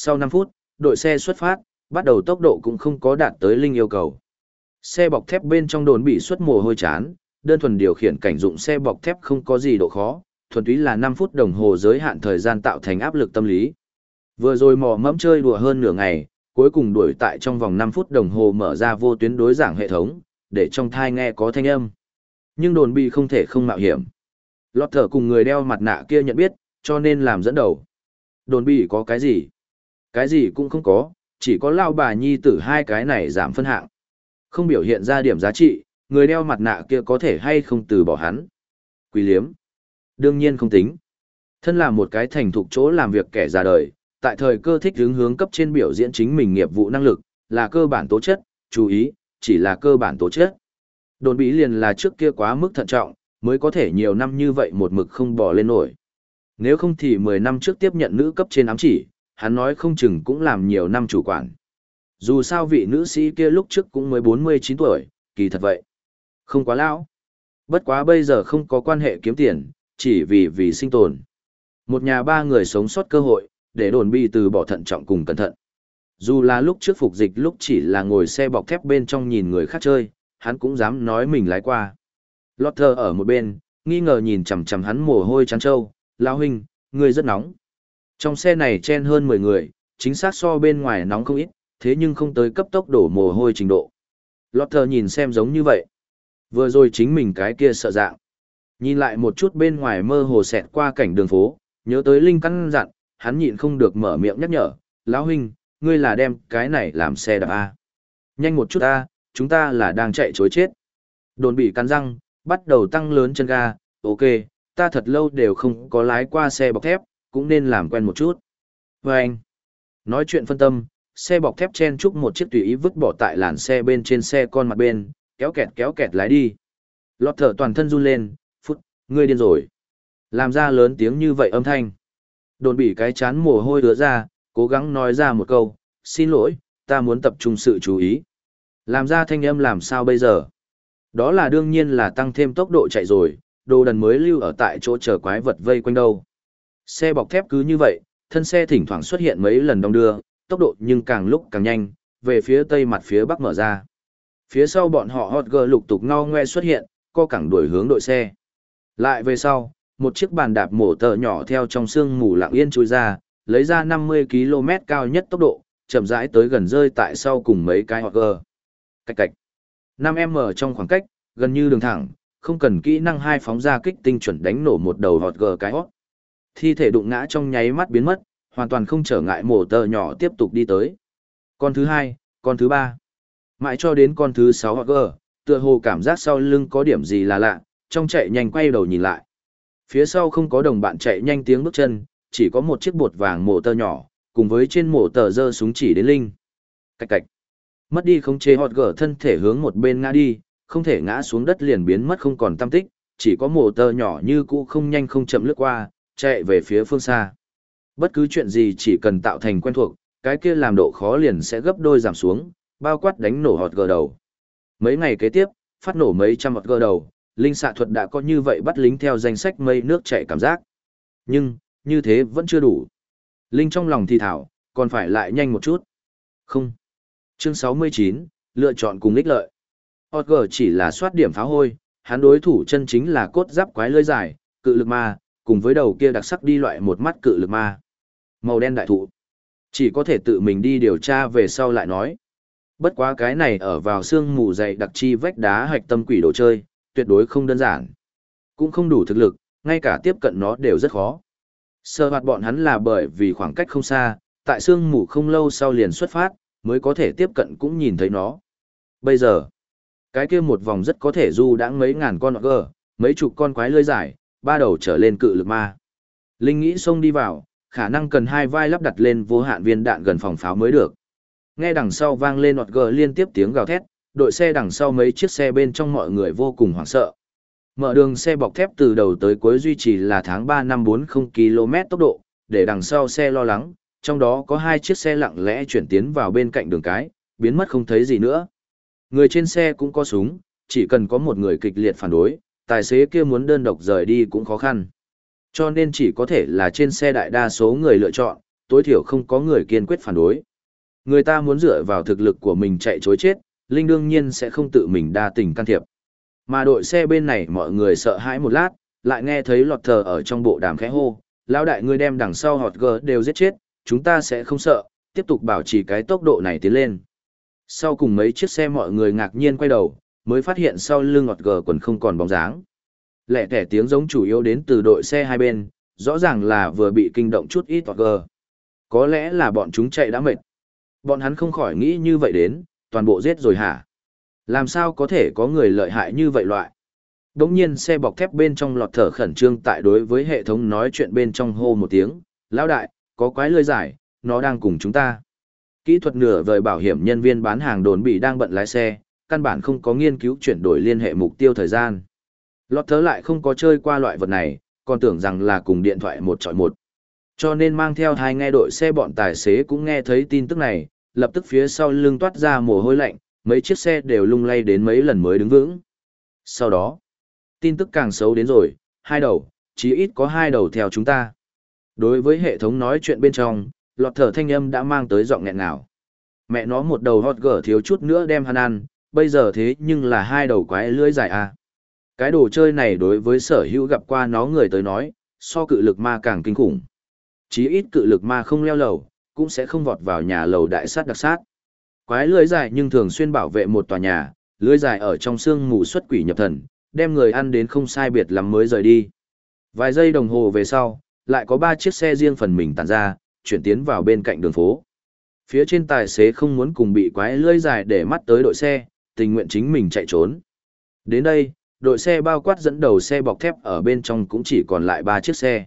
Sau 5 phút, đội xe xuất phát, bắt đầu tốc độ cũng không có đạt tới linh yêu cầu. Xe bọc thép bên trong đồn bị xuất mồ hôi chán, đơn thuần điều khiển cảnh dụng xe bọc thép không có gì độ khó, thuần túy là 5 phút đồng hồ giới hạn thời gian tạo thành áp lực tâm lý. Vừa rồi mò mẫm chơi đùa hơn nửa ngày, cuối cùng đuổi tại trong vòng 5 phút đồng hồ mở ra vô tuyến đối giảng hệ thống, để trong thai nghe có thanh âm. Nhưng đồn bị không thể không mạo hiểm. Lọt thở cùng người đeo mặt nạ kia nhận biết, cho nên làm dẫn đầu. Đồn bị có cái gì? Cái gì cũng không có, chỉ có lao bà nhi tử hai cái này giảm phân hạng. Không biểu hiện ra điểm giá trị, người đeo mặt nạ kia có thể hay không từ bỏ hắn. Quý liếm. Đương nhiên không tính. Thân là một cái thành thục chỗ làm việc kẻ già đời, tại thời cơ thích hướng hướng cấp trên biểu diễn chính mình nghiệp vụ năng lực, là cơ bản tố chất, chú ý, chỉ là cơ bản tố chất. Đồn bí liền là trước kia quá mức thận trọng, mới có thể nhiều năm như vậy một mực không bỏ lên nổi. Nếu không thì 10 năm trước tiếp nhận nữ cấp trên ám chỉ, hắn nói không chừng cũng làm nhiều năm chủ quản. Dù sao vị nữ sĩ kia lúc trước cũng mới 49 tuổi, kỳ thật vậy. Không quá lão. Bất quá bây giờ không có quan hệ kiếm tiền, chỉ vì vì sinh tồn. Một nhà ba người sống sót cơ hội, để đồn bi từ bỏ thận trọng cùng cẩn thận. Dù là lúc trước phục dịch lúc chỉ là ngồi xe bọc thép bên trong nhìn người khác chơi, hắn cũng dám nói mình lái qua. Lotter ở một bên, nghi ngờ nhìn chằm chằm hắn mồ hôi trắng trâu, lão huynh, người rất nóng. Trong xe này chen hơn 10 người, chính xác so bên ngoài nóng không ít, thế nhưng không tới cấp tốc đổ mồ hôi trình độ. Lotter nhìn xem giống như vậy. Vừa rồi chính mình cái kia sợ dạng. Nhìn lại một chút bên ngoài mơ hồ xẹt qua cảnh đường phố, nhớ tới Linh căn dặn, hắn nhịn không được mở miệng nhắc nhở, lão huynh, ngươi là đem cái này làm xe đạp A. Nhanh một chút A, chúng ta là đang chạy chối chết. Đồn bị cắn răng, bắt đầu tăng lớn chân ga, ok, ta thật lâu đều không có lái qua xe bọc thép, cũng nên làm quen một chút. Và anh, nói chuyện phân tâm, xe bọc thép chen chúc một chiếc tùy ý vứt bỏ tại làn xe bên trên xe con mặt bên, kéo kẹt kéo kẹt lái đi. Lọt thở toàn thân run lên, phút, ngươi điên rồi. Làm ra lớn tiếng như vậy âm thanh. Đồn bị cái chán mồ hôi đứa ra, cố gắng nói ra một câu, xin lỗi, ta muốn tập trung sự chú ý. Làm ra thanh âm làm sao bây giờ? Đó là đương nhiên là tăng thêm tốc độ chạy rồi, đồ đần mới lưu ở tại chỗ chờ quái vật vây quanh đâu. Xe bọc thép cứ như vậy, thân xe thỉnh thoảng xuất hiện mấy lần đông đưa, tốc độ nhưng càng lúc càng nhanh, về phía tây mặt phía bắc mở ra. Phía sau bọn họ hot gờ lục tục ngao ngoe xuất hiện, co cẳng đuổi hướng đội xe. Lại về sau, một chiếc bàn đạp mổ tờ nhỏ theo trong sương mù lặng yên trôi ra, lấy ra 50 km cao nhất tốc độ, chậm rãi tới gần rơi tại sau cùng mấy cái hot gờ. Cách cạch. 5M trong khoảng cách, gần như đường thẳng, không cần kỹ năng hai phóng ra kích tinh chuẩn đánh nổ một đầu hot gờ cái hot. Thi thể đụng ngã trong nháy mắt biến mất, hoàn toàn không trở ngại mổ tờ nhỏ tiếp tục đi tới. Con thứ hai, con thứ ba. Mãi cho đến con thứ sáu hoặc gờ, tựa hồ cảm giác sau lưng có điểm gì là lạ, trong chạy nhanh quay đầu nhìn lại. Phía sau không có đồng bạn chạy nhanh tiếng bước chân, chỉ có một chiếc bột vàng mổ tờ nhỏ, cùng với trên mổ tờ giơ súng chỉ đến linh. Cạch cạch. Mất đi khống chế hot gở thân thể hướng một bên ngã đi, không thể ngã xuống đất liền biến mất không còn tâm tích, chỉ có mổ tờ nhỏ như cũ không nhanh không chậm lướt qua, chạy về phía phương xa. Bất cứ chuyện gì chỉ cần tạo thành quen thuộc, cái kia làm độ khó liền sẽ gấp đôi giảm xuống, bao quát đánh nổ hột gờ đầu. Mấy ngày kế tiếp, phát nổ mấy trăm hột gờ đầu, linh xạ thuật đã có như vậy bắt lính theo danh sách mây nước chạy cảm giác. Nhưng, như thế vẫn chưa đủ. Linh trong lòng thì thảo, còn phải lại nhanh một chút. Không. Chương 69, lựa chọn cùng ích lợi. Otger chỉ là soát điểm phá hôi, hắn đối thủ chân chính là cốt giáp quái lưỡi dài, cự lực ma, cùng với đầu kia đặc sắc đi loại một mắt cự lực ma. Màu đen đại thụ. Chỉ có thể tự mình đi điều tra về sau lại nói. Bất quá cái này ở vào xương mù dày đặc chi vách đá hạch tâm quỷ đồ chơi, tuyệt đối không đơn giản. Cũng không đủ thực lực, ngay cả tiếp cận nó đều rất khó. Sơ hoạt bọn hắn là bởi vì khoảng cách không xa, tại xương mù không lâu sau liền xuất phát, mới có thể tiếp cận cũng nhìn thấy nó. Bây giờ, cái kia một vòng rất có thể du đã mấy ngàn con gờ, mấy chục con quái lơi dài, ba đầu trở lên cự lực ma. Linh nghĩ xông đi vào, khả năng cần hai vai lắp đặt lên vô hạn viên đạn gần phòng pháo mới được. Nghe đằng sau vang lên ọt gờ liên tiếp tiếng gào thét, đội xe đằng sau mấy chiếc xe bên trong mọi người vô cùng hoảng sợ. Mở đường xe bọc thép từ đầu tới cuối duy trì là tháng 3 năm 40 km tốc độ, để đằng sau xe lo lắng, trong đó có hai chiếc xe lặng lẽ chuyển tiến vào bên cạnh đường cái, biến mất không thấy gì nữa. Người trên xe cũng có súng, chỉ cần có một người kịch liệt phản đối, tài xế kia muốn đơn độc rời đi cũng khó khăn. Cho nên chỉ có thể là trên xe đại đa số người lựa chọn, tối thiểu không có người kiên quyết phản đối. Người ta muốn dựa vào thực lực của mình chạy chối chết, Linh đương nhiên sẽ không tự mình đa tình can thiệp. Mà đội xe bên này mọi người sợ hãi một lát, lại nghe thấy lọt thờ ở trong bộ đàm khẽ hô, lão đại ngươi đem đằng sau hot gờ đều giết chết, chúng ta sẽ không sợ, tiếp tục bảo trì cái tốc độ này tiến lên. Sau cùng mấy chiếc xe mọi người ngạc nhiên quay đầu, mới phát hiện sau lưng ngọt gờ quần không còn bóng dáng. Lẻ tẻ tiếng giống chủ yếu đến từ đội xe hai bên, rõ ràng là vừa bị kinh động chút ít ngọt gờ. Có lẽ là bọn chúng chạy đã mệt. Bọn hắn không khỏi nghĩ như vậy đến, toàn bộ giết rồi hả? Làm sao có thể có người lợi hại như vậy loại? Đống nhiên xe bọc thép bên trong lọt thở khẩn trương tại đối với hệ thống nói chuyện bên trong hô một tiếng, lão đại, có quái lơi giải, nó đang cùng chúng ta. Kỹ thuật nửa vời bảo hiểm nhân viên bán hàng đồn bị đang bận lái xe, căn bản không có nghiên cứu chuyển đổi liên hệ mục tiêu thời gian. Lọt thớ lại không có chơi qua loại vật này, còn tưởng rằng là cùng điện thoại một chọi một. Cho nên mang theo hai nghe đội xe bọn tài xế cũng nghe thấy tin tức này, lập tức phía sau lưng toát ra mồ hôi lạnh, mấy chiếc xe đều lung lay đến mấy lần mới đứng vững. Sau đó, tin tức càng xấu đến rồi, hai đầu, chí ít có hai đầu theo chúng ta. Đối với hệ thống nói chuyện bên trong, lọt thở thanh âm đã mang tới giọng nghẹn nào. Mẹ nó một đầu hot gở thiếu chút nữa đem hắn ăn, bây giờ thế nhưng là hai đầu quái lưỡi dài à. Cái đồ chơi này đối với sở hữu gặp qua nó người tới nói, so cự lực ma càng kinh khủng. Chí ít cự lực ma không leo lầu, cũng sẽ không vọt vào nhà lầu đại sát đặc sát. Quái lưỡi dài nhưng thường xuyên bảo vệ một tòa nhà, lưỡi dài ở trong xương mù xuất quỷ nhập thần, đem người ăn đến không sai biệt lắm mới rời đi. Vài giây đồng hồ về sau, lại có ba chiếc xe riêng phần mình tản ra, chuyển tiến vào bên cạnh đường phố. Phía trên tài xế không muốn cùng bị quái lưỡi dài để mắt tới đội xe, tình nguyện chính mình chạy trốn. Đến đây, đội xe bao quát dẫn đầu xe bọc thép ở bên trong cũng chỉ còn lại ba chiếc xe.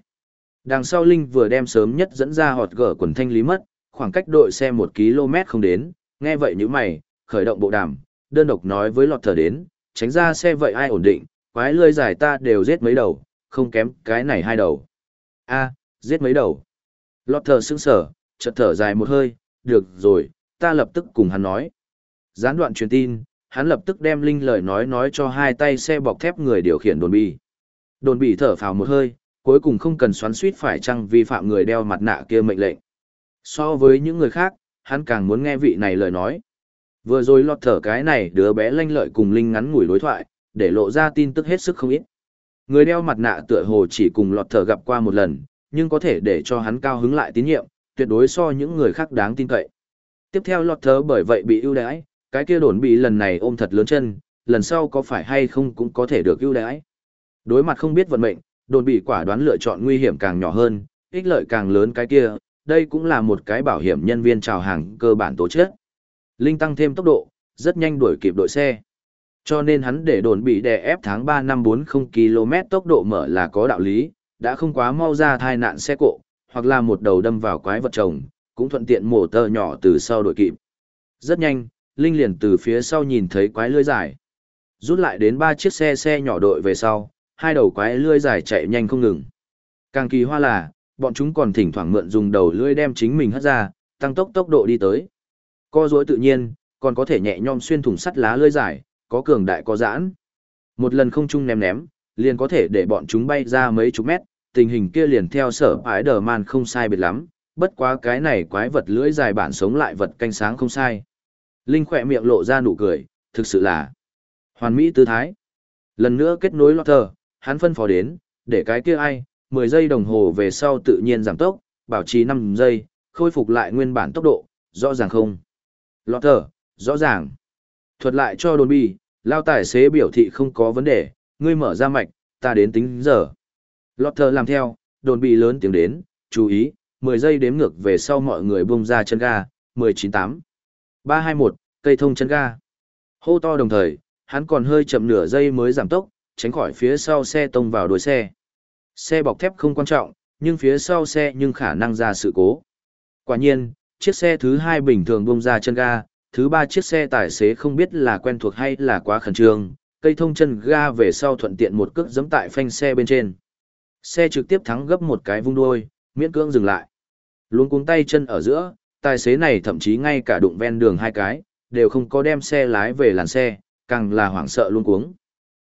Đằng sau Linh vừa đem sớm nhất dẫn ra họt gở quần thanh lý mất, khoảng cách đội xe một km không đến, nghe vậy như mày, khởi động bộ đàm, đơn độc nói với lọt thở đến, tránh ra xe vậy ai ổn định, quái lươi dài ta đều giết mấy đầu, không kém cái này hai đầu. a giết mấy đầu. Lọt thở sững sở, chợt thở dài một hơi, được rồi, ta lập tức cùng hắn nói. Gián đoạn truyền tin, hắn lập tức đem linh lời nói nói cho hai tay xe bọc thép người điều khiển đồn bì. Đồn bì thở phào một hơi, cuối cùng không cần xoắn suýt phải chăng vi phạm người đeo mặt nạ kia mệnh lệnh. So với những người khác, hắn càng muốn nghe vị này lời nói. Vừa rồi lọt thở cái này đứa bé lanh lợi cùng Linh ngắn ngủi đối thoại, để lộ ra tin tức hết sức không ít. Người đeo mặt nạ tựa hồ chỉ cùng lọt thở gặp qua một lần, nhưng có thể để cho hắn cao hứng lại tín nhiệm, tuyệt đối so những người khác đáng tin cậy. Tiếp theo lọt thở bởi vậy bị ưu đãi, cái kia đồn bị lần này ôm thật lớn chân, lần sau có phải hay không cũng có thể được ưu đãi. Đối mặt không biết vận mệnh, đồn bị quả đoán lựa chọn nguy hiểm càng nhỏ hơn, ích lợi càng lớn cái kia, đây cũng là một cái bảo hiểm nhân viên chào hàng cơ bản tố chất. Linh tăng thêm tốc độ, rất nhanh đuổi kịp đội xe. Cho nên hắn để đồn bị đè ép tháng 3 năm 40 km tốc độ mở là có đạo lý, đã không quá mau ra thai nạn xe cộ, hoặc là một đầu đâm vào quái vật chồng, cũng thuận tiện mổ tơ nhỏ từ sau đuổi kịp. Rất nhanh, Linh liền từ phía sau nhìn thấy quái lưới dài. Rút lại đến ba chiếc xe xe nhỏ đội về sau, hai đầu quái lưới dài chạy nhanh không ngừng. Càng kỳ hoa là, bọn chúng còn thỉnh thoảng mượn dùng đầu lưỡi đem chính mình hất ra, tăng tốc tốc độ đi tới. Co dối tự nhiên, còn có thể nhẹ nhom xuyên thủng sắt lá lưỡi dài, có cường đại có giãn. Một lần không chung ném ném, liền có thể để bọn chúng bay ra mấy chục mét, tình hình kia liền theo sở ái đờ man không sai biệt lắm, bất quá cái này quái vật lưỡi dài bản sống lại vật canh sáng không sai. Linh khỏe miệng lộ ra nụ cười, thực sự là hoàn mỹ tư thái. Lần nữa kết nối Lotter, hắn phân phó đến, để cái kia ai, 10 giây đồng hồ về sau tự nhiên giảm tốc, bảo trì 5 giây, khôi phục lại nguyên bản tốc độ, rõ ràng không? Lotter, rõ ràng. Thuật lại cho đồn bi, lao tài xế biểu thị không có vấn đề, ngươi mở ra mạch, ta đến tính giờ. Lotter làm theo, đồn bị lớn tiếng đến, chú ý, 10 giây đếm ngược về sau mọi người bung ra chân ga, 19-8. 321, cây thông chân ga. Hô to đồng thời, hắn còn hơi chậm nửa giây mới giảm tốc, tránh khỏi phía sau xe tông vào đuôi xe. Xe bọc thép không quan trọng, nhưng phía sau xe nhưng khả năng ra sự cố. Quả nhiên, chiếc xe thứ hai bình thường bung ra chân ga, thứ ba chiếc xe tài xế không biết là quen thuộc hay là quá khẩn trương, cây thông chân ga về sau thuận tiện một cước giẫm tại phanh xe bên trên. Xe trực tiếp thắng gấp một cái vung đuôi, miễn cưỡng dừng lại. Luôn cuống tay chân ở giữa, tài xế này thậm chí ngay cả đụng ven đường hai cái, đều không có đem xe lái về làn xe, càng là hoảng sợ luôn cuống.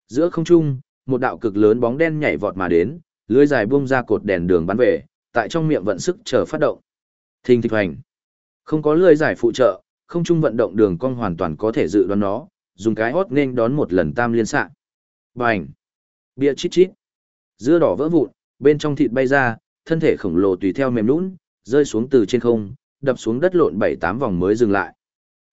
Giữa không trung, một đạo cực lớn bóng đen nhảy vọt mà đến, lưới dài buông ra cột đèn đường bắn về, tại trong miệng vận sức chờ phát động. Thình thịch hoành. Không có lưỡi giải phụ trợ, không trung vận động đường cong hoàn toàn có thể dự đoán nó, dùng cái hót nên đón một lần tam liên xạ. Bành. Bia chít chít. Dưa đỏ vỡ vụn, bên trong thịt bay ra, thân thể khổng lồ tùy theo mềm nhũn, rơi xuống từ trên không, đập xuống đất lộn bảy tám vòng mới dừng lại.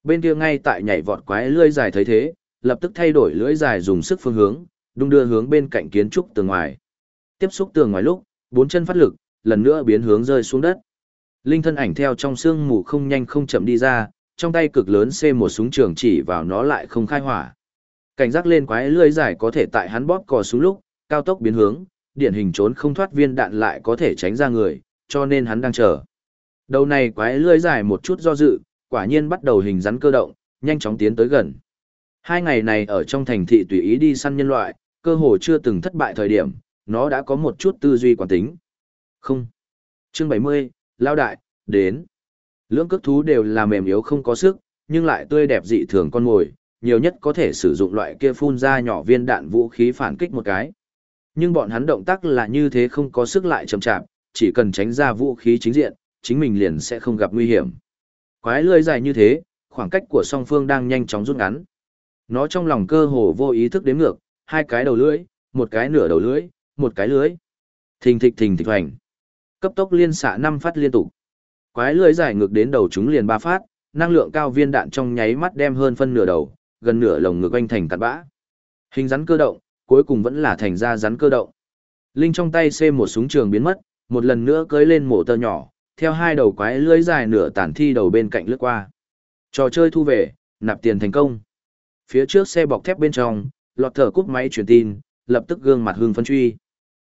Bên kia ngay tại nhảy vọt quái lưỡi dài thấy thế, lập tức thay đổi lưỡi dài dùng sức phương hướng, đung đưa hướng bên cạnh kiến trúc tường ngoài. Tiếp xúc tường ngoài lúc, bốn chân phát lực, lần nữa biến hướng rơi xuống đất. Linh thân ảnh theo trong xương mù không nhanh không chậm đi ra, trong tay cực lớn c một súng trường chỉ vào nó lại không khai hỏa. Cảnh giác lên quái lưỡi dài có thể tại hắn bóp cò xuống lúc, cao tốc biến hướng, điển hình trốn không thoát viên đạn lại có thể tránh ra người, cho nên hắn đang chờ. Đầu này quái lưỡi dài một chút do dự, quả nhiên bắt đầu hình rắn cơ động, nhanh chóng tiến tới gần. Hai ngày này ở trong thành thị tùy ý đi săn nhân loại, cơ hồ chưa từng thất bại thời điểm, nó đã có một chút tư duy quản tính. Không. Chương 70, Lao Đại, đến. Lưỡng cước thú đều là mềm yếu không có sức, nhưng lại tươi đẹp dị thường con mồi, nhiều nhất có thể sử dụng loại kia phun ra nhỏ viên đạn vũ khí phản kích một cái. Nhưng bọn hắn động tác là như thế không có sức lại chậm chạp, chỉ cần tránh ra vũ khí chính diện, chính mình liền sẽ không gặp nguy hiểm. Quái lưỡi dài như thế, khoảng cách của song phương đang nhanh chóng rút ngắn. Nó trong lòng cơ hồ vô ý thức đếm ngược, hai cái đầu lưỡi, một cái nửa đầu lưỡi, một cái lưỡi. Thình thịch thình thịch hoành. Cấp tốc liên xạ năm phát liên tục. Quái lưỡi dài ngược đến đầu chúng liền ba phát, năng lượng cao viên đạn trong nháy mắt đem hơn phân nửa đầu, gần nửa lồng ngực anh thành cặn bã. Hình rắn cơ động, cuối cùng vẫn là thành ra rắn cơ động. Linh trong tay C một súng trường biến mất, một lần nữa cưới lên mổ tơ nhỏ, theo hai đầu quái lưới dài nửa tản thi đầu bên cạnh lướt qua. Trò chơi thu về, nạp tiền thành công. Phía trước xe bọc thép bên trong, lọt thở cúp máy truyền tin, lập tức gương mặt hương phấn truy.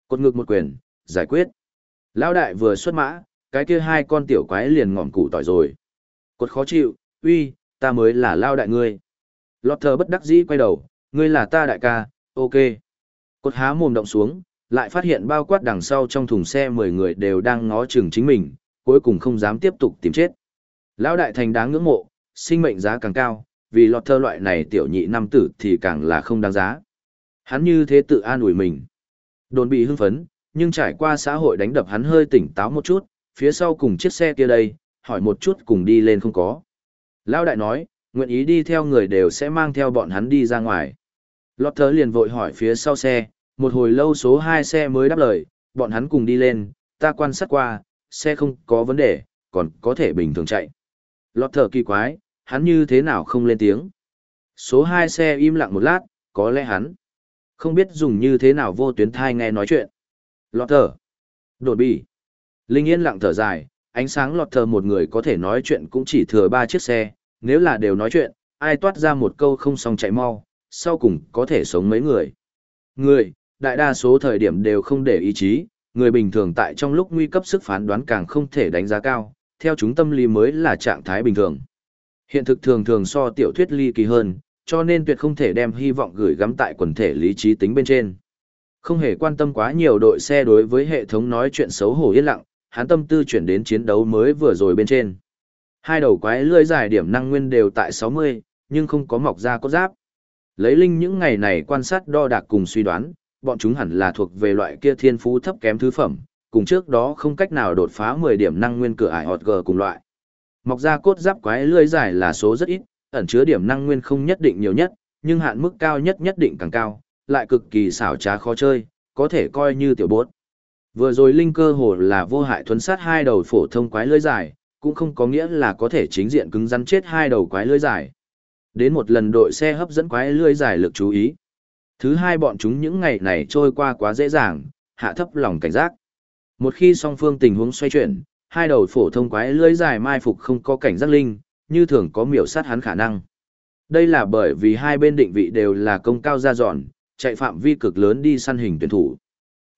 Cột ngực một quyền, giải quyết. Lão đại vừa xuất mã, cái kia hai con tiểu quái liền ngỏm củ tỏi rồi. Cột khó chịu, uy, ta mới là lao đại ngươi. Lọt thở bất đắc dĩ quay đầu, ngươi là ta đại ca, ok. Cột há mồm động xuống, lại phát hiện bao quát đằng sau trong thùng xe 10 người đều đang ngó chừng chính mình, cuối cùng không dám tiếp tục tìm chết. Lão đại thành đáng ngưỡng mộ, sinh mệnh giá càng cao, vì lọt thơ loại này tiểu nhị năm tử thì càng là không đáng giá. Hắn như thế tự an ủi mình. Đồn bị hưng phấn, nhưng trải qua xã hội đánh đập hắn hơi tỉnh táo một chút, phía sau cùng chiếc xe kia đây, hỏi một chút cùng đi lên không có. Lão đại nói, nguyện ý đi theo người đều sẽ mang theo bọn hắn đi ra ngoài. Lọt thơ liền vội hỏi phía sau xe, một hồi lâu số 2 xe mới đáp lời, bọn hắn cùng đi lên, ta quan sát qua, xe không có vấn đề, còn có thể bình thường chạy. Lọt thở kỳ quái, hắn như thế nào không lên tiếng. Số 2 xe im lặng một lát, có lẽ hắn không biết dùng như thế nào vô tuyến thai nghe nói chuyện. Lọt thở. Đột bị. Linh yên lặng thở dài, ánh sáng lọt thở một người có thể nói chuyện cũng chỉ thừa ba chiếc xe, nếu là đều nói chuyện, ai toát ra một câu không xong chạy mau, sau cùng có thể sống mấy người. Người, đại đa số thời điểm đều không để ý chí, người bình thường tại trong lúc nguy cấp sức phán đoán càng không thể đánh giá cao, theo chúng tâm lý mới là trạng thái bình thường. Hiện thực thường thường so tiểu thuyết ly kỳ hơn, cho nên tuyệt không thể đem hy vọng gửi gắm tại quần thể lý trí tính bên trên. Không hề quan tâm quá nhiều đội xe đối với hệ thống nói chuyện xấu hổ yên lặng, hắn tâm tư chuyển đến chiến đấu mới vừa rồi bên trên. Hai đầu quái lưỡi dài điểm năng nguyên đều tại 60, nhưng không có mọc ra có giáp. Lấy linh những ngày này quan sát đo đạc cùng suy đoán, bọn chúng hẳn là thuộc về loại kia thiên phú thấp kém thứ phẩm, cùng trước đó không cách nào đột phá 10 điểm năng nguyên cửa ải hot g cùng loại. Mọc ra cốt giáp quái lưỡi dài là số rất ít, ẩn chứa điểm năng nguyên không nhất định nhiều nhất, nhưng hạn mức cao nhất nhất định càng cao, lại cực kỳ xảo trá khó chơi, có thể coi như tiểu bốt. Vừa rồi linh cơ hồ là vô hại thuấn sát hai đầu phổ thông quái lưỡi dài, cũng không có nghĩa là có thể chính diện cứng rắn chết hai đầu quái lưỡi dài. Đến một lần đội xe hấp dẫn quái lưỡi dài lực chú ý. Thứ hai bọn chúng những ngày này trôi qua quá dễ dàng, hạ thấp lòng cảnh giác. Một khi song phương tình huống xoay chuyển, hai đầu phổ thông quái lưỡi dài mai phục không có cảnh giác linh, như thường có miểu sát hắn khả năng. Đây là bởi vì hai bên định vị đều là công cao ra dọn, chạy phạm vi cực lớn đi săn hình tuyển thủ.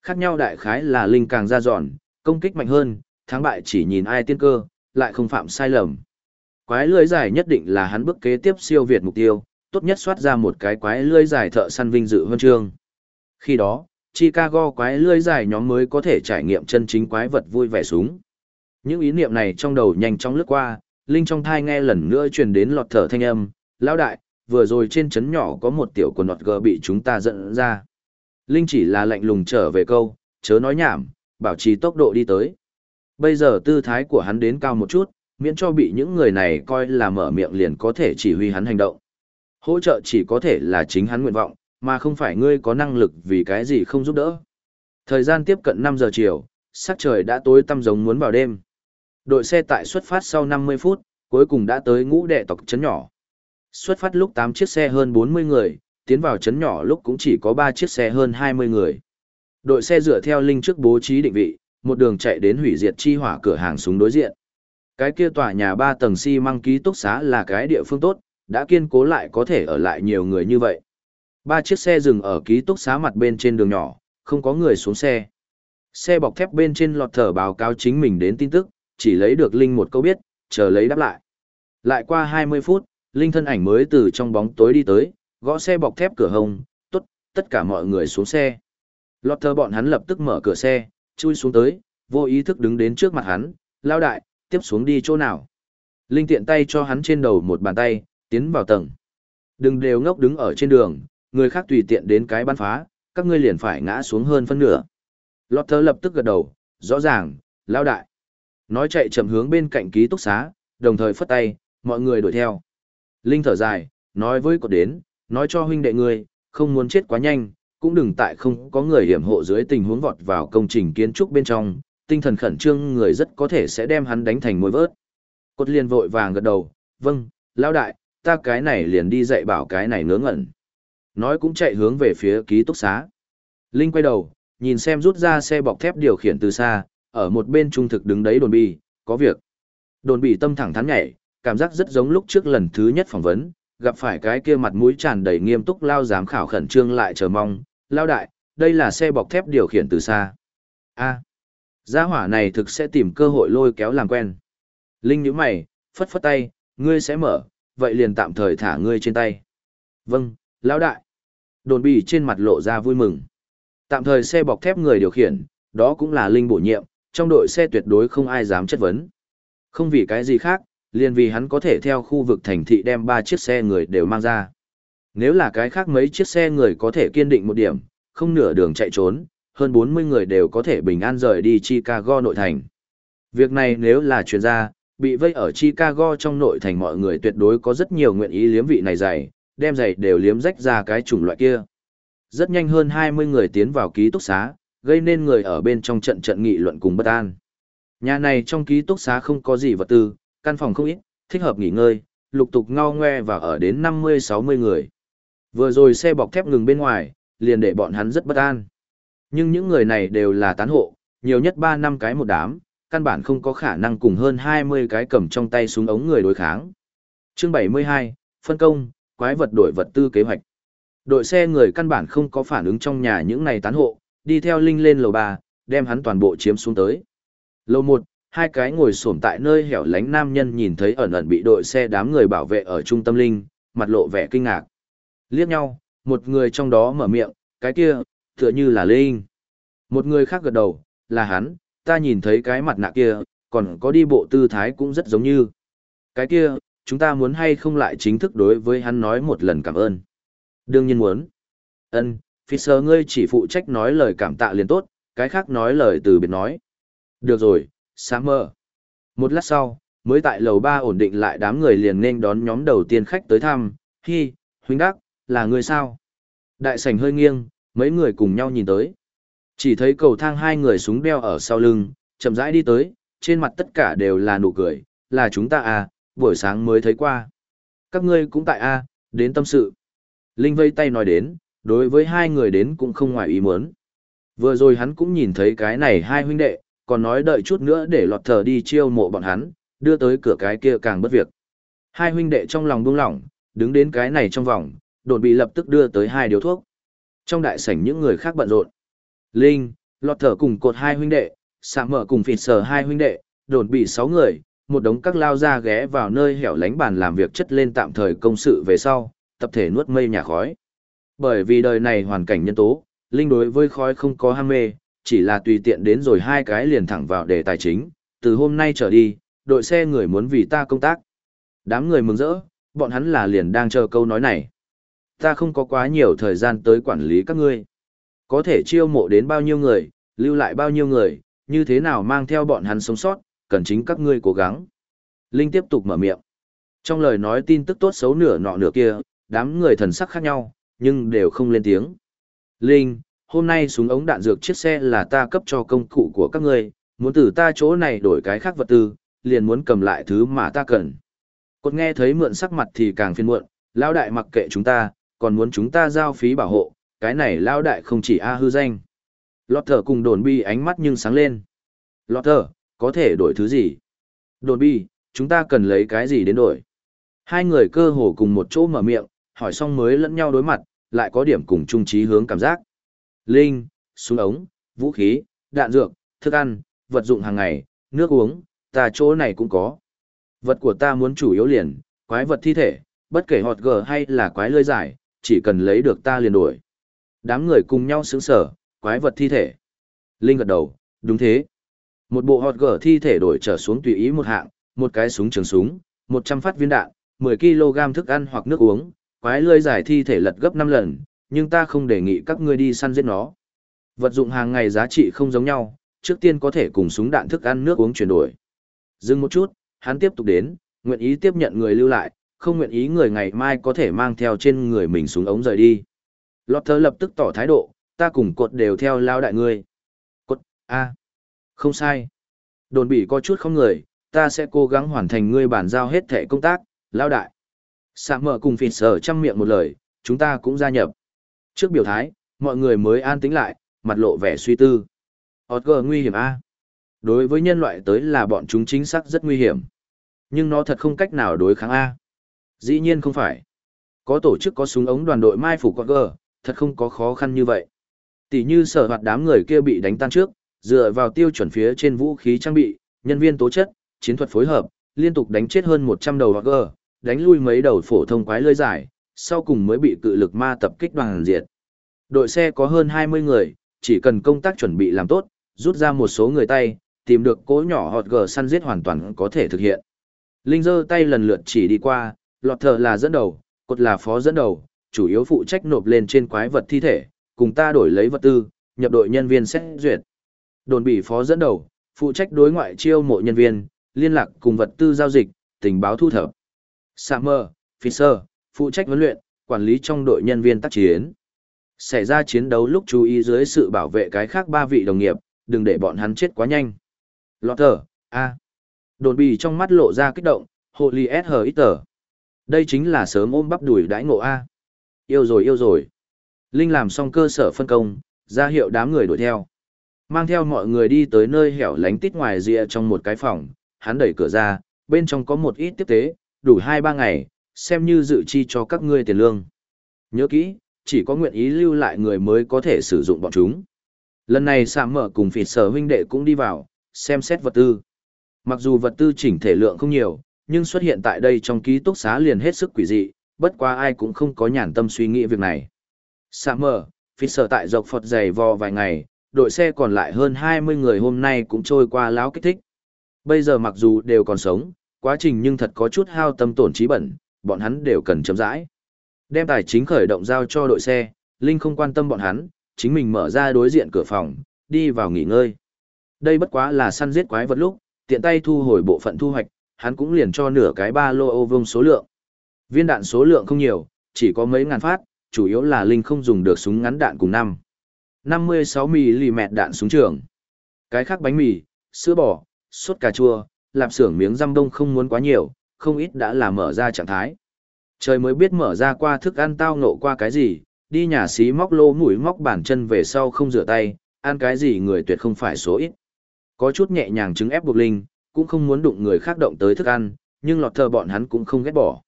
Khác nhau đại khái là linh càng ra dọn, công kích mạnh hơn, thắng bại chỉ nhìn ai tiên cơ, lại không phạm sai lầm. Quái lưỡi dài nhất định là hắn bước kế tiếp siêu việt mục tiêu, tốt nhất soát ra một cái quái lưỡi dài thợ săn vinh dự huân chương. Khi đó, Chicago quái lưỡi dài nhóm mới có thể trải nghiệm chân chính quái vật vui vẻ súng. Những ý niệm này trong đầu nhanh chóng lướt qua, Linh trong thai nghe lần nữa truyền đến lọt thở thanh âm, lão đại, vừa rồi trên chấn nhỏ có một tiểu quần nọt gờ bị chúng ta dẫn ra. Linh chỉ là lạnh lùng trở về câu, chớ nói nhảm, bảo trì tốc độ đi tới. Bây giờ tư thái của hắn đến cao một chút, miễn cho bị những người này coi là mở miệng liền có thể chỉ huy hắn hành động. Hỗ trợ chỉ có thể là chính hắn nguyện vọng, mà không phải ngươi có năng lực vì cái gì không giúp đỡ. Thời gian tiếp cận 5 giờ chiều, sắc trời đã tối tăm giống muốn vào đêm. Đội xe tại xuất phát sau 50 phút, cuối cùng đã tới ngũ đệ tộc trấn nhỏ. Xuất phát lúc 8 chiếc xe hơn 40 người, tiến vào trấn nhỏ lúc cũng chỉ có 3 chiếc xe hơn 20 người. Đội xe dựa theo linh trước bố trí định vị, một đường chạy đến hủy diệt chi hỏa cửa hàng súng đối diện. Cái kia tòa nhà 3 tầng xi si măng ký túc xá là cái địa phương tốt, đã kiên cố lại có thể ở lại nhiều người như vậy. Ba chiếc xe dừng ở ký túc xá mặt bên trên đường nhỏ, không có người xuống xe. Xe bọc thép bên trên lọt thở báo cáo chính mình đến tin tức, chỉ lấy được Linh một câu biết, chờ lấy đáp lại. Lại qua 20 phút, Linh thân ảnh mới từ trong bóng tối đi tới, gõ xe bọc thép cửa hồng, tốt, tất cả mọi người xuống xe. Lọt thở bọn hắn lập tức mở cửa xe, chui xuống tới, vô ý thức đứng đến trước mặt hắn, lao đại, tiếp xuống đi chỗ nào. Linh tiện tay cho hắn trên đầu một bàn tay, tiến vào tầng. Đừng đều ngốc đứng ở trên đường, người khác tùy tiện đến cái bắn phá, các ngươi liền phải ngã xuống hơn phân nửa. Lọt thơ lập tức gật đầu, rõ ràng, lao đại. Nói chạy chậm hướng bên cạnh ký túc xá, đồng thời phất tay, mọi người đuổi theo. Linh thở dài, nói với cột đến, nói cho huynh đệ ngươi, không muốn chết quá nhanh, cũng đừng tại không có người hiểm hộ dưới tình huống vọt vào công trình kiến trúc bên trong, tinh thần khẩn trương người rất có thể sẽ đem hắn đánh thành mối vớt. Cột liền vội vàng gật đầu, vâng, lao đại, ta cái này liền đi dạy bảo cái này ngớ ngẩn. Nói cũng chạy hướng về phía ký túc xá. Linh quay đầu, nhìn xem rút ra xe bọc thép điều khiển từ xa, ở một bên trung thực đứng đấy đồn bì, có việc. Đồn bì tâm thẳng thắn nhảy, cảm giác rất giống lúc trước lần thứ nhất phỏng vấn, gặp phải cái kia mặt mũi tràn đầy nghiêm túc lao giám khảo khẩn trương lại chờ mong, lao đại, đây là xe bọc thép điều khiển từ xa. a gia hỏa này thực sẽ tìm cơ hội lôi kéo làm quen. Linh nhíu mày, phất phất tay, ngươi sẽ mở, vậy liền tạm thời thả ngươi trên tay. Vâng, lão đại. Đồn bì trên mặt lộ ra vui mừng. Tạm thời xe bọc thép người điều khiển, đó cũng là Linh bổ nhiệm, trong đội xe tuyệt đối không ai dám chất vấn. Không vì cái gì khác, liền vì hắn có thể theo khu vực thành thị đem ba chiếc xe người đều mang ra. Nếu là cái khác mấy chiếc xe người có thể kiên định một điểm, không nửa đường chạy trốn, hơn 40 người đều có thể bình an rời đi Chicago nội thành. Việc này nếu là chuyên gia, bị vây ở Chicago trong nội thành mọi người tuyệt đối có rất nhiều nguyện ý liếm vị này dày, đem giày đều liếm rách ra cái chủng loại kia. Rất nhanh hơn 20 người tiến vào ký túc xá, gây nên người ở bên trong trận trận nghị luận cùng bất an. Nhà này trong ký túc xá không có gì vật tư, căn phòng không ít, thích hợp nghỉ ngơi, lục tục ngao ngoe và ở đến 50-60 người. Vừa rồi xe bọc thép ngừng bên ngoài, liền để bọn hắn rất bất an. Nhưng những người này đều là tán hộ, nhiều nhất 3 năm cái một đám, căn bản không có khả năng cùng hơn 20 cái cầm trong tay súng ống người đối kháng. Chương 72, phân công, quái vật đổi vật tư kế hoạch. Đội xe người căn bản không có phản ứng trong nhà những này tán hộ, đi theo Linh lên lầu 3, đem hắn toàn bộ chiếm xuống tới. Lầu 1, hai cái ngồi xổm tại nơi hẻo lánh nam nhân nhìn thấy ẩn ẩn bị đội xe đám người bảo vệ ở trung tâm Linh, mặt lộ vẻ kinh ngạc. Liếc nhau, một người trong đó mở miệng, cái kia, tựa như là Linh. Một người khác gật đầu, là hắn, ta nhìn thấy cái mặt nạ kia, còn có đi bộ tư thái cũng rất giống như. Cái kia, chúng ta muốn hay không lại chính thức đối với hắn nói một lần cảm ơn. Đương nhiên muốn. Ân, Fisher ngươi chỉ phụ trách nói lời cảm tạ liền tốt, cái khác nói lời từ biệt nói. Được rồi, sáng mơ. Một lát sau, mới tại lầu ba ổn định lại đám người liền nên đón nhóm đầu tiên khách tới thăm. Hi, huynh đắc, là người sao? Đại sảnh hơi nghiêng, mấy người cùng nhau nhìn tới. Chỉ thấy cầu thang hai người súng đeo ở sau lưng, chậm rãi đi tới, trên mặt tất cả đều là nụ cười, là chúng ta à, buổi sáng mới thấy qua. Các ngươi cũng tại a, à, đến tâm sự. Linh vây tay nói đến, đối với hai người đến cũng không ngoài ý muốn. Vừa rồi hắn cũng nhìn thấy cái này hai huynh đệ, còn nói đợi chút nữa để lọt thờ đi chiêu mộ bọn hắn, đưa tới cửa cái kia càng bất việc. Hai huynh đệ trong lòng buông lỏng, đứng đến cái này trong vòng, đột bị lập tức đưa tới hai điếu thuốc. Trong đại sảnh những người khác bận rộn. Linh, lọt thở cùng cột hai huynh đệ, sạm mở cùng phịt sờ hai huynh đệ, đồn bị sáu người, một đống các lao ra ghé vào nơi hẻo lánh bàn làm việc chất lên tạm thời công sự về sau, tập thể nuốt mây nhà khói. Bởi vì đời này hoàn cảnh nhân tố, Linh đối với khói không có ham mê, chỉ là tùy tiện đến rồi hai cái liền thẳng vào đề tài chính, từ hôm nay trở đi, đội xe người muốn vì ta công tác. Đám người mừng rỡ, bọn hắn là liền đang chờ câu nói này. Ta không có quá nhiều thời gian tới quản lý các ngươi. Có thể chiêu mộ đến bao nhiêu người, lưu lại bao nhiêu người, như thế nào mang theo bọn hắn sống sót, cần chính các ngươi cố gắng. Linh tiếp tục mở miệng. Trong lời nói tin tức tốt xấu nửa nọ nửa kia, đám người thần sắc khác nhau, nhưng đều không lên tiếng. Linh, hôm nay súng ống đạn dược chiếc xe là ta cấp cho công cụ của các ngươi, muốn từ ta chỗ này đổi cái khác vật tư, liền muốn cầm lại thứ mà ta cần. Cột nghe thấy mượn sắc mặt thì càng phiền muộn, lão đại mặc kệ chúng ta, còn muốn chúng ta giao phí bảo hộ, cái này lao đại không chỉ a hư danh. Lọt thở cùng đồn bi ánh mắt nhưng sáng lên. Lọt thở, có thể đổi thứ gì? Đồn bi, chúng ta cần lấy cái gì đến đổi? Hai người cơ hồ cùng một chỗ mở miệng, hỏi xong mới lẫn nhau đối mặt, lại có điểm cùng chung trí hướng cảm giác. Linh, súng ống, vũ khí, đạn dược, thức ăn, vật dụng hàng ngày, nước uống, ta chỗ này cũng có. Vật của ta muốn chủ yếu liền, quái vật thi thể, bất kể hot gờ hay là quái lơi dài, chỉ cần lấy được ta liền đổi. Đám người cùng nhau sững sở, quái vật thi thể. Linh gật đầu, đúng thế. Một bộ hot gở thi thể đổi trở xuống tùy ý một hạng, một cái súng trường súng, 100 phát viên đạn, 10 kg thức ăn hoặc nước uống, quái lươi giải thi thể lật gấp 5 lần, nhưng ta không đề nghị các ngươi đi săn giết nó. Vật dụng hàng ngày giá trị không giống nhau, trước tiên có thể cùng súng đạn thức ăn nước uống chuyển đổi. Dừng một chút, hắn tiếp tục đến, nguyện ý tiếp nhận người lưu lại, không nguyện ý người ngày mai có thể mang theo trên người mình súng ống rời đi. Lọt thơ lập tức tỏ thái độ, ta cùng cột đều theo lao đại ngươi. Cột, a, không sai. Đồn bị có chút không người, ta sẽ cố gắng hoàn thành ngươi bản giao hết thể công tác, lao đại. Sạ mở cùng phịt sở chăm miệng một lời, chúng ta cũng gia nhập. Trước biểu thái, mọi người mới an tĩnh lại, mặt lộ vẻ suy tư. Otger nguy hiểm a. Đối với nhân loại tới là bọn chúng chính xác rất nguy hiểm. Nhưng nó thật không cách nào đối kháng a. Dĩ nhiên không phải. Có tổ chức có súng ống đoàn đội mai phục Otger, thật không có khó khăn như vậy. Tỷ như sở hoạt đám người kia bị đánh tan trước, dựa vào tiêu chuẩn phía trên vũ khí trang bị, nhân viên tố chất, chiến thuật phối hợp, liên tục đánh chết hơn 100 đầu Otger, đánh lui mấy đầu phổ thông quái lơi dài, sau cùng mới bị cự lực ma tập kích đoàn diệt. Đội xe có hơn 20 người, chỉ cần công tác chuẩn bị làm tốt, rút ra một số người tay, tìm được cố nhỏ hot gờ săn giết hoàn toàn có thể thực hiện. Linh giơ tay lần lượt chỉ đi qua, lọt thờ là dẫn đầu, cột là phó dẫn đầu, chủ yếu phụ trách nộp lên trên quái vật thi thể, cùng ta đổi lấy vật tư, nhập đội nhân viên xét duyệt. Đồn bị phó dẫn đầu, phụ trách đối ngoại chiêu mộ nhân viên, liên lạc cùng vật tư giao dịch, tình báo thu thập. Summer, Fisher, phụ trách huấn luyện, quản lý trong đội nhân viên tác chiến. Xảy ra chiến đấu lúc chú ý dưới sự bảo vệ cái khác ba vị đồng nghiệp, đừng để bọn hắn chết quá nhanh. Lotter, A. Đồn bì trong mắt lộ ra kích động, Holy S. Đây chính là sớm ôm bắp đuổi đãi ngộ A. Yêu rồi yêu rồi. Linh làm xong cơ sở phân công, ra hiệu đám người đuổi theo. Mang theo mọi người đi tới nơi hẻo lánh tít ngoài rìa trong một cái phòng, hắn đẩy cửa ra, bên trong có một ít tiếp tế, đủ 2-3 ngày, xem như dự chi cho các ngươi tiền lương. Nhớ kỹ, chỉ có nguyện ý lưu lại người mới có thể sử dụng bọn chúng. Lần này Sạm mở cùng phịt sở huynh đệ cũng đi vào, xem xét vật tư. Mặc dù vật tư chỉnh thể lượng không nhiều, nhưng xuất hiện tại đây trong ký túc xá liền hết sức quỷ dị, bất quá ai cũng không có nhàn tâm suy nghĩ việc này. Sạ mở, phi sở tại dọc Phật dày vò vài ngày, đội xe còn lại hơn 20 người hôm nay cũng trôi qua láo kích thích. Bây giờ mặc dù đều còn sống, quá trình nhưng thật có chút hao tâm tổn trí bẩn, bọn hắn đều cần chấm rãi. Đem tài chính khởi động giao cho đội xe, Linh không quan tâm bọn hắn, chính mình mở ra đối diện cửa phòng, đi vào nghỉ ngơi. Đây bất quá là săn giết quái vật lúc, tiện tay thu hồi bộ phận thu hoạch, hắn cũng liền cho nửa cái ba lô ô vương số lượng. Viên đạn số lượng không nhiều, chỉ có mấy ngàn phát, chủ yếu là Linh không dùng được súng ngắn đạn cùng năm. 56mm đạn súng trường. Cái khác bánh mì, sữa bò, sốt cà chua, lạp xưởng miếng răm đông không muốn quá nhiều, không ít đã là mở ra trạng thái. Trời mới biết mở ra qua thức ăn tao ngộ qua cái gì, đi nhà xí móc lô mũi móc bàn chân về sau không rửa tay, ăn cái gì người tuyệt không phải số ít. Có chút nhẹ nhàng chứng ép buộc linh, cũng không muốn đụng người khác động tới thức ăn, nhưng lọt thờ bọn hắn cũng không ghét bỏ.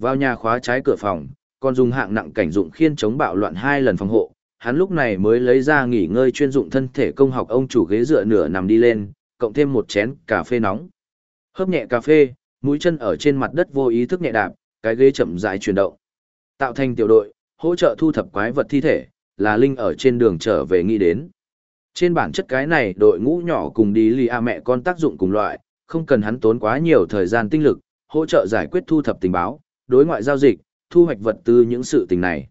Vào nhà khóa trái cửa phòng, còn dùng hạng nặng cảnh dụng khiên chống bạo loạn hai lần phòng hộ, hắn lúc này mới lấy ra nghỉ ngơi chuyên dụng thân thể công học ông chủ ghế dựa nửa nằm đi lên, cộng thêm một chén cà phê nóng. Hớp nhẹ cà phê, mũi chân ở trên mặt đất vô ý thức nhẹ đạp, cái ghế chậm rãi chuyển động. Tạo thành tiểu đội, hỗ trợ thu thập quái vật thi thể, là Linh ở trên đường trở về nghĩ đến. Trên bản chất cái này đội ngũ nhỏ cùng đi lì a mẹ con tác dụng cùng loại, không cần hắn tốn quá nhiều thời gian tinh lực, hỗ trợ giải quyết thu thập tình báo, đối ngoại giao dịch, thu hoạch vật tư những sự tình này.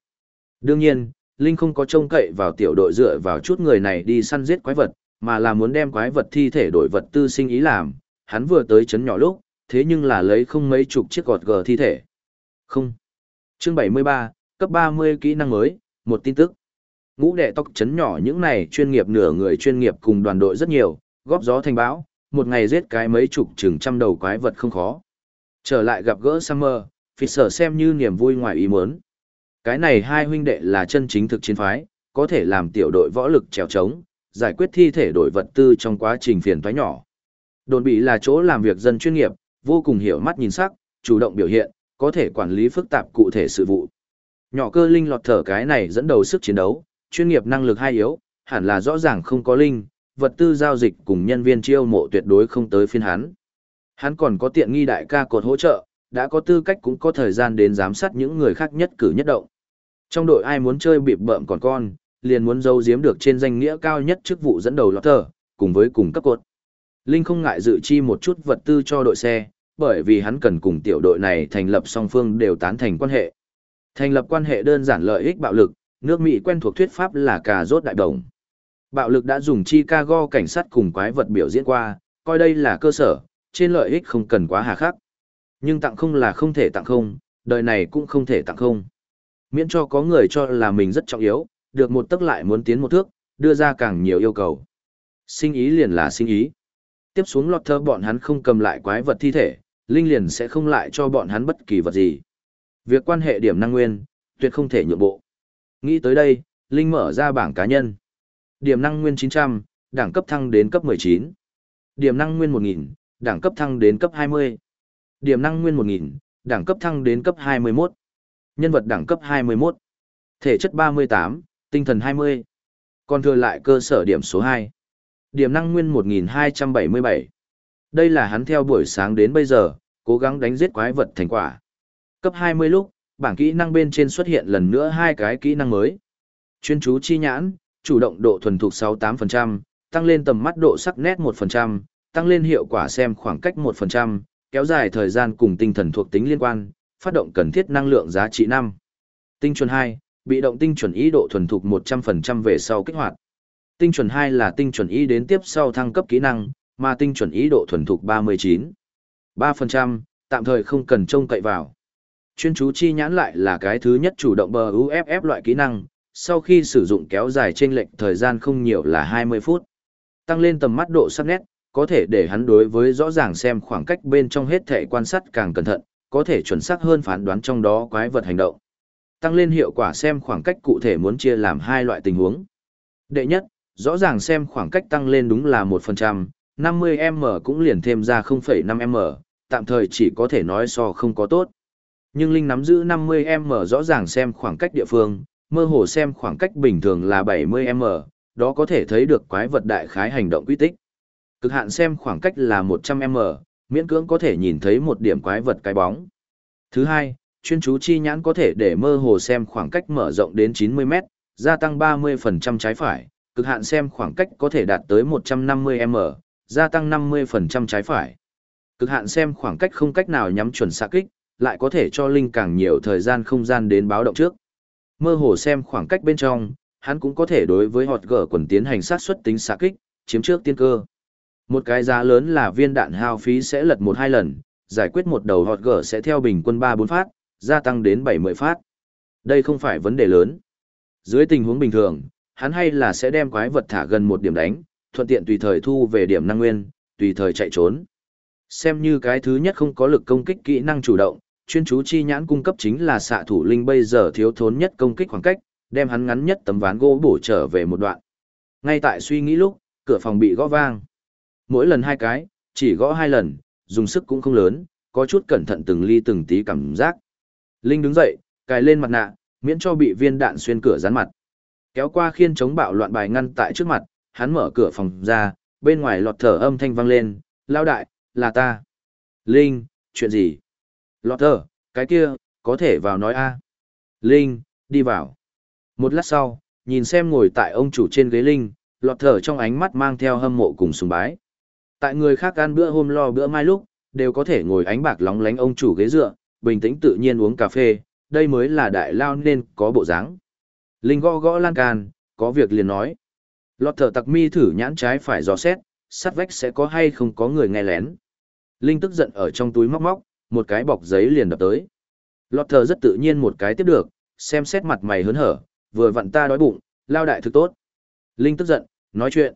Đương nhiên, Linh không có trông cậy vào tiểu đội dựa vào chút người này đi săn giết quái vật, mà là muốn đem quái vật thi thể đổi vật tư sinh ý làm, hắn vừa tới chấn nhỏ lúc, thế nhưng là lấy không mấy chục chiếc gọt gờ thi thể. Không. Chương 73, cấp 30 kỹ năng mới, một tin tức. Ngũ đệ tóc chấn nhỏ những này chuyên nghiệp nửa người chuyên nghiệp cùng đoàn đội rất nhiều, góp gió thành bão, một ngày giết cái mấy chục chừng trăm đầu quái vật không khó. Trở lại gặp gỡ Summer, phỉ sở xem như niềm vui ngoài ý muốn. Cái này hai huynh đệ là chân chính thực chiến phái, có thể làm tiểu đội võ lực trèo trống, giải quyết thi thể đổi vật tư trong quá trình phiền toái nhỏ. Đồn bị là chỗ làm việc dân chuyên nghiệp, vô cùng hiểu mắt nhìn sắc, chủ động biểu hiện, có thể quản lý phức tạp cụ thể sự vụ. Nhỏ cơ linh lọt thở cái này dẫn đầu sức chiến đấu, chuyên nghiệp năng lực hai yếu, hẳn là rõ ràng không có linh, vật tư giao dịch cùng nhân viên chiêu mộ tuyệt đối không tới phiên hắn. Hắn còn có tiện nghi đại ca cột hỗ trợ, đã có tư cách cũng có thời gian đến giám sát những người khác nhất cử nhất động. Trong đội ai muốn chơi bịp bợm còn con, liền muốn giấu giếm được trên danh nghĩa cao nhất chức vụ dẫn đầu lọt thở, cùng với cùng cấp cột. Linh không ngại dự chi một chút vật tư cho đội xe, bởi vì hắn cần cùng tiểu đội này thành lập song phương đều tán thành quan hệ. Thành lập quan hệ đơn giản lợi ích bạo lực, nước Mỹ quen thuộc thuyết pháp là cà rốt đại đồng. Bạo lực đã dùng Chicago cảnh sát cùng quái vật biểu diễn qua, coi đây là cơ sở, trên lợi ích không cần quá hà khắc. Nhưng tặng không là không thể tặng không, đời này cũng không thể tặng không. Miễn cho có người cho là mình rất trọng yếu, được một tức lại muốn tiến một thước, đưa ra càng nhiều yêu cầu. Sinh ý liền là sinh ý. Tiếp xuống lọt thơ bọn hắn không cầm lại quái vật thi thể, Linh liền sẽ không lại cho bọn hắn bất kỳ vật gì. Việc quan hệ điểm năng nguyên, tuyệt không thể nhượng bộ. Nghĩ tới đây, Linh mở ra bảng cá nhân. Điểm năng nguyên 900, đẳng cấp thăng đến cấp 19. Điểm năng nguyên 1000, đẳng cấp thăng đến cấp 20. Điểm năng nguyên 1000, đẳng cấp thăng đến cấp 21. Nhân vật đẳng cấp 21. Thể chất 38, tinh thần 20. Còn thừa lại cơ sở điểm số 2. Điểm năng nguyên 1277. Đây là hắn theo buổi sáng đến bây giờ, cố gắng đánh giết quái vật thành quả. Cấp 20 lúc, bảng kỹ năng bên trên xuất hiện lần nữa hai cái kỹ năng mới. Chuyên chú chi nhãn, chủ động độ thuần thục 68%, tăng lên tầm mắt độ sắc nét 1%, tăng lên hiệu quả xem khoảng cách 1%, kéo dài thời gian cùng tinh thần thuộc tính liên quan, phát động cần thiết năng lượng giá trị 5. Tinh chuẩn 2, bị động tinh chuẩn ý độ thuần thục 100% về sau kích hoạt. Tinh chuẩn 2 là tinh chuẩn ý đến tiếp sau thăng cấp kỹ năng, mà tinh chuẩn ý độ thuần thục 39. 3%, tạm thời không cần trông cậy vào. Chuyên chú chi nhãn lại là cái thứ nhất chủ động bờ UFF loại kỹ năng, sau khi sử dụng kéo dài trên lệnh thời gian không nhiều là 20 phút. Tăng lên tầm mắt độ sắc nét, có thể để hắn đối với rõ ràng xem khoảng cách bên trong hết thể quan sát càng cẩn thận, có thể chuẩn xác hơn phán đoán trong đó quái vật hành động. Tăng lên hiệu quả xem khoảng cách cụ thể muốn chia làm hai loại tình huống. Đệ nhất, rõ ràng xem khoảng cách tăng lên đúng là 1%, 50m cũng liền thêm ra 0,5m, tạm thời chỉ có thể nói so không có tốt. Nhưng Linh nắm giữ 50m rõ ràng xem khoảng cách địa phương, mơ hồ xem khoảng cách bình thường là 70m, đó có thể thấy được quái vật đại khái hành động quy tích. Cực hạn xem khoảng cách là 100m, miễn cưỡng có thể nhìn thấy một điểm quái vật cái bóng. Thứ hai, chuyên chú chi nhãn có thể để mơ hồ xem khoảng cách mở rộng đến 90m, gia tăng 30% trái phải, cực hạn xem khoảng cách có thể đạt tới 150m, gia tăng 50% trái phải. Cực hạn xem khoảng cách không cách nào nhắm chuẩn xạ kích, lại có thể cho Linh càng nhiều thời gian không gian đến báo động trước. Mơ hồ xem khoảng cách bên trong, hắn cũng có thể đối với họt gở quần tiến hành sát xuất tính xạ kích, chiếm trước tiên cơ. Một cái giá lớn là viên đạn hao phí sẽ lật một hai lần, giải quyết một đầu họt gở sẽ theo bình quân 3-4 phát, gia tăng đến 70 phát. Đây không phải vấn đề lớn. Dưới tình huống bình thường, hắn hay là sẽ đem quái vật thả gần một điểm đánh, thuận tiện tùy thời thu về điểm năng nguyên, tùy thời chạy trốn. Xem như cái thứ nhất không có lực công kích kỹ năng chủ động, chuyên chú chi nhãn cung cấp chính là xạ thủ linh bây giờ thiếu thốn nhất công kích khoảng cách, đem hắn ngắn nhất tấm ván gỗ bổ trở về một đoạn. Ngay tại suy nghĩ lúc, cửa phòng bị gõ vang. Mỗi lần hai cái, chỉ gõ hai lần, dùng sức cũng không lớn, có chút cẩn thận từng ly từng tí cảm giác. Linh đứng dậy, cài lên mặt nạ, miễn cho bị viên đạn xuyên cửa rán mặt. Kéo qua khiên chống bạo loạn bài ngăn tại trước mặt, hắn mở cửa phòng ra, bên ngoài lọt thở âm thanh vang lên, lao đại, là ta. Linh, chuyện gì? Lọt thở, cái kia, có thể vào nói a. Linh, đi vào. Một lát sau, nhìn xem ngồi tại ông chủ trên ghế Linh, lọt thở trong ánh mắt mang theo hâm mộ cùng sùng bái. Tại người khác ăn bữa hôm lo bữa mai lúc, đều có thể ngồi ánh bạc lóng lánh ông chủ ghế dựa, bình tĩnh tự nhiên uống cà phê, đây mới là đại lao nên có bộ dáng. Linh gõ gõ lan can, có việc liền nói. Lọt thở tặc mi thử nhãn trái phải dò xét, sát vách sẽ có hay không có người nghe lén. Linh tức giận ở trong túi móc móc, một cái bọc giấy liền đập tới. Lọt thở rất tự nhiên một cái tiếp được, xem xét mặt mày hớn hở, vừa vặn ta đói bụng, lao đại thực tốt. Linh tức giận, nói chuyện.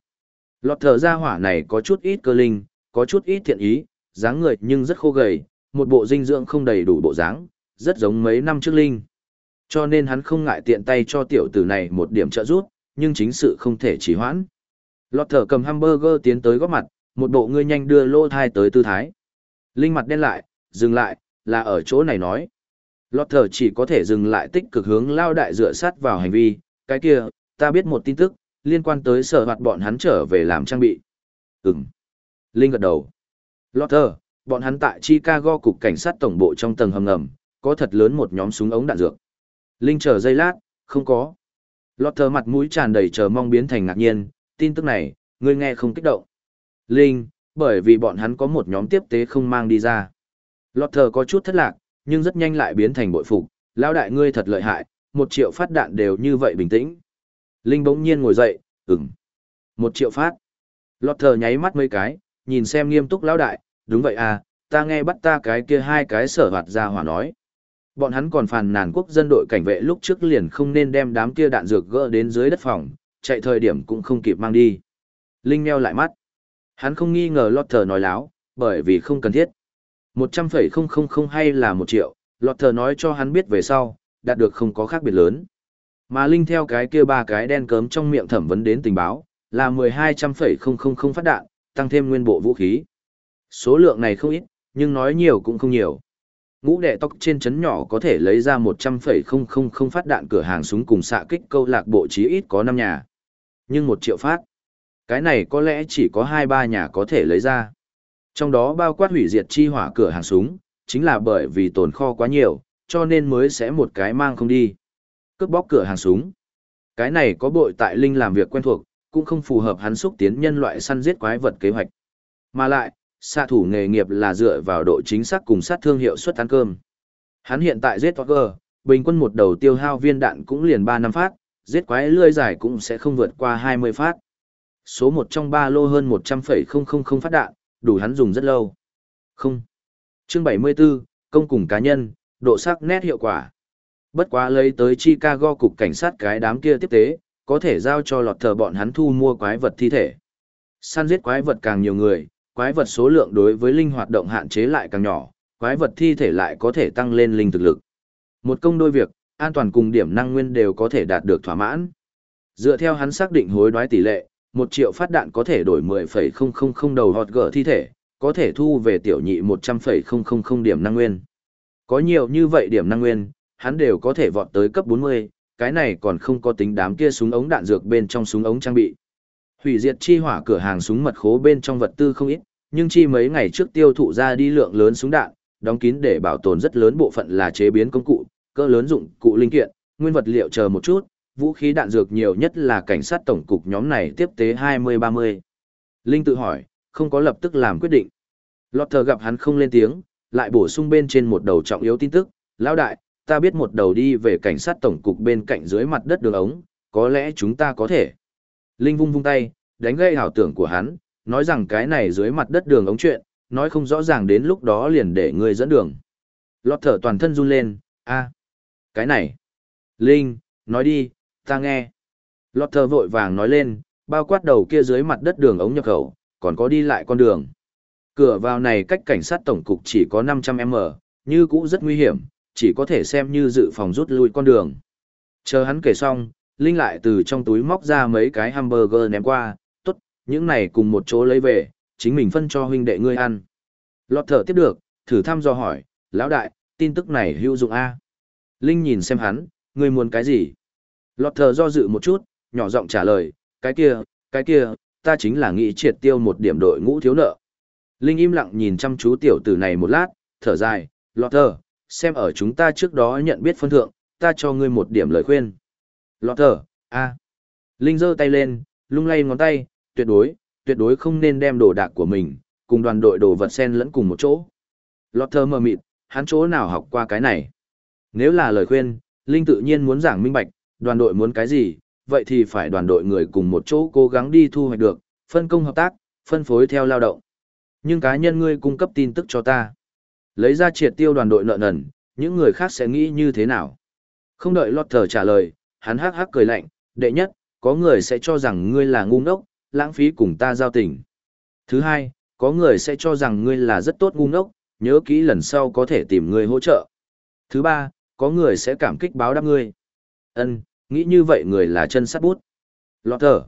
Lọt thở ra hỏa này có chút ít cơ linh, có chút ít thiện ý, dáng người nhưng rất khô gầy, một bộ dinh dưỡng không đầy đủ bộ dáng, rất giống mấy năm trước Linh. Cho nên hắn không ngại tiện tay cho tiểu tử này một điểm trợ giúp, nhưng chính sự không thể trì hoãn. Lọt thở cầm hamburger tiến tới góp mặt, một bộ ngươi nhanh đưa lô thai tới tư thái. Linh mặt đen lại, dừng lại, là ở chỗ này nói. Lọt thở chỉ có thể dừng lại tích cực hướng lao đại dựa sát vào hành vi, cái kia, ta biết một tin tức, liên quan tới sở hoạt bọn hắn trở về làm trang bị. Ừm. Linh gật đầu. Lotter, bọn hắn tại Chicago cục cảnh sát tổng bộ trong tầng hầm ngầm, có thật lớn một nhóm súng ống đạn dược. Linh chờ giây lát, không có. Lotter mặt mũi tràn đầy chờ mong biến thành ngạc nhiên, tin tức này, ngươi nghe không kích động. Linh, bởi vì bọn hắn có một nhóm tiếp tế không mang đi ra. Lotter có chút thất lạc, nhưng rất nhanh lại biến thành bội phục, lão đại ngươi thật lợi hại, một triệu phát đạn đều như vậy bình tĩnh. Linh bỗng nhiên ngồi dậy, ừm. Một triệu phát. Lọt thờ nháy mắt mấy cái, nhìn xem nghiêm túc lão đại, đúng vậy à, ta nghe bắt ta cái kia hai cái sở hoạt ra hỏa nói. Bọn hắn còn phàn nàn quốc dân đội cảnh vệ lúc trước liền không nên đem đám kia đạn dược gỡ đến dưới đất phòng, chạy thời điểm cũng không kịp mang đi. Linh meo lại mắt. Hắn không nghi ngờ lọt thờ nói láo, bởi vì không cần thiết. Một trăm phẩy không không không hay là một triệu, lọt thờ nói cho hắn biết về sau, đạt được không có khác biệt lớn. Mà Linh theo cái kia ba cái đen cớm trong miệng thẩm vấn đến tình báo, là mười hai trăm phẩy không không không phát đạn, tăng thêm nguyên bộ vũ khí. Số lượng này không ít, nhưng nói nhiều cũng không nhiều. Ngũ đệ tóc trên chấn nhỏ có thể lấy ra một trăm phẩy không không không phát đạn cửa hàng súng cùng xạ kích câu lạc bộ chí ít có năm nhà. Nhưng một triệu phát, cái này có lẽ chỉ có hai ba nhà có thể lấy ra. Trong đó bao quát hủy diệt chi hỏa cửa hàng súng, chính là bởi vì tồn kho quá nhiều, cho nên mới sẽ một cái mang không đi. Cướp bóc cửa hàng súng. Cái này có bội tại Linh làm việc quen thuộc, cũng không phù hợp hắn xúc tiến nhân loại săn giết quái vật kế hoạch. Mà lại, xạ thủ nghề nghiệp là dựa vào độ chính xác cùng sát thương hiệu suất ăn cơm. Hắn hiện tại giết Walker, bình quân một đầu tiêu hao viên đạn cũng liền 3 năm phát, giết quái lươi dài cũng sẽ không vượt qua 20 phát. Số 1 trong 3 lô hơn 100,000 phát đạn, đủ hắn dùng rất lâu. Không. Chương 74, công cùng cá nhân, độ sắc nét hiệu quả. Bất quá lấy tới Chicago cục cảnh sát cái đám kia tiếp tế, có thể giao cho lọt thờ bọn hắn thu mua quái vật thi thể. Săn giết quái vật càng nhiều người, quái vật số lượng đối với linh hoạt động hạn chế lại càng nhỏ, quái vật thi thể lại có thể tăng lên linh thực lực. Một công đôi việc, an toàn cùng điểm năng nguyên đều có thể đạt được thỏa mãn. Dựa theo hắn xác định hối đoái tỷ lệ, một triệu phát đạn có thể đổi 10,000 đầu hot gở thi thể, có thể thu về tiểu nhị 100,000 điểm năng nguyên. Có nhiều như vậy điểm năng nguyên, hắn đều có thể vọt tới cấp 40, cái này còn không có tính đám kia súng ống đạn dược bên trong súng ống trang bị. Hủy diệt chi hỏa cửa hàng súng mật khố bên trong vật tư không ít, nhưng chi mấy ngày trước tiêu thụ ra đi lượng lớn súng đạn, đóng kín để bảo tồn rất lớn bộ phận là chế biến công cụ, cỡ lớn dụng cụ linh kiện, nguyên vật liệu chờ một chút, vũ khí đạn dược nhiều nhất là cảnh sát tổng cục nhóm này tiếp tế 20-30. Linh tự hỏi, không có lập tức làm quyết định. Lọt thờ gặp hắn không lên tiếng, lại bổ sung bên trên một đầu trọng yếu tin tức, lão đại, ta biết một đầu đi về cảnh sát tổng cục bên cạnh dưới mặt đất đường ống, có lẽ chúng ta có thể. Linh vung vung tay, đánh gây ảo tưởng của hắn, nói rằng cái này dưới mặt đất đường ống chuyện, nói không rõ ràng đến lúc đó liền để người dẫn đường. Lọt thở toàn thân run lên, a cái này. Linh, nói đi, ta nghe. Lọt thở vội vàng nói lên, bao quát đầu kia dưới mặt đất đường ống nhập khẩu, còn có đi lại con đường. Cửa vào này cách cảnh sát tổng cục chỉ có 500m, như cũ rất nguy hiểm, chỉ có thể xem như dự phòng rút lui con đường. Chờ hắn kể xong, Linh lại từ trong túi móc ra mấy cái hamburger ném qua, tốt, những này cùng một chỗ lấy về, chính mình phân cho huynh đệ ngươi ăn. Lọt thở tiếp được, thử thăm dò hỏi, lão đại, tin tức này hữu dụng A. Linh nhìn xem hắn, ngươi muốn cái gì? Lọt thở do dự một chút, nhỏ giọng trả lời, cái kia, cái kia, ta chính là nghĩ triệt tiêu một điểm đội ngũ thiếu nợ. Linh im lặng nhìn chăm chú tiểu tử này một lát, thở dài, lọt thở, xem ở chúng ta trước đó nhận biết phân thượng, ta cho ngươi một điểm lời khuyên. Lọt thở, a. Linh giơ tay lên, lung lay ngón tay, tuyệt đối, tuyệt đối không nên đem đồ đạc của mình, cùng đoàn đội đồ vật sen lẫn cùng một chỗ. Lọt thở mờ mịt, hắn chỗ nào học qua cái này. Nếu là lời khuyên, Linh tự nhiên muốn giảng minh bạch, đoàn đội muốn cái gì, vậy thì phải đoàn đội người cùng một chỗ cố gắng đi thu hoạch được, phân công hợp tác, phân phối theo lao động. Nhưng cá nhân ngươi cung cấp tin tức cho ta. Lấy ra triệt tiêu đoàn đội nợ nần, những người khác sẽ nghĩ như thế nào? Không đợi lọt thở trả lời, hắn hắc hắc cười lạnh, đệ nhất, có người sẽ cho rằng ngươi là ngu ngốc, lãng phí cùng ta giao tình. Thứ hai, có người sẽ cho rằng ngươi là rất tốt ngu ngốc, nhớ kỹ lần sau có thể tìm ngươi hỗ trợ. Thứ ba, có người sẽ cảm kích báo đáp ngươi. Ân, nghĩ như vậy người là chân sắt bút. Lọt thở.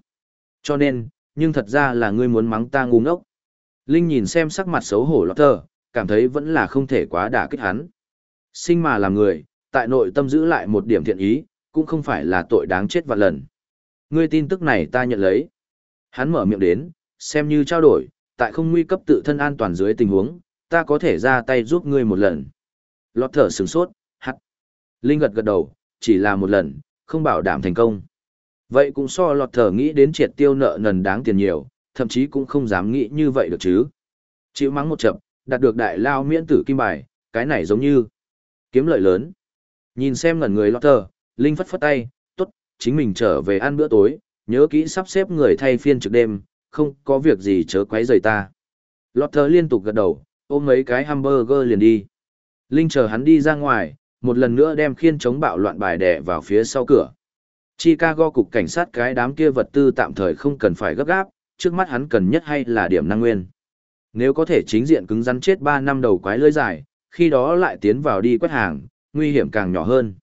Cho nên, nhưng thật ra là ngươi muốn mắng ta ngu ngốc. Linh nhìn xem sắc mặt xấu hổ lọt thở, cảm thấy vẫn là không thể quá đả kích hắn. Sinh mà làm người, tại nội tâm giữ lại một điểm thiện ý, cũng không phải là tội đáng chết vạn lần. Ngươi tin tức này ta nhận lấy. Hắn mở miệng đến, xem như trao đổi, tại không nguy cấp tự thân an toàn dưới tình huống, ta có thể ra tay giúp ngươi một lần. Lọt thở sừng sốt, hắt. Linh gật gật đầu, chỉ là một lần, không bảo đảm thành công. Vậy cũng so lọt thở nghĩ đến triệt tiêu nợ nần đáng tiền nhiều, thậm chí cũng không dám nghĩ như vậy được chứ. Chịu mắng một chậm, đạt được đại lao miễn tử kim bài, cái này giống như kiếm lợi lớn. Nhìn xem ngẩn người lọt Linh phất phất tay, tốt, chính mình trở về ăn bữa tối, nhớ kỹ sắp xếp người thay phiên trực đêm, không có việc gì chớ quấy rời ta. Lọt liên tục gật đầu, ôm mấy cái hamburger liền đi. Linh chờ hắn đi ra ngoài, một lần nữa đem khiên chống bạo loạn bài đè vào phía sau cửa. Chicago cục cảnh sát cái đám kia vật tư tạm thời không cần phải gấp gáp, trước mắt hắn cần nhất hay là điểm năng nguyên. Nếu có thể chính diện cứng rắn chết 3 năm đầu quái lưỡi dài, khi đó lại tiến vào đi quét hàng, nguy hiểm càng nhỏ hơn.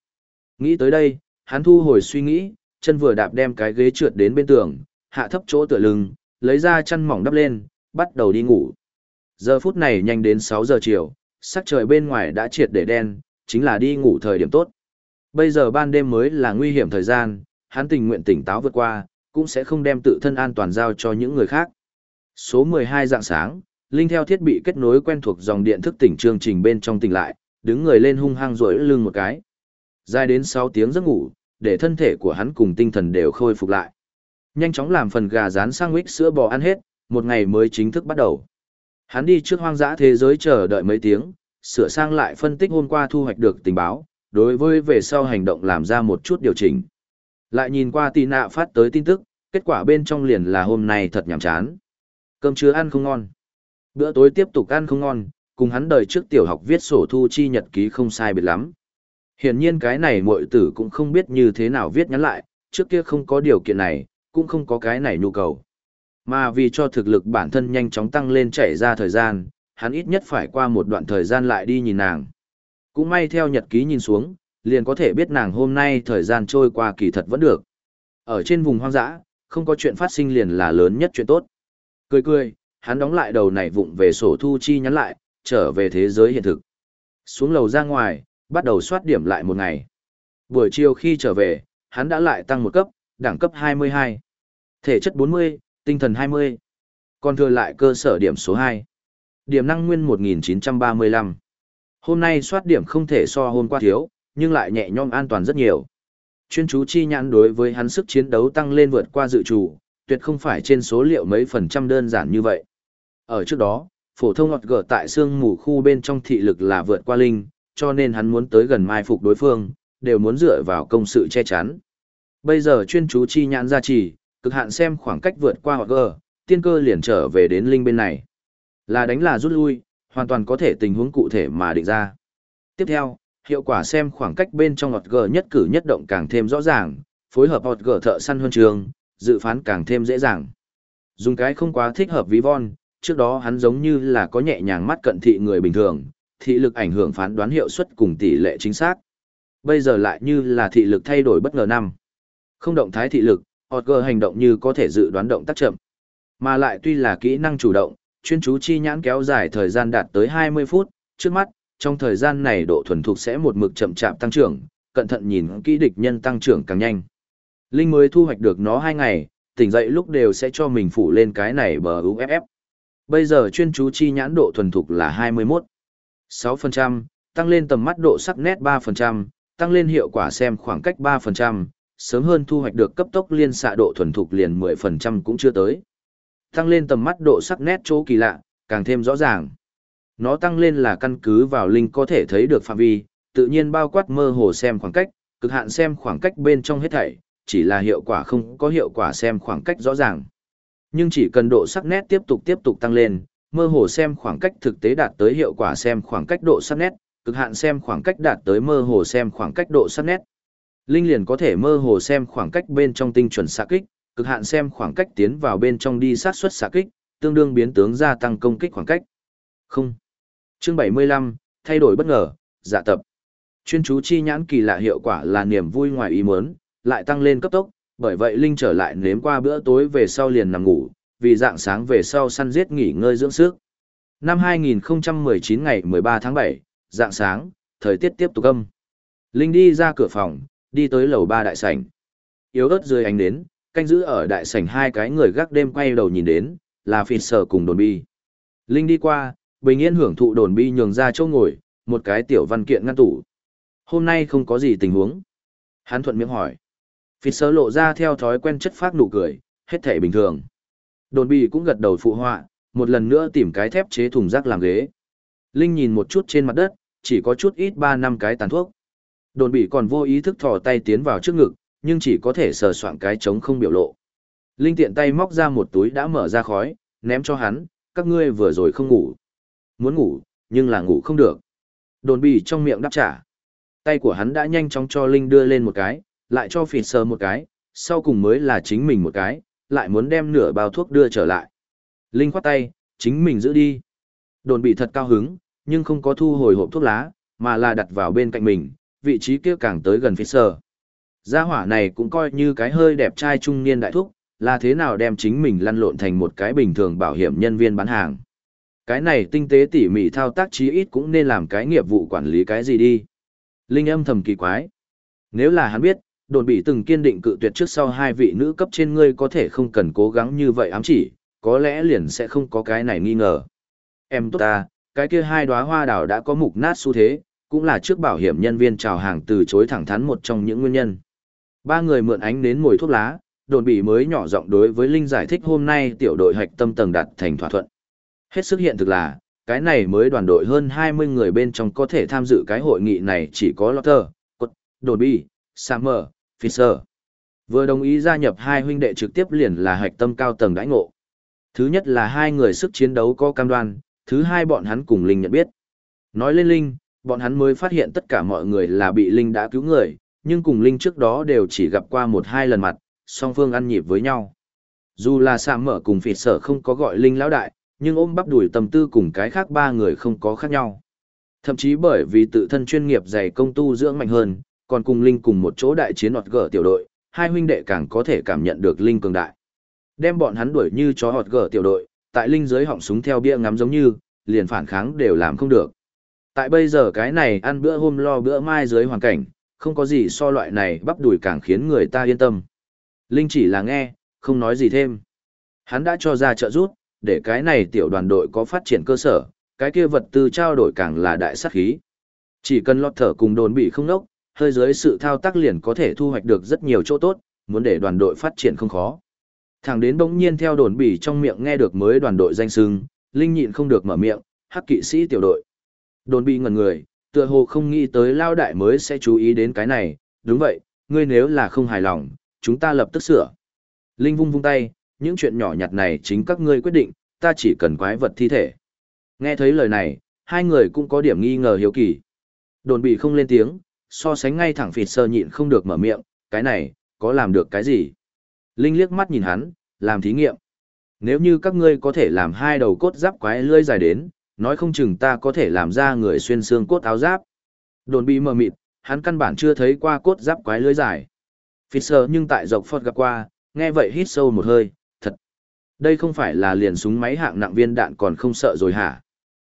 Nghĩ tới đây, hắn thu hồi suy nghĩ, chân vừa đạp đem cái ghế trượt đến bên tường, hạ thấp chỗ tựa lưng, lấy ra chăn mỏng đắp lên, bắt đầu đi ngủ. Giờ phút này nhanh đến 6 giờ chiều, sắc trời bên ngoài đã triệt để đen, chính là đi ngủ thời điểm tốt. Bây giờ ban đêm mới là nguy hiểm thời gian, hắn tình nguyện tỉnh táo vượt qua, cũng sẽ không đem tự thân an toàn giao cho những người khác. Số 12 dạng sáng, Linh theo thiết bị kết nối quen thuộc dòng điện thức tỉnh chương trình bên trong tỉnh lại, đứng người lên hung hăng rỗi lưng một cái. Dài đến 6 tiếng giấc ngủ, để thân thể của hắn cùng tinh thần đều khôi phục lại. Nhanh chóng làm phần gà rán sang mít sữa bò ăn hết, một ngày mới chính thức bắt đầu. Hắn đi trước hoang dã thế giới chờ đợi mấy tiếng, sửa sang lại phân tích hôm qua thu hoạch được tình báo, đối với về sau hành động làm ra một chút điều chỉnh. Lại nhìn qua tì nạ phát tới tin tức, kết quả bên trong liền là hôm nay thật nhàm chán. Cơm chứa ăn không ngon. Bữa tối tiếp tục ăn không ngon, cùng hắn đời trước tiểu học viết sổ thu chi nhật ký không sai biệt lắm. Hiển nhiên cái này muội tử cũng không biết như thế nào viết nhắn lại, trước kia không có điều kiện này, cũng không có cái này nhu cầu. Mà vì cho thực lực bản thân nhanh chóng tăng lên chảy ra thời gian, hắn ít nhất phải qua một đoạn thời gian lại đi nhìn nàng. Cũng may theo nhật ký nhìn xuống, liền có thể biết nàng hôm nay thời gian trôi qua kỳ thật vẫn được. Ở trên vùng hoang dã, không có chuyện phát sinh liền là lớn nhất chuyện tốt. Cười cười, hắn đóng lại đầu này vụng về sổ thu chi nhắn lại, trở về thế giới hiện thực. Xuống lầu ra ngoài, bắt đầu soát điểm lại một ngày. Buổi chiều khi trở về, hắn đã lại tăng một cấp, đẳng cấp 22. Thể chất 40, tinh thần 20. Còn thừa lại cơ sở điểm số 2. Điểm năng nguyên 1935. Hôm nay soát điểm không thể so hôm qua thiếu, nhưng lại nhẹ nhõm an toàn rất nhiều. Chuyên chú chi nhãn đối với hắn sức chiến đấu tăng lên vượt qua dự trù, tuyệt không phải trên số liệu mấy phần trăm đơn giản như vậy. Ở trước đó, phổ thông ngọt gở tại xương mù khu bên trong thị lực là vượt qua linh, cho nên hắn muốn tới gần mai phục đối phương, đều muốn dựa vào công sự che chắn. Bây giờ chuyên chú chi nhãn gia trì, cực hạn xem khoảng cách vượt qua ngọt gở, tiên cơ liền trở về đến linh bên này. Là đánh là rút lui, hoàn toàn có thể tình huống cụ thể mà định ra. Tiếp theo, hiệu quả xem khoảng cách bên trong ngọt gở nhất cử nhất động càng thêm rõ ràng, phối hợp ngọt gở thợ săn huân trường, dự phán càng thêm dễ dàng. Dùng cái không quá thích hợp ví von, trước đó hắn giống như là có nhẹ nhàng mắt cận thị người bình thường, thị lực ảnh hưởng phán đoán hiệu suất cùng tỷ lệ chính xác. Bây giờ lại như là thị lực thay đổi bất ngờ năm. Không động thái thị lực, Otger hành động như có thể dự đoán động tác chậm. Mà lại tuy là kỹ năng chủ động, chuyên chú chi nhãn kéo dài thời gian đạt tới 20 phút, trước mắt, trong thời gian này độ thuần thục sẽ một mực chậm chạp tăng trưởng, cẩn thận nhìn kỹ địch nhân tăng trưởng càng nhanh. Linh mới thu hoạch được nó 2 ngày, tỉnh dậy lúc đều sẽ cho mình phủ lên cái này bờ UFF. Bây giờ chuyên chú chi nhãn độ thuần thục là 21. 6%, tăng lên tầm mắt độ sắc nét 3%, tăng lên hiệu quả xem khoảng cách 3%, sớm hơn thu hoạch được cấp tốc liên xạ độ thuần thục liền 10% cũng chưa tới. Tăng lên tầm mắt độ sắc nét chỗ kỳ lạ, càng thêm rõ ràng. Nó tăng lên là căn cứ vào linh có thể thấy được phạm vi, tự nhiên bao quát mơ hồ xem khoảng cách, cực hạn xem khoảng cách bên trong hết thảy, chỉ là hiệu quả không có hiệu quả xem khoảng cách rõ ràng. Nhưng chỉ cần độ sắc nét tiếp tục tiếp tục tăng lên, mơ hồ xem khoảng cách thực tế đạt tới hiệu quả xem khoảng cách độ sắc nét, cực hạn xem khoảng cách đạt tới mơ hồ xem khoảng cách độ sắc nét. Linh liền có thể mơ hồ xem khoảng cách bên trong tinh chuẩn xạ kích, cực hạn xem khoảng cách tiến vào bên trong đi sát xuất xạ kích, tương đương biến tướng gia tăng công kích khoảng cách. Không. Chương 75, thay đổi bất ngờ, dạ tập. Chuyên chú chi nhãn kỳ lạ hiệu quả là niềm vui ngoài ý muốn, lại tăng lên cấp tốc, bởi vậy Linh trở lại nếm qua bữa tối về sau liền nằm ngủ, vì dạng sáng về sau săn giết nghỉ ngơi dưỡng sức. Năm 2019 ngày 13 tháng 7, dạng sáng, thời tiết tiếp tục âm. Linh đi ra cửa phòng, đi tới lầu ba đại sảnh. Yếu ớt dưới ánh đến, canh giữ ở đại sảnh hai cái người gác đêm quay đầu nhìn đến, là phịt sở cùng đồn bi. Linh đi qua, bình yên hưởng thụ đồn bi nhường ra chỗ ngồi, một cái tiểu văn kiện ngăn tủ. Hôm nay không có gì tình huống. Hắn thuận miệng hỏi. Phi sơ lộ ra theo thói quen chất phát nụ cười, hết thể bình thường. Đồn bì cũng gật đầu phụ họa, một lần nữa tìm cái thép chế thùng rác làm ghế. Linh nhìn một chút trên mặt đất, chỉ có chút ít ba năm cái tàn thuốc. Đồn bị còn vô ý thức thò tay tiến vào trước ngực, nhưng chỉ có thể sờ soạn cái trống không biểu lộ. Linh tiện tay móc ra một túi đã mở ra khói, ném cho hắn, các ngươi vừa rồi không ngủ. Muốn ngủ, nhưng là ngủ không được. Đồn bị trong miệng đáp trả. Tay của hắn đã nhanh chóng cho Linh đưa lên một cái, lại cho phịt sờ một cái, sau cùng mới là chính mình một cái, lại muốn đem nửa bao thuốc đưa trở lại. Linh khoát tay, chính mình giữ đi. Đồn bị thật cao hứng, nhưng không có thu hồi hộp thuốc lá, mà là đặt vào bên cạnh mình, vị trí kia càng tới gần phía sờ. Gia hỏa này cũng coi như cái hơi đẹp trai trung niên đại thúc, là thế nào đem chính mình lăn lộn thành một cái bình thường bảo hiểm nhân viên bán hàng. Cái này tinh tế tỉ mỉ thao tác chí ít cũng nên làm cái nghiệp vụ quản lý cái gì đi. Linh âm thầm kỳ quái. Nếu là hắn biết, đồn bị từng kiên định cự tuyệt trước sau hai vị nữ cấp trên ngươi có thể không cần cố gắng như vậy ám chỉ, có lẽ liền sẽ không có cái này nghi ngờ. Em tốt ta, cái kia hai đóa hoa đào đã có mục nát xu thế, cũng là trước bảo hiểm nhân viên chào hàng từ chối thẳng thắn một trong những nguyên nhân. Ba người mượn ánh đến mùi thuốc lá, đồn bị mới nhỏ giọng đối với Linh giải thích hôm nay tiểu đội hạch tâm tầng đạt thành thỏa thuận. Hết sức hiện thực là, cái này mới đoàn đội hơn 20 người bên trong có thể tham dự cái hội nghị này chỉ có Lotter, Quật, Đồn Bi, Summer, Fisher. Vừa đồng ý gia nhập hai huynh đệ trực tiếp liền là hạch tâm cao tầng đãi ngộ. Thứ nhất là hai người sức chiến đấu có cam đoan, thứ hai bọn hắn cùng Linh nhận biết. Nói lên Linh, bọn hắn mới phát hiện tất cả mọi người là bị Linh đã cứu người, nhưng cùng Linh trước đó đều chỉ gặp qua một hai lần mặt, song phương ăn nhịp với nhau. Dù là Sạm mở cùng phỉ sở không có gọi Linh lão đại, nhưng ôm bắp đuổi tâm tư cùng cái khác ba người không có khác nhau. Thậm chí bởi vì tự thân chuyên nghiệp dày công tu dưỡng mạnh hơn, còn cùng Linh cùng một chỗ đại chiến hoạt gở tiểu đội, hai huynh đệ càng có thể cảm nhận được Linh cường đại. Đem bọn hắn đuổi như chó hoạt gở tiểu đội, tại Linh dưới họng súng theo bia ngắm giống như, liền phản kháng đều làm không được. Tại bây giờ cái này ăn bữa hôm lo bữa mai dưới hoàn cảnh, không có gì so loại này bắp đùi càng khiến người ta yên tâm. Linh chỉ là nghe, không nói gì thêm. Hắn đã cho ra trợ giúp, để cái này tiểu đoàn đội có phát triển cơ sở, cái kia vật tư trao đổi càng là đại sát khí. Chỉ cần lọt thở cùng đồn bị không nốc, hơi dưới sự thao tác liền có thể thu hoạch được rất nhiều chỗ tốt, muốn để đoàn đội phát triển không khó. Thẳng đến bỗng nhiên theo đồn bỉ trong miệng nghe được mới đoàn đội danh xưng, Linh nhịn không được mở miệng, hắc kỵ sĩ tiểu đội. Đồn bỉ ngẩn người, tựa hồ không nghĩ tới lao đại mới sẽ chú ý đến cái này, đúng vậy, ngươi nếu là không hài lòng, chúng ta lập tức sửa. Linh vung vung tay, những chuyện nhỏ nhặt này chính các ngươi quyết định, ta chỉ cần quái vật thi thể. Nghe thấy lời này, hai người cũng có điểm nghi ngờ hiếu kỳ. Đồn bị không lên tiếng, so sánh ngay thẳng phịt sơ nhịn không được mở miệng, cái này, có làm được cái gì? Linh liếc mắt nhìn hắn, làm thí nghiệm. Nếu như các ngươi có thể làm hai đầu cốt giáp quái lưỡi dài đến, nói không chừng ta có thể làm ra người xuyên xương cốt áo giáp. Đồn bị mờ mịt, hắn căn bản chưa thấy qua cốt giáp quái lưỡi dài. Fisher nhưng tại dọc phật gặp qua, nghe vậy hít sâu một hơi, thật. Đây không phải là liền súng máy hạng nặng viên đạn còn không sợ rồi hả?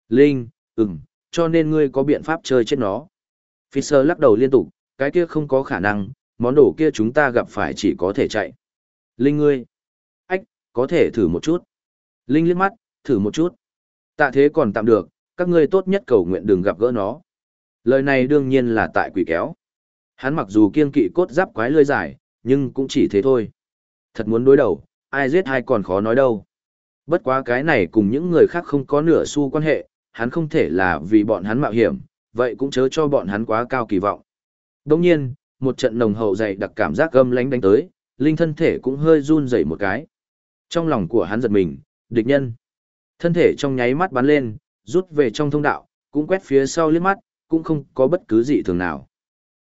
Linh, ừm, cho nên ngươi có biện pháp chơi chết nó. Fisher lắc đầu liên tục, cái kia không có khả năng, món đồ kia chúng ta gặp phải chỉ có thể chạy. Linh ngươi, ách, có thể thử một chút. Linh liếc mắt, thử một chút. Tạ thế còn tạm được, các ngươi tốt nhất cầu nguyện đừng gặp gỡ nó. Lời này đương nhiên là tại quỷ kéo. Hắn mặc dù kiên kỵ cốt giáp quái lươi dài, nhưng cũng chỉ thế thôi. Thật muốn đối đầu, ai giết ai còn khó nói đâu. Bất quá cái này cùng những người khác không có nửa xu quan hệ, hắn không thể là vì bọn hắn mạo hiểm, vậy cũng chớ cho bọn hắn quá cao kỳ vọng. Đồng nhiên, một trận nồng hậu dày đặc cảm giác gâm lánh đánh tới, Linh thân thể cũng hơi run rẩy một cái. Trong lòng của hắn giật mình, địch nhân. Thân thể trong nháy mắt bắn lên, rút về trong thông đạo, cũng quét phía sau liếc mắt, cũng không có bất cứ gì thường nào.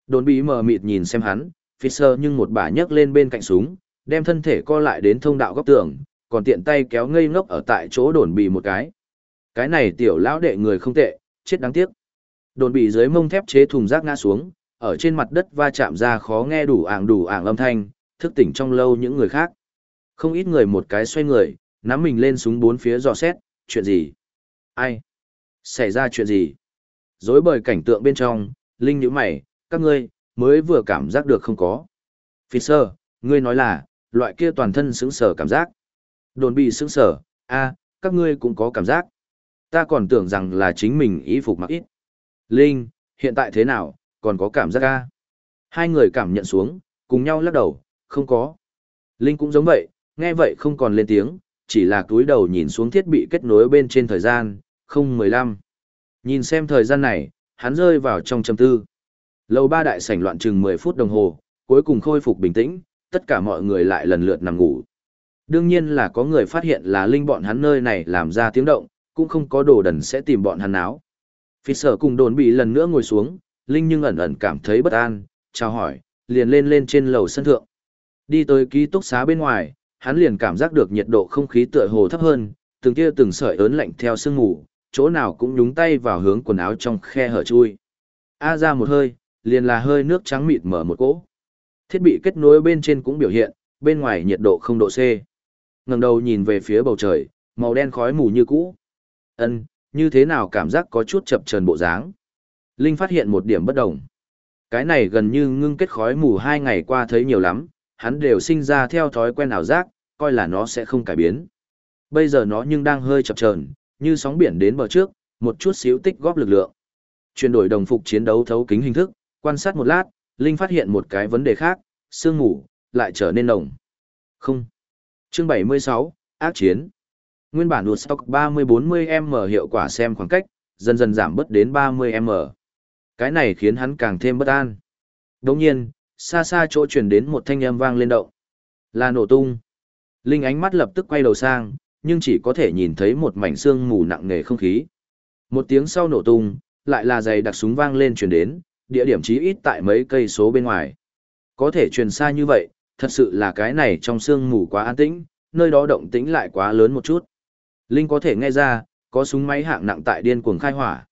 Đồn bí mờ mịt nhìn xem hắn, Fisher nhưng một bà nhấc lên bên cạnh súng, đem thân thể co lại đến thông đạo góc tường, còn tiện tay kéo ngây ngốc ở tại chỗ đồn bị một cái. Cái này tiểu lão đệ người không tệ, chết đáng tiếc. Đồn bị dưới mông thép chế thùng rác ngã xuống, ở trên mặt đất va chạm ra khó nghe đủ ảng đủ ảng âm thanh, thức tỉnh trong lâu những người khác. Không ít người một cái xoay người, nắm mình lên súng bốn phía dò xét, chuyện gì? Ai? Xảy ra chuyện gì? Dối bời cảnh tượng bên trong, Linh nhíu mày, các ngươi, mới vừa cảm giác được không có. Fisher, ngươi nói là, loại kia toàn thân sững sờ cảm giác. Đồn bị sững sờ, a, các ngươi cũng có cảm giác. Ta còn tưởng rằng là chính mình ý phục mặc ít. Linh, hiện tại thế nào, còn có cảm giác ca? Hai người cảm nhận xuống, cùng nhau lắc đầu, không có. Linh cũng giống vậy, nghe vậy không còn lên tiếng, chỉ là túi đầu nhìn xuống thiết bị kết nối bên trên thời gian, không mười lăm. Nhìn xem thời gian này, hắn rơi vào trong trầm tư. Lầu ba đại sảnh loạn chừng mười phút đồng hồ, cuối cùng khôi phục bình tĩnh, tất cả mọi người lại lần lượt nằm ngủ. Đương nhiên là có người phát hiện là linh bọn hắn nơi này làm ra tiếng động, cũng không có đồ đần sẽ tìm bọn hắn áo. Phi sở cùng đồn bị lần nữa ngồi xuống, linh nhưng ẩn ẩn cảm thấy bất an, chào hỏi, liền lên lên trên lầu sân thượng. Đi tới ký túc xá bên ngoài, hắn liền cảm giác được nhiệt độ không khí tựa hồ thấp hơn, từng kia từng sợi ớn lạnh theo sương ngủ, chỗ nào cũng nhúng tay vào hướng quần áo trong khe hở chui. A ra một hơi, liền là hơi nước trắng mịt mở một cỗ. Thiết bị kết nối bên trên cũng biểu hiện, bên ngoài nhiệt độ không độ C. ngẩng đầu nhìn về phía bầu trời, màu đen khói mù như cũ. Ân, như thế nào cảm giác có chút chập chờn bộ dáng. Linh phát hiện một điểm bất đồng. Cái này gần như ngưng kết khói mù hai ngày qua thấy nhiều lắm, hắn đều sinh ra theo thói quen ảo giác, coi là nó sẽ không cải biến. Bây giờ nó nhưng đang hơi chập chờn, như sóng biển đến bờ trước, một chút xíu tích góp lực lượng. Chuyển đổi đồng phục chiến đấu thấu kính hình thức, quan sát một lát, Linh phát hiện một cái vấn đề khác, sương mù lại trở nên nồng. Không. Chương 76, ác chiến. Nguyên bản đột stock 30-40m hiệu quả xem khoảng cách, dần dần giảm bớt đến 30m. Cái này khiến hắn càng thêm bất an. Đồng nhiên, xa xa chỗ truyền đến một thanh âm vang lên động. Là nổ tung. Linh ánh mắt lập tức quay đầu sang, nhưng chỉ có thể nhìn thấy một mảnh xương mù nặng nề không khí. Một tiếng sau nổ tung, lại là giày đặc súng vang lên truyền đến, địa điểm chí ít tại mấy cây số bên ngoài. Có thể truyền xa như vậy, thật sự là cái này trong xương mù quá an tĩnh, nơi đó động tĩnh lại quá lớn một chút. Linh có thể nghe ra, có súng máy hạng nặng tại điên cuồng khai hỏa.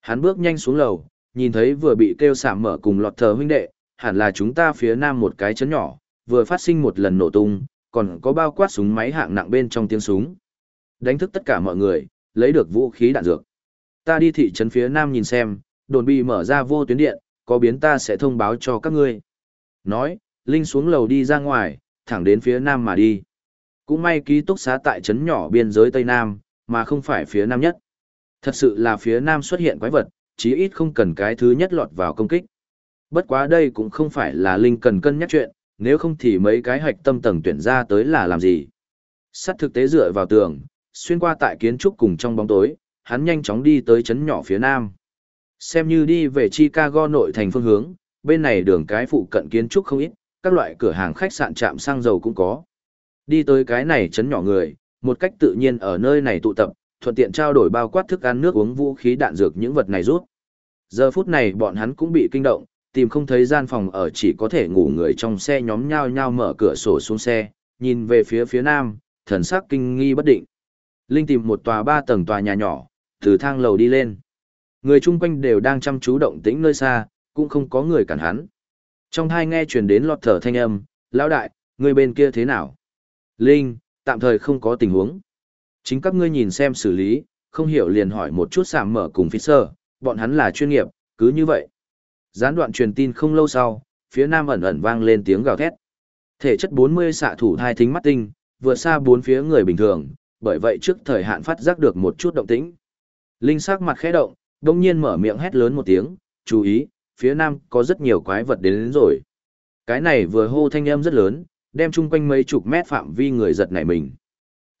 Hắn bước nhanh xuống lầu, nhìn thấy vừa bị kêu sảm mở cùng lọt thờ huynh đệ, hẳn là chúng ta phía nam một cái chấn nhỏ, vừa phát sinh một lần nổ tung, còn có bao quát súng máy hạng nặng bên trong tiếng súng. Đánh thức tất cả mọi người, lấy được vũ khí đạn dược. Ta đi thị trấn phía nam nhìn xem, đồn bị mở ra vô tuyến điện, có biến ta sẽ thông báo cho các ngươi. Nói, Linh xuống lầu đi ra ngoài, thẳng đến phía nam mà đi. Cũng may ký túc xá tại trấn nhỏ biên giới Tây Nam, mà không phải phía nam nhất. Thật sự là phía nam xuất hiện quái vật, chí ít không cần cái thứ nhất lọt vào công kích. Bất quá đây cũng không phải là Linh cần cân nhắc chuyện, nếu không thì mấy cái hạch tâm tầng tuyển ra tới là làm gì. Sắt thực tế dựa vào tường, xuyên qua tại kiến trúc cùng trong bóng tối, hắn nhanh chóng đi tới trấn nhỏ phía nam. Xem như đi về Chicago nội thành phương hướng, bên này đường cái phụ cận kiến trúc không ít, các loại cửa hàng khách sạn trạm xăng dầu cũng có. Đi tới cái này chấn nhỏ người, một cách tự nhiên ở nơi này tụ tập, thuận tiện trao đổi bao quát thức ăn nước uống vũ khí đạn dược những vật này rút. Giờ phút này bọn hắn cũng bị kinh động, tìm không thấy gian phòng ở chỉ có thể ngủ người trong xe nhóm nhau nhau mở cửa sổ xuống xe, nhìn về phía phía nam, thần sắc kinh nghi bất định. Linh tìm một tòa ba tầng tòa nhà nhỏ, từ thang lầu đi lên. Người chung quanh đều đang chăm chú động tĩnh nơi xa, cũng không có người cản hắn. Trong hai nghe truyền đến lọt thở thanh âm, lão đại, người bên kia thế nào? Linh, tạm thời không có tình huống. Chính các ngươi nhìn xem xử lý, không hiểu liền hỏi một chút sảm mở cùng Fisher, bọn hắn là chuyên nghiệp, cứ như vậy. Gián đoạn truyền tin không lâu sau, phía nam ẩn ẩn vang lên tiếng gào thét. Thể chất 40 xạ thủ hai thính mắt tinh, vượt xa bốn phía người bình thường, bởi vậy trước thời hạn phát giác được một chút động tĩnh. Linh sắc mặt khẽ động, đông nhiên mở miệng hét lớn một tiếng, chú ý, phía nam có rất nhiều quái vật đến, đến rồi. Cái này vừa hô thanh âm rất lớn, đem chung quanh mấy chục mét phạm vi người giật nảy mình.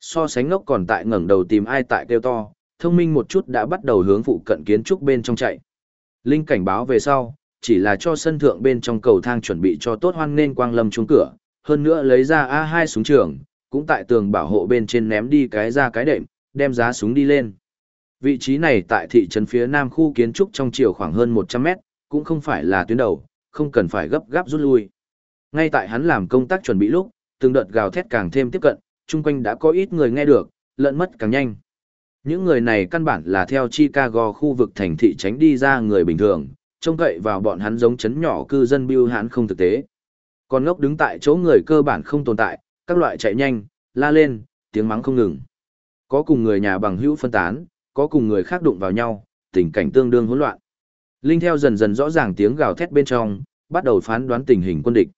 So sánh ngốc còn tại ngẩng đầu tìm ai tại kêu to, thông minh một chút đã bắt đầu hướng phụ cận kiến trúc bên trong chạy. Linh cảnh báo về sau, chỉ là cho sân thượng bên trong cầu thang chuẩn bị cho tốt hoan nên quang lâm chuông cửa, hơn nữa lấy ra A2 súng trường, cũng tại tường bảo hộ bên trên ném đi cái ra cái đệm, đem giá súng đi lên. Vị trí này tại thị trấn phía nam khu kiến trúc trong chiều khoảng hơn 100 mét, cũng không phải là tuyến đầu, không cần phải gấp gáp rút lui. Ngay tại hắn làm công tác chuẩn bị lúc, từng đợt gào thét càng thêm tiếp cận, chung quanh đã có ít người nghe được, lợn mất càng nhanh. Những người này căn bản là theo Chicago khu vực thành thị tránh đi ra người bình thường, trông cậy vào bọn hắn giống chấn nhỏ cư dân bưu hãn không thực tế. Còn ngốc đứng tại chỗ người cơ bản không tồn tại, các loại chạy nhanh, la lên, tiếng mắng không ngừng. Có cùng người nhà bằng hữu phân tán, có cùng người khác đụng vào nhau, tình cảnh tương đương hỗn loạn. Linh theo dần dần rõ ràng tiếng gào thét bên trong, bắt đầu phán đoán tình hình quân địch.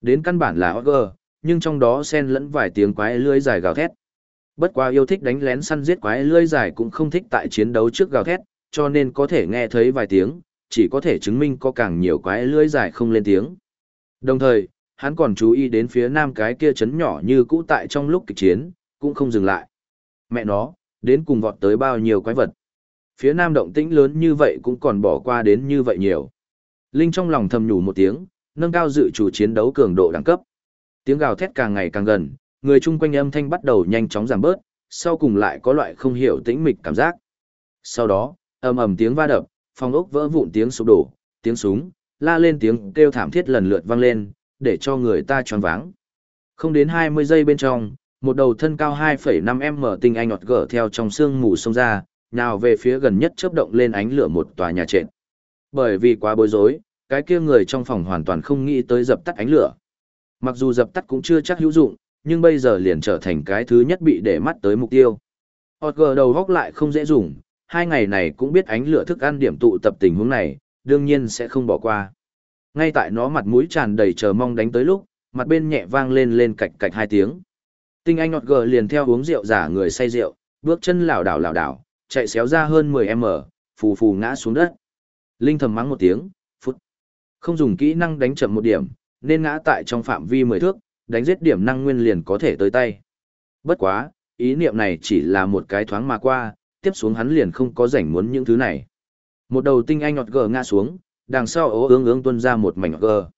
Đến căn bản là Ogre, nhưng trong đó xen lẫn vài tiếng quái lưỡi dài gào thét. Bất quá yêu thích đánh lén săn giết quái lưỡi dài cũng không thích tại chiến đấu trước gào thét, cho nên có thể nghe thấy vài tiếng, chỉ có thể chứng minh có càng nhiều quái lưỡi dài không lên tiếng. Đồng thời, hắn còn chú ý đến phía nam cái kia chấn nhỏ như cũ tại trong lúc kịch chiến, cũng không dừng lại. Mẹ nó, đến cùng vọt tới bao nhiêu quái vật. Phía nam động tĩnh lớn như vậy cũng còn bỏ qua đến như vậy nhiều. Linh trong lòng thầm nhủ một tiếng, nâng cao dự chủ chiến đấu cường độ đẳng cấp. Tiếng gào thét càng ngày càng gần, người chung quanh âm thanh bắt đầu nhanh chóng giảm bớt, sau cùng lại có loại không hiểu tĩnh mịch cảm giác. Sau đó, ầm ầm tiếng va đập, phòng ốc vỡ vụn tiếng sụp đổ, tiếng súng, la lên tiếng kêu thảm thiết lần lượt vang lên, để cho người ta choáng váng. Không đến 20 giây bên trong, một đầu thân cao 2,5m tinh anh ngọt gở theo trong sương mù sông ra, nào về phía gần nhất chớp động lên ánh lửa một tòa nhà trệt. Bởi vì quá bối rối, cái kia người trong phòng hoàn toàn không nghĩ tới dập tắt ánh lửa. Mặc dù dập tắt cũng chưa chắc hữu dụng, nhưng bây giờ liền trở thành cái thứ nhất bị để mắt tới mục tiêu. Hot gờ đầu góc lại không dễ dùng, hai ngày này cũng biết ánh lửa thức ăn điểm tụ tập tình huống này, đương nhiên sẽ không bỏ qua. Ngay tại nó mặt mũi tràn đầy chờ mong đánh tới lúc, mặt bên nhẹ vang lên lên cạch cạch hai tiếng. Tinh anh ngọt gờ liền theo uống rượu giả người say rượu, bước chân lảo đảo lảo đảo, chạy xéo ra hơn 10m, phù phù ngã xuống đất. Linh thầm mắng một tiếng. Không dùng kỹ năng đánh chậm một điểm, nên ngã tại trong phạm vi 10 thước, đánh giết điểm năng nguyên liền có thể tới tay. Bất quá, ý niệm này chỉ là một cái thoáng mà qua, tiếp xuống hắn liền không có rảnh muốn những thứ này. Một đầu tinh anh ngọt gờ ngã xuống, đằng sau ố ương ương tuôn ra một mảnh ngọt gờ.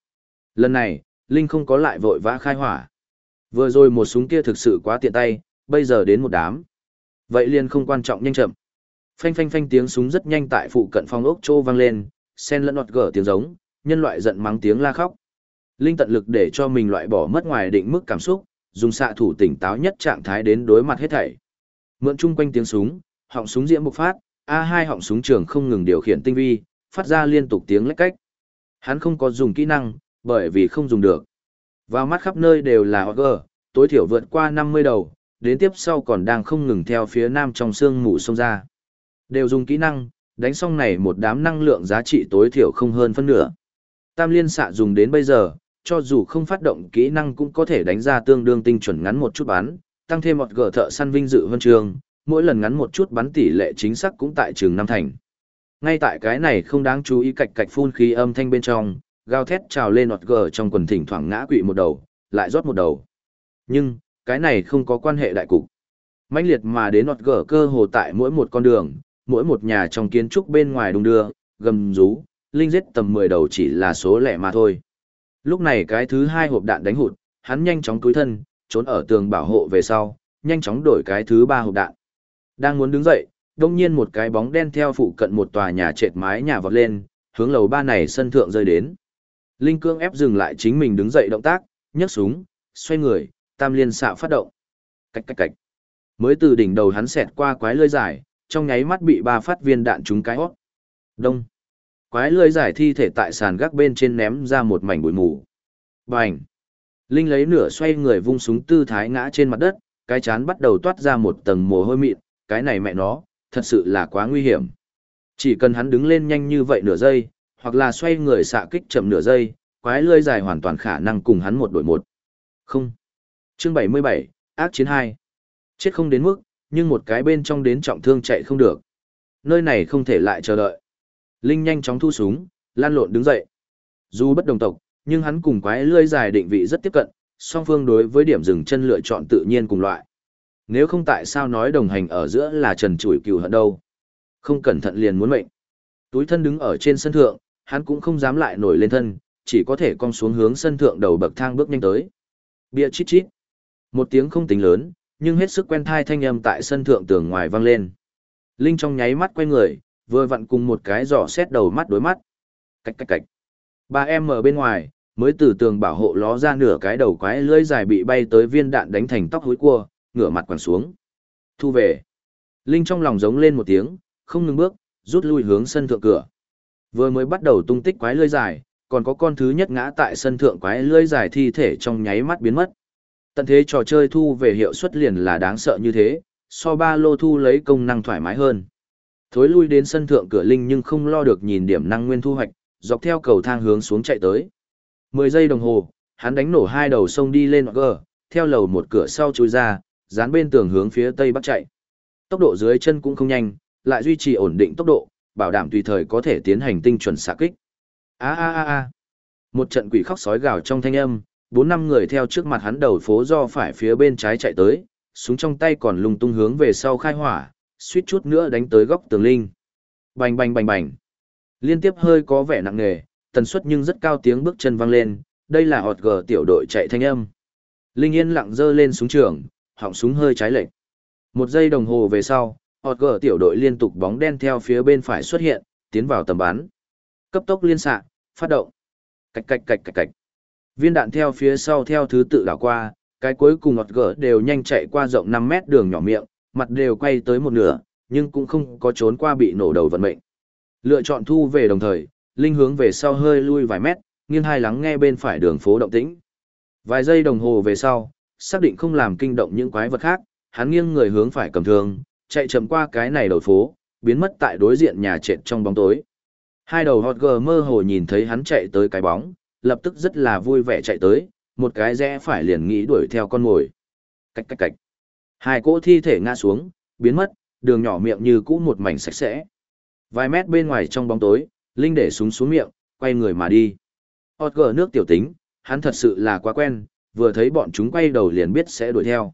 Lần này, Linh không có lại vội vã khai hỏa. Vừa rồi một súng kia thực sự quá tiện tay, bây giờ đến một đám. Vậy liền không quan trọng nhanh chậm. Phanh phanh phanh tiếng súng rất nhanh tại phụ cận phong ốc trô vang lên, sen lẫn ngọt gờ tiếng giống, nhân loại giận mắng tiếng la khóc. Linh tận lực để cho mình loại bỏ mất ngoài định mức cảm xúc, dùng xạ thủ tỉnh táo nhất trạng thái đến đối mặt hết thảy. Mượn chung quanh tiếng súng, họng súng diễm bộc phát, A2 họng súng trường không ngừng điều khiển tinh vi, phát ra liên tục tiếng lách cách. Hắn không có dùng kỹ năng, bởi vì không dùng được. Vào mắt khắp nơi đều là OG, tối thiểu vượt qua 50 đầu, đến tiếp sau còn đang không ngừng theo phía nam trong xương mù sông ra. Đều dùng kỹ năng, đánh xong này một đám năng lượng giá trị tối thiểu không hơn phân nửa. Tam liên xạ dùng đến bây giờ, cho dù không phát động kỹ năng cũng có thể đánh ra tương đương tinh chuẩn ngắn một chút bắn, tăng thêm một gở thợ săn vinh dự huân trường, mỗi lần ngắn một chút bắn tỷ lệ chính xác cũng tại trường năm thành. Ngay tại cái này không đáng chú ý cạch cạch phun khí âm thanh bên trong, gào thét trào lên ọt gờ trong quần thỉnh thoảng ngã quỵ một đầu, lại rót một đầu. Nhưng, cái này không có quan hệ đại cục. mãnh liệt mà đến ọt gờ cơ hồ tại mỗi một con đường, mỗi một nhà trong kiến trúc bên ngoài đung đưa, gầm rú, linh giết tầm 10 đầu chỉ là số lẻ mà thôi. Lúc này cái thứ hai hộp đạn đánh hụt, hắn nhanh chóng túi thân, trốn ở tường bảo hộ về sau, nhanh chóng đổi cái thứ ba hộp đạn. Đang muốn đứng dậy, đông nhiên một cái bóng đen theo phụ cận một tòa nhà trệt mái nhà vọt lên, hướng lầu ba này sân thượng rơi đến. Linh cương ép dừng lại chính mình đứng dậy động tác, nhấc súng, xoay người, tam liên xạ phát động. Cách cách cách. Mới từ đỉnh đầu hắn xẹt qua quái lơi dài, trong nháy mắt bị ba phát viên đạn trúng cái hót. Đông. Quái lưỡi dài thi thể tại sàn gác bên trên ném ra một mảnh bụi mù. Bành. Linh lấy nửa xoay người vung súng tư thái ngã trên mặt đất, cái chán bắt đầu toát ra một tầng mồ hôi mịn, cái này mẹ nó, thật sự là quá nguy hiểm. Chỉ cần hắn đứng lên nhanh như vậy nửa giây, hoặc là xoay người xạ kích chậm nửa giây, quái lưỡi dài hoàn toàn khả năng cùng hắn một đội một. Không. Chương 77, ác chiến 2. Chết không đến mức, nhưng một cái bên trong đến trọng thương chạy không được. Nơi này không thể lại chờ đợi. Linh nhanh chóng thu súng, lan lộn đứng dậy. Dù bất đồng tộc, nhưng hắn cùng quái lươi dài định vị rất tiếp cận, song phương đối với điểm dừng chân lựa chọn tự nhiên cùng loại. Nếu không tại sao nói đồng hành ở giữa là trần chủi cừu hận đâu. Không cẩn thận liền muốn mệnh. Túi thân đứng ở trên sân thượng, hắn cũng không dám lại nổi lên thân, chỉ có thể cong xuống hướng sân thượng đầu bậc thang bước nhanh tới. Bia chít chít. Một tiếng không tính lớn, nhưng hết sức quen thai thanh âm tại sân thượng tường ngoài vang lên. Linh trong nháy mắt quay người, vừa vặn cùng một cái giỏ xét đầu mắt đối mắt. Cạch cạch cạch. Ba em ở bên ngoài, mới từ tường bảo hộ ló ra nửa cái đầu quái lưỡi dài bị bay tới viên đạn đánh thành tóc hối cua, ngửa mặt quằn xuống. Thu về. Linh trong lòng giống lên một tiếng, không ngừng bước, rút lui hướng sân thượng cửa. Vừa mới bắt đầu tung tích quái lưỡi dài, còn có con thứ nhất ngã tại sân thượng quái lưỡi dài thi thể trong nháy mắt biến mất. Tận thế trò chơi thu về hiệu suất liền là đáng sợ như thế, so ba lô thu lấy công năng thoải mái hơn. Thối lui đến sân thượng cửa linh nhưng không lo được nhìn điểm năng nguyên thu hoạch, dọc theo cầu thang hướng xuống chạy tới. 10 giây đồng hồ, hắn đánh nổ hai đầu sông đi lên gờ, theo lầu một cửa sau chui ra, dán bên tường hướng phía tây bắc chạy. Tốc độ dưới chân cũng không nhanh, lại duy trì ổn định tốc độ, bảo đảm tùy thời có thể tiến hành tinh chuẩn xạ kích. A a a a. Một trận quỷ khóc sói gào trong thanh âm, bốn năm người theo trước mặt hắn đầu phố do phải phía bên trái chạy tới, súng trong tay còn lung tung hướng về sau khai hỏa, suýt chút nữa đánh tới góc tường linh. Bành bành bành bành. Liên tiếp hơi có vẻ nặng nề, tần suất nhưng rất cao tiếng bước chân vang lên, đây là hột gờ tiểu đội chạy thanh âm. Linh yên lặng dơ lên súng trường, họng súng hơi trái lệch. Một giây đồng hồ về sau, hột gờ tiểu đội liên tục bóng đen theo phía bên phải xuất hiện, tiến vào tầm bắn. Cấp tốc liên xạ, phát động. Cạch cạch cạch cạch cạch. Viên đạn theo phía sau theo thứ tự đảo qua, cái cuối cùng ngọt gỡ đều nhanh chạy qua rộng 5 mét đường nhỏ miệng, mặt đều quay tới một nửa, nhưng cũng không có trốn qua bị nổ đầu vận mệnh. Lựa chọn thu về đồng thời, Linh hướng về sau hơi lui vài mét, nghiêng hai lắng nghe bên phải đường phố động tĩnh. Vài giây đồng hồ về sau, xác định không làm kinh động những quái vật khác, hắn nghiêng người hướng phải cầm thương, chạy chậm qua cái này đầu phố, biến mất tại đối diện nhà trệt trong bóng tối. Hai đầu hot girl mơ hồ nhìn thấy hắn chạy tới cái bóng, lập tức rất là vui vẻ chạy tới, một cái rẽ phải liền nghĩ đuổi theo con mồi. Cách cách cách. Hai cỗ thi thể ngã xuống, biến mất, đường nhỏ miệng như cũ một mảnh sạch sẽ. Vài mét bên ngoài trong bóng tối, Linh để súng xuống miệng, quay người mà đi. hột gờ nước tiểu tính, hắn thật sự là quá quen, vừa thấy bọn chúng quay đầu liền biết sẽ đuổi theo.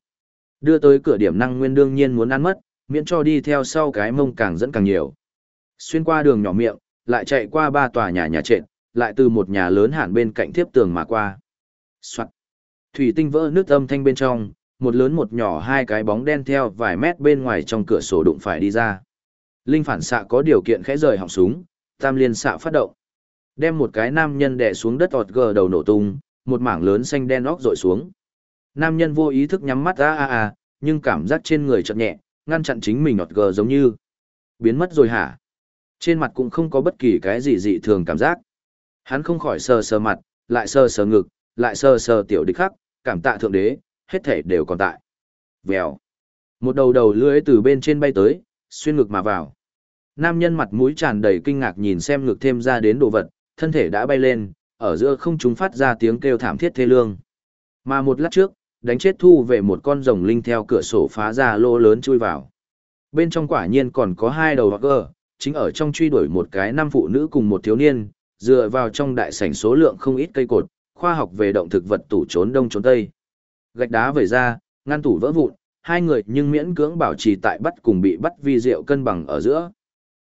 Đưa tới cửa điểm năng nguyên đương nhiên muốn ăn mất, miễn cho đi theo sau cái mông càng dẫn càng nhiều. Xuyên qua đường nhỏ miệng, lại chạy qua ba tòa nhà nhà trệt, lại từ một nhà lớn hẳn bên cạnh tiếp tường mà qua. Soạn. Thủy tinh vỡ nước âm thanh bên trong, một lớn một nhỏ hai cái bóng đen theo vài mét bên ngoài trong cửa sổ đụng phải đi ra. Linh phản xạ có điều kiện khẽ rời họng súng, tam liên xạ phát động. Đem một cái nam nhân đè xuống đất ọt gờ đầu nổ tung, một mảng lớn xanh đen óc rội xuống. Nam nhân vô ý thức nhắm mắt a a a, nhưng cảm giác trên người chợt nhẹ, ngăn chặn chính mình ọt gờ giống như biến mất rồi hả? Trên mặt cũng không có bất kỳ cái gì dị thường cảm giác. Hắn không khỏi sờ sờ mặt, lại sờ sờ ngực, lại sờ sờ tiểu địch khắc, cảm tạ thượng đế, hết thể đều còn tại. Vèo. Một đầu đầu lưỡi từ bên trên bay tới, xuyên ngực mà vào. Nam nhân mặt mũi tràn đầy kinh ngạc nhìn xem ngực thêm ra đến đồ vật, thân thể đã bay lên, ở giữa không chúng phát ra tiếng kêu thảm thiết thê lương. Mà một lát trước, đánh chết thu về một con rồng linh theo cửa sổ phá ra lô lớn chui vào. Bên trong quả nhiên còn có hai đầu gờ, chính ở trong truy đuổi một cái nam phụ nữ cùng một thiếu niên, dựa vào trong đại sảnh số lượng không ít cây cột, khoa học về động thực vật tủ trốn đông trốn tây. Gạch đá vẩy ra, ngăn tủ vỡ vụn, hai người nhưng miễn cưỡng bảo trì tại bắt cùng bị bắt vi diệu cân bằng ở giữa.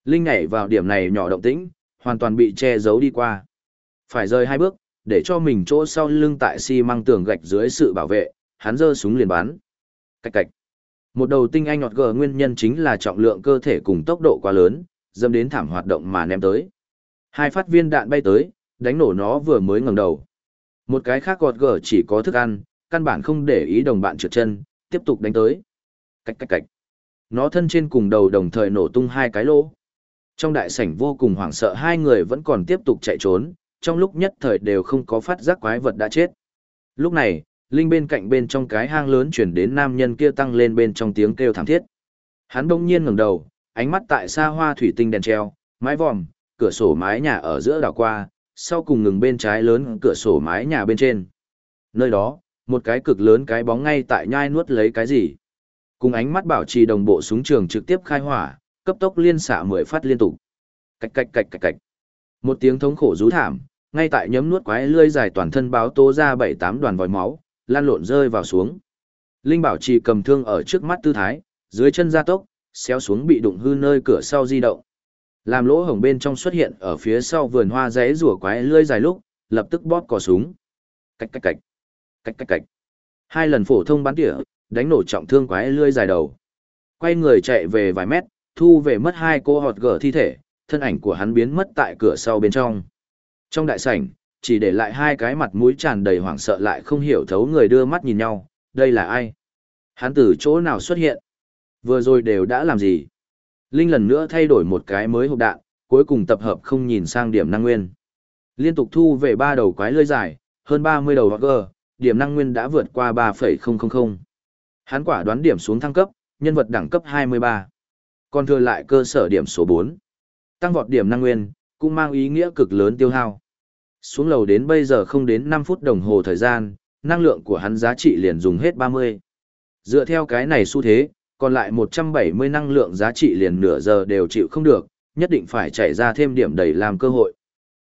Linh nhảy vào điểm này nhỏ động tĩnh, hoàn toàn bị che giấu đi qua. Phải rời hai bước, để cho mình chỗ sau lưng tại xi măng tường gạch dưới sự bảo vệ, hắn giơ súng liền bắn. Cạch cạch. Một đầu tinh anh ngọt gờ nguyên nhân chính là trọng lượng cơ thể cùng tốc độ quá lớn, dâm đến thảm hoạt động mà ném tới. Hai phát viên đạn bay tới, đánh nổ nó vừa mới ngẩng đầu. Một cái khác gọt gờ chỉ có thức ăn, căn bản không để ý đồng bạn trượt chân, tiếp tục đánh tới. Cách cách cách. Nó thân trên cùng đầu đồng thời nổ tung hai cái lỗ. Trong đại sảnh vô cùng hoảng sợ hai người vẫn còn tiếp tục chạy trốn, trong lúc nhất thời đều không có phát giác quái vật đã chết. Lúc này, Linh bên cạnh bên trong cái hang lớn chuyển đến nam nhân kia tăng lên bên trong tiếng kêu thảm thiết. Hắn bỗng nhiên ngẩng đầu, ánh mắt tại xa hoa thủy tinh đèn treo, mái vòm, cửa sổ mái nhà ở giữa đảo qua, sau cùng ngừng bên trái lớn cửa sổ mái nhà bên trên. Nơi đó, một cái cực lớn cái bóng ngay tại nhai nuốt lấy cái gì. Cùng ánh mắt bảo trì đồng bộ súng trường trực tiếp khai hỏa, cấp tốc liên xạ mười phát liên tục. Cạch cạch cạch cạch cạch. Một tiếng thống khổ rú thảm, ngay tại nhấm nuốt quái lươi dài toàn thân báo tố ra bảy tám đoàn vòi máu, lan lộn rơi vào xuống. Linh bảo trì cầm thương ở trước mắt tư thái, dưới chân gia tốc, xéo xuống bị đụng hư nơi cửa sau di động. Làm lỗ hổng bên trong xuất hiện ở phía sau vườn hoa rẽ rùa quái lươi dài lúc, lập tức bóp cò súng. cạch cạch cạch Cách cách cách. Hai lần phổ thông bắn tỉa, đánh nổ trọng thương quái lươi dài đầu. Quay người chạy về vài mét, thu về mất hai cô họt gở thi thể, thân ảnh của hắn biến mất tại cửa sau bên trong. Trong đại sảnh, chỉ để lại hai cái mặt mũi tràn đầy hoảng sợ lại không hiểu thấu người đưa mắt nhìn nhau, đây là ai? Hắn từ chỗ nào xuất hiện? Vừa rồi đều đã làm gì? Linh lần nữa thay đổi một cái mới hộp đạn, cuối cùng tập hợp không nhìn sang điểm năng nguyên. Liên tục thu về ba đầu quái lơi dài, hơn 30 đầu Hogger, điểm năng nguyên đã vượt qua 3,000. Hắn quả đoán điểm xuống thăng cấp, nhân vật đẳng cấp 23. Còn thừa lại cơ sở điểm số 4. Tăng vọt điểm năng nguyên, cũng mang ý nghĩa cực lớn tiêu hao. Xuống lầu đến bây giờ không đến 5 phút đồng hồ thời gian, năng lượng của hắn giá trị liền dùng hết 30. Dựa theo cái này xu thế, còn lại 170 năng lượng giá trị liền nửa giờ đều chịu không được, nhất định phải chạy ra thêm điểm đầy làm cơ hội.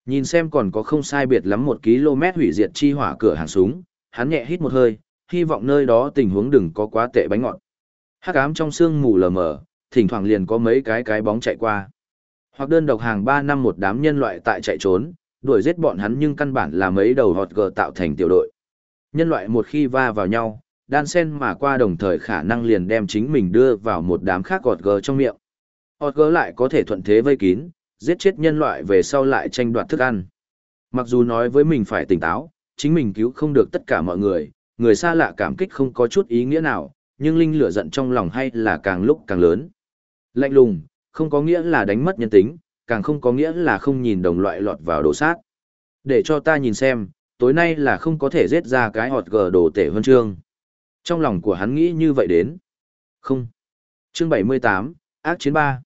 Nhìn xem còn có không sai biệt lắm một km hủy diệt chi hỏa cửa hàng súng, hắn nhẹ hít một hơi, hy vọng nơi đó tình huống đừng có quá tệ bánh ngọt. Hắc ám trong sương mù lờ mờ, thỉnh thoảng liền có mấy cái cái bóng chạy qua. Hoặc đơn độc hàng 3 năm một đám nhân loại tại chạy trốn, đuổi giết bọn hắn nhưng căn bản là mấy đầu hot gờ tạo thành tiểu đội. Nhân loại một khi va vào nhau, đan sen mà qua đồng thời khả năng liền đem chính mình đưa vào một đám khác gọt gờ trong miệng. Hot gờ lại có thể thuận thế vây kín, giết chết nhân loại về sau lại tranh đoạt thức ăn. Mặc dù nói với mình phải tỉnh táo, chính mình cứu không được tất cả mọi người, người xa lạ cảm kích không có chút ý nghĩa nào, nhưng linh lửa giận trong lòng hay là càng lúc càng lớn. Lạnh lùng, không có nghĩa là đánh mất nhân tính, càng không có nghĩa là không nhìn đồng loại lọt vào đồ sát. Để cho ta nhìn xem, tối nay là không có thể giết ra cái họt gờ đồ tể hơn trương. Trong lòng của hắn nghĩ như vậy đến. Không. Chương 78, ác chiến 3.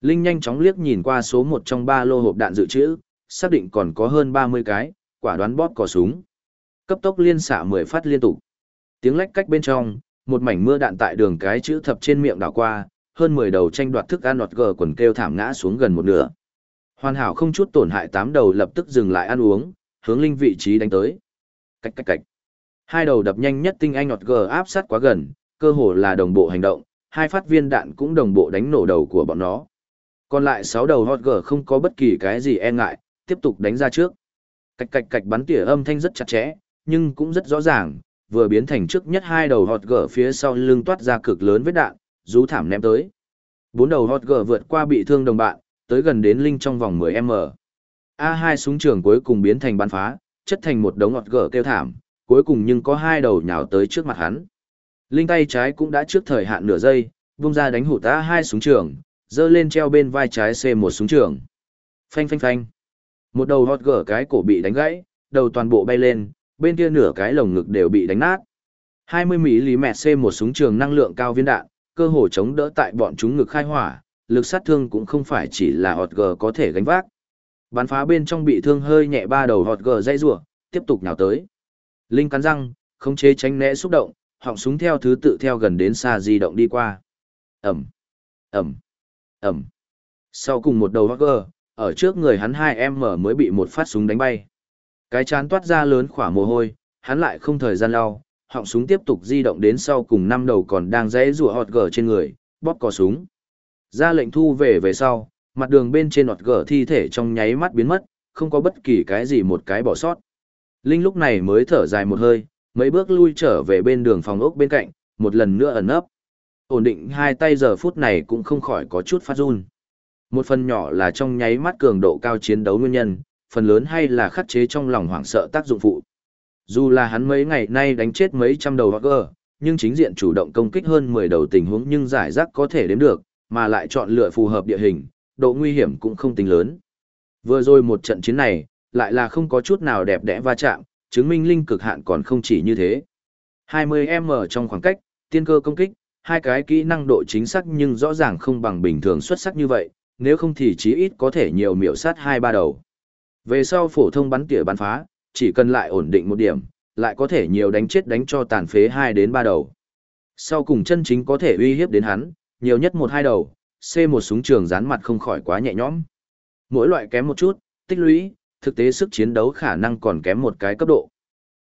Linh nhanh chóng liếc nhìn qua số một trong ba lô hộp đạn dự trữ, xác định còn có hơn 30 cái, quả đoán bóp cò súng. Cấp tốc liên xạ 10 phát liên tục. Tiếng lách cách bên trong, một mảnh mưa đạn tại đường cái chữ thập trên miệng đảo qua, hơn 10 đầu tranh đoạt thức ăn nọt gờ quần kêu thảm ngã xuống gần một nửa. Hoàn hảo không chút tổn hại tám đầu lập tức dừng lại ăn uống, hướng linh vị trí đánh tới. Cách cách cách. Hai đầu đập nhanh nhất tinh anh nọt gờ áp sát quá gần, cơ hồ là đồng bộ hành động, hai phát viên đạn cũng đồng bộ đánh nổ đầu của bọn nó. Còn lại 6 đầu hot gờ không có bất kỳ cái gì e ngại, tiếp tục đánh ra trước. Cạch cạch cạch bắn tỉa âm thanh rất chặt chẽ, nhưng cũng rất rõ ràng, vừa biến thành trước nhất hai đầu hot gở phía sau lưng toát ra cực lớn vết đạn, rú thảm ném tới. Bốn đầu hot gở vượt qua bị thương đồng bạn, tới gần đến linh trong vòng 10m. A2 súng trường cuối cùng biến thành bắn phá, chất thành một đống hot gở kêu thảm, cuối cùng nhưng có hai đầu nhào tới trước mặt hắn. Linh tay trái cũng đã trước thời hạn nửa giây, vung ra đánh hụt A2 súng trường, dơ lên treo bên vai trái C1 súng trường. Phanh phanh phanh. Một đầu hot gở cái cổ bị đánh gãy, đầu toàn bộ bay lên, bên kia nửa cái lồng ngực đều bị đánh nát. 20 mm C một súng trường năng lượng cao viên đạn, cơ hồ chống đỡ tại bọn chúng ngực khai hỏa, lực sát thương cũng không phải chỉ là hot gở có thể gánh vác. Bắn phá bên trong bị thương hơi nhẹ ba đầu hot gở dây rủa, tiếp tục nhào tới. Linh cắn răng, khống chế tránh né xúc động, họng súng theo thứ tự theo gần đến xa di động đi qua. Ẩm, Ẩm, Ẩm. Sau cùng một đầu Hogger, ở trước người hắn hai em mở mới bị một phát súng đánh bay. Cái chán toát ra lớn khỏa mồ hôi, hắn lại không thời gian lau, họng súng tiếp tục di động đến sau cùng năm đầu còn đang rẽ rùa hột gở trên người, bóp cò súng. Ra lệnh thu về về sau, mặt đường bên trên hột gở thi thể trong nháy mắt biến mất, không có bất kỳ cái gì một cái bỏ sót. Linh lúc này mới thở dài một hơi, mấy bước lui trở về bên đường phòng ốc bên cạnh, một lần nữa ẩn ấp. Ổn định hai tay giờ phút này cũng không khỏi có chút phát run. Một phần nhỏ là trong nháy mắt cường độ cao chiến đấu nguyên nhân, phần lớn hay là khắc chế trong lòng hoảng sợ tác dụng phụ. Dù là hắn mấy ngày nay đánh chết mấy trăm đầu Hogger, nhưng chính diện chủ động công kích hơn 10 đầu tình huống nhưng giải rác có thể đếm được, mà lại chọn lựa phù hợp địa hình, độ nguy hiểm cũng không tính lớn. Vừa rồi một trận chiến này, lại là không có chút nào đẹp đẽ va chạm, chứng minh linh cực hạn còn không chỉ như thế. 20m trong khoảng cách, tiên cơ công kích, hai cái kỹ năng độ chính xác nhưng rõ ràng không bằng bình thường xuất sắc như vậy, nếu không thì chí ít có thể nhiều miểu sát hai ba đầu. Về sau phổ thông bắn tỉa bắn phá, chỉ cần lại ổn định một điểm, lại có thể nhiều đánh chết đánh cho tàn phế hai đến ba đầu. Sau cùng chân chính có thể uy hiếp đến hắn, nhiều nhất một hai đầu, C một súng trường dán mặt không khỏi quá nhẹ nhõm. Mỗi loại kém một chút, tích lũy, thực tế sức chiến đấu khả năng còn kém một cái cấp độ.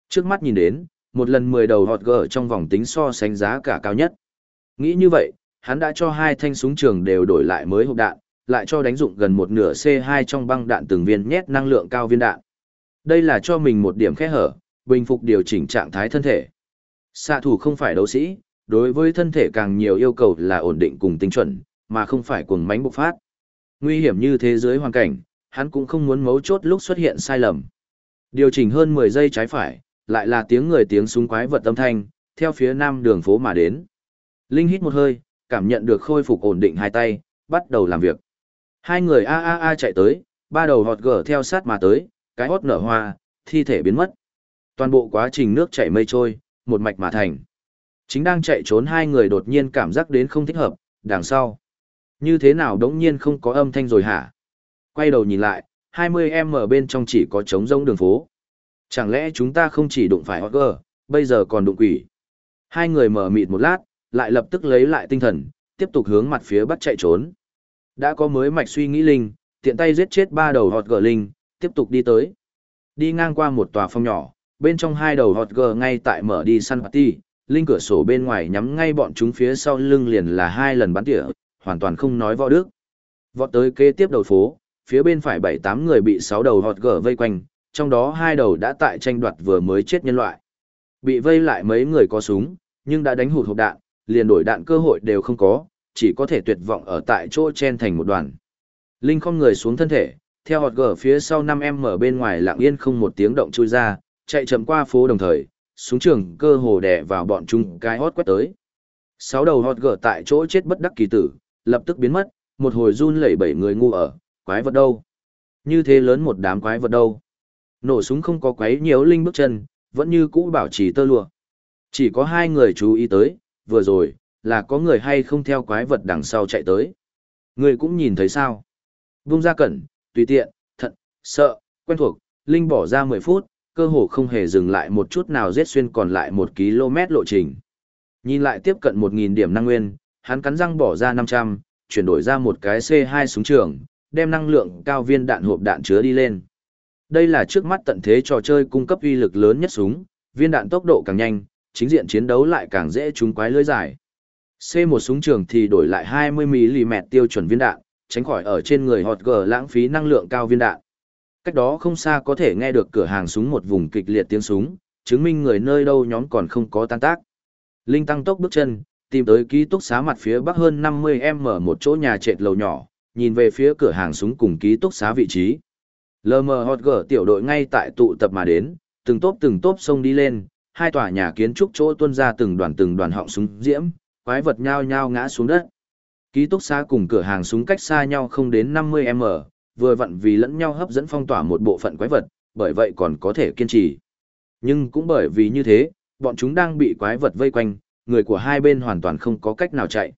Trước mắt nhìn đến, một lần 10 đầu hot gở trong vòng tính so sánh giá cả cao nhất. Nghĩ như vậy, hắn đã cho hai thanh súng trường đều đổi lại mới hộp đạn, lại cho đánh dụng gần một nửa C2 trong băng đạn từng viên nhét năng lượng cao viên đạn. Đây là cho mình một điểm khe hở, bình phục điều chỉnh trạng thái thân thể. Xạ thủ không phải đấu sĩ, đối với thân thể càng nhiều yêu cầu là ổn định cùng tinh chuẩn, mà không phải cuồng mánh bộc phát. Nguy hiểm như thế giới hoàn cảnh, hắn cũng không muốn mấu chốt lúc xuất hiện sai lầm. Điều chỉnh hơn 10 giây trái phải, lại là tiếng người tiếng súng quái vật âm thanh, theo phía nam đường phố mà đến. Linh hít một hơi, cảm nhận được khôi phục ổn định hai tay, bắt đầu làm việc. Hai người a a a chạy tới, ba đầu hột gở theo sát mà tới, cái hốt nở hoa, thi thể biến mất. Toàn bộ quá trình nước chảy mây trôi, một mạch mà thành. Chính đang chạy trốn hai người đột nhiên cảm giác đến không thích hợp, đằng sau. Như thế nào đống nhiên không có âm thanh rồi hả? Quay đầu nhìn lại, 20 em ở bên trong chỉ có trống rông đường phố. Chẳng lẽ chúng ta không chỉ đụng phải Hogger, bây giờ còn đụng quỷ? Hai người mở mịt một lát, lại lập tức lấy lại tinh thần, tiếp tục hướng mặt phía bắc chạy trốn. Đã có mới mạch suy nghĩ linh, tiện tay giết chết ba đầu Hogger linh, tiếp tục đi tới. Đi ngang qua một tòa phòng nhỏ, bên trong hai đầu Hogger ngay tại mở đi săn party, linh cửa sổ bên ngoài nhắm ngay bọn chúng phía sau lưng liền là hai lần bắn tỉa, hoàn toàn không nói võ đức. Vọt tới kế tiếp đầu phố, phía bên phải bảy tám người bị sáu đầu họt gờ vây quanh, trong đó hai đầu đã tại tranh đoạt vừa mới chết nhân loại. Bị vây lại mấy người có súng, nhưng đã đánh hụt hộp đạn, liền đổi đạn cơ hội đều không có, chỉ có thể tuyệt vọng ở tại chỗ chen thành một đoàn. Linh không người xuống thân thể, theo hột gở phía sau năm em mở bên ngoài lặng yên không một tiếng động chui ra, chạy chậm qua phố đồng thời, xuống trường cơ hồ đè vào bọn chúng cái hót quét tới. Sáu đầu hột gở tại chỗ chết bất đắc kỳ tử, lập tức biến mất, một hồi run lẩy bẩy người ngu ở, quái vật đâu? Như thế lớn một đám quái vật đâu? Nổ súng không có quấy nhiều linh bước chân, vẫn như cũ bảo trì tơ lụa. Chỉ có hai người chú ý tới, vừa rồi, là có người hay không theo quái vật đằng sau chạy tới. Người cũng nhìn thấy sao? Vung ra cẩn, tùy tiện, thận, sợ, quen thuộc, Linh bỏ ra 10 phút, cơ hồ không hề dừng lại một chút nào giết xuyên còn lại một km lộ trình. Nhìn lại tiếp cận 1.000 điểm năng nguyên, hắn cắn răng bỏ ra 500, chuyển đổi ra một cái C2 súng trường, đem năng lượng cao viên đạn hộp đạn chứa đi lên. Đây là trước mắt tận thế trò chơi cung cấp uy lực lớn nhất súng, viên đạn tốc độ càng nhanh, chính diện chiến đấu lại càng dễ trúng quái lưới dài. C1 súng trường thì đổi lại 20mm tiêu chuẩn viên đạn, tránh khỏi ở trên người hot g lãng phí năng lượng cao viên đạn. Cách đó không xa có thể nghe được cửa hàng súng một vùng kịch liệt tiếng súng, chứng minh người nơi đâu nhóm còn không có tan tác. Linh tăng tốc bước chân, tìm tới ký túc xá mặt phía bắc hơn 50m một chỗ nhà trệt lầu nhỏ, nhìn về phía cửa hàng súng cùng ký túc xá vị trí. LM Hot G tiểu đội ngay tại tụ tập mà đến, từng tốp từng tốp xông đi lên, hai tòa nhà kiến trúc chỗ tuôn ra từng đoàn từng đoàn họng súng diễm, quái vật nhao nhao ngã xuống đất. Ký túc xá cùng cửa hàng súng cách xa nhau không đến 50m, vừa vặn vì lẫn nhau hấp dẫn phong tỏa một bộ phận quái vật, bởi vậy còn có thể kiên trì. Nhưng cũng bởi vì như thế, bọn chúng đang bị quái vật vây quanh, người của hai bên hoàn toàn không có cách nào chạy.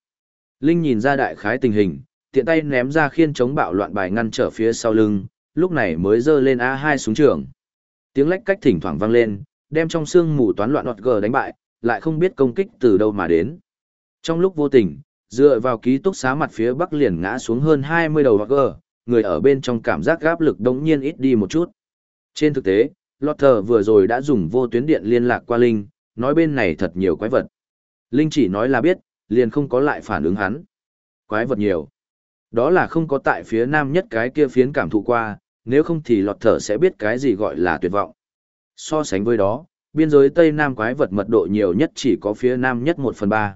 Linh nhìn ra đại khái tình hình, tiện tay ném ra khiên chống bạo loạn bài ngăn trở phía sau lưng, lúc này mới dơ lên A2 súng trường. Tiếng lách cách thỉnh thoảng vang lên, đem trong xương mù toán loạn đọt gờ đánh bại, lại không biết công kích từ đâu mà đến. Trong lúc vô tình, dựa vào ký túc xá mặt phía bắc liền ngã xuống hơn 20 đầu gờ, người ở bên trong cảm giác gáp lực đống nhiên ít đi một chút. Trên thực tế, Lotter vừa rồi đã dùng vô tuyến điện liên lạc qua Linh, nói bên này thật nhiều quái vật. Linh chỉ nói là biết, liền không có lại phản ứng hắn. Quái vật nhiều. Đó là không có tại phía nam nhất cái kia phiến cảm thụ qua, nếu không thì lọt thở sẽ biết cái gì gọi là tuyệt vọng. So sánh với đó, biên giới Tây Nam quái vật mật độ nhiều nhất chỉ có phía nam nhất 1 phần 3.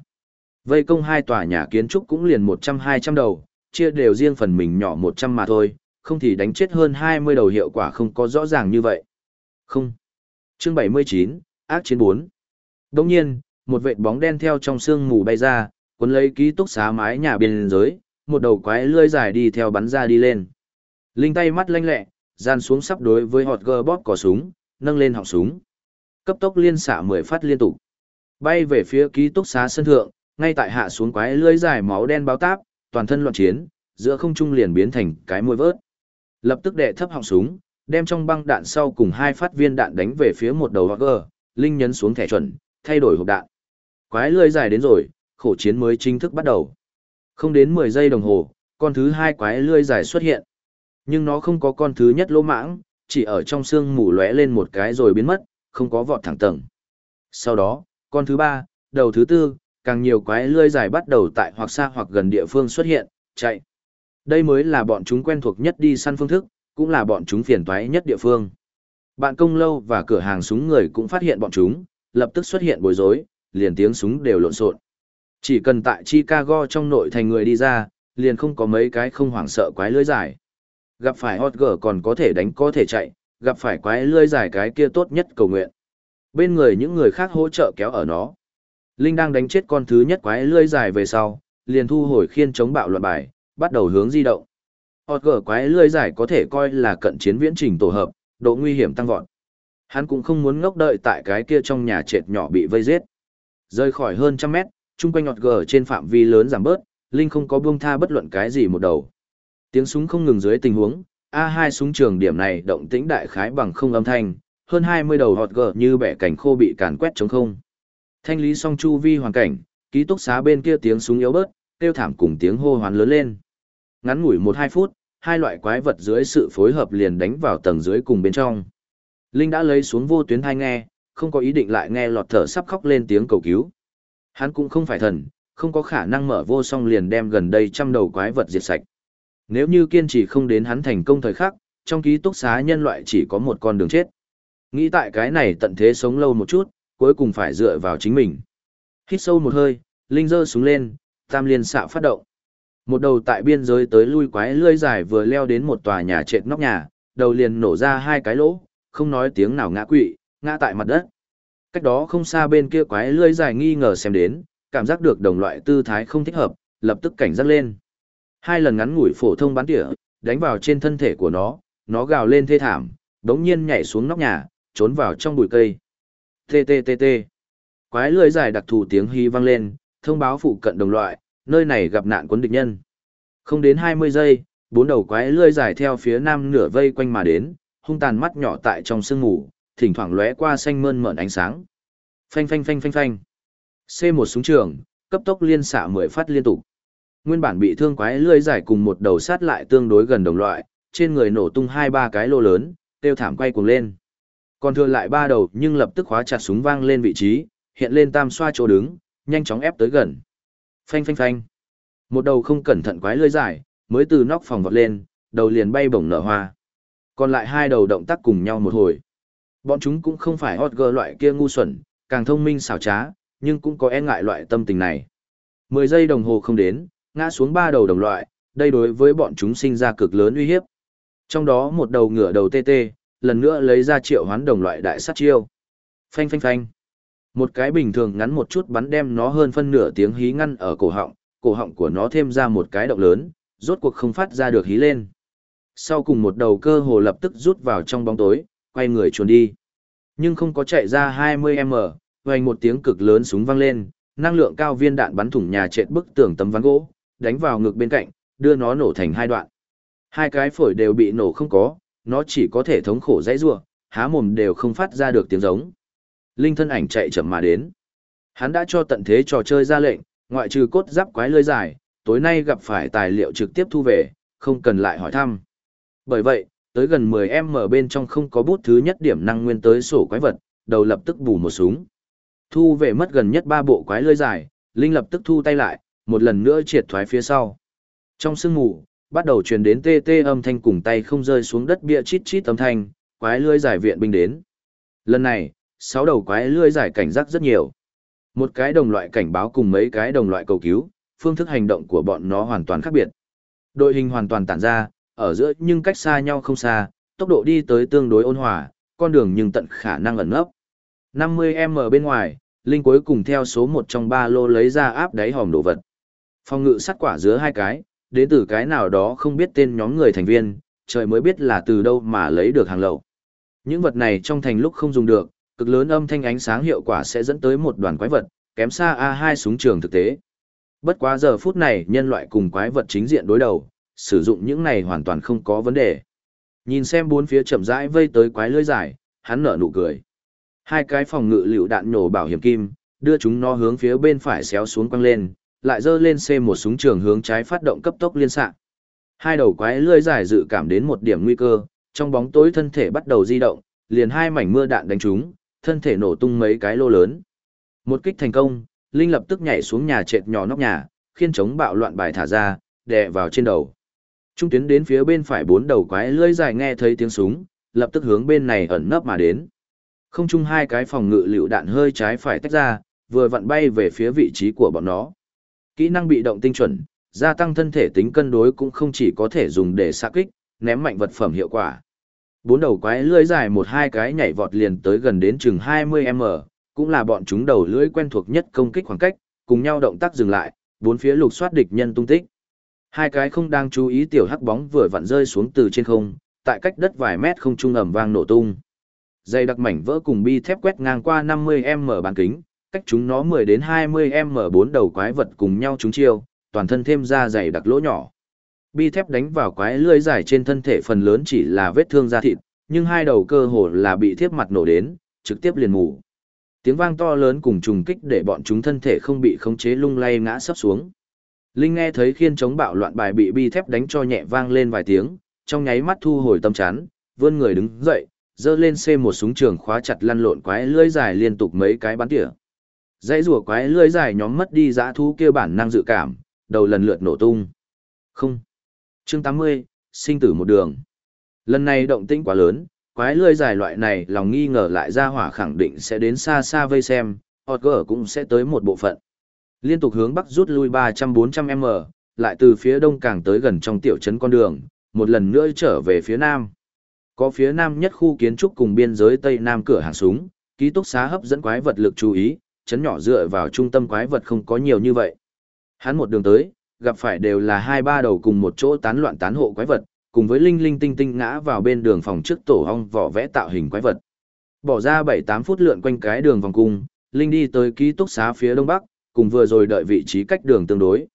Vây công hai tòa nhà kiến trúc cũng liền 100-200 đầu, chia đều riêng phần mình nhỏ 100 mà thôi, không thì đánh chết hơn 20 đầu hiệu quả không có rõ ràng như vậy. Không. Chương 79, ác chiến 4. Đồng nhiên, một vệt bóng đen theo trong sương mù bay ra, cuốn lấy ký túc xá mái nhà biên giới, một đầu quái lươi dài đi theo bắn ra đi lên. Linh tay mắt lanh lẹ, gian xuống sắp đối với hot gơ bóp cò súng, nâng lên họng súng. Cấp tốc liên xạ 10 phát liên tục. Bay về phía ký túc xá sân thượng, ngay tại hạ xuống quái lưới dài máu đen báo táp, toàn thân loạn chiến, giữa không trung liền biến thành cái môi vớt. Lập tức đệ thấp họng súng, đem trong băng đạn sau cùng hai phát viên đạn đánh về phía một đầu Hogger, Linh nhấn xuống thẻ chuẩn, thay đổi hộp đạn. Quái lưới dài đến rồi, khổ chiến mới chính thức bắt đầu. Không đến 10 giây đồng hồ, con thứ hai quái lưới dài xuất hiện. Nhưng nó không có con thứ nhất lỗ mãng, chỉ ở trong xương mù lóe lên một cái rồi biến mất, không có vọt thẳng tầng. Sau đó, con thứ ba, đầu thứ tư, càng nhiều quái lưới dài bắt đầu tại hoặc xa hoặc gần địa phương xuất hiện, chạy. Đây mới là bọn chúng quen thuộc nhất đi săn phương thức, cũng là bọn chúng phiền toái nhất địa phương. Bạn công lâu và cửa hàng súng người cũng phát hiện bọn chúng, lập tức xuất hiện bối rối, liền tiếng súng đều lộn xộn. Chỉ cần tại Chicago trong nội thành người đi ra, liền không có mấy cái không hoảng sợ quái lưới dài. Gặp phải hot girl còn có thể đánh có thể chạy, gặp phải quái lưới dài cái kia tốt nhất cầu nguyện. Bên người những người khác hỗ trợ kéo ở nó. Linh đang đánh chết con thứ nhất quái lưỡi dài về sau, liền thu hồi khiên chống bạo loạn bài, bắt đầu hướng di động. Họt gở quái lưỡi dài có thể coi là cận chiến viễn trình tổ hợp, độ nguy hiểm tăng vọt. Hắn cũng không muốn ngốc đợi tại cái kia trong nhà trệt nhỏ bị vây giết. Rơi khỏi hơn trăm mét, chung quanh họt gờ trên phạm vi lớn giảm bớt, Linh không có buông tha bất luận cái gì một đầu. Tiếng súng không ngừng dưới tình huống, A2 súng trường điểm này động tĩnh đại khái bằng không âm thanh, hơn 20 đầu họt gờ như bẻ cảnh khô bị càn quét trống không. Thanh lý xong chu vi hoàn cảnh, ký túc xá bên kia tiếng súng yếu bớt, kêu thảm cùng tiếng hô hoán lớn lên. Ngắn ngủi 1-2 phút, hai loại quái vật dưới sự phối hợp liền đánh vào tầng dưới cùng bên trong. Linh đã lấy xuống vô tuyến thai nghe, không có ý định lại nghe lọt thở sắp khóc lên tiếng cầu cứu. Hắn cũng không phải thần, không có khả năng mở vô song liền đem gần đây trăm đầu quái vật diệt sạch. Nếu như kiên trì không đến hắn thành công thời khắc, trong ký túc xá nhân loại chỉ có một con đường chết. Nghĩ tại cái này tận thế sống lâu một chút, cuối cùng phải dựa vào chính mình. Hít sâu một hơi, Linh giơ súng lên, tam liên xạ phát động. Một đầu tại biên giới tới lui quái lươi dài vừa leo đến một tòa nhà trệt nóc nhà, đầu liền nổ ra hai cái lỗ, không nói tiếng nào ngã quỵ, ngã tại mặt đất. Cách đó không xa bên kia quái lươi dài nghi ngờ xem đến, cảm giác được đồng loại tư thái không thích hợp, lập tức cảnh giác lên. Hai lần ngắn ngủi phổ thông bắn tỉa, đánh vào trên thân thể của nó, nó gào lên thê thảm, đống nhiên nhảy xuống nóc nhà, trốn vào trong bụi cây. TTTT. Quái lưỡi dài đặc thù tiếng hí vang lên, thông báo phụ cận đồng loại, nơi này gặp nạn quân địch nhân. Không đến 20 giây, bốn đầu quái lưỡi dài theo phía nam nửa vây quanh mà đến, hung tàn mắt nhỏ tại trong sương mù, thỉnh thoảng lóe qua xanh mơn mởn ánh sáng. Phanh phanh phanh phanh phanh. C1 súng trường, cấp tốc liên xạ 10 phát liên tục. Nguyên bản bị thương quái lưỡi dài cùng một đầu sát lại tương đối gần đồng loại, trên người nổ tung hai ba cái lô lớn, tiêu thảm quay cuồng lên. Còn thừa lại ba đầu nhưng lập tức khóa chặt súng vang lên vị trí, hiện lên tam xoa chỗ đứng, nhanh chóng ép tới gần. Phanh phanh phanh. Một đầu không cẩn thận quái lưỡi dài, mới từ nóc phòng vọt lên, đầu liền bay bổng nở hoa. Còn lại hai đầu động tác cùng nhau một hồi. Bọn chúng cũng không phải hot girl loại kia ngu xuẩn, càng thông minh xảo trá, nhưng cũng có e ngại loại tâm tình này. Mười giây đồng hồ không đến, ngã xuống ba đầu đồng loại, đây đối với bọn chúng sinh ra cực lớn uy hiếp. Trong đó một đầu ngựa đầu tê tê, lần nữa lấy ra triệu hoán đồng loại đại sát chiêu. Phanh phanh phanh. Một cái bình thường ngắn một chút bắn đem nó hơn phân nửa tiếng hí ngăn ở cổ họng, cổ họng của nó thêm ra một cái động lớn, rốt cuộc không phát ra được hí lên. Sau cùng một đầu cơ hồ lập tức rút vào trong bóng tối, quay người chuồn đi. Nhưng không có chạy ra 20m, vang một tiếng cực lớn súng vang lên, năng lượng cao viên đạn bắn thủng nhà trệt bức tường tấm ván gỗ, đánh vào ngực bên cạnh, đưa nó nổ thành hai đoạn. Hai cái phổi đều bị nổ không có, nó chỉ có thể thống khổ dãy rủa, há mồm đều không phát ra được tiếng giống. Linh thân ảnh chạy chậm mà đến. Hắn đã cho tận thế trò chơi ra lệnh, ngoại trừ cốt giáp quái lơi dài, tối nay gặp phải tài liệu trực tiếp thu về, không cần lại hỏi thăm. Bởi vậy, tới gần 10M bên trong không có bút thứ nhất điểm năng nguyên tới sổ quái vật, đầu lập tức bù một súng. Thu về mất gần nhất ba bộ quái lơi dài, Linh lập tức thu tay lại, một lần nữa triệt thoái phía sau. Trong sương mù, bắt đầu truyền đến tê tê âm thanh cùng tay không rơi xuống đất bia chít chít âm thanh, quái lưỡi giải viện binh đến. Lần này, sáu đầu quái lưỡi giải cảnh giác rất nhiều. Một cái đồng loại cảnh báo cùng mấy cái đồng loại cầu cứu, phương thức hành động của bọn nó hoàn toàn khác biệt. Đội hình hoàn toàn tản ra, ở giữa nhưng cách xa nhau không xa, tốc độ đi tới tương đối ôn hòa, con đường nhưng tận khả năng ẩn nấp. 50m bên ngoài, Linh cuối cùng theo số 1 trong ba lô lấy ra áp đáy hòm đồ vật. Phong ngự sắt quả giữa hai cái, đến từ cái nào đó không biết tên nhóm người thành viên, trời mới biết là từ đâu mà lấy được hàng lậu. Những vật này trong thành lúc không dùng được, cực lớn âm thanh ánh sáng hiệu quả sẽ dẫn tới một đoàn quái vật, kém xa A2 súng trường thực tế. Bất quá giờ phút này nhân loại cùng quái vật chính diện đối đầu, sử dụng những này hoàn toàn không có vấn đề. Nhìn xem bốn phía chậm rãi vây tới quái lưới dài, hắn nở nụ cười. Hai cái phòng ngự liều đạn nổ bảo hiểm kim, đưa chúng nó hướng phía bên phải xéo xuống quăng lên, lại dơ lên C một súng trường hướng trái phát động cấp tốc liên xạ. Hai đầu quái lưỡi dài dự cảm đến một điểm nguy cơ, trong bóng tối thân thể bắt đầu di động, liền hai mảnh mưa đạn đánh trúng, thân thể nổ tung mấy cái lô lớn. Một kích thành công, Linh lập tức nhảy xuống nhà trệt nhỏ nóc nhà, khiên chống bạo loạn bài thả ra, đè vào trên đầu. Trung tuyến đến phía bên phải bốn đầu quái lưỡi dài nghe thấy tiếng súng, lập tức hướng bên này ẩn nấp mà đến. Không chung hai cái phòng ngự lựu đạn hơi trái phải tách ra, vừa vặn bay về phía vị trí của bọn nó. Kỹ năng bị động tinh chuẩn, gia tăng thân thể tính cân đối cũng không chỉ có thể dùng để xạ kích, ném mạnh vật phẩm hiệu quả. Bốn đầu quái lưỡi dài một hai cái nhảy vọt liền tới gần đến chừng 20m, cũng là bọn chúng đầu lưỡi quen thuộc nhất công kích khoảng cách, cùng nhau động tác dừng lại, bốn phía lục soát địch nhân tung tích. Hai cái không đang chú ý tiểu hắc bóng vừa vặn rơi xuống từ trên không, tại cách đất vài mét không trung ầm vang nổ tung. Dây đặc mảnh vỡ cùng bi thép quét ngang qua 50m bán kính, cách chúng nó 10 đến 20m bốn đầu quái vật cùng nhau chúng chiêu, toàn thân thêm ra dày đặc lỗ nhỏ. Bi thép đánh vào quái lưỡi dài trên thân thể phần lớn chỉ là vết thương da thịt, nhưng hai đầu cơ hồ là bị thiếp mặt nổ đến, trực tiếp liền mù. Tiếng vang to lớn cùng trùng kích để bọn chúng thân thể không bị khống chế lung lay ngã sấp xuống. Linh nghe thấy khiên chống bạo loạn bài bị bi thép đánh cho nhẹ vang lên vài tiếng, trong nháy mắt thu hồi tâm chán, vươn người đứng dậy, giơ lên c một súng trường khóa chặt lăn lộn quái lưỡi dài liên tục mấy cái bắn tỉa. Dãy rùa quái lưỡi dài nhóm mất đi dã thú kia bản năng dự cảm, đầu lần lượt nổ tung. Không. Chương 80, sinh tử một đường. Lần này động tĩnh quá lớn, quái lưỡi dài loại này lòng nghi ngờ lại ra hỏa khẳng định sẽ đến xa xa vây xem, hot gở cũng sẽ tới một bộ phận. Liên tục hướng bắc rút lui 300-400m, lại từ phía đông càng tới gần trong tiểu trấn con đường, một lần nữa trở về phía nam. Có phía nam nhất khu kiến trúc cùng biên giới tây nam cửa hàng súng, ký túc xá hấp dẫn quái vật lực chú ý, chấn nhỏ dựa vào trung tâm quái vật không có nhiều như vậy. Hắn một đường tới, gặp phải đều là hai ba đầu cùng một chỗ tán loạn tán hộ quái vật, cùng với linh linh tinh tinh ngã vào bên đường phòng trước tổ ong vỏ vẽ tạo hình quái vật. Bỏ ra 7-8 phút lượn quanh cái đường vòng cung, Linh đi tới ký túc xá phía đông bắc, cùng vừa rồi đợi vị trí cách đường tương đối.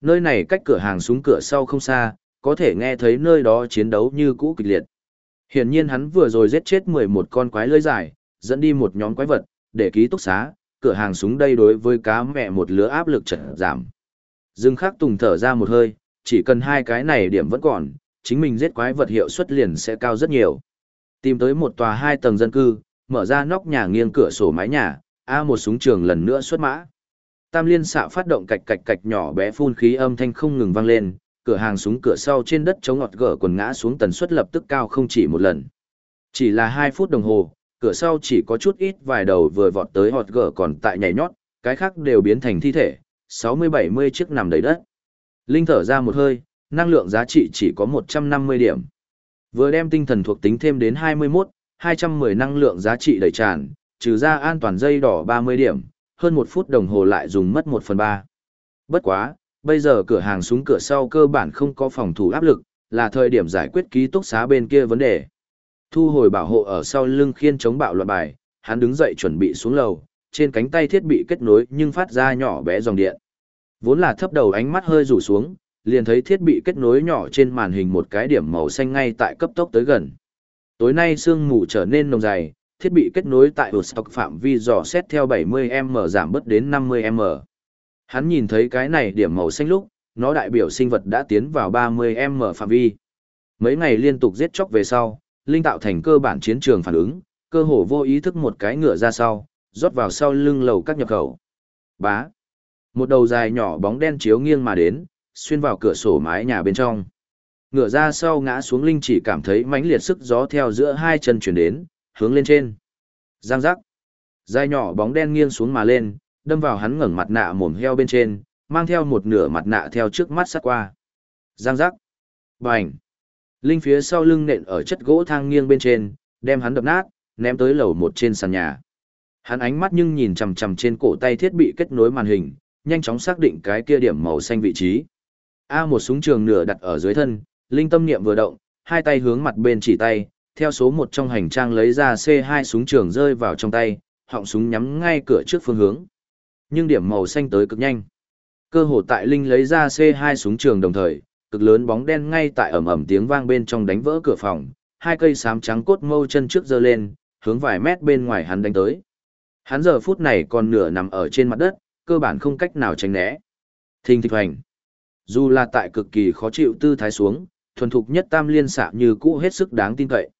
Nơi này cách cửa hàng súng cửa sau không xa, có thể nghe thấy nơi đó chiến đấu như cũ kịch liệt. Hiển nhiên hắn vừa rồi giết chết 11 con quái lưỡi dài, dẫn đi một nhóm quái vật, để ký túc xá, cửa hàng súng đây đối với cá mẹ một lứa áp lực chật giảm. Dương Khắc Tùng thở ra một hơi, chỉ cần hai cái này điểm vẫn còn, chính mình giết quái vật hiệu suất liền sẽ cao rất nhiều. Tìm tới một tòa hai tầng dân cư, mở ra nóc nhà nghiêng cửa sổ mái nhà, A một súng trường lần nữa xuất mã. Tam liên xạ phát động cạch cạch cạch nhỏ bé phun khí âm thanh không ngừng vang lên, cửa hàng súng cửa sau trên đất chống ngọt gở quần ngã xuống tần suất lập tức cao không chỉ một lần. Chỉ là hai phút đồng hồ, cửa sau chỉ có chút ít vài đầu vừa vọt tới họt gở còn tại nhảy nhót, cái khác đều biến thành thi thể, 60-70 chiếc nằm đầy đất. Linh thở ra một hơi, năng lượng giá trị chỉ có 150 điểm. Vừa đem tinh thần thuộc tính thêm đến 21, 210 năng lượng giá trị đầy tràn, trừ ra an toàn dây đỏ 30 điểm, hơn một phút đồng hồ lại dùng mất 1 phần 3. Bất quá, bây giờ cửa hàng súng cửa sau cơ bản không có phòng thủ áp lực, là thời điểm giải quyết ký túc xá bên kia vấn đề. Thu hồi bảo hộ ở sau lưng khiên chống bạo loạn bài, hắn đứng dậy chuẩn bị xuống lầu, trên cánh tay thiết bị kết nối nhưng phát ra nhỏ bé dòng điện. Vốn là thấp đầu ánh mắt hơi rủ xuống, liền thấy thiết bị kết nối nhỏ trên màn hình một cái điểm màu xanh ngay tại cấp tốc tới gần. Tối nay sương mù trở nên nồng dày, thiết bị kết nối tại hồ stock phạm vi dò xét theo 70m giảm bớt đến 50m. Hắn nhìn thấy cái này điểm màu xanh lúc, nó đại biểu sinh vật đã tiến vào 30m phạm vi. Mấy ngày liên tục giết chóc về sau, Linh tạo thành cơ bản chiến trường phản ứng, cơ hồ vô ý thức một cái ngựa ra sau, rót vào sau lưng lầu các nhập khẩu. Bá. Một đầu dài nhỏ bóng đen chiếu nghiêng mà đến, xuyên vào cửa sổ mái nhà bên trong. Ngựa ra sau ngã xuống Linh chỉ cảm thấy mãnh liệt sức gió theo giữa hai chân chuyển đến, hướng lên trên. Giang giác. Dài nhỏ bóng đen nghiêng xuống mà lên, đâm vào hắn ngẩng mặt nạ mồm heo bên trên, mang theo một nửa mặt nạ theo trước mắt sát qua. Giang giác. Bành. Linh phía sau lưng nện ở chất gỗ thang nghiêng bên trên, đem hắn đập nát, ném tới lầu một trên sàn nhà. Hắn ánh mắt nhưng nhìn chằm chằm trên cổ tay thiết bị kết nối màn hình, nhanh chóng xác định cái kia điểm màu xanh vị trí. A một súng trường nửa đặt ở dưới thân, linh tâm niệm vừa động, hai tay hướng mặt bên chỉ tay, theo số một trong hành trang lấy ra C2 súng trường rơi vào trong tay, họng súng nhắm ngay cửa trước phương hướng. Nhưng điểm màu xanh tới cực nhanh. Cơ hồ tại linh lấy ra C2 súng trường đồng thời, cực lớn bóng đen ngay tại ầm ầm tiếng vang bên trong đánh vỡ cửa phòng, hai cây xám trắng cốt mâu chân trước giơ lên, hướng vài mét bên ngoài hắn đánh tới. Hắn giờ phút này còn nửa nằm ở trên mặt đất, cơ bản không cách nào tránh né. Thình thịch hoành. Dù là tại cực kỳ khó chịu tư thái xuống, thuần thục nhất tam liên xạ như cũ hết sức đáng tin cậy.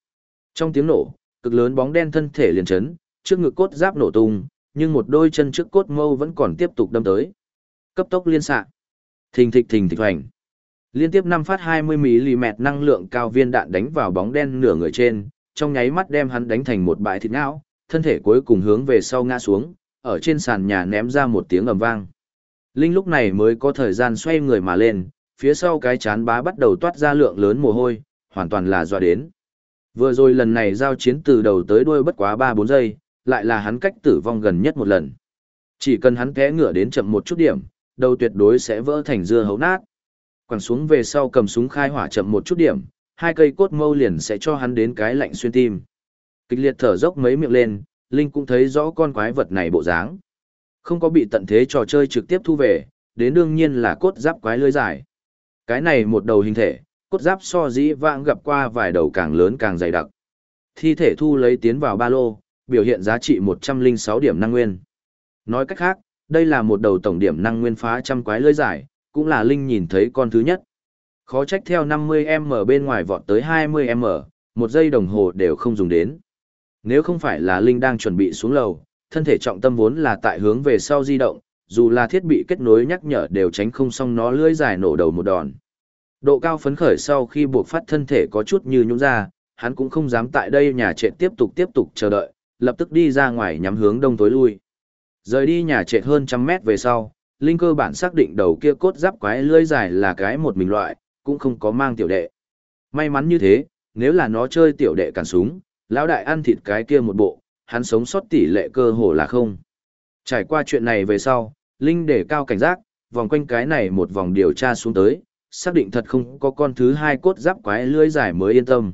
Trong tiếng nổ, cực lớn bóng đen thân thể liền chấn, trước ngực cốt giáp nổ tung, nhưng một đôi chân trước cốt mâu vẫn còn tiếp tục đâm tới. Cấp tốc liên xạ. Thình thịch thình thịch hoành. Liên tiếp năm phát 20mm năng lượng cao viên đạn đánh vào bóng đen nửa người trên, trong nháy mắt đem hắn đánh thành một bãi thịt não, thân thể cuối cùng hướng về sau ngã xuống, ở trên sàn nhà ném ra một tiếng ầm vang. Linh lúc này mới có thời gian xoay người mà lên, phía sau cái chán bá bắt đầu toát ra lượng lớn mồ hôi, hoàn toàn là dọa đến. Vừa rồi lần này giao chiến từ đầu tới đuôi bất quá 3-4 giây, lại là hắn cách tử vong gần nhất một lần. Chỉ cần hắn té ngựa đến chậm một chút điểm, đầu tuyệt đối sẽ vỡ thành dưa hấu nát. Quẳng xuống về sau cầm súng khai hỏa chậm một chút điểm, hai cây cốt mâu liền sẽ cho hắn đến cái lạnh xuyên tim. Kịch liệt thở dốc mấy miệng lên, Linh cũng thấy rõ con quái vật này bộ dáng. Không có bị tận thế trò chơi trực tiếp thu về, đến đương nhiên là cốt giáp quái lưới dài. Cái này một đầu hình thể, cốt giáp so dĩ vãng gặp qua vài đầu càng lớn càng dày đặc. Thi thể thu lấy tiến vào ba lô, biểu hiện giá trị 106 điểm năng nguyên. Nói cách khác, đây là một đầu tổng điểm năng nguyên phá trăm quái lưới dài, cũng là Linh nhìn thấy con thứ nhất. Khó trách theo 50M bên ngoài vọt tới 20M, một giây đồng hồ đều không dùng đến. Nếu không phải là Linh đang chuẩn bị xuống lầu, thân thể trọng tâm vốn là tại hướng về sau di động, dù là thiết bị kết nối nhắc nhở đều tránh không xong nó lưỡi dài nổ đầu một đòn. Độ cao phấn khởi sau khi buộc phát thân thể có chút như nhũ ra, hắn cũng không dám tại đây nhà trệ tiếp tục tiếp tục chờ đợi, lập tức đi ra ngoài nhắm hướng đông tối lui. Rời đi nhà trệ hơn trăm mét về sau, Linh cơ bản xác định đầu kia cốt giáp quái lưỡi dài là cái một mình loại, cũng không có mang tiểu đệ. May mắn như thế, nếu là nó chơi tiểu đệ cản súng, lão đại ăn thịt cái kia một bộ, hắn sống sót tỷ lệ cơ hồ là không. Trải qua chuyện này về sau, Linh để cao cảnh giác, vòng quanh cái này một vòng điều tra xuống tới, xác định thật không có con thứ hai cốt giáp quái lưỡi dài mới yên tâm.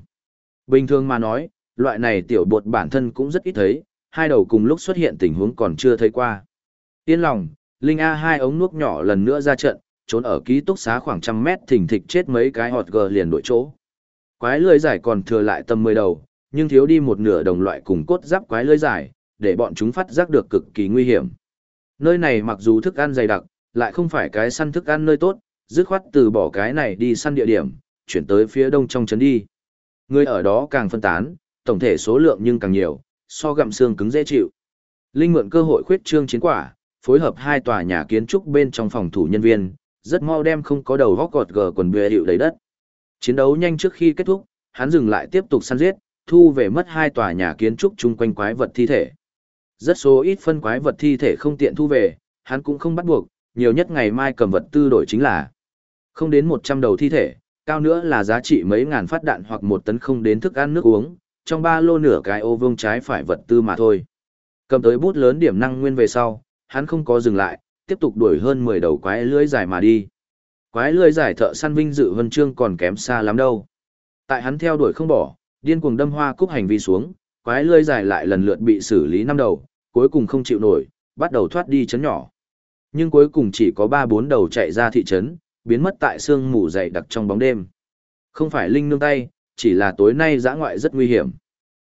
Bình thường mà nói, loại này tiểu bột bản thân cũng rất ít thấy, hai đầu cùng lúc xuất hiện tình huống còn chưa thấy qua. Yên lòng, Linh A hai ống nuốt nhỏ lần nữa ra trận, trốn ở ký túc xá khoảng trăm mét thỉnh thịch chết mấy cái hot gờ liền đổi chỗ. Quái lưỡi giải còn thừa lại tầm 10 đầu, nhưng thiếu đi một nửa đồng loại cùng cốt giáp quái lưỡi giải, để bọn chúng phát giác được cực kỳ nguy hiểm. Nơi này mặc dù thức ăn dày đặc, lại không phải cái săn thức ăn nơi tốt, dứt khoát từ bỏ cái này đi săn địa điểm, chuyển tới phía đông trong trấn đi. Người ở đó càng phân tán, tổng thể số lượng nhưng càng nhiều, so gặm xương cứng dễ chịu. Linh mượn cơ hội khuyết trương chiến quả, phối hợp hai tòa nhà kiến trúc bên trong phòng thủ nhân viên, rất mau đem không có đầu góc gọt gờ quần bìa hiệu đầy đất. Chiến đấu nhanh trước khi kết thúc, hắn dừng lại tiếp tục săn giết, thu về mất hai tòa nhà kiến trúc chung quanh quái vật thi thể. Rất số ít phân quái vật thi thể không tiện thu về, hắn cũng không bắt buộc, nhiều nhất ngày mai cầm vật tư đổi chính là không đến 100 đầu thi thể, cao nữa là giá trị mấy ngàn phát đạn hoặc một tấn không đến thức ăn nước uống, trong ba lô nửa cái ô vương trái phải vật tư mà thôi. Cầm tới bút lớn điểm năng nguyên về sau, hắn không có dừng lại, tiếp tục đuổi hơn 10 đầu quái lưới dài mà đi. Quái lưới dài thợ săn vinh dự vân chương còn kém xa lắm đâu. Tại hắn theo đuổi không bỏ, điên cuồng đâm hoa cúc hành vi xuống, quái lưới dài lại lần lượt bị xử lý năm đầu, cuối cùng không chịu nổi, bắt đầu thoát đi chấn nhỏ. Nhưng cuối cùng chỉ có 3-4 đầu chạy ra thị trấn, biến mất tại sương mù dày đặc trong bóng đêm. Không phải linh nương tay, chỉ là tối nay giã ngoại rất nguy hiểm.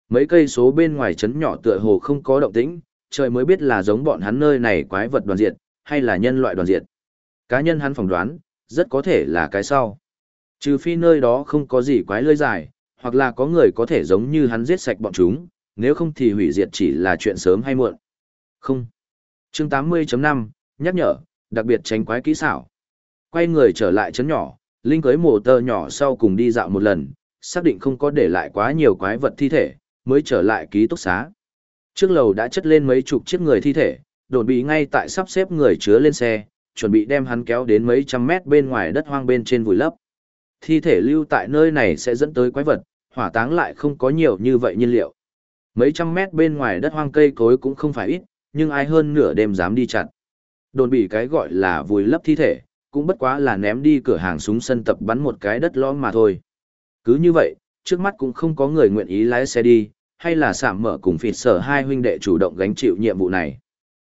Mấy cây số bên ngoài trấn nhỏ tựa hồ không có động tĩnh, trời mới biết là giống bọn hắn nơi này quái vật đoàn diệt, hay là nhân loại đoàn diệt. Cá nhân hắn phỏng đoán, rất có thể là cái sau. Trừ phi nơi đó không có gì quái lơi dài, hoặc là có người có thể giống như hắn giết sạch bọn chúng, nếu không thì hủy diệt chỉ là chuyện sớm hay muộn. Không. Chương 80.5, nhắc nhở, đặc biệt tránh quái kỹ xảo. Quay người trở lại chấn nhỏ, Linh cưới mổ tơ nhỏ sau cùng đi dạo một lần, xác định không có để lại quá nhiều quái vật thi thể, mới trở lại ký túc xá. Trước lầu đã chất lên mấy chục chiếc người thi thể, đồn bị ngay tại sắp xếp người chứa lên xe, chuẩn bị đem hắn kéo đến mấy trăm mét bên ngoài đất hoang bên trên vùi lấp. Thi thể lưu tại nơi này sẽ dẫn tới quái vật, hỏa táng lại không có nhiều như vậy nhiên liệu. Mấy trăm mét bên ngoài đất hoang cây cối cũng không phải ít, nhưng ai hơn nửa đêm dám đi chặt. Đồn bị cái gọi là vùi lấp thi thể, cũng bất quá là ném đi cửa hàng súng sân tập bắn một cái đất lõm mà thôi. Cứ như vậy, trước mắt cũng không có người nguyện ý lái xe đi, hay là sảm mở cùng phịt sở hai huynh đệ chủ động gánh chịu nhiệm vụ này.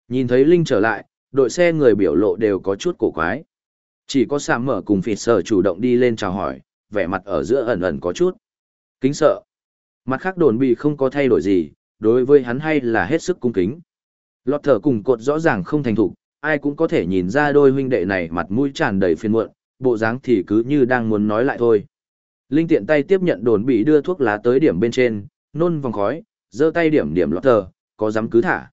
Nhìn thấy Linh trở lại, đội xe người biểu lộ đều có chút cổ quái. Chỉ có sảm mở cùng phịt sở chủ động đi lên chào hỏi, vẻ mặt ở giữa ẩn ẩn có chút. Kính sợ. Mặt khác đồn bị không có thay đổi gì, đối với hắn hay là hết sức cung kính. Lọt thở cùng cột rõ ràng không thành thục, ai cũng có thể nhìn ra đôi huynh đệ này mặt mũi tràn đầy phiền muộn, bộ dáng thì cứ như đang muốn nói lại thôi. Linh tiện tay tiếp nhận đồn bị đưa thuốc lá tới điểm bên trên, nôn vòng khói, giơ tay điểm điểm lọt thở, có dám cứ thả.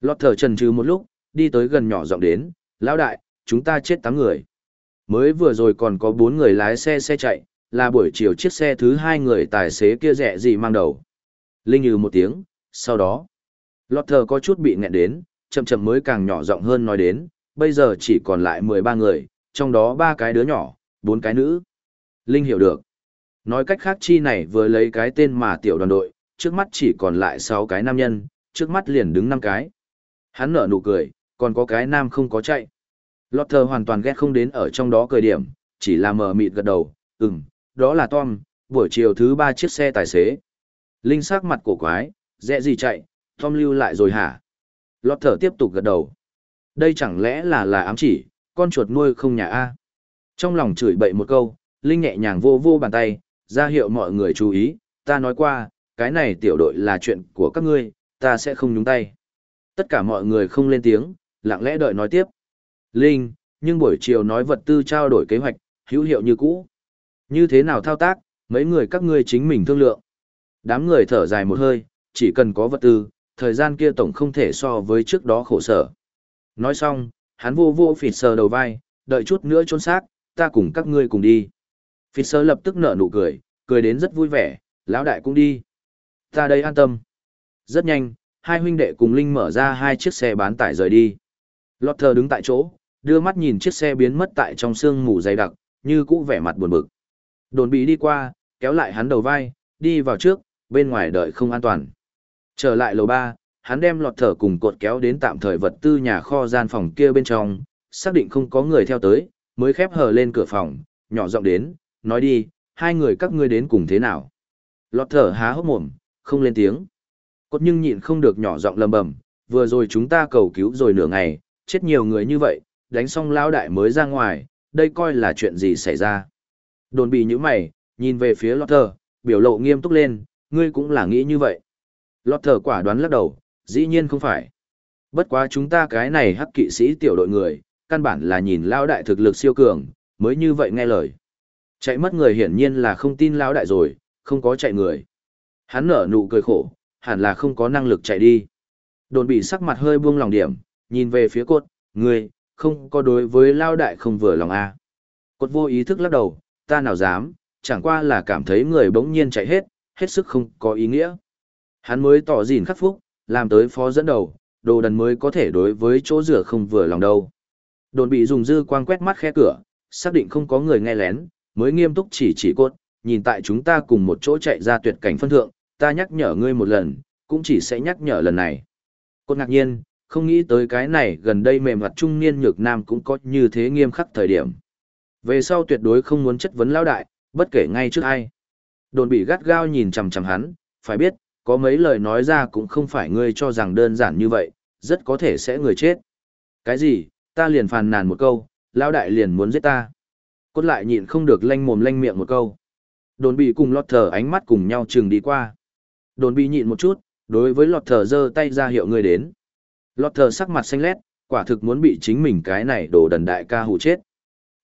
Lọt thở trần trừ một lúc, đi tới gần nhỏ giọng đến, lão đại, chúng ta chết tám người. Mới vừa rồi còn có bốn người lái xe xe chạy, là buổi chiều chiếc xe thứ hai người tài xế kia rẻ gì mang đầu. Linh như một tiếng, sau đó, lọt thờ có chút bị nghẹn đến, chậm chậm mới càng nhỏ giọng hơn nói đến, bây giờ chỉ còn lại 13 người, trong đó ba cái đứa nhỏ, bốn cái nữ. Linh hiểu được. Nói cách khác chi này vừa lấy cái tên mà tiểu đoàn đội, trước mắt chỉ còn lại 6 cái nam nhân, trước mắt liền đứng 5 cái. Hắn nở nụ cười, còn có cái nam không có chạy. Lọt thờ hoàn toàn ghét không đến ở trong đó cười điểm, chỉ là mờ mịt gật đầu, ừm, đó là Tom, buổi chiều thứ ba chiếc xe tài xế. Linh sắc mặt cổ quái, dẹ gì chạy, Tom lưu lại rồi hả? Lọt thở tiếp tục gật đầu. Đây chẳng lẽ là là ám chỉ, con chuột nuôi không nhà A. Trong lòng chửi bậy một câu, Linh nhẹ nhàng vô vô bàn tay, ra hiệu mọi người chú ý, ta nói qua, cái này tiểu đội là chuyện của các ngươi, ta sẽ không nhúng tay. Tất cả mọi người không lên tiếng, lặng lẽ đợi nói tiếp. Linh, nhưng buổi chiều nói vật tư trao đổi kế hoạch, hữu hiệu như cũ. Như thế nào thao tác, mấy người các ngươi chính mình thương lượng. Đám người thở dài một hơi, chỉ cần có vật tư, thời gian kia tổng không thể so với trước đó khổ sở. Nói xong, hắn vô vô phịt sờ đầu vai, đợi chút nữa trốn xác, ta cùng các ngươi cùng đi. Phi sơ lập tức nở nụ cười, cười đến rất vui vẻ, lão đại cũng đi. Ta đây an tâm. Rất nhanh, hai huynh đệ cùng Linh mở ra hai chiếc xe bán tải rời đi. Lọt thờ đứng tại chỗ, đưa mắt nhìn chiếc xe biến mất tại trong sương mù dày đặc, như cũ vẻ mặt buồn bực. Đồn bị đi qua, kéo lại hắn đầu vai, đi vào trước, bên ngoài đợi không an toàn. Trở lại lầu ba, hắn đem lọt thở cùng cột kéo đến tạm thời vật tư nhà kho gian phòng kia bên trong, xác định không có người theo tới, mới khép hờ lên cửa phòng, nhỏ giọng đến, nói đi, hai người các ngươi đến cùng thế nào. Lọt thở há hốc mồm, không lên tiếng. Cốt nhưng nhịn không được nhỏ giọng lầm bầm, vừa rồi chúng ta cầu cứu rồi nửa ngày, chết nhiều người như vậy, đánh xong lao đại mới ra ngoài, đây coi là chuyện gì xảy ra. Đồn bị như mày, nhìn về phía lọt thở, biểu lộ nghiêm túc lên, ngươi cũng là nghĩ như vậy. Lọt thở quả đoán lắc đầu, dĩ nhiên không phải. Bất quá chúng ta cái này hắc kỵ sĩ tiểu đội người, căn bản là nhìn lao đại thực lực siêu cường, mới như vậy nghe lời. Chạy mất người hiển nhiên là không tin lao đại rồi, không có chạy người. Hắn nở nụ cười khổ, hẳn là không có năng lực chạy đi. Đồn bị sắc mặt hơi buông lòng điểm, nhìn về phía cốt, người, không có đối với lao đại không vừa lòng a à. Cốt vô ý thức lắc đầu, ta nào dám, chẳng qua là cảm thấy người bỗng nhiên chạy hết, hết sức không có ý nghĩa. Hắn mới tỏ gìn khắc phúc, làm tới phó dẫn đầu, đồ đần mới có thể đối với chỗ rửa không vừa lòng đâu. Đồn bị dùng dư quang quét mắt khe cửa, xác định không có người nghe lén, mới nghiêm túc chỉ chỉ cốt, nhìn tại chúng ta cùng một chỗ chạy ra tuyệt cảnh phân thượng, ta nhắc nhở ngươi một lần, cũng chỉ sẽ nhắc nhở lần này. Cốt ngạc nhiên, không nghĩ tới cái này gần đây mềm mặt trung niên nhược nam cũng có như thế nghiêm khắc thời điểm. Về sau tuyệt đối không muốn chất vấn lão đại, bất kể ngay trước ai. Đồn bị gắt gao nhìn chằm chằm hắn, phải biết, có mấy lời nói ra cũng không phải ngươi cho rằng đơn giản như vậy, rất có thể sẽ người chết. Cái gì, ta liền phàn nàn một câu, lão đại liền muốn giết ta. Cốt lại nhịn không được lanh mồm lanh miệng một câu. Đồn bị cùng lọt thở ánh mắt cùng nhau chừng đi qua. Đồn bị nhịn một chút, đối với lọt thở giơ tay ra hiệu người đến. Lọt thở sắc mặt xanh lét, quả thực muốn bị chính mình cái này đổ đần đại ca hụ chết.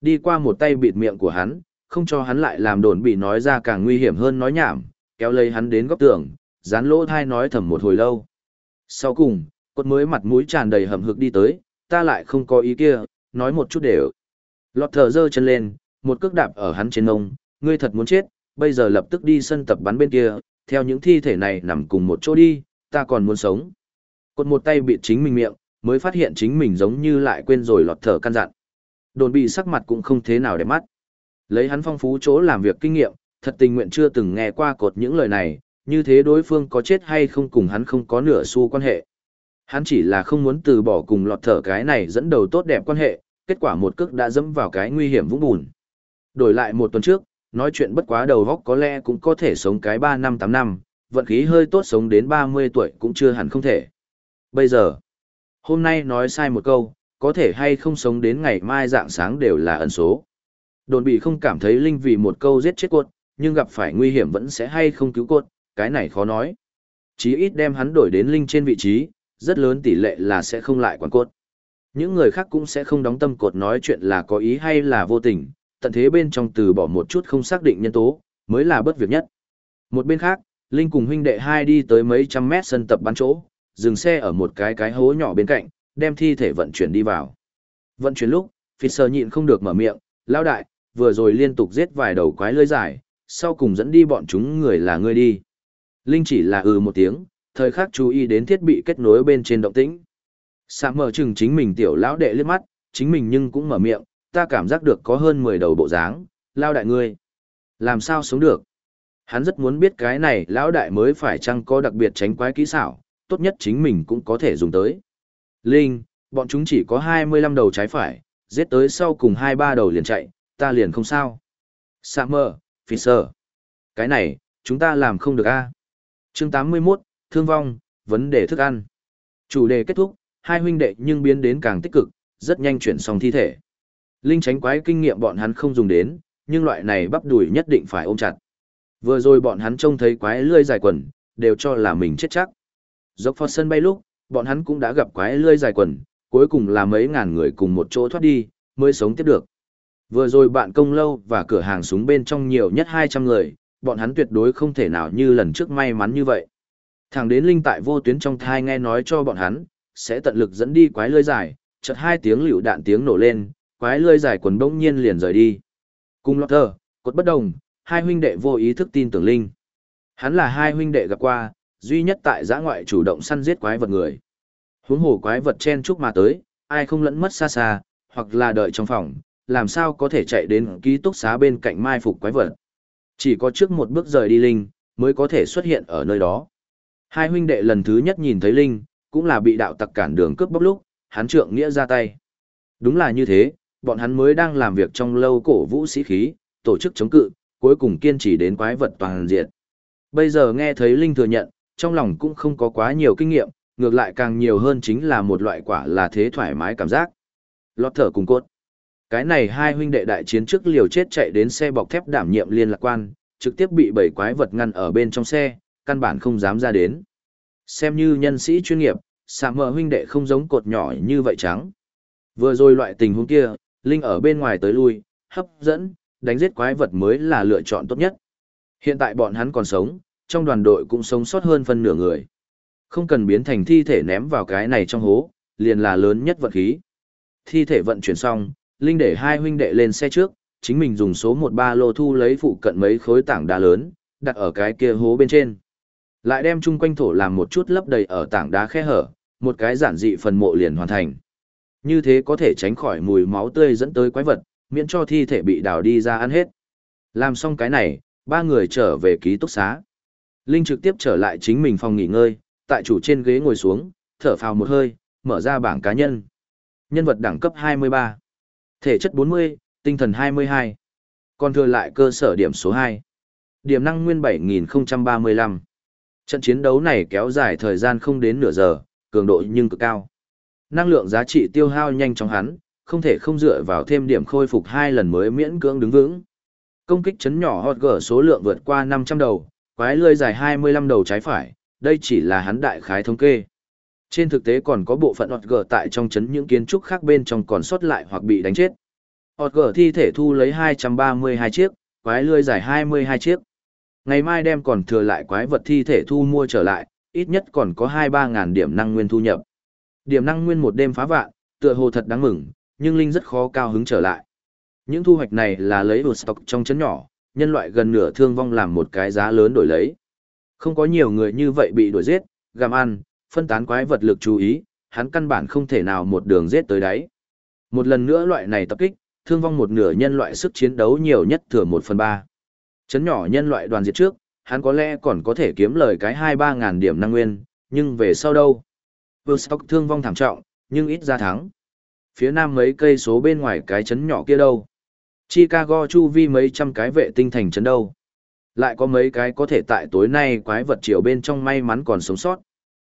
Đi qua một tay bịt miệng của hắn, không cho hắn lại làm đồn bị nói ra càng nguy hiểm hơn nói nhảm, kéo lấy hắn đến góc tường, dán lỗ thai nói thầm một hồi lâu. Sau cùng, cốt mới mặt mũi tràn đầy hầm hực đi tới, ta lại không có ý kia, nói một chút đều. Lọt thở dơ chân lên, một cước đạp ở hắn trên ngông, ngươi thật muốn chết, bây giờ lập tức đi sân tập bắn bên kia, theo những thi thể này nằm cùng một chỗ đi, ta còn muốn sống. Cột một tay bị chính mình miệng, mới phát hiện chính mình giống như lại quên rồi lọt thở căn dặn. Đồn bị sắc mặt cũng không thế nào để mắt. Lấy hắn phong phú chỗ làm việc kinh nghiệm, thật tình nguyện chưa từng nghe qua cột những lời này, như thế đối phương có chết hay không cùng hắn không có nửa xu quan hệ. Hắn chỉ là không muốn từ bỏ cùng lọt thở cái này dẫn đầu tốt đẹp quan hệ, kết quả một cước đã dẫm vào cái nguy hiểm vũng bùn. Đổi lại một tuần trước, nói chuyện bất quá đầu góc có lẽ cũng có thể sống cái 3 năm 8 năm, vận khí hơi tốt sống đến 30 tuổi cũng chưa hẳn không thể. Bây giờ, hôm nay nói sai một câu, có thể hay không sống đến ngày mai dạng sáng đều là ẩn số. Đồn bị không cảm thấy linh vì một câu giết chết cột nhưng gặp phải nguy hiểm vẫn sẽ hay không cứu cột cái này khó nói. Chí ít đem hắn đổi đến linh trên vị trí, rất lớn tỷ lệ là sẽ không lại quản cột Những người khác cũng sẽ không đóng tâm cột nói chuyện là có ý hay là vô tình, tận thế bên trong từ bỏ một chút không xác định nhân tố, mới là bất việc nhất. Một bên khác, Linh cùng huynh đệ hai đi tới mấy trăm mét sân tập bắn chỗ, dừng xe ở một cái cái hố nhỏ bên cạnh, đem thi thể vận chuyển đi vào. Vận chuyển lúc, Fisher nhịn không được mở miệng, lao đại, vừa rồi liên tục giết vài đầu quái lưỡi dài, sau cùng dẫn đi bọn chúng người là ngươi đi. Linh chỉ là ừ một tiếng, thời khắc chú ý đến thiết bị kết nối bên trên động tĩnh. Sạm mở chừng chính mình tiểu lão đệ liếc mắt, chính mình nhưng cũng mở miệng, ta cảm giác được có hơn 10 đầu bộ dáng, lao đại ngươi. Làm sao sống được? Hắn rất muốn biết cái này lão đại mới phải chăng có đặc biệt tránh quái kỹ xảo, tốt nhất chính mình cũng có thể dùng tới. Linh, bọn chúng chỉ có 25 đầu trái phải, giết tới sau cùng 2-3 đầu liền chạy, ta liền không sao. Summer, Fisher. Cái này, chúng ta làm không được a. Chương 81, thương vong, vấn đề thức ăn. Chủ đề kết thúc, hai huynh đệ nhưng biến đến càng tích cực, rất nhanh chuyển xong thi thể. Linh tránh quái kinh nghiệm bọn hắn không dùng đến, nhưng loại này bắp đùi nhất định phải ôm chặt. Vừa rồi bọn hắn trông thấy quái lươi dài quần, đều cho là mình chết chắc. Dốc phó sân bay lúc, bọn hắn cũng đã gặp quái lươi dài quần, cuối cùng là mấy ngàn người cùng một chỗ thoát đi, mới sống tiếp được. Vừa rồi bạn công lâu và cửa hàng súng bên trong nhiều nhất 200 người, bọn hắn tuyệt đối không thể nào như lần trước may mắn như vậy. Thẳng đến linh tại vô tuyến trong thai nghe nói cho bọn hắn, sẽ tận lực dẫn đi quái lươi dài, chợt hai tiếng liều đạn tiếng nổ lên, quái lươi dài quần bỗng nhiên liền rời đi. Cùng lọt thờ, cột bất đồng, hai huynh đệ vô ý thức tin tưởng linh. Hắn là hai huynh đệ gặp qua, duy nhất tại giã ngoại chủ động săn giết quái vật người. Huống hồ quái vật chen chúc mà tới, ai không lẫn mất xa xa, hoặc là đợi trong phòng, làm sao có thể chạy đến ký túc xá bên cạnh mai phục quái vật. Chỉ có trước một bước rời đi Linh, mới có thể xuất hiện ở nơi đó. Hai huynh đệ lần thứ nhất nhìn thấy Linh, cũng là bị đạo tặc cản đường cướp bóc lúc, hắn trượng nghĩa ra tay. Đúng là như thế, bọn hắn mới đang làm việc trong lâu cổ vũ sĩ khí, tổ chức chống cự, cuối cùng kiên trì đến quái vật toàn diện. Bây giờ nghe thấy Linh thừa nhận, trong lòng cũng không có quá nhiều kinh nghiệm, ngược lại càng nhiều hơn chính là một loại quả là thế thoải mái cảm giác. Lọt thở cùng cốt. Cái này hai huynh đệ đại chiến trước liều chết chạy đến xe bọc thép đảm nhiệm liên lạc quan, trực tiếp bị bảy quái vật ngăn ở bên trong xe, căn bản không dám ra đến. Xem như nhân sĩ chuyên nghiệp, sạm mờ huynh đệ không giống cột nhỏ như vậy trắng. Vừa rồi loại tình huống kia, Linh ở bên ngoài tới lui, hấp dẫn, đánh giết quái vật mới là lựa chọn tốt nhất. Hiện tại bọn hắn còn sống, trong đoàn đội cũng sống sót hơn phân nửa người. Không cần biến thành thi thể ném vào cái này trong hố, liền là lớn nhất vận khí. Thi thể vận chuyển xong, Linh để hai huynh đệ lên xe trước, chính mình dùng số một ba lô thu lấy phụ cận mấy khối tảng đá lớn, đặt ở cái kia hố bên trên. Lại đem chung quanh thổ làm một chút lấp đầy ở tảng đá khe hở, một cái giản dị phần mộ liền hoàn thành. Như thế có thể tránh khỏi mùi máu tươi dẫn tới quái vật, miễn cho thi thể bị đào đi ra ăn hết. Làm xong cái này, ba người trở về ký túc xá. Linh trực tiếp trở lại chính mình phòng nghỉ ngơi, tại chủ trên ghế ngồi xuống, thở phào một hơi, mở ra bảng cá nhân. Nhân vật đẳng cấp 23, thể chất 40, tinh thần 22. Còn thừa lại cơ sở điểm số 2. Điểm năng nguyên 7035. Trận chiến đấu này kéo dài thời gian không đến nửa giờ, cường độ nhưng cực cao. Năng lượng giá trị tiêu hao nhanh chóng hắn, không thể không dựa vào thêm điểm khôi phục hai lần mới miễn cưỡng đứng vững. Công kích chấn nhỏ hot gở số lượng vượt qua 500 đầu, quái lươi dài 25 đầu trái phải, đây chỉ là hắn đại khái thống kê. Trên thực tế còn có bộ phận hot gở tại trong chấn những kiến trúc khác bên trong còn sót lại hoặc bị đánh chết. Hot gở thi thể thu lấy 232 chiếc, quái lươi dài 22 chiếc. Ngày mai đem còn thừa lại quái vật thi thể thu mua trở lại, ít nhất còn có 2-3 ngàn điểm năng nguyên thu nhập. Điểm năng nguyên một đêm phá vạn, tựa hồ thật đáng mừng, nhưng Linh rất khó cao hứng trở lại. Những thu hoạch này là lấy ở stock trong chấn nhỏ, nhân loại gần nửa thương vong làm một cái giá lớn đổi lấy. Không có nhiều người như vậy bị đuổi giết, gặm ăn, phân tán quái vật lực chú ý, hắn căn bản không thể nào một đường giết tới đáy. Một lần nữa loại này tập kích, thương vong một nửa nhân loại sức chiến đấu nhiều nhất thừa một phần ba. Chấn nhỏ nhân loại đoàn diệt trước, hắn có lẽ còn có thể kiếm lời cái hai ba ngàn điểm năng nguyên, nhưng về sau đâu? Stock thương vong thảm trọng, nhưng ít ra thắng. Phía nam mấy cây số bên ngoài cái chấn nhỏ kia đâu? Chicago chu vi mấy trăm cái vệ tinh thành chấn đâu? Lại có mấy cái có thể tại tối nay quái vật chiều bên trong may mắn còn sống sót.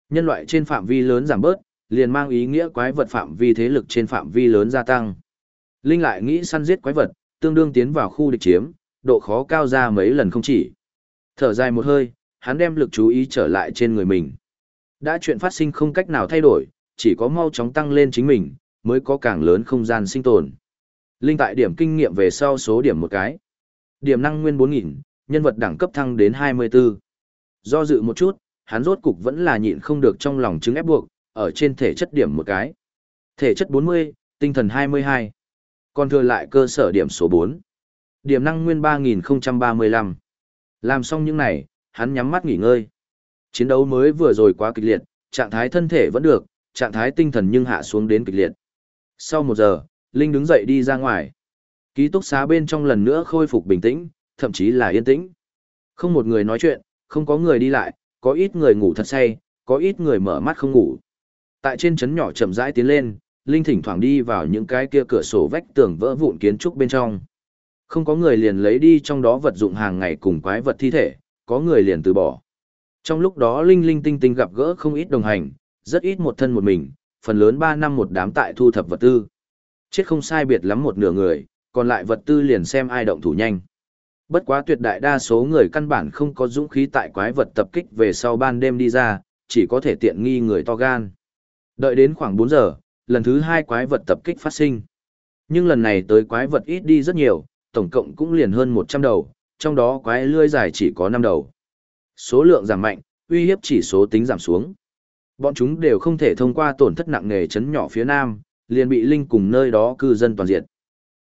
Nhân loại trên phạm vi lớn giảm bớt, liền mang ý nghĩa quái vật phạm vi thế lực trên phạm vi lớn gia tăng. Linh lại nghĩ săn giết quái vật, tương đương tiến vào khu địch chiếm, độ khó cao ra mấy lần không chỉ. Thở dài một hơi, hắn đem lực chú ý trở lại trên người mình. Đã chuyện phát sinh không cách nào thay đổi, chỉ có mau chóng tăng lên chính mình, mới có càng lớn không gian sinh tồn. Linh tại điểm kinh nghiệm về sau số điểm một cái. Điểm năng nguyên 4.000, nhân vật đẳng cấp thăng đến 24. Do dự một chút, hắn rốt cục vẫn là nhịn không được trong lòng chứng ép buộc, ở trên thể chất điểm một cái. Thể chất 40, tinh thần 22. Còn thừa lại cơ sở điểm số 4. Điểm năng nguyên 3035. Làm xong những này, hắn nhắm mắt nghỉ ngơi. Chiến đấu mới vừa rồi quá kịch liệt, trạng thái thân thể vẫn được, trạng thái tinh thần nhưng hạ xuống đến kịch liệt. Sau một giờ, Linh đứng dậy đi ra ngoài. Ký túc xá bên trong lần nữa khôi phục bình tĩnh, thậm chí là yên tĩnh. Không một người nói chuyện, không có người đi lại, có ít người ngủ thật say, có ít người mở mắt không ngủ. Tại trên trấn nhỏ chậm rãi tiến lên, Linh thỉnh thoảng đi vào những cái kia cửa sổ vách tường vỡ vụn kiến trúc bên trong. Không có người liền lấy đi trong đó vật dụng hàng ngày cùng quái vật thi thể, có người liền từ bỏ. Trong lúc đó Linh Linh Tinh Tinh gặp gỡ không ít đồng hành, rất ít một thân một mình, phần lớn 3 năm một đám tại thu thập vật tư. Chết không sai biệt lắm một nửa người, còn lại vật tư liền xem ai động thủ nhanh. Bất quá tuyệt đại đa số người căn bản không có dũng khí tại quái vật tập kích về sau ban đêm đi ra, chỉ có thể tiện nghi người to gan. Đợi đến khoảng 4 giờ, lần thứ hai quái vật tập kích phát sinh. Nhưng lần này tới quái vật ít đi rất nhiều, tổng cộng cũng liền hơn 100 đầu, trong đó quái lươi dài chỉ có 5 đầu. Số lượng giảm mạnh, uy hiếp chỉ số tính giảm xuống. Bọn chúng đều không thể thông qua tổn thất nặng nề chấn nhỏ phía nam, liền bị Linh cùng nơi đó cư dân toàn diện.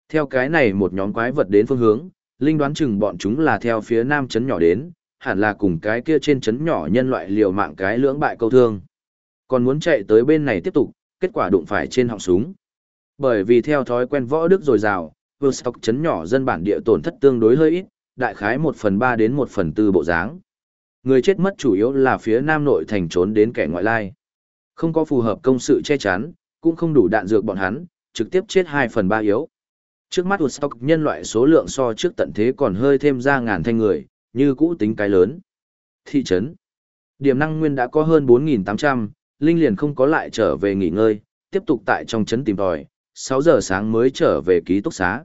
Theo cái này một nhóm quái vật đến phương hướng, Linh đoán chừng bọn chúng là theo phía nam chấn nhỏ đến, hẳn là cùng cái kia trên chấn nhỏ nhân loại liều mạng cái lưỡng bại câu thương. Còn muốn chạy tới bên này tiếp tục, kết quả đụng phải trên họng súng. Bởi vì theo thói quen võ đức dồi rào, Vostok chấn nhỏ dân bản địa tổn thất tương đối hơi ít, đại khái 1 phần 3 đến 1 phần 4 bộ dáng. Người chết mất chủ yếu là phía nam nội thành trốn đến kẻ ngoại lai. Không có phù hợp công sự che chắn, cũng không đủ đạn dược bọn hắn, trực tiếp chết 2 phần 3 yếu. Trước mắt Woodstock nhân loại số lượng so trước tận thế còn hơi thêm ra ngàn thanh người, như cũ tính cái lớn. Thị trấn. Điểm năng nguyên đã có hơn 4.800, Linh liền không có lại trở về nghỉ ngơi, tiếp tục tại trong trấn tìm tòi, 6 giờ sáng mới trở về ký túc xá.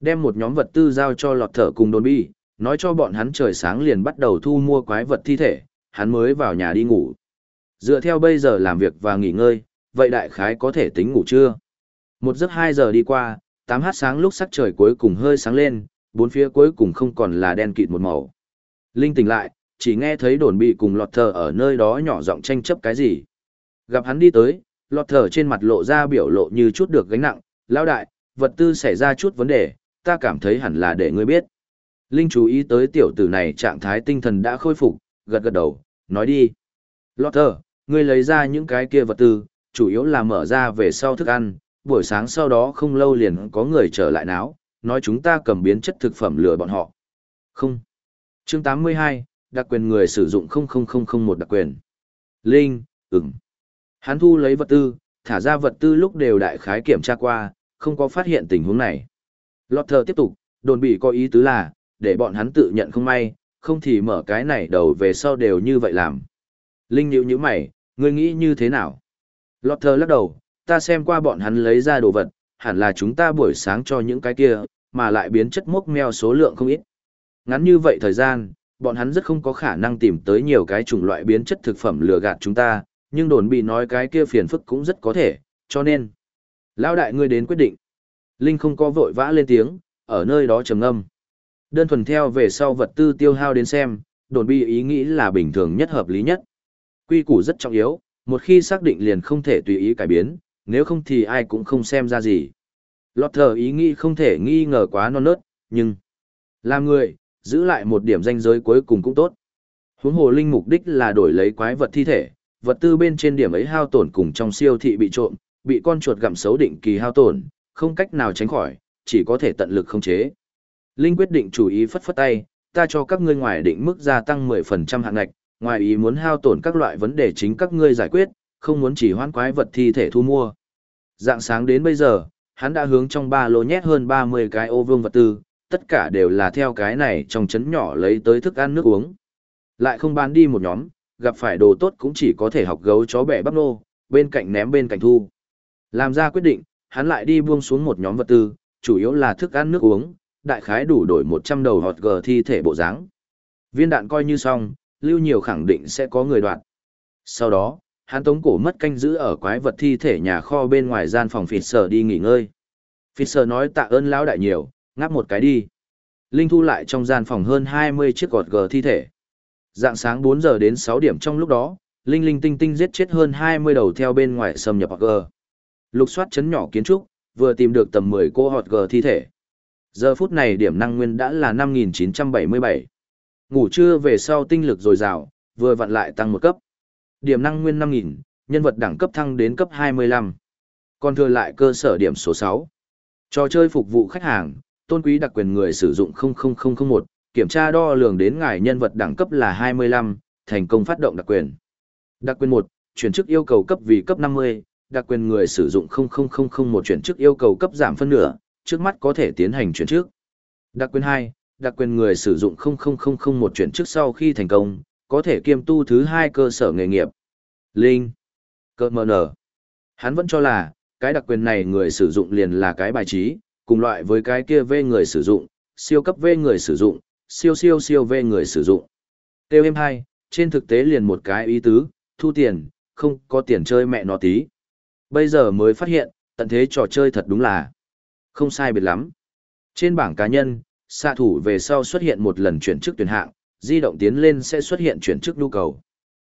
Đem một nhóm vật tư giao cho lọt thở cùng đồn bi, nói cho bọn hắn trời sáng liền bắt đầu thu mua quái vật thi thể, hắn mới vào nhà đi ngủ. Dựa theo bây giờ làm việc và nghỉ ngơi, vậy đại khái có thể tính ngủ trưa. Một giấc 2 giờ đi qua, 8h sáng lúc sắc trời cuối cùng hơi sáng lên, bốn phía cuối cùng không còn là đen kịt một màu. Linh tỉnh lại, chỉ nghe thấy đồn bị cùng lọt thở ở nơi đó nhỏ giọng tranh chấp cái gì. Gặp hắn đi tới, lọt thở trên mặt lộ ra biểu lộ như chút được gánh nặng, lão đại, vật tư xảy ra chút vấn đề, ta cảm thấy hẳn là để ngươi biết. Linh chú ý tới tiểu tử này trạng thái tinh thần đã khôi phục, gật gật đầu, nói đi. Lọt ngươi lấy ra những cái kia vật tư, chủ yếu là mở ra về sau thức ăn, buổi sáng sau đó không lâu liền có người trở lại náo, nói chúng ta cầm biến chất thực phẩm lừa bọn họ. Không. Chương 82, đặc quyền người sử dụng 00001 đặc quyền. Linh, ừm. Hắn thu lấy vật tư, thả ra vật tư lúc đều đại khái kiểm tra qua, không có phát hiện tình huống này. Lọt thờ tiếp tục, đồn bị có ý tứ là, để bọn hắn tự nhận không may, không thì mở cái này đầu về sau đều như vậy làm. Linh nhíu nhíu mày, ngươi nghĩ như thế nào? Lọt thơ lắc đầu, ta xem qua bọn hắn lấy ra đồ vật, hẳn là chúng ta buổi sáng cho những cái kia, mà lại biến chất mốc meo số lượng không ít. Ngắn như vậy thời gian, bọn hắn rất không có khả năng tìm tới nhiều cái chủng loại biến chất thực phẩm lừa gạt chúng ta, nhưng đồn bị nói cái kia phiền phức cũng rất có thể, cho nên. Lão đại ngươi đến quyết định. Linh không có vội vã lên tiếng, ở nơi đó trầm ngâm. Đơn thuần theo về sau vật tư tiêu hao đến xem, đồn bị ý nghĩ là bình thường nhất hợp lý nhất. Quy củ rất trọng yếu, một khi xác định liền không thể tùy ý cải biến, nếu không thì ai cũng không xem ra gì. Lọt thờ ý nghĩ không thể nghi ngờ quá non nớt, nhưng làm người, giữ lại một điểm danh giới cuối cùng cũng tốt. Huống hồ linh mục đích là đổi lấy quái vật thi thể, vật tư bên trên điểm ấy hao tổn cùng trong siêu thị bị trộm, bị con chuột gặm xấu định kỳ hao tổn, không cách nào tránh khỏi, chỉ có thể tận lực không chế. Linh quyết định chủ ý phất phất tay, ta cho các ngươi ngoài định mức gia tăng 10% hạng ngạch, ngoài ý muốn hao tổn các loại vấn đề chính các ngươi giải quyết, không muốn chỉ hoãn quái vật thi thể thu mua. Dạng sáng đến bây giờ, hắn đã hướng trong ba lô nhét hơn 30 cái ô vương vật tư, tất cả đều là theo cái này trong chấn nhỏ lấy tới thức ăn nước uống. Lại không bán đi một nhóm, gặp phải đồ tốt cũng chỉ có thể học gấu chó bẻ bắp nô, bên cạnh ném bên cạnh thu. Làm ra quyết định, hắn lại đi buông xuống một nhóm vật tư, chủ yếu là thức ăn nước uống, đại khái đủ đổi 100 đầu hot gờ thi thể bộ dáng. Viên đạn coi như xong, lưu nhiều khẳng định sẽ có người đoạn. Sau đó, hắn tống cổ mất canh giữ ở quái vật thi thể nhà kho bên ngoài gian phòng phịt sở đi nghỉ ngơi. Phịt sở nói tạ ơn lão đại nhiều, ngáp một cái đi. Linh thu lại trong gian phòng hơn 20 chiếc gọt gờ thi thể. Dạng sáng 4 giờ đến 6 điểm trong lúc đó, Linh Linh tinh tinh giết chết hơn 20 đầu theo bên ngoài xâm nhập gờ. Lục soát chấn nhỏ kiến trúc, vừa tìm được tầm 10 cô hot gờ thi thể. Giờ phút này điểm năng nguyên đã là 5977. Ngủ trưa về sau tinh lực dồi dào, vừa vặn lại tăng một cấp. Điểm năng nguyên 5000, nhân vật đẳng cấp thăng đến cấp 25. Còn thừa lại cơ sở điểm số 6. Trò chơi phục vụ khách hàng, tôn quý đặc quyền người sử dụng 00001, kiểm tra đo lường đến ngài nhân vật đẳng cấp là 25, thành công phát động đặc quyền. Đặc quyền 1, chuyển chức yêu cầu cấp vì cấp 50, đặc quyền người sử dụng 00001 chuyển chức yêu cầu cấp giảm phân nửa, trước mắt có thể tiến hành chuyển trước Đặc quyền 2, đặc quyền người sử dụng 00001 chuyển trước sau khi thành công, có thể kiêm tu thứ hai cơ sở nghề nghiệp. Linh. Cơ mờ nở. Hắn vẫn cho là, cái đặc quyền này người sử dụng liền là cái bài trí, cùng loại với cái kia V người sử dụng, siêu cấp V người sử dụng, siêu siêu siêu V người sử dụng. Tiêu em 2, trên thực tế liền một cái ý tứ, thu tiền, không có tiền chơi mẹ nó tí. Bây giờ mới phát hiện, tận thế trò chơi thật đúng là không sai biệt lắm. Trên bảng cá nhân, xạ thủ về sau xuất hiện một lần chuyển chức tuyển hạng, di động tiến lên sẽ xuất hiện chuyển chức nhu cầu.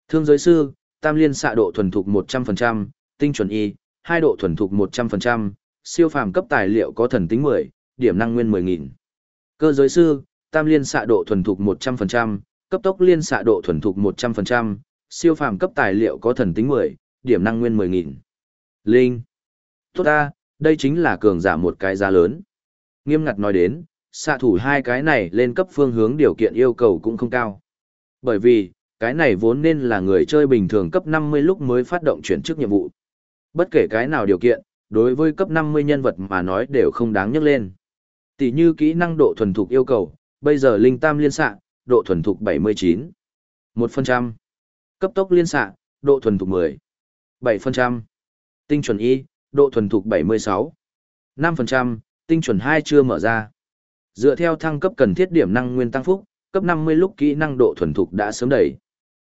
Thương giới sư, tam liên xạ độ thuần thục 100%, tinh chuẩn y, hai độ thuần thục 100%, siêu phàm cấp tài liệu có thần tính 10, điểm năng nguyên 10.000. Cơ giới sư, tam liên xạ độ thuần thục 100%, cấp tốc liên xạ độ thuần thục 100%, siêu phàm cấp tài liệu có thần tính 10, điểm năng nguyên 10.000. Linh. Tốt ta, đây chính là cường giả một cái giá lớn. Nghiêm ngặt nói đến, xạ thủ hai cái này lên cấp phương hướng điều kiện yêu cầu cũng không cao. Bởi vì, cái này vốn nên là người chơi bình thường cấp 50 lúc mới phát động chuyển chức nhiệm vụ. Bất kể cái nào điều kiện, đối với cấp 50 nhân vật mà nói đều không đáng nhắc lên. Tỷ như kỹ năng độ thuần thục yêu cầu, bây giờ linh tam liên xạ, độ thuần thục 79. 1%. Cấp tốc liên xạ, độ thuần thục 10. 7%. Tinh chuẩn y, độ thuần thục 76. 5%, tinh chuẩn 2 chưa mở ra. Dựa theo thăng cấp cần thiết điểm năng nguyên tăng phúc, cấp 50 lúc kỹ năng độ thuần thục đã sớm đẩy.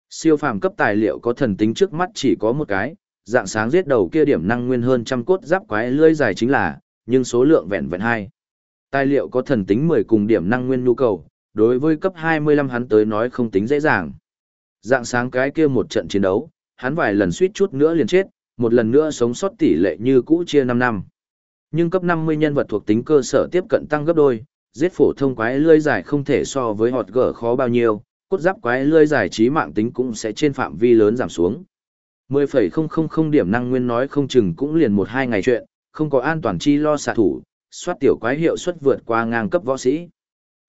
Siêu phàm cấp tài liệu có thần tính trước mắt chỉ có một cái, dạng sáng giết đầu kia điểm năng nguyên hơn trăm cốt giáp quái lưỡi dài chính là, nhưng số lượng vẹn vẹn hai. Tài liệu có thần tính 10 cùng điểm năng nguyên nhu cầu, đối với cấp 25 hắn tới nói không tính dễ dàng. Dạng sáng cái kia một trận chiến đấu, hắn vài lần suýt chút nữa liền chết, một lần nữa sống sót tỷ lệ như cũ chia 5 năm. Nhưng cấp 50 nhân vật thuộc tính cơ sở tiếp cận tăng gấp đôi, giết phổ thông quái lươi dài không thể so với họt gở khó bao nhiêu, cốt giáp quái lươi dài trí mạng tính cũng sẽ trên phạm vi lớn giảm xuống. 10,000 điểm năng nguyên nói không chừng cũng liền một hai ngày chuyện, không có an toàn chi lo xạ thủ, soát tiểu quái hiệu suất vượt qua ngang cấp võ sĩ.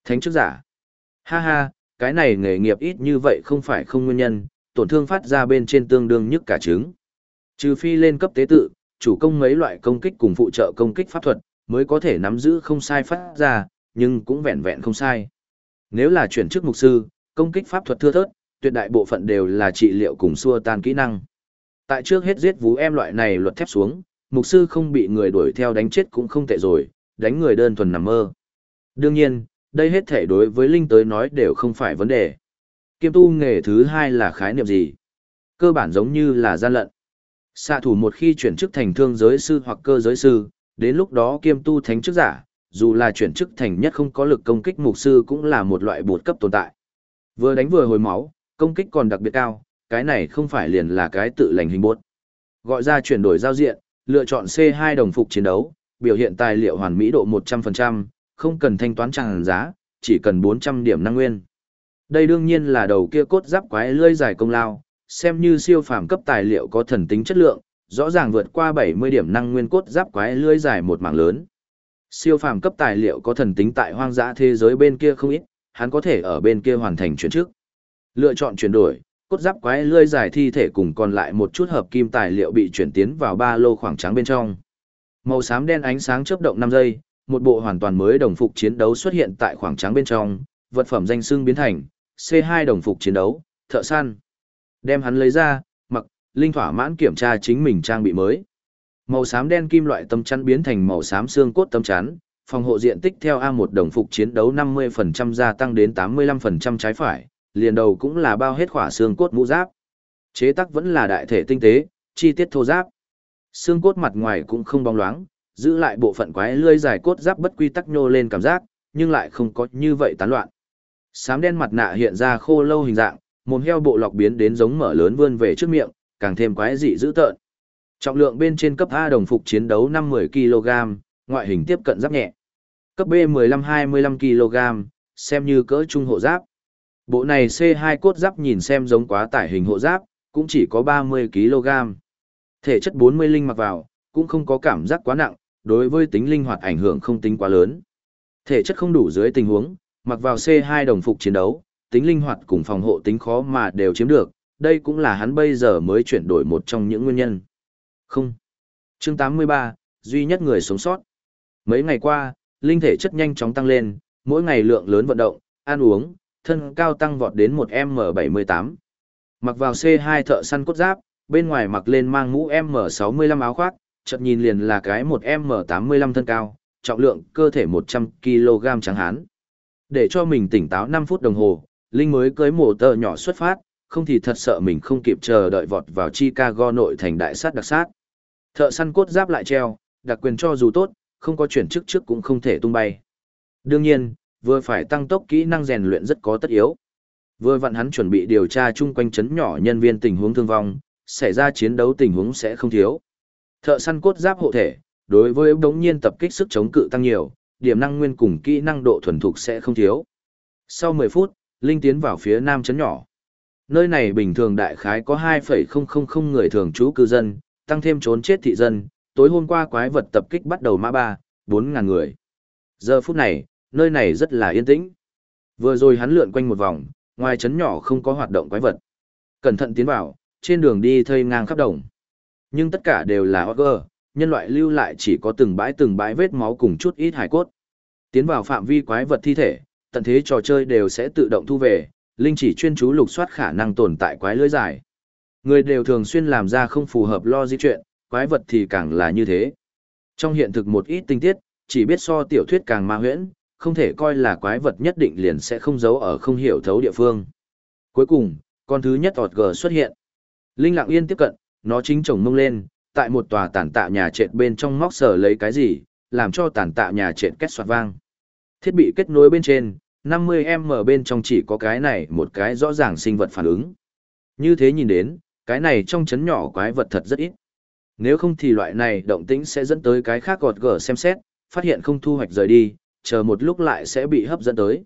Thánh chức giả. Ha ha, cái này nghề nghiệp ít như vậy không phải không nguyên nhân, tổn thương phát ra bên trên tương đương nhất cả trứng. Trừ phi lên cấp tế tự, chủ công mấy loại công kích cùng phụ trợ công kích pháp thuật, mới có thể nắm giữ không sai phát ra, nhưng cũng vẹn vẹn không sai. Nếu là chuyển chức mục sư, công kích pháp thuật thưa thớt, tuyệt đại bộ phận đều là trị liệu cùng xua tan kỹ năng. Tại trước hết giết vú em loại này luật thép xuống, mục sư không bị người đuổi theo đánh chết cũng không tệ rồi, đánh người đơn thuần nằm mơ. Đương nhiên, đây hết thể đối với Linh tới nói đều không phải vấn đề. Kiêm tu nghề thứ hai là khái niệm gì? Cơ bản giống như là gian lận. Xạ thủ một khi chuyển chức thành thương giới sư hoặc cơ giới sư, đến lúc đó kiêm tu thánh chức giả, dù là chuyển chức thành nhất không có lực công kích mục sư cũng là một loại bột cấp tồn tại. Vừa đánh vừa hồi máu, công kích còn đặc biệt cao, cái này không phải liền là cái tự lành hình bột. Gọi ra chuyển đổi giao diện, lựa chọn C2 đồng phục chiến đấu, biểu hiện tài liệu hoàn mỹ độ 100%, không cần thanh toán tràn giá, chỉ cần 400 điểm năng nguyên. Đây đương nhiên là đầu kia cốt giáp quái lươi dài công lao, xem như siêu phàm cấp tài liệu có thần tính chất lượng, rõ ràng vượt qua 70 điểm năng nguyên cốt giáp quái lưới dài một mảng lớn. Siêu phàm cấp tài liệu có thần tính tại hoang dã thế giới bên kia không ít, hắn có thể ở bên kia hoàn thành chuyển trước. Lựa chọn chuyển đổi, cốt giáp quái lưới dài thi thể cùng còn lại một chút hợp kim tài liệu bị chuyển tiến vào ba lô khoảng trắng bên trong. Màu xám đen ánh sáng chớp động 5 giây, một bộ hoàn toàn mới đồng phục chiến đấu xuất hiện tại khoảng trắng bên trong, vật phẩm danh xưng biến thành C2 đồng phục chiến đấu, thợ săn. Đem hắn lấy ra, mặc, linh thỏa mãn kiểm tra chính mình trang bị mới. Màu xám đen kim loại tấm chắn biến thành màu xám xương cốt tấm chắn, phòng hộ diện tích theo A1 đồng phục chiến đấu 50% gia tăng đến 85% trái phải, liền đầu cũng là bao hết khỏa xương cốt mũ giáp. Chế tác vẫn là đại thể tinh tế, chi tiết thô giáp. Xương cốt mặt ngoài cũng không bóng loáng, giữ lại bộ phận quái lươi dài cốt giáp bất quy tắc nhô lên cảm giác, nhưng lại không có như vậy tán loạn. Sám đen mặt nạ hiện ra khô lâu hình dạng, mồm heo bộ lọc biến đến giống mở lớn vươn về trước miệng, càng thêm quái dị dữ tợn. Trọng lượng bên trên cấp A đồng phục chiến đấu 5-10 kg, ngoại hình tiếp cận giáp nhẹ. Cấp B 15-25 kg, xem như cỡ trung hộ giáp. Bộ này C2 cốt giáp nhìn xem giống quá tải hình hộ giáp, cũng chỉ có 30 kg. Thể chất 40 linh mặc vào, cũng không có cảm giác quá nặng, đối với tính linh hoạt ảnh hưởng không tính quá lớn. Thể chất không đủ dưới tình huống, mặc vào C2 đồng phục chiến đấu, tính linh hoạt cùng phòng hộ tính khó mà đều chiếm được, đây cũng là hắn bây giờ mới chuyển đổi một trong những nguyên nhân. Không. Chương 83, duy nhất người sống sót. Mấy ngày qua, linh thể chất nhanh chóng tăng lên, mỗi ngày lượng lớn vận động, ăn uống, thân cao tăng vọt đến một M78. Mặc vào C2 thợ săn cốt giáp, bên ngoài mặc lên mang mũ M65 áo khoác, chợt nhìn liền là cái một M85 thân cao, trọng lượng cơ thể 100 kg trắng hán. Để cho mình tỉnh táo 5 phút đồng hồ, Linh mới cưới mổ tờ nhỏ xuất phát, không thì thật sợ mình không kịp chờ đợi vọt vào Chicago nội thành đại sát đặc sát. Thợ săn cốt giáp lại treo, đặc quyền cho dù tốt, không có chuyển chức trước cũng không thể tung bay. Đương nhiên, vừa phải tăng tốc kỹ năng rèn luyện rất có tất yếu. Vừa vặn hắn chuẩn bị điều tra chung quanh chấn nhỏ nhân viên tình huống thương vong, xảy ra chiến đấu tình huống sẽ không thiếu. Thợ săn cốt giáp hộ thể, đối với đống nhiên tập kích sức chống cự tăng nhiều, điểm năng nguyên cùng kỹ năng độ thuần thục sẽ không thiếu. Sau 10 phút, Linh tiến vào phía nam trấn nhỏ. Nơi này bình thường đại khái có 2,000 người thường trú cư dân, tăng thêm trốn chết thị dân, tối hôm qua quái vật tập kích bắt đầu mã ba, 4.000 người. Giờ phút này, nơi này rất là yên tĩnh. Vừa rồi hắn lượn quanh một vòng, ngoài trấn nhỏ không có hoạt động quái vật. Cẩn thận tiến vào, trên đường đi thây ngang khắp đồng. Nhưng tất cả đều là Ogre, nhân loại lưu lại chỉ có từng bãi từng bãi vết máu cùng chút ít hải cốt. Tiến vào phạm vi quái vật thi thể, tận thế trò chơi đều sẽ tự động thu về, linh chỉ chuyên chú lục soát khả năng tồn tại quái lưới dài. Người đều thường xuyên làm ra không phù hợp lo di chuyện, quái vật thì càng là như thế. Trong hiện thực một ít tinh tiết, chỉ biết so tiểu thuyết càng ma huyễn, không thể coi là quái vật nhất định liền sẽ không giấu ở không hiểu thấu địa phương. Cuối cùng, con thứ nhất ọt gờ xuất hiện. Linh lặng yên tiếp cận, nó chính chồng mông lên, tại một tòa tàn tạ nhà trệt bên trong móc sở lấy cái gì, làm cho tàn tạ nhà trệt kết soạt vang. Thiết bị kết nối bên trên, 50M bên trong chỉ có cái này một cái rõ ràng sinh vật phản ứng. Như thế nhìn đến, cái này trong chấn nhỏ quái vật thật rất ít. Nếu không thì loại này động tĩnh sẽ dẫn tới cái khác gọt gở xem xét, phát hiện không thu hoạch rời đi, chờ một lúc lại sẽ bị hấp dẫn tới.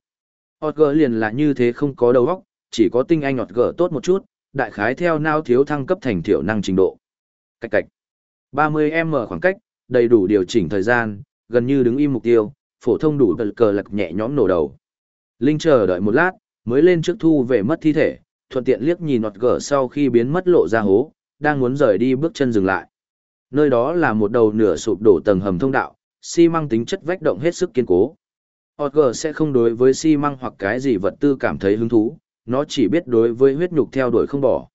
Gọt gở liền là như thế không có đầu óc, chỉ có tinh anh gọt gở tốt một chút, đại khái theo nao thiếu thăng cấp thành thiểu năng trình độ. Cách cách. 30m khoảng cách, đầy đủ điều chỉnh thời gian, gần như đứng im mục tiêu, phổ thông đủ bật cờ lạc nhẹ nhõm nổ đầu. Linh chờ đợi một lát, mới lên trước thu về mất thi thể, thuận tiện liếc nhìn nọt gở sau khi biến mất lộ ra hố, đang muốn rời đi bước chân dừng lại. Nơi đó là một đầu nửa sụp đổ tầng hầm thông đạo, xi măng tính chất vách động hết sức kiên cố. Otger sẽ không đối với xi măng hoặc cái gì vật tư cảm thấy hứng thú, nó chỉ biết đối với huyết nhục theo đuổi không bỏ.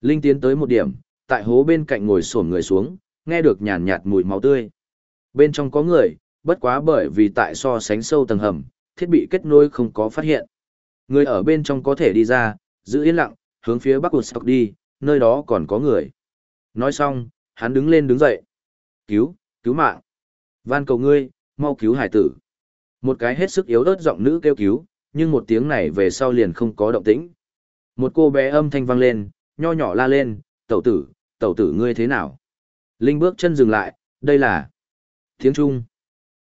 Linh tiến tới một điểm, tại hố bên cạnh ngồi xổm người xuống, nghe được nhàn nhạt mùi máu tươi. Bên trong có người, bất quá bởi vì tại so sánh sâu tầng hầm, thiết bị kết nối không có phát hiện. Người ở bên trong có thể đi ra, giữ yên lặng, hướng phía bắc Woodstock đi, nơi đó còn có người. Nói xong, hắn đứng lên đứng dậy. Cứu, cứu mạng. Van cầu ngươi, mau cứu hải tử. Một cái hết sức yếu ớt giọng nữ kêu cứu, nhưng một tiếng này về sau liền không có động tĩnh. Một cô bé âm thanh vang lên, nho nhỏ la lên, tẩu tử, tẩu tử ngươi thế nào? Linh bước chân dừng lại, đây là tiếng Trung.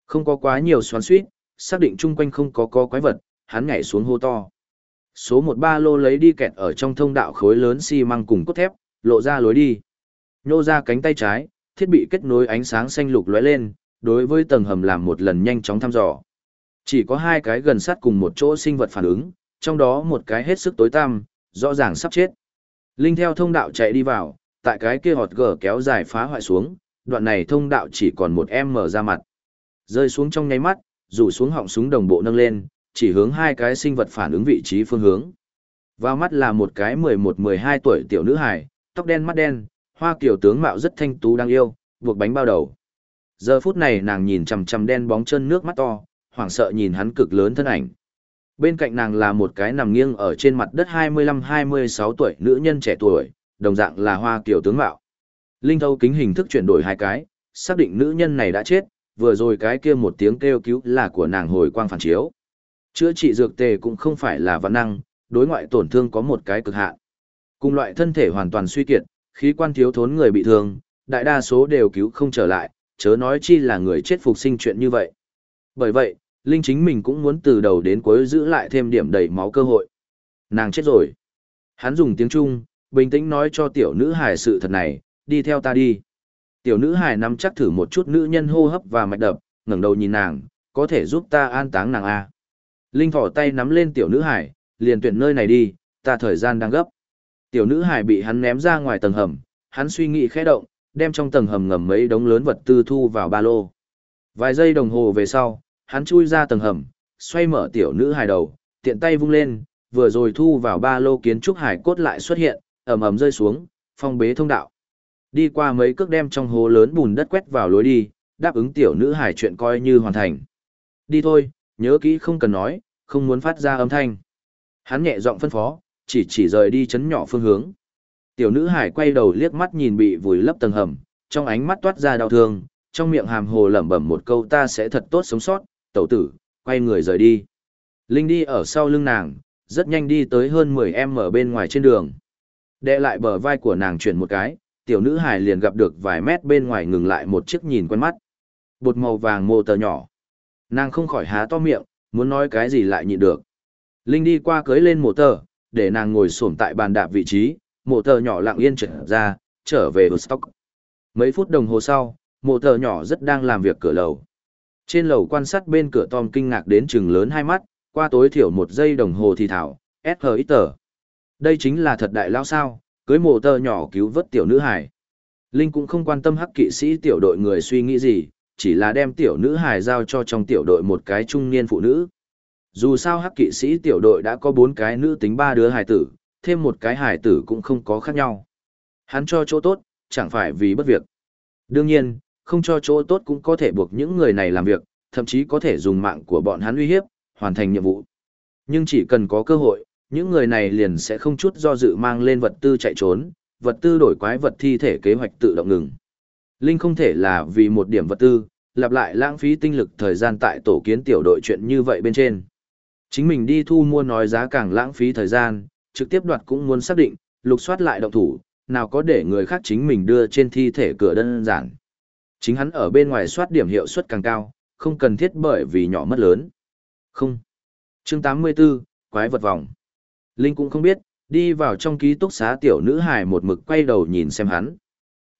Không có quá nhiều xoắn suýt, xác định chung quanh không có có quái vật, hắn nhảy xuống hô to. Số một ba lô lấy đi kẹt ở trong thông đạo khối lớn xi măng cùng cốt thép, lộ ra lối đi. Nhô ra cánh tay trái, thiết bị kết nối ánh sáng xanh lục lóe lên, đối với tầng hầm làm một lần nhanh chóng thăm dò. Chỉ có hai cái gần sát cùng một chỗ sinh vật phản ứng, trong đó một cái hết sức tối tăm, rõ ràng sắp chết. Linh theo thông đạo chạy đi vào, tại cái kia hột gở kéo dài phá hoại xuống, đoạn này thông đạo chỉ còn một em mở ra mặt. Rơi xuống trong nháy mắt, rủ xuống họng súng đồng bộ nâng lên, chỉ hướng hai cái sinh vật phản ứng vị trí phương hướng. Vào mắt là một cái 11-12 tuổi tiểu nữ hài, tóc đen mắt đen, hoa kiểu tướng mạo rất thanh tú đáng yêu, buộc bánh bao đầu. Giờ phút này nàng nhìn chằm chằm đen bóng chân nước mắt to, hoảng sợ nhìn hắn cực lớn thân ảnh. Bên cạnh nàng là một cái nằm nghiêng ở trên mặt đất 25-26 tuổi nữ nhân trẻ tuổi, đồng dạng là hoa kiểu tướng mạo. Linh thâu kính hình thức chuyển đổi hai cái, xác định nữ nhân này đã chết, vừa rồi cái kia một tiếng kêu cứu là của nàng hồi quang phản chiếu. Chữa trị dược tề cũng không phải là văn năng, đối ngoại tổn thương có một cái cực hạn. Cùng loại thân thể hoàn toàn suy kiệt, khí quan thiếu thốn người bị thương, đại đa số đều cứu không trở lại, chớ nói chi là người chết phục sinh chuyện như vậy. Bởi vậy, Linh chính mình cũng muốn từ đầu đến cuối giữ lại thêm điểm đầy máu cơ hội. Nàng chết rồi. Hắn dùng tiếng Trung, bình tĩnh nói cho tiểu nữ hài sự thật này, đi theo ta đi. Tiểu nữ hài nắm chắc thử một chút nữ nhân hô hấp và mạch đập, ngẩng đầu nhìn nàng, có thể giúp ta an táng nàng a. Linh thỏ tay nắm lên tiểu nữ hải, liền tuyển nơi này đi, ta thời gian đang gấp. Tiểu nữ hải bị hắn ném ra ngoài tầng hầm, hắn suy nghĩ khẽ động, đem trong tầng hầm ngầm mấy đống lớn vật tư thu vào ba lô. Vài giây đồng hồ về sau, hắn chui ra tầng hầm, xoay mở tiểu nữ hài đầu, tiện tay vung lên, vừa rồi thu vào ba lô kiến trúc hải cốt lại xuất hiện, ầm ầm rơi xuống, phong bế thông đạo. Đi qua mấy cước đem trong hố lớn bùn đất quét vào lối đi, đáp ứng tiểu nữ hải chuyện coi như hoàn thành. Đi thôi, nhớ kỹ không cần nói, không muốn phát ra âm thanh. Hắn nhẹ giọng phân phó, chỉ chỉ rời đi chấn nhỏ phương hướng. Tiểu nữ hải quay đầu liếc mắt nhìn bị vùi lấp tầng hầm, trong ánh mắt toát ra đau thương, trong miệng hàm hồ lẩm bẩm một câu ta sẽ thật tốt sống sót, tẩu tử, quay người rời đi. Linh đi ở sau lưng nàng, rất nhanh đi tới hơn 10 em ở bên ngoài trên đường. Đệ lại bờ vai của nàng chuyển một cái, tiểu nữ hải liền gặp được vài mét bên ngoài ngừng lại một chiếc nhìn quen mắt. Bột màu vàng mô tờ nhỏ. Nàng không khỏi há to miệng, muốn nói cái gì lại nhịn được. Linh đi qua cưới lên mô tờ, để nàng ngồi xổm tại bàn đạp vị trí, mô tờ nhỏ lặng yên trở ra, trở về stock. Mấy phút đồng hồ sau, mô tờ nhỏ rất đang làm việc cửa lầu. Trên lầu quan sát bên cửa Tom kinh ngạc đến chừng lớn hai mắt, qua tối thiểu một giây đồng hồ thì thảo, SH ít tờ. Đây chính là thật đại lao sao, cưới mộ tơ nhỏ cứu vớt tiểu nữ hải. Linh cũng không quan tâm hắc kỵ sĩ tiểu đội người suy nghĩ gì, chỉ là đem tiểu nữ hải giao cho trong tiểu đội một cái trung niên phụ nữ. Dù sao hắc kỵ sĩ tiểu đội đã có bốn cái nữ tính ba đứa hải tử, thêm một cái hải tử cũng không có khác nhau. Hắn cho chỗ tốt, chẳng phải vì bất việc. Đương nhiên, không cho chỗ tốt cũng có thể buộc những người này làm việc, thậm chí có thể dùng mạng của bọn hắn uy hiếp, hoàn thành nhiệm vụ. Nhưng chỉ cần có cơ hội, những người này liền sẽ không chút do dự mang lên vật tư chạy trốn, vật tư đổi quái vật thi thể kế hoạch tự động ngừng. Linh không thể là vì một điểm vật tư, lặp lại lãng phí tinh lực thời gian tại tổ kiến tiểu đội chuyện như vậy bên trên. Chính mình đi thu mua nói giá càng lãng phí thời gian, trực tiếp đoạt cũng muốn xác định, lục soát lại động thủ, nào có để người khác chính mình đưa trên thi thể cửa đơn giản. Chính hắn ở bên ngoài soát điểm hiệu suất càng cao, không cần thiết bởi vì nhỏ mất lớn. Không. Chương 84, Quái vật vòng. Linh cũng không biết, đi vào trong ký túc xá tiểu nữ hài một mực quay đầu nhìn xem hắn.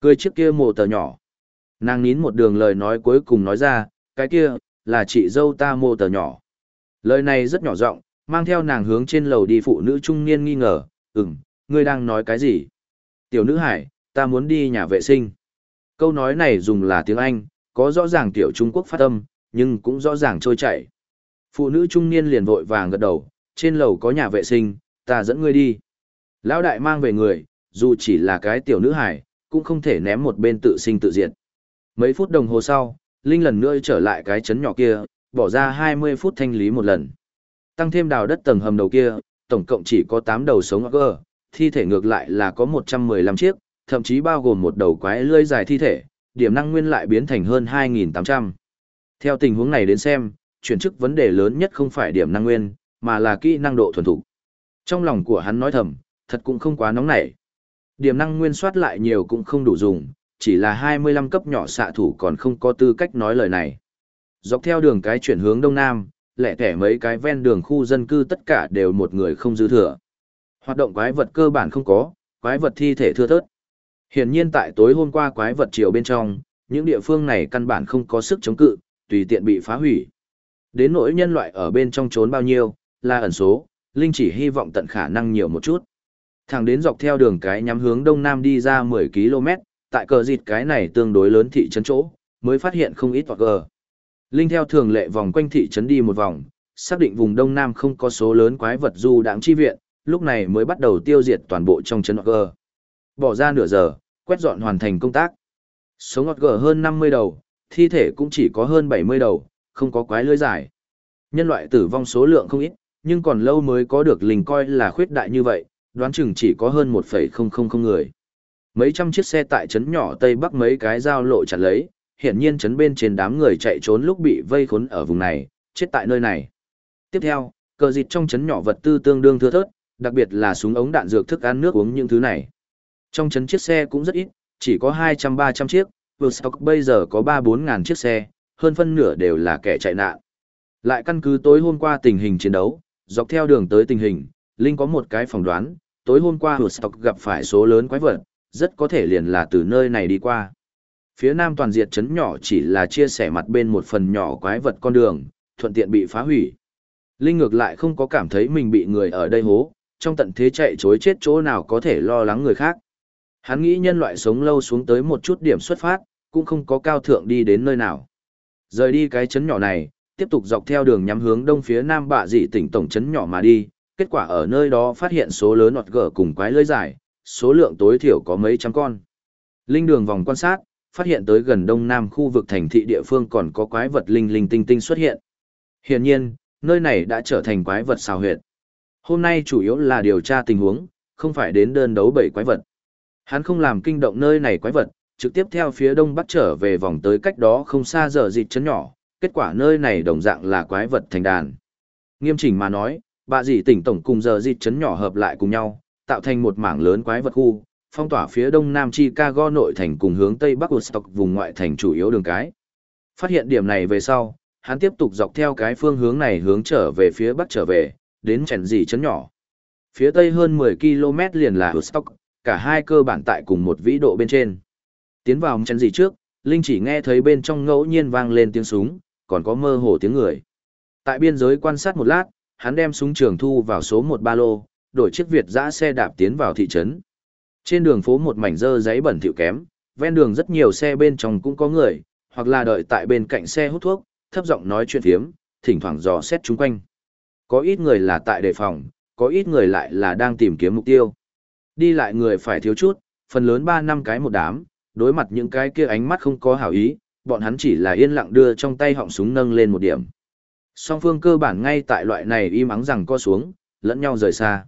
Cười trước kia mồ tờ nhỏ. Nàng nín một đường lời nói cuối cùng nói ra, cái kia, là chị dâu ta mồ tờ nhỏ. Lời này rất nhỏ giọng, mang theo nàng hướng trên lầu đi phụ nữ trung niên nghi ngờ, ừm, ngươi đang nói cái gì? Tiểu nữ hải, ta muốn đi nhà vệ sinh. Câu nói này dùng là tiếng Anh, có rõ ràng tiểu Trung Quốc phát âm, nhưng cũng rõ ràng trôi chảy. Phụ nữ trung niên liền vội vàng gật đầu, trên lầu có nhà vệ sinh, ta dẫn ngươi đi. Lão đại mang về người, dù chỉ là cái tiểu nữ hải, cũng không thể ném một bên tự sinh tự diệt. Mấy phút đồng hồ sau, Linh lần nữa trở lại cái chấn nhỏ kia, bỏ ra 20 phút thanh lý một lần. Tăng thêm đào đất tầng hầm đầu kia, tổng cộng chỉ có 8 đầu sống cơ, thi thể ngược lại là có 115 chiếc, thậm chí bao gồm một đầu quái lưỡi dài thi thể, điểm năng nguyên lại biến thành hơn 2.800. Theo tình huống này đến xem, chuyển chức vấn đề lớn nhất không phải điểm năng nguyên, mà là kỹ năng độ thuần thục. Trong lòng của hắn nói thầm, thật cũng không quá nóng nảy. Điểm năng nguyên soát lại nhiều cũng không đủ dùng, chỉ là 25 cấp nhỏ xạ thủ còn không có tư cách nói lời này. Dọc theo đường cái chuyển hướng đông nam, lẻ tẻ mấy cái ven đường khu dân cư tất cả đều một người không dư thừa. Hoạt động quái vật cơ bản không có, quái vật thi thể thưa thớt. Hiển nhiên tại tối hôm qua quái vật chiều bên trong, những địa phương này căn bản không có sức chống cự, tùy tiện bị phá hủy. Đến nỗi nhân loại ở bên trong trốn bao nhiêu, là ẩn số, Linh chỉ hy vọng tận khả năng nhiều một chút. Thẳng đến dọc theo đường cái nhắm hướng đông nam đi ra 10 km, tại cờ dịt cái này tương đối lớn thị trấn chỗ, mới phát hiện không ít hoặc gờ. Linh theo thường lệ vòng quanh thị trấn đi một vòng, xác định vùng đông nam không có số lớn quái vật du đáng chi viện, lúc này mới bắt đầu tiêu diệt toàn bộ trong trấn hoặc gờ. Bỏ ra nửa giờ, quét dọn hoàn thành công tác. Số ngọt gờ hơn 50 đầu, thi thể cũng chỉ có hơn 70 đầu, không có quái lưới dài. Nhân loại tử vong số lượng không ít, nhưng còn lâu mới có được linh coi là khuyết đại như vậy, đoán chừng chỉ có hơn 1,000 người. Mấy trăm chiếc xe tại trấn nhỏ Tây Bắc mấy cái giao lộ chặt lấy, hiển nhiên trấn bên trên đám người chạy trốn lúc bị vây khốn ở vùng này, chết tại nơi này. Tiếp theo, cờ dịch trong trấn nhỏ vật tư tương đương thưa thớt, đặc biệt là súng ống đạn dược thức ăn nước uống những thứ này. Trong trấn chiếc xe cũng rất ít, chỉ có 200-300 chiếc, Woodstock bây giờ có 3-4 ngàn chiếc xe, hơn phân nửa đều là kẻ chạy nạn. Lại căn cứ tối hôm qua tình hình chiến đấu, dọc theo đường tới tình hình, Linh có một cái phỏng đoán, tối hôm qua Woodstock gặp phải số lớn quái vật, rất có thể liền là từ nơi này đi qua. Phía nam toàn diệt chấn nhỏ chỉ là chia sẻ mặt bên một phần nhỏ quái vật con đường, thuận tiện bị phá hủy. Linh ngược lại không có cảm thấy mình bị người ở đây hố, trong tận thế chạy chối chết chỗ nào có thể lo lắng người khác. Hắn nghĩ nhân loại sống lâu xuống tới một chút điểm xuất phát, cũng không có cao thượng đi đến nơi nào. Rời đi cái chấn nhỏ này, tiếp tục dọc theo đường nhắm hướng đông phía nam bạ dị tỉnh tổng chấn nhỏ mà đi, kết quả ở nơi đó phát hiện số lớn ọt gở cùng quái lưới dài, số lượng tối thiểu có mấy trăm con. Linh đường vòng quan sát, phát hiện tới gần đông nam khu vực thành thị địa phương còn có quái vật linh linh tinh tinh xuất hiện. Hiển nhiên, nơi này đã trở thành quái vật xào huyệt. Hôm nay chủ yếu là điều tra tình huống, không phải đến đơn đấu bảy quái vật. Hắn không làm kinh động nơi này quái vật, trực tiếp theo phía đông bắc trở về vòng tới cách đó không xa giờ dịch chấn nhỏ, kết quả nơi này đồng dạng là quái vật thành đàn. Nghiêm chỉnh mà nói, bạ dị tỉnh tổng cùng giờ dịch chấn nhỏ hợp lại cùng nhau, tạo thành một mảng lớn quái vật khu, phong tỏa phía đông nam Chicago nội thành cùng hướng tây bắc Woodstock vùng ngoại thành chủ yếu đường cái. Phát hiện điểm này về sau, hắn tiếp tục dọc theo cái phương hướng này hướng trở về phía bắc trở về, đến chèn dị chấn nhỏ. Phía tây hơn 10 km liền là Woodstock, cả hai cơ bản tại cùng một vĩ độ bên trên. Tiến vào chèn dị trước, Linh chỉ nghe thấy bên trong ngẫu nhiên vang lên tiếng súng, còn có mơ hồ tiếng người. Tại biên giới quan sát một lát, hắn đem súng trường thu vào số một ba lô, đổi chiếc Việt Giã xe đạp tiến vào thị trấn. Trên đường phố một mảnh dơ giấy bẩn thỉu kém, ven đường rất nhiều xe bên trong cũng có người, hoặc là đợi tại bên cạnh xe hút thuốc, thấp giọng nói chuyện thiếm, thỉnh thoảng dò xét chung quanh. Có ít người là tại đề phòng, có ít người lại là đang tìm kiếm mục tiêu. Đi lại người phải thiếu chút, phần lớn ba năm cái một đám, đối mặt những cái kia ánh mắt không có hảo ý, bọn hắn chỉ là yên lặng đưa trong tay họng súng nâng lên một điểm. Song phương cơ bản ngay tại loại này im ắng rằng co xuống, lẫn nhau rời xa.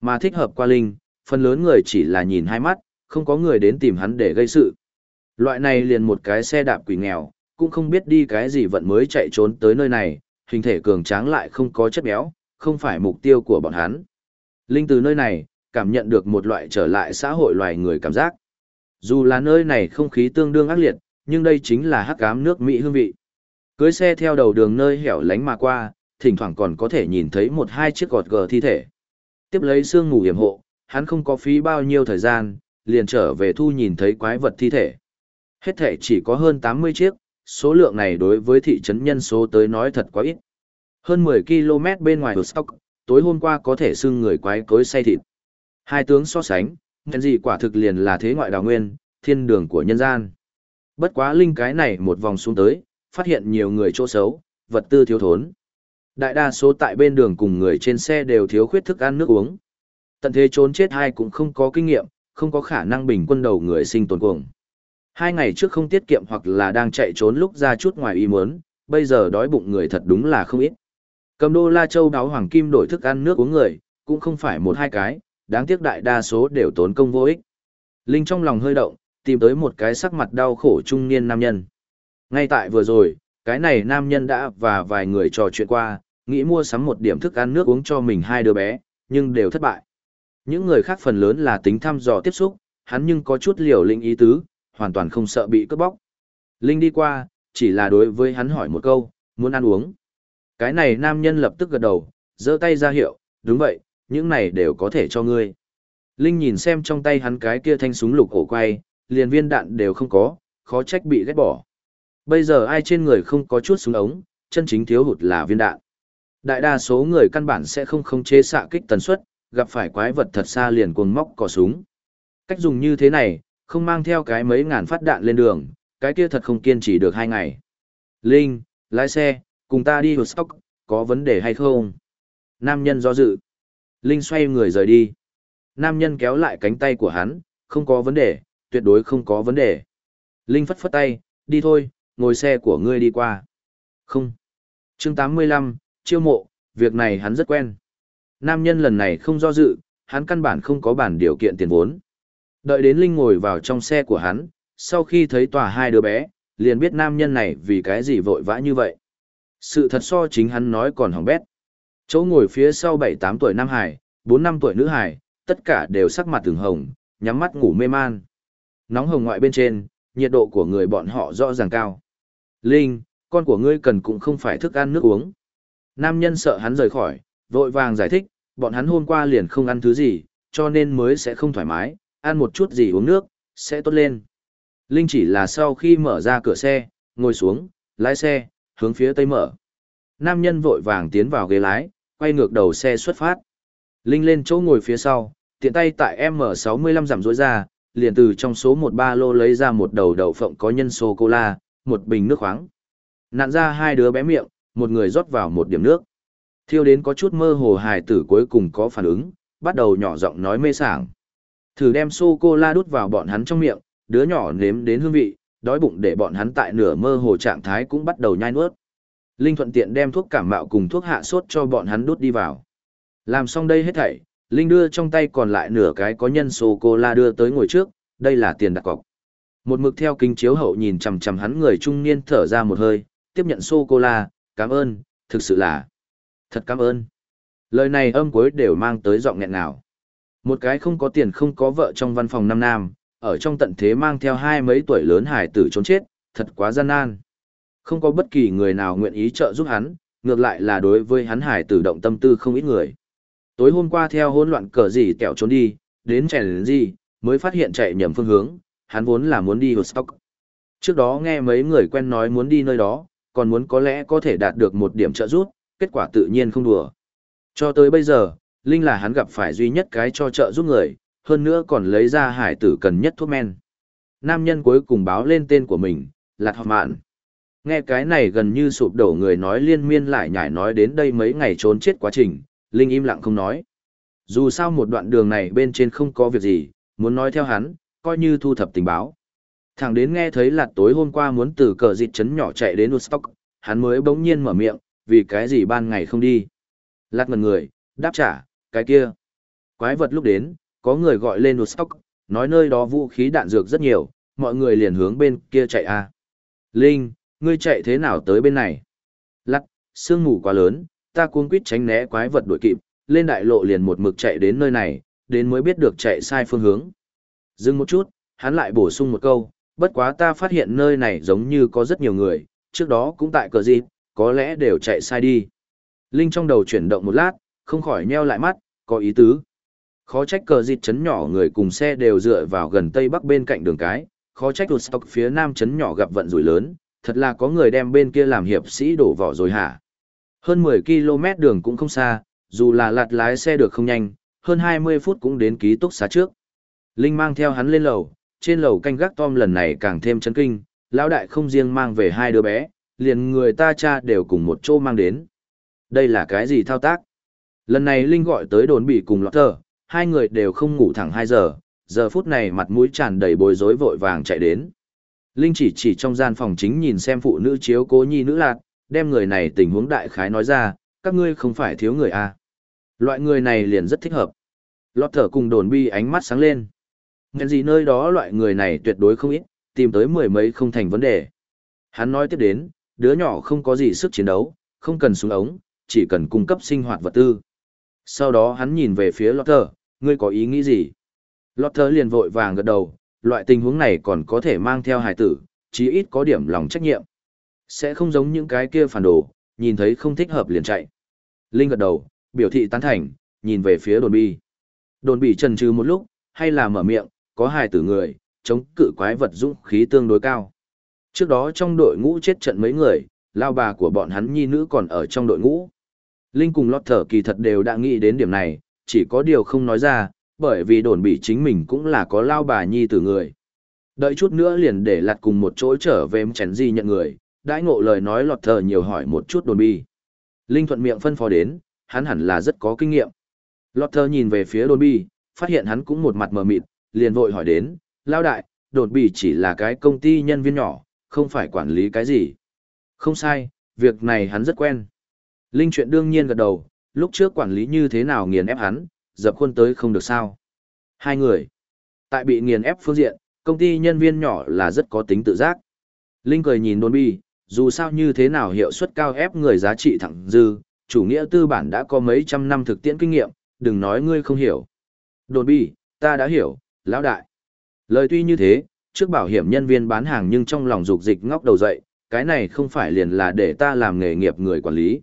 Mà thích hợp qua linh, phần lớn người chỉ là nhìn hai mắt, không có người đến tìm hắn để gây sự. Loại này liền một cái xe đạp quỷ nghèo, cũng không biết đi cái gì vận mới chạy trốn tới nơi này, hình thể cường tráng lại không có chất béo, không phải mục tiêu của bọn hắn. Linh từ nơi này, cảm nhận được một loại trở lại xã hội loài người cảm giác. Dù là nơi này không khí tương đương ác liệt, nhưng đây chính là hắc ám nước Mỹ hương vị. Cưới xe theo đầu đường nơi hẻo lánh mà qua, thỉnh thoảng còn có thể nhìn thấy một hai chiếc gọt gờ thi thể. Tiếp lấy xương ngủ hiểm hộ, hắn không có phí bao nhiêu thời gian, liền trở về thu nhìn thấy quái vật thi thể. Hết thể chỉ có hơn 80 chiếc, số lượng này đối với thị trấn nhân số tới nói thật quá ít. Hơn 10 km bên ngoài Stock, tối hôm qua có thể xưng người quái cối say thịt. Hai tướng so sánh, nhân gì quả thực liền là thế ngoại đào nguyên, thiên đường của nhân gian. Bất quá linh cái này một vòng xuống tới, phát hiện nhiều người chỗ xấu, vật tư thiếu thốn. Đại đa số tại bên đường cùng người trên xe đều thiếu khuyết thức ăn nước uống. Tận thế trốn chết hai cũng không có kinh nghiệm, không có khả năng bình quân đầu người sinh tồn cuồng. Hai ngày trước không tiết kiệm hoặc là đang chạy trốn lúc ra chút ngoài ý muốn, bây giờ đói bụng người thật đúng là không ít. Cầm đô la châu đáo hoàng kim đổi thức ăn nước uống người, cũng không phải một hai cái, đáng tiếc đại đa số đều tốn công vô ích. Linh trong lòng hơi động, tìm tới một cái sắc mặt đau khổ trung niên nam nhân. Ngay tại vừa rồi, cái này nam nhân đã và vài người trò chuyện qua, nghĩ mua sắm một điểm thức ăn nước uống cho mình hai đứa bé, nhưng đều thất bại. Những người khác phần lớn là tính thăm dò tiếp xúc, hắn nhưng có chút liều linh ý tứ, hoàn toàn không sợ bị cướp bóc. Linh đi qua, chỉ là đối với hắn hỏi một câu, muốn ăn uống. Cái này nam nhân lập tức gật đầu, giơ tay ra hiệu, đúng vậy, những này đều có thể cho ngươi. Linh nhìn xem trong tay hắn cái kia thanh súng lục cổ quay, liền viên đạn đều không có, khó trách bị ghét bỏ. Bây giờ ai trên người không có chút súng ống, chân chính thiếu hụt là viên đạn. Đại đa số người căn bản sẽ không khống chế xạ kích tần suất, gặp phải quái vật thật xa liền cuồng móc cò súng. Cách dùng như thế này, không mang theo cái mấy ngàn phát đạn lên đường, cái kia thật không kiên trì được hai ngày. Linh, lái xe, cùng ta đi Woodstock, có vấn đề hay không? Nam nhân do dự. Linh xoay người rời đi. Nam nhân kéo lại cánh tay của hắn, không có vấn đề, tuyệt đối không có vấn đề. Linh phất phất tay, đi thôi, ngồi xe của ngươi đi qua. Không. chương 85, chiêu mộ, việc này hắn rất quen. Nam nhân lần này không do dự, hắn căn bản không có bản điều kiện tiền vốn. Đợi đến Linh ngồi vào trong xe của hắn, sau khi thấy tòa hai đứa bé, liền biết nam nhân này vì cái gì vội vã như vậy. Sự thật so chính hắn nói còn hỏng bét. Chỗ ngồi phía sau 7-8 tuổi Nam Hải, 4-5 tuổi Nữ Hải, tất cả đều sắc mặt từng hồng, nhắm mắt ngủ mê man. nóng hồng ngoại bên trên, nhiệt độ của người bọn họ rõ ràng cao. Linh, con của ngươi cần cũng không phải thức ăn nước uống. Nam nhân sợ hắn rời khỏi, vội vàng giải thích, bọn hắn hôm qua liền không ăn thứ gì, cho nên mới sẽ không thoải mái, ăn một chút gì uống nước, sẽ tốt lên. Linh chỉ là sau khi mở ra cửa xe, ngồi xuống, lái xe, hướng phía tây mở. Nam nhân vội vàng tiến vào ghế lái, quay ngược đầu xe xuất phát. Linh lên chỗ ngồi phía sau, tiện tay tại M65 giảm rối ra, liền từ trong số một ba lô lấy ra một đầu đậu phộng có nhân sô-cô-la, một bình nước khoáng. Nạn ra hai đứa bé miệng, một người rót vào một điểm nước. Thiêu đến có chút mơ hồ hài tử cuối cùng có phản ứng, bắt đầu nhỏ giọng nói mê sảng. Thử đem sô-cô-la đút vào bọn hắn trong miệng, đứa nhỏ nếm đến hương vị, đói bụng để bọn hắn tại nửa mơ hồ trạng thái cũng bắt đầu nhai nuốt. Linh thuận tiện đem thuốc cảm mạo cùng thuốc hạ sốt cho bọn hắn đút đi vào. Làm xong đây hết thảy, Linh đưa trong tay còn lại nửa cái có nhân sô-cô-la đưa tới ngồi trước, đây là tiền đặt cọc. Một mực theo kính chiếu hậu nhìn chằm chằm hắn người trung niên thở ra một hơi, tiếp nhận sô-cô-la, cảm ơn, thực sự là, thật cảm ơn. Lời này âm cuối đều mang tới giọng nghẹn nào. Một cái không có tiền không có vợ trong văn phòng năm nam, ở trong tận thế mang theo hai mấy tuổi lớn hải tử trốn chết, thật quá gian nan. Không có bất kỳ người nào nguyện ý trợ giúp hắn, ngược lại là đối với hắn hải tử động tâm tư không ít người. Tối hôm qua theo hỗn loạn cờ gì tẹo trốn đi, đến chèn đến gì, mới phát hiện chạy nhầm phương hướng, hắn vốn là muốn đi Woodstock. Trước đó nghe mấy người quen nói muốn đi nơi đó, còn muốn có lẽ có thể đạt được một điểm trợ giúp, kết quả tự nhiên không đùa. Cho tới bây giờ, Linh là hắn gặp phải duy nhất cái cho trợ giúp người, hơn nữa còn lấy ra hải tử cần nhất thuốc men. Nam nhân cuối cùng báo lên tên của mình, là Thọ Mạn. Nghe cái này gần như sụp đổ người nói liên miên lại nhải nói đến đây mấy ngày trốn chết quá trình, Linh im lặng không nói. Dù sao một đoạn đường này bên trên không có việc gì, muốn nói theo hắn, coi như thu thập tình báo. Thẳng đến nghe thấy là tối hôm qua muốn từ cờ dịch trấn nhỏ chạy đến Woodstock, hắn mới bỗng nhiên mở miệng, vì cái gì ban ngày không đi. lát ngần người, đáp trả, cái kia. Quái vật lúc đến, có người gọi lên Woodstock, nói nơi đó vũ khí đạn dược rất nhiều, mọi người liền hướng bên kia chạy a. Linh, ngươi chạy thế nào tới bên này? Lắc, sương mù quá lớn, ta cuống quýt tránh né quái vật đuổi kịp, lên đại lộ liền một mực chạy đến nơi này, đến mới biết được chạy sai phương hướng. Dừng một chút, hắn lại bổ sung một câu, bất quá ta phát hiện nơi này giống như có rất nhiều người, trước đó cũng tại cờ gì, có lẽ đều chạy sai đi. Linh trong đầu chuyển động một lát, không khỏi nheo lại mắt, có ý tứ. Khó trách cờ dịt chấn nhỏ người cùng xe đều dựa vào gần tây bắc bên cạnh đường cái, khó trách đột stock phía nam chấn nhỏ gặp vận rủi lớn, thật là có người đem bên kia làm hiệp sĩ đổ vỏ rồi hả. Hơn 10 km đường cũng không xa, dù là lạt lái xe được không nhanh, hơn 20 phút cũng đến ký túc xá trước. Linh mang theo hắn lên lầu, trên lầu canh gác Tom lần này càng thêm chấn kinh, lão đại không riêng mang về hai đứa bé, liền người ta cha đều cùng một chỗ mang đến. Đây là cái gì thao tác? Lần này Linh gọi tới đồn bị cùng lọt thở, hai người đều không ngủ thẳng 2 giờ, giờ phút này mặt mũi tràn đầy bối rối vội vàng chạy đến. Linh chỉ chỉ trong gian phòng chính nhìn xem phụ nữ chiếu cố nhi nữ lạc, đem người này tình huống đại khái nói ra, các ngươi không phải thiếu người à. Loại người này liền rất thích hợp. Lọt thở cùng đồn bi ánh mắt sáng lên. Nghe gì nơi đó loại người này tuyệt đối không ít, tìm tới mười mấy không thành vấn đề. Hắn nói tiếp đến, đứa nhỏ không có gì sức chiến đấu, không cần súng ống, chỉ cần cung cấp sinh hoạt vật tư. Sau đó hắn nhìn về phía Lotter, ngươi có ý nghĩ gì? Lotter liền vội vàng gật đầu, loại tình huống này còn có thể mang theo hài tử, chí ít có điểm lòng trách nhiệm. Sẽ không giống những cái kia phản đồ, nhìn thấy không thích hợp liền chạy. Linh gật đầu, biểu thị tán thành, nhìn về phía đồn bi. Đồn bị trần trừ một lúc, hay là mở miệng, có hài tử người, chống cự quái vật dũng khí tương đối cao. Trước đó trong đội ngũ chết trận mấy người, lao bà của bọn hắn nhi nữ còn ở trong đội ngũ. Linh cùng lót thở kỳ thật đều đã nghĩ đến điểm này, chỉ có điều không nói ra, bởi vì đồn bị chính mình cũng là có lao bà nhi tử người. Đợi chút nữa liền để lặt cùng một chỗ trở về chén gì nhận người, đãi ngộ lời nói lọt thờ nhiều hỏi một chút đồn bi. Linh thuận miệng phân phó đến, hắn hẳn là rất có kinh nghiệm. Lọt thờ nhìn về phía đồn bi, phát hiện hắn cũng một mặt mờ mịt, liền vội hỏi đến, lao đại, đồn bi chỉ là cái công ty nhân viên nhỏ, không phải quản lý cái gì. Không sai, việc này hắn rất quen. Linh chuyện đương nhiên gật đầu, lúc trước quản lý như thế nào nghiền ép hắn, dập khuôn tới không được sao. Hai người. Tại bị nghiền ép phương diện, công ty nhân viên nhỏ là rất có tính tự giác. Linh cười nhìn đồn bi, dù sao như thế nào hiệu suất cao ép người giá trị thẳng dư, chủ nghĩa tư bản đã có mấy trăm năm thực tiễn kinh nghiệm, đừng nói ngươi không hiểu. Đồn bi, ta đã hiểu, lão đại. Lời tuy như thế, trước bảo hiểm nhân viên bán hàng nhưng trong lòng dục dịch ngóc đầu dậy, cái này không phải liền là để ta làm nghề nghiệp người quản lý.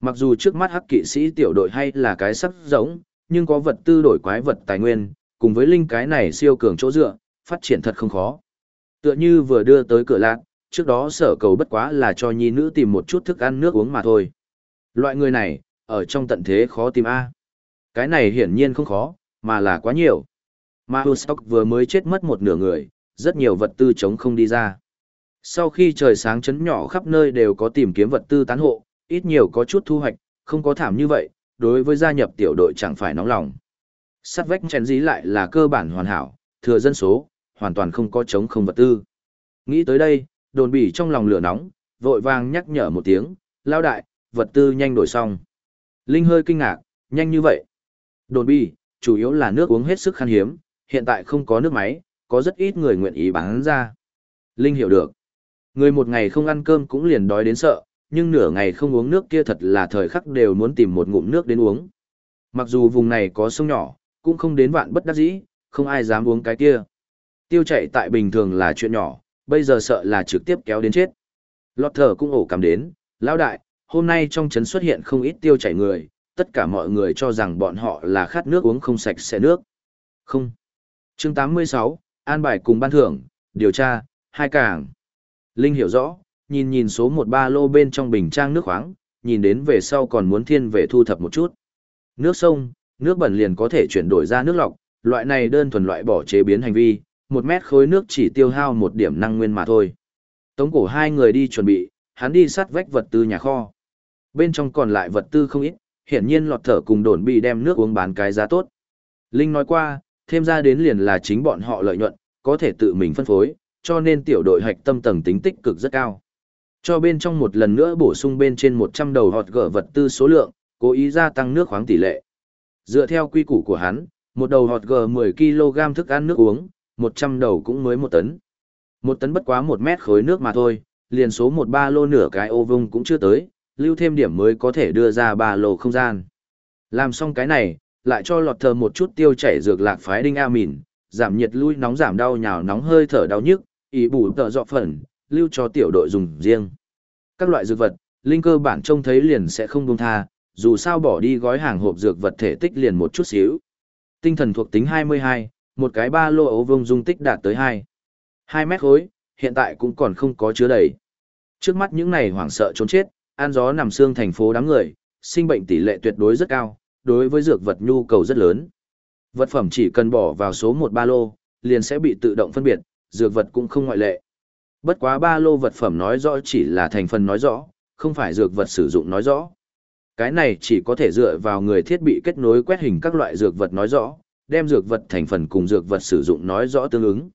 Mặc dù trước mắt hắc kỵ sĩ tiểu đội hay là cái sắc giống, nhưng có vật tư đổi quái vật tài nguyên, cùng với linh cái này siêu cường chỗ dựa, phát triển thật không khó. Tựa như vừa đưa tới cửa lạc, trước đó sở cầu bất quá là cho nhi nữ tìm một chút thức ăn nước uống mà thôi. Loại người này, ở trong tận thế khó tìm A. Cái này hiển nhiên không khó, mà là quá nhiều. Mà Woodstock vừa mới chết mất một nửa người, rất nhiều vật tư chống không đi ra. Sau khi trời sáng chấn nhỏ khắp nơi đều có tìm kiếm vật tư tán hộ, ít nhiều có chút thu hoạch, không có thảm như vậy, đối với gia nhập tiểu đội chẳng phải nóng lòng. Sắt vách chén dí lại là cơ bản hoàn hảo, thừa dân số, hoàn toàn không có chống không vật tư. Nghĩ tới đây, đồn bỉ trong lòng lửa nóng, vội vàng nhắc nhở một tiếng, lao đại, vật tư nhanh đổi xong. Linh hơi kinh ngạc, nhanh như vậy. Đồn bỉ, chủ yếu là nước uống hết sức khan hiếm, hiện tại không có nước máy, có rất ít người nguyện ý bán ra. Linh hiểu được. Người một ngày không ăn cơm cũng liền đói đến sợ, nhưng nửa ngày không uống nước kia thật là thời khắc đều muốn tìm một ngụm nước đến uống. Mặc dù vùng này có sông nhỏ, cũng không đến vạn bất đắc dĩ, không ai dám uống cái kia. Tiêu chạy tại bình thường là chuyện nhỏ, bây giờ sợ là trực tiếp kéo đến chết. Lọt thở cũng ổ cảm đến, lão đại, hôm nay trong trấn xuất hiện không ít tiêu chảy người, tất cả mọi người cho rằng bọn họ là khát nước uống không sạch sẽ nước. Không. chương 86, an bài cùng ban thưởng, điều tra, hai cảng. Linh hiểu rõ, nhìn nhìn số một ba lô bên trong bình trang nước khoáng, nhìn đến về sau còn muốn thiên về thu thập một chút. Nước sông, nước bẩn liền có thể chuyển đổi ra nước lọc, loại này đơn thuần loại bỏ chế biến hành vi, một mét khối nước chỉ tiêu hao một điểm năng nguyên mà thôi. Tống cổ hai người đi chuẩn bị, hắn đi sát vách vật tư nhà kho. Bên trong còn lại vật tư không ít, hiển nhiên lọt thở cùng đồn bị đem nước uống bán cái giá tốt. Linh nói qua, thêm ra đến liền là chính bọn họ lợi nhuận, có thể tự mình phân phối, cho nên tiểu đội hạch tâm tầng tính tích cực rất cao. Cho bên trong một lần nữa bổ sung bên trên 100 đầu hột gở vật tư số lượng, cố ý gia tăng nước khoáng tỷ lệ. Dựa theo quy củ của hắn, một đầu hột gở 10 kg thức ăn nước uống, 100 đầu cũng mới một tấn. Một tấn bất quá một mét khối nước mà thôi, liền số một ba lô nửa cái ô vung cũng chưa tới, lưu thêm điểm mới có thể đưa ra ba lô không gian. Làm xong cái này, lại cho lọt thờ một chút tiêu chảy dược lạc phái đinh a mìn, giảm nhiệt lui nóng giảm đau nhào nóng hơi thở đau nhức, ý bù tợ dọ phần, lưu cho tiểu đội dùng riêng. Các loại dược vật, linh cơ bản trông thấy liền sẽ không buông tha, dù sao bỏ đi gói hàng hộp dược vật thể tích liền một chút xíu. Tinh thần thuộc tính 22, một cái ba lô ấu vông dung tích đạt tới 2. 2 mét khối, hiện tại cũng còn không có chứa đầy. Trước mắt những này hoảng sợ trốn chết, an gió nằm xương thành phố đám người, sinh bệnh tỷ lệ tuyệt đối rất cao, đối với dược vật nhu cầu rất lớn. Vật phẩm chỉ cần bỏ vào số một ba lô, liền sẽ bị tự động phân biệt, dược vật cũng không ngoại lệ. Bất quá ba lô vật phẩm nói rõ chỉ là thành phần nói rõ, không phải dược vật sử dụng nói rõ. Cái này chỉ có thể dựa vào người thiết bị kết nối quét hình các loại dược vật nói rõ, đem dược vật thành phần cùng dược vật sử dụng nói rõ tương ứng.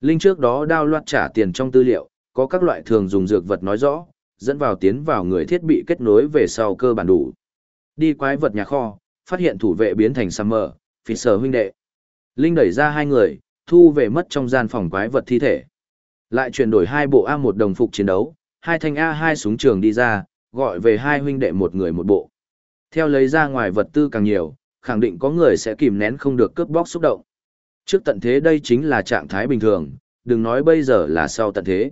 Linh trước đó đao loạt trả tiền trong tư liệu, có các loại thường dùng dược vật nói rõ, dẫn vào tiến vào người thiết bị kết nối về sau cơ bản đủ. Đi quái vật nhà kho, phát hiện thủ vệ biến thành Summer, phi sở huynh đệ. Linh đẩy ra hai người, thu về mất trong gian phòng quái vật thi thể. Lại chuyển đổi hai bộ A1 đồng phục chiến đấu, hai thanh A2 súng trường đi ra, gọi về hai huynh đệ một người một bộ. Theo lấy ra ngoài vật tư càng nhiều, khẳng định có người sẽ kìm nén không được cướp bóc xúc động. Trước tận thế đây chính là trạng thái bình thường, đừng nói bây giờ là sau tận thế.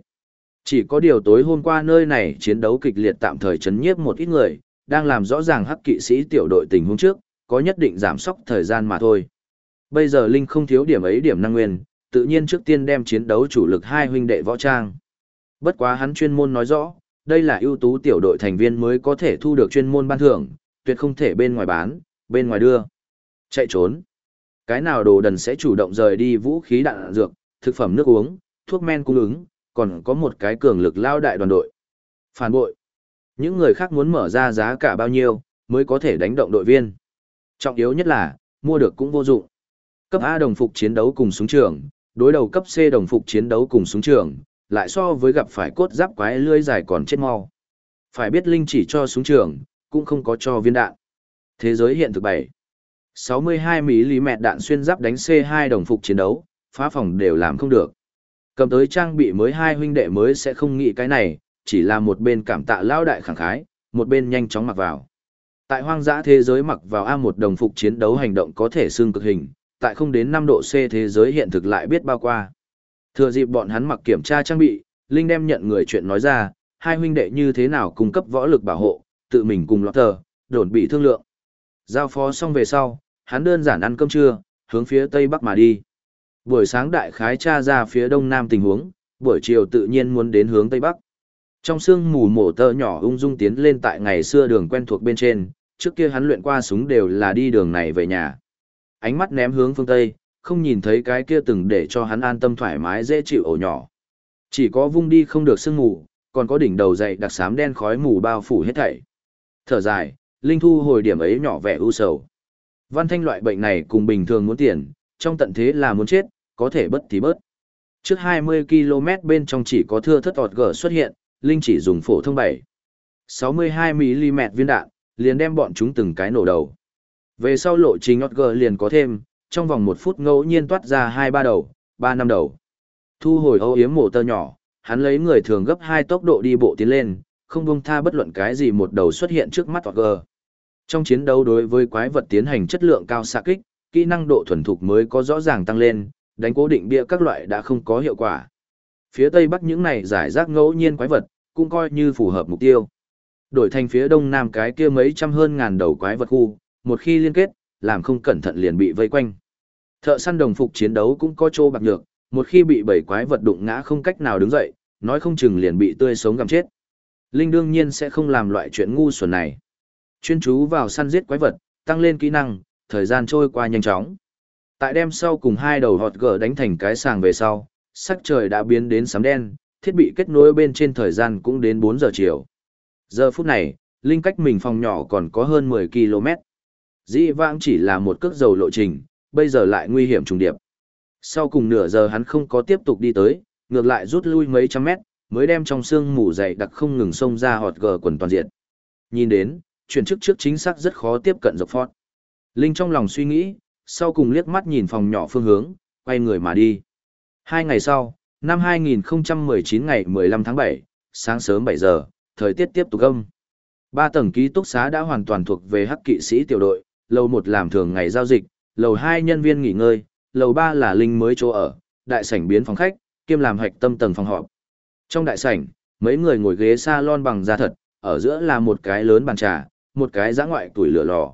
Chỉ có điều tối hôm qua nơi này chiến đấu kịch liệt tạm thời chấn nhiếp một ít người, đang làm rõ ràng hắc kỵ sĩ tiểu đội tình huống trước, có nhất định giảm sóc thời gian mà thôi. Bây giờ Linh không thiếu điểm ấy điểm năng nguyên, tự nhiên trước tiên đem chiến đấu chủ lực hai huynh đệ võ trang. Bất quá hắn chuyên môn nói rõ, đây là ưu tú tiểu đội thành viên mới có thể thu được chuyên môn ban thưởng, tuyệt không thể bên ngoài bán, bên ngoài đưa. Chạy trốn. Cái nào đồ đần sẽ chủ động rời đi vũ khí đạn dược, thực phẩm nước uống, thuốc men cung ứng, còn có một cái cường lực lao đại đoàn đội. Phản bội. Những người khác muốn mở ra giá cả bao nhiêu, mới có thể đánh động đội viên. Trọng yếu nhất là, mua được cũng vô dụng. Cấp A đồng phục chiến đấu cùng súng trường, đối đầu cấp C đồng phục chiến đấu cùng súng trường, lại so với gặp phải cốt giáp quái lươi dài còn chết mau. Phải biết Linh chỉ cho súng trường, cũng không có cho viên đạn. Thế giới hiện thực 7. 62mm đạn xuyên giáp đánh C2 đồng phục chiến đấu, phá phòng đều làm không được. Cầm tới trang bị mới hai huynh đệ mới sẽ không nghĩ cái này, chỉ là một bên cảm tạ lao đại khẳng khái, một bên nhanh chóng mặc vào. Tại hoang dã thế giới mặc vào A1 đồng phục chiến đấu hành động có thể xương cực hình, tại không đến 5 độ C thế giới hiện thực lại biết bao qua. Thừa dịp bọn hắn mặc kiểm tra trang bị, Linh đem nhận người chuyện nói ra, hai huynh đệ như thế nào cung cấp võ lực bảo hộ, tự mình cùng lọt thờ, đồn bị thương lượng. Giao phó xong về sau, hắn đơn giản ăn cơm trưa, hướng phía tây bắc mà đi. Buổi sáng đại khái tra ra phía đông nam tình huống, buổi chiều tự nhiên muốn đến hướng tây bắc. Trong sương mù mổ tơ nhỏ ung dung tiến lên tại ngày xưa đường quen thuộc bên trên, trước kia hắn luyện qua súng đều là đi đường này về nhà. Ánh mắt ném hướng phương tây, không nhìn thấy cái kia từng để cho hắn an tâm thoải mái dễ chịu ổ nhỏ. Chỉ có vung đi không được sương mù, còn có đỉnh đầu dày đặc sám đen khói mù bao phủ hết thảy. Thở dài, Linh thu hồi điểm ấy nhỏ vẻ u sầu. Văn thanh loại bệnh này cùng bình thường muốn tiền, trong tận thế là muốn chết, có thể bất thì bớt. Trước 20 km bên trong chỉ có thưa thất ọt gở xuất hiện, Linh chỉ dùng phổ thông 7. 62mm viên đạn, liền đem bọn chúng từng cái nổ đầu. Về sau lộ trình ọt liền có thêm, trong vòng một phút ngẫu nhiên toát ra hai ba đầu, ba năm đầu. Thu hồi âu yếm mổ tơ nhỏ, hắn lấy người thường gấp hai tốc độ đi bộ tiến lên, không buông tha bất luận cái gì một đầu xuất hiện trước mắt ọt. Trong chiến đấu đối với quái vật tiến hành chất lượng cao xạ kích, kỹ năng độ thuần thục mới có rõ ràng tăng lên, đánh cố định bia các loại đã không có hiệu quả. Phía tây bắc những này giải rác ngẫu nhiên quái vật, cũng coi như phù hợp mục tiêu. Đổi thành phía đông nam cái kia mấy trăm hơn ngàn đầu quái vật khu, một khi liên kết, làm không cẩn thận liền bị vây quanh. Thợ săn đồng phục chiến đấu cũng có chỗ bạc nhược, một khi bị bảy quái vật đụng ngã không cách nào đứng dậy, nói không chừng liền bị tươi sống gặm chết. Linh đương nhiên sẽ không làm loại chuyện ngu xuẩn này. Chuyên chú vào săn giết quái vật, tăng lên kỹ năng, thời gian trôi qua nhanh chóng. Tại đêm sau cùng hai đầu họt gở đánh thành cái sàng về sau, sắc trời đã biến đến sấm đen, thiết bị kết nối bên trên thời gian cũng đến 4 giờ chiều. Giờ phút này, Linh cách mình phòng nhỏ còn có hơn 10 km. Dĩ vãng chỉ là một cước dầu lộ trình, bây giờ lại nguy hiểm trùng điệp. Sau cùng nửa giờ hắn không có tiếp tục đi tới, ngược lại rút lui mấy trăm mét, mới đem trong xương mù dày đặc không ngừng xông ra họt gờ quần toàn diện. Nhìn đến, chuyển chức trước chính xác rất khó tiếp cận dọc phót. Linh trong lòng suy nghĩ, sau cùng liếc mắt nhìn phòng nhỏ phương hướng, quay người mà đi. Hai ngày sau, năm 2019 ngày 15 tháng 7, sáng sớm 7 giờ, thời tiết tiếp tục âm. Ba tầng ký túc xá đã hoàn toàn thuộc về hắc kỵ sĩ tiểu đội, lầu 1 làm thường ngày giao dịch, lầu 2 nhân viên nghỉ ngơi, lầu 3 là linh mới chỗ ở, đại sảnh biến phòng khách, kiêm làm hạch tâm tầng phòng họp. Trong đại sảnh, mấy người ngồi ghế salon bằng da thật, ở giữa là một cái lớn bàn trà, một cái giã ngoại tuổi lửa lò.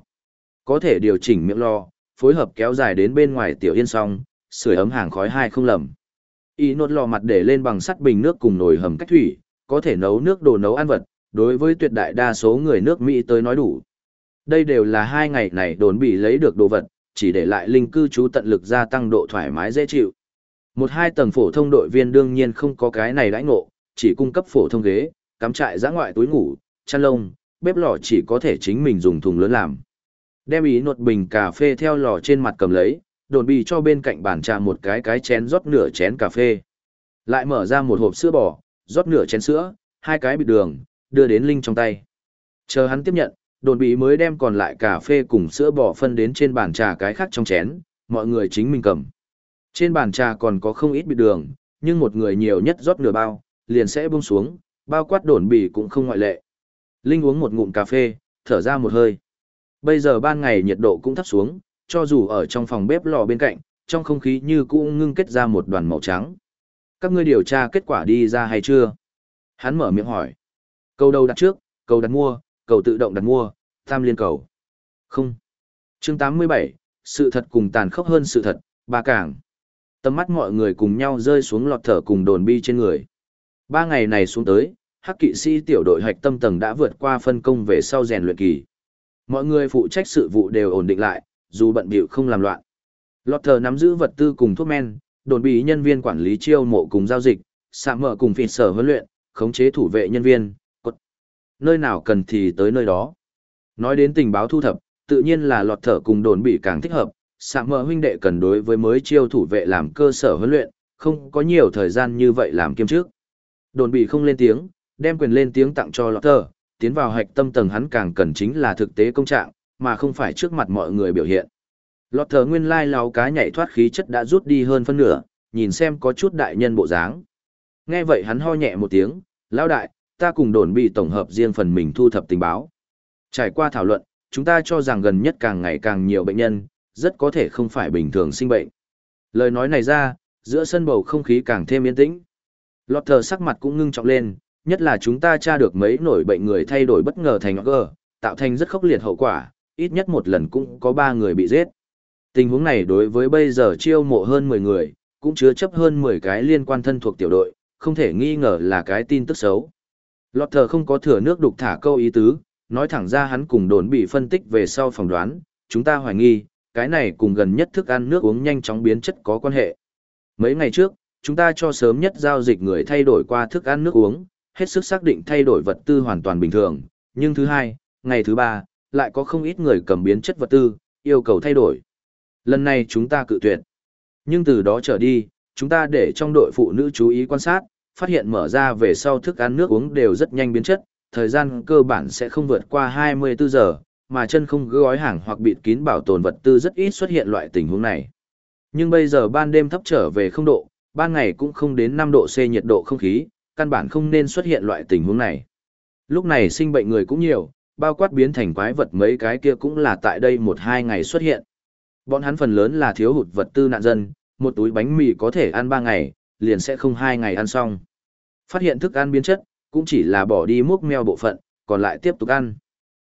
Có thể điều chỉnh miệng lò, phối hợp kéo dài đến bên ngoài tiểu yên song, sưởi ấm hàng khói hai không lầm. Y nốt lò mặt để lên bằng sắt bình nước cùng nồi hầm cách thủy, có thể nấu nước đồ nấu ăn vật, đối với tuyệt đại đa số người nước Mỹ tới nói đủ. Đây đều là hai ngày này đồn bị lấy được đồ vật, chỉ để lại linh cư trú tận lực gia tăng độ thoải mái dễ chịu. Một hai tầng phổ thông đội viên đương nhiên không có cái này đãi ngộ, chỉ cung cấp phổ thông ghế, cắm trại giã ngoại túi ngủ, chăn lông, bếp lò chỉ có thể chính mình dùng thùng lớn làm. Đem ý nột bình cà phê theo lò trên mặt cầm lấy, đồn bị cho bên cạnh bàn trà một cái cái chén rót nửa chén cà phê. Lại mở ra một hộp sữa bò, rót nửa chén sữa, hai cái bịt đường, đưa đến Linh trong tay. Chờ hắn tiếp nhận, đồn bì mới đem còn lại cà phê cùng sữa bò phân đến trên bàn trà cái khác trong chén, mọi người chính mình cầm. Trên bàn trà còn có không ít bịt đường, nhưng một người nhiều nhất rót nửa bao, liền sẽ buông xuống, bao quát đồn bì cũng không ngoại lệ. Linh uống một ngụm cà phê, thở ra một hơi. Bây giờ ban ngày nhiệt độ cũng thấp xuống, cho dù ở trong phòng bếp lò bên cạnh, trong không khí như cũng ngưng kết ra một đoàn màu trắng. Các ngươi điều tra kết quả đi ra hay chưa? Hắn mở miệng hỏi. Cầu đầu đặt trước, cầu đặt mua, cầu tự động đặt mua, tam liên cầu. Không. Chương 87, sự thật cùng tàn khốc hơn sự thật, ba cảng. Tầm mắt mọi người cùng nhau rơi xuống lọt thở cùng đồn bi trên người. Ba ngày này xuống tới, hắc kỵ sĩ tiểu đội hạch tâm tầng đã vượt qua phân công về sau rèn luyện kỳ. Mọi người phụ trách sự vụ đều ổn định lại, dù bận bịu không làm loạn. Lọt thờ nắm giữ vật tư cùng thuốc men, đồn bị nhân viên quản lý chiêu mộ cùng giao dịch, sạm mở cùng phịt sở huấn luyện, khống chế thủ vệ nhân viên. Nơi nào cần thì tới nơi đó. Nói đến tình báo thu thập, tự nhiên là lọt thở cùng đồn bị càng thích hợp, sạm mở huynh đệ cần đối với mới chiêu thủ vệ làm cơ sở huấn luyện, không có nhiều thời gian như vậy làm kiêm trước. Đồn bị không lên tiếng, đem quyền lên tiếng tặng cho lọt thở, tiến vào hạch tâm tầng hắn càng cần chính là thực tế công trạng, mà không phải trước mặt mọi người biểu hiện. Lọt thở nguyên lai láo cá nhảy thoát khí chất đã rút đi hơn phân nửa, nhìn xem có chút đại nhân bộ dáng. Nghe vậy hắn ho nhẹ một tiếng, lao đại, ta cùng đồn bị tổng hợp riêng phần mình thu thập tình báo. Trải qua thảo luận, chúng ta cho rằng gần nhất càng ngày càng nhiều bệnh nhân, rất có thể không phải bình thường sinh bệnh. Lời nói này ra, Giữa sân bầu không khí càng thêm yên tĩnh. Lọt thờ sắc mặt cũng ngưng trọng lên, nhất là chúng ta tra được mấy nổi bệnh người thay đổi bất ngờ thành gờ, tạo thành rất khốc liệt hậu quả, ít nhất một lần cũng có ba người bị giết. Tình huống này đối với bây giờ chiêu mộ hơn 10 người, cũng chứa chấp hơn 10 cái liên quan thân thuộc tiểu đội, không thể nghi ngờ là cái tin tức xấu. Lọt thờ không có thừa nước đục thả câu ý tứ, nói thẳng ra hắn cùng đồn bị phân tích về sau phỏng đoán, chúng ta hoài nghi, cái này cùng gần nhất thức ăn nước uống nhanh chóng biến chất có quan hệ. Mấy ngày trước, chúng ta cho sớm nhất giao dịch người thay đổi qua thức ăn nước uống, hết sức xác định thay đổi vật tư hoàn toàn bình thường, nhưng thứ hai, ngày thứ ba, lại có không ít người cầm biến chất vật tư, yêu cầu thay đổi. Lần này chúng ta cự tuyệt. Nhưng từ đó trở đi, chúng ta để trong đội phụ nữ chú ý quan sát, phát hiện mở ra về sau thức ăn nước uống đều rất nhanh biến chất, thời gian cơ bản sẽ không vượt qua 24 giờ, mà chân không gói hàng hoặc bịt kín bảo tồn vật tư rất ít xuất hiện loại tình huống này. Nhưng bây giờ ban đêm thấp trở về không độ, ban ngày cũng không đến 5 độ C nhiệt độ không khí, căn bản không nên xuất hiện loại tình huống này. Lúc này sinh bệnh người cũng nhiều, bao quát biến thành quái vật mấy cái kia cũng là tại đây một hai ngày xuất hiện. Bọn hắn phần lớn là thiếu hụt vật tư nạn dân, một túi bánh mì có thể ăn 3 ngày, liền sẽ không hai ngày ăn xong. Phát hiện thức ăn biến chất, cũng chỉ là bỏ đi múc meo bộ phận, còn lại tiếp tục ăn.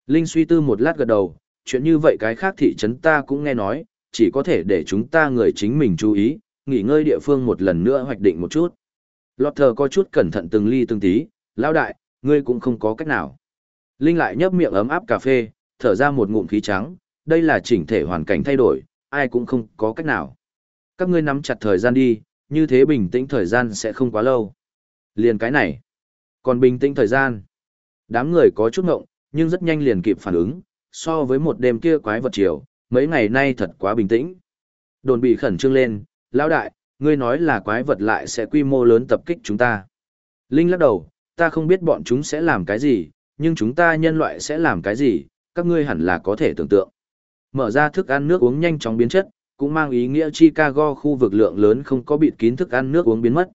Linh suy tư một lát gật đầu, chuyện như vậy cái khác thị trấn ta cũng nghe nói, chỉ có thể để chúng ta người chính mình chú ý, nghỉ ngơi địa phương một lần nữa hoạch định một chút. Lọt thờ có chút cẩn thận từng ly từng tí, lão đại, ngươi cũng không có cách nào. Linh lại nhấp miệng ấm áp cà phê, thở ra một ngụm khí trắng, đây là chỉnh thể hoàn cảnh thay đổi, ai cũng không có cách nào. Các ngươi nắm chặt thời gian đi, như thế bình tĩnh thời gian sẽ không quá lâu. Liền cái này. Còn bình tĩnh thời gian. Đám người có chút ngộng, nhưng rất nhanh liền kịp phản ứng, so với một đêm kia quái vật chiều, mấy ngày nay thật quá bình tĩnh. Đồn bị khẩn trương lên, lão đại, ngươi nói là quái vật lại sẽ quy mô lớn tập kích chúng ta. Linh lắc đầu, ta không biết bọn chúng sẽ làm cái gì, nhưng chúng ta nhân loại sẽ làm cái gì, các ngươi hẳn là có thể tưởng tượng. Mở ra thức ăn nước uống nhanh chóng biến chất, cũng mang ý nghĩa Chicago khu vực lượng lớn không có bịt kín thức ăn nước uống biến mất.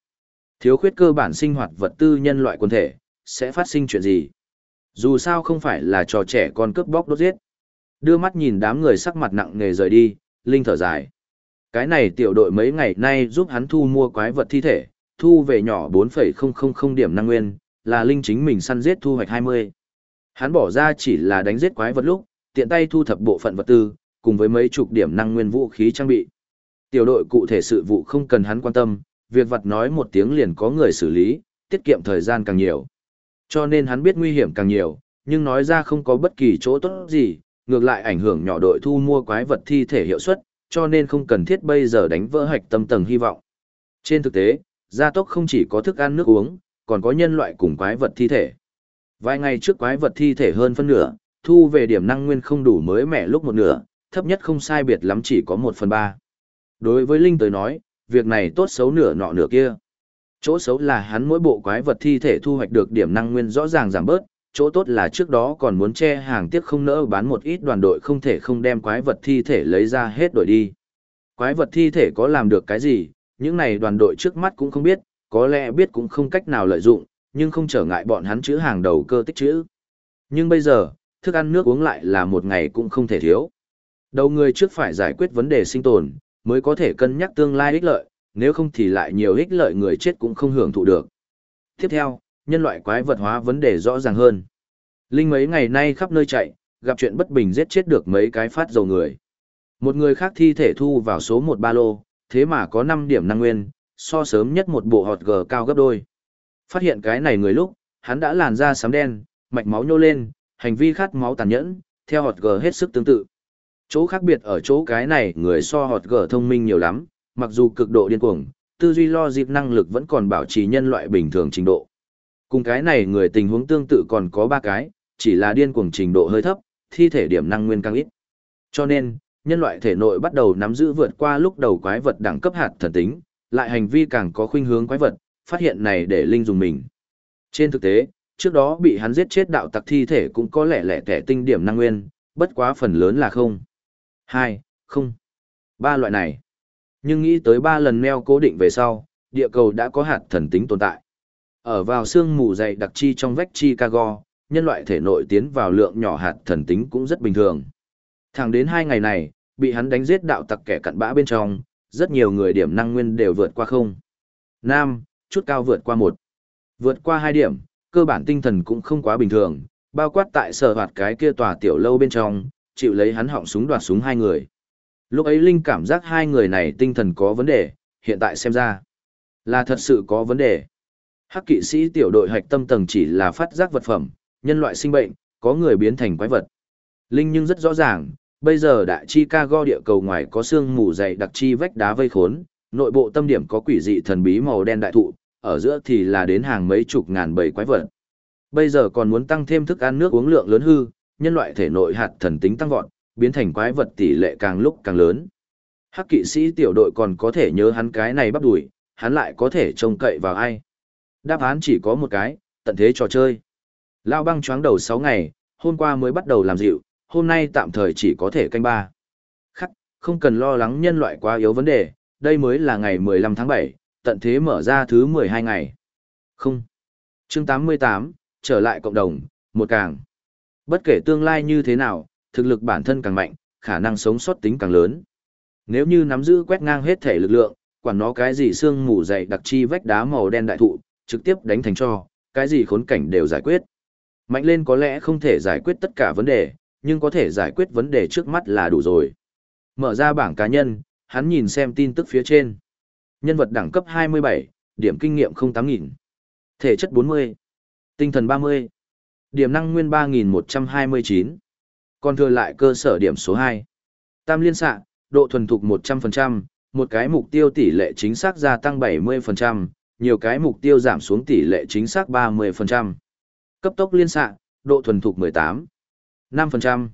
Thiếu khuyết cơ bản sinh hoạt vật tư nhân loại quân thể, sẽ phát sinh chuyện gì? Dù sao không phải là trò trẻ con cướp bóc đốt giết. Đưa mắt nhìn đám người sắc mặt nặng nề rời đi, Linh thở dài. Cái này tiểu đội mấy ngày nay giúp hắn thu mua quái vật thi thể, thu về nhỏ 4,000 điểm năng nguyên, là Linh chính mình săn giết thu hoạch 20. Hắn bỏ ra chỉ là đánh giết quái vật lúc, tiện tay thu thập bộ phận vật tư, cùng với mấy chục điểm năng nguyên vũ khí trang bị. Tiểu đội cụ thể sự vụ không cần hắn quan tâm, việc vật nói một tiếng liền có người xử lý, tiết kiệm thời gian càng nhiều. Cho nên hắn biết nguy hiểm càng nhiều, nhưng nói ra không có bất kỳ chỗ tốt gì, ngược lại ảnh hưởng nhỏ đội thu mua quái vật thi thể hiệu suất, cho nên không cần thiết bây giờ đánh vỡ hạch tâm tầng hy vọng. Trên thực tế, gia tốc không chỉ có thức ăn nước uống, còn có nhân loại cùng quái vật thi thể. Vài ngày trước quái vật thi thể hơn phân nửa, thu về điểm năng nguyên không đủ mới mẻ lúc một nửa, thấp nhất không sai biệt lắm chỉ có một phần ba. Đối với Linh tới nói, việc này tốt xấu nửa nọ nửa kia. Chỗ xấu là hắn mỗi bộ quái vật thi thể thu hoạch được điểm năng nguyên rõ ràng giảm bớt, chỗ tốt là trước đó còn muốn che hàng tiếc không nỡ bán một ít đoàn đội không thể không đem quái vật thi thể lấy ra hết đổi đi. Quái vật thi thể có làm được cái gì, những này đoàn đội trước mắt cũng không biết, có lẽ biết cũng không cách nào lợi dụng, nhưng không trở ngại bọn hắn chữ hàng đầu cơ tích chữ. Nhưng bây giờ, thức ăn nước uống lại là một ngày cũng không thể thiếu. Đầu người trước phải giải quyết vấn đề sinh tồn, mới có thể cân nhắc tương lai ích lợi, nếu không thì lại nhiều ích lợi người chết cũng không hưởng thụ được. Tiếp theo, nhân loại quái vật hóa vấn đề rõ ràng hơn. Linh mấy ngày nay khắp nơi chạy, gặp chuyện bất bình giết chết được mấy cái phát dầu người. Một người khác thi thể thu vào số một ba lô, thế mà có 5 điểm năng nguyên, so sớm nhất một bộ hot g cao gấp đôi. Phát hiện cái này người lúc, hắn đã làn da sám đen, mạch máu nhô lên, hành vi khát máu tàn nhẫn, theo hot g hết sức tương tự. Chỗ khác biệt ở chỗ cái này người so hot gở thông minh nhiều lắm, mặc dù cực độ điên cuồng, tư duy lo dịp năng lực vẫn còn bảo trì nhân loại bình thường trình độ. Cùng cái này người tình huống tương tự còn có ba cái, chỉ là điên cuồng trình độ hơi thấp, thi thể điểm năng nguyên càng ít. Cho nên, nhân loại thể nội bắt đầu nắm giữ vượt qua lúc đầu quái vật đẳng cấp hạt thần tính, lại hành vi càng có khuynh hướng quái vật, phát hiện này để linh dùng mình. Trên thực tế, trước đó bị hắn giết chết đạo tặc thi thể cũng có lẽ lẻ tẻ tinh điểm năng nguyên, bất quá phần lớn là không hai không. Ba loại này. Nhưng nghĩ tới ba lần neo cố định về sau, địa cầu đã có hạt thần tính tồn tại. Ở vào xương mù dày đặc chi trong vách Chicago, nhân loại thể nội tiến vào lượng nhỏ hạt thần tính cũng rất bình thường. Thẳng đến hai ngày này, bị hắn đánh giết đạo tặc kẻ cặn bã bên trong, rất nhiều người điểm năng nguyên đều vượt qua không. Nam, chút cao vượt qua một. Vượt qua hai điểm, cơ bản tinh thần cũng không quá bình thường, bao quát tại sở hoạt cái kia tòa tiểu lâu bên trong, chịu lấy hắn họng súng đoạt súng hai người. Lúc ấy Linh cảm giác hai người này tinh thần có vấn đề, hiện tại xem ra là thật sự có vấn đề. Hắc kỵ sĩ tiểu đội hạch tâm tầng chỉ là phát giác vật phẩm, nhân loại sinh bệnh, có người biến thành quái vật. Linh nhưng rất rõ ràng, bây giờ đại Chicago địa cầu ngoài có xương mù dày đặc chi vách đá vây khốn, nội bộ tâm điểm có quỷ dị thần bí màu đen đại thụ, ở giữa thì là đến hàng mấy chục ngàn bầy quái vật. Bây giờ còn muốn tăng thêm thức ăn nước uống lượng lớn hư, nhân loại thể nội hạt thần tính tăng vọt, biến thành quái vật tỷ lệ càng lúc càng lớn. Hắc kỵ sĩ tiểu đội còn có thể nhớ hắn cái này bắt đuổi, hắn lại có thể trông cậy vào ai. Đáp án chỉ có một cái, tận thế trò chơi. Lao băng choáng đầu 6 ngày, hôm qua mới bắt đầu làm dịu, hôm nay tạm thời chỉ có thể canh ba. Khắc, không cần lo lắng nhân loại quá yếu vấn đề, đây mới là ngày 15 tháng 7, tận thế mở ra thứ 12 ngày. Không. Chương 88, trở lại cộng đồng, một càng. Bất kể tương lai như thế nào, thực lực bản thân càng mạnh, khả năng sống sót tính càng lớn. Nếu như nắm giữ quét ngang hết thể lực lượng, quản nó cái gì xương mù dày đặc chi vách đá màu đen đại thụ, trực tiếp đánh thành cho, cái gì khốn cảnh đều giải quyết. Mạnh lên có lẽ không thể giải quyết tất cả vấn đề, nhưng có thể giải quyết vấn đề trước mắt là đủ rồi. Mở ra bảng cá nhân, hắn nhìn xem tin tức phía trên. Nhân vật đẳng cấp 27, điểm kinh nghiệm 08.000. Thể chất 40. Tinh thần 30. Điểm năng nguyên 3.129. Còn thừa lại cơ sở điểm số 2. Tam liên xạ, độ thuần thục 100%, một cái mục tiêu tỷ lệ chính xác gia tăng 70%, nhiều cái mục tiêu giảm xuống tỷ lệ chính xác 30%. Cấp tốc liên xạ, độ thuần thục 18. 5%.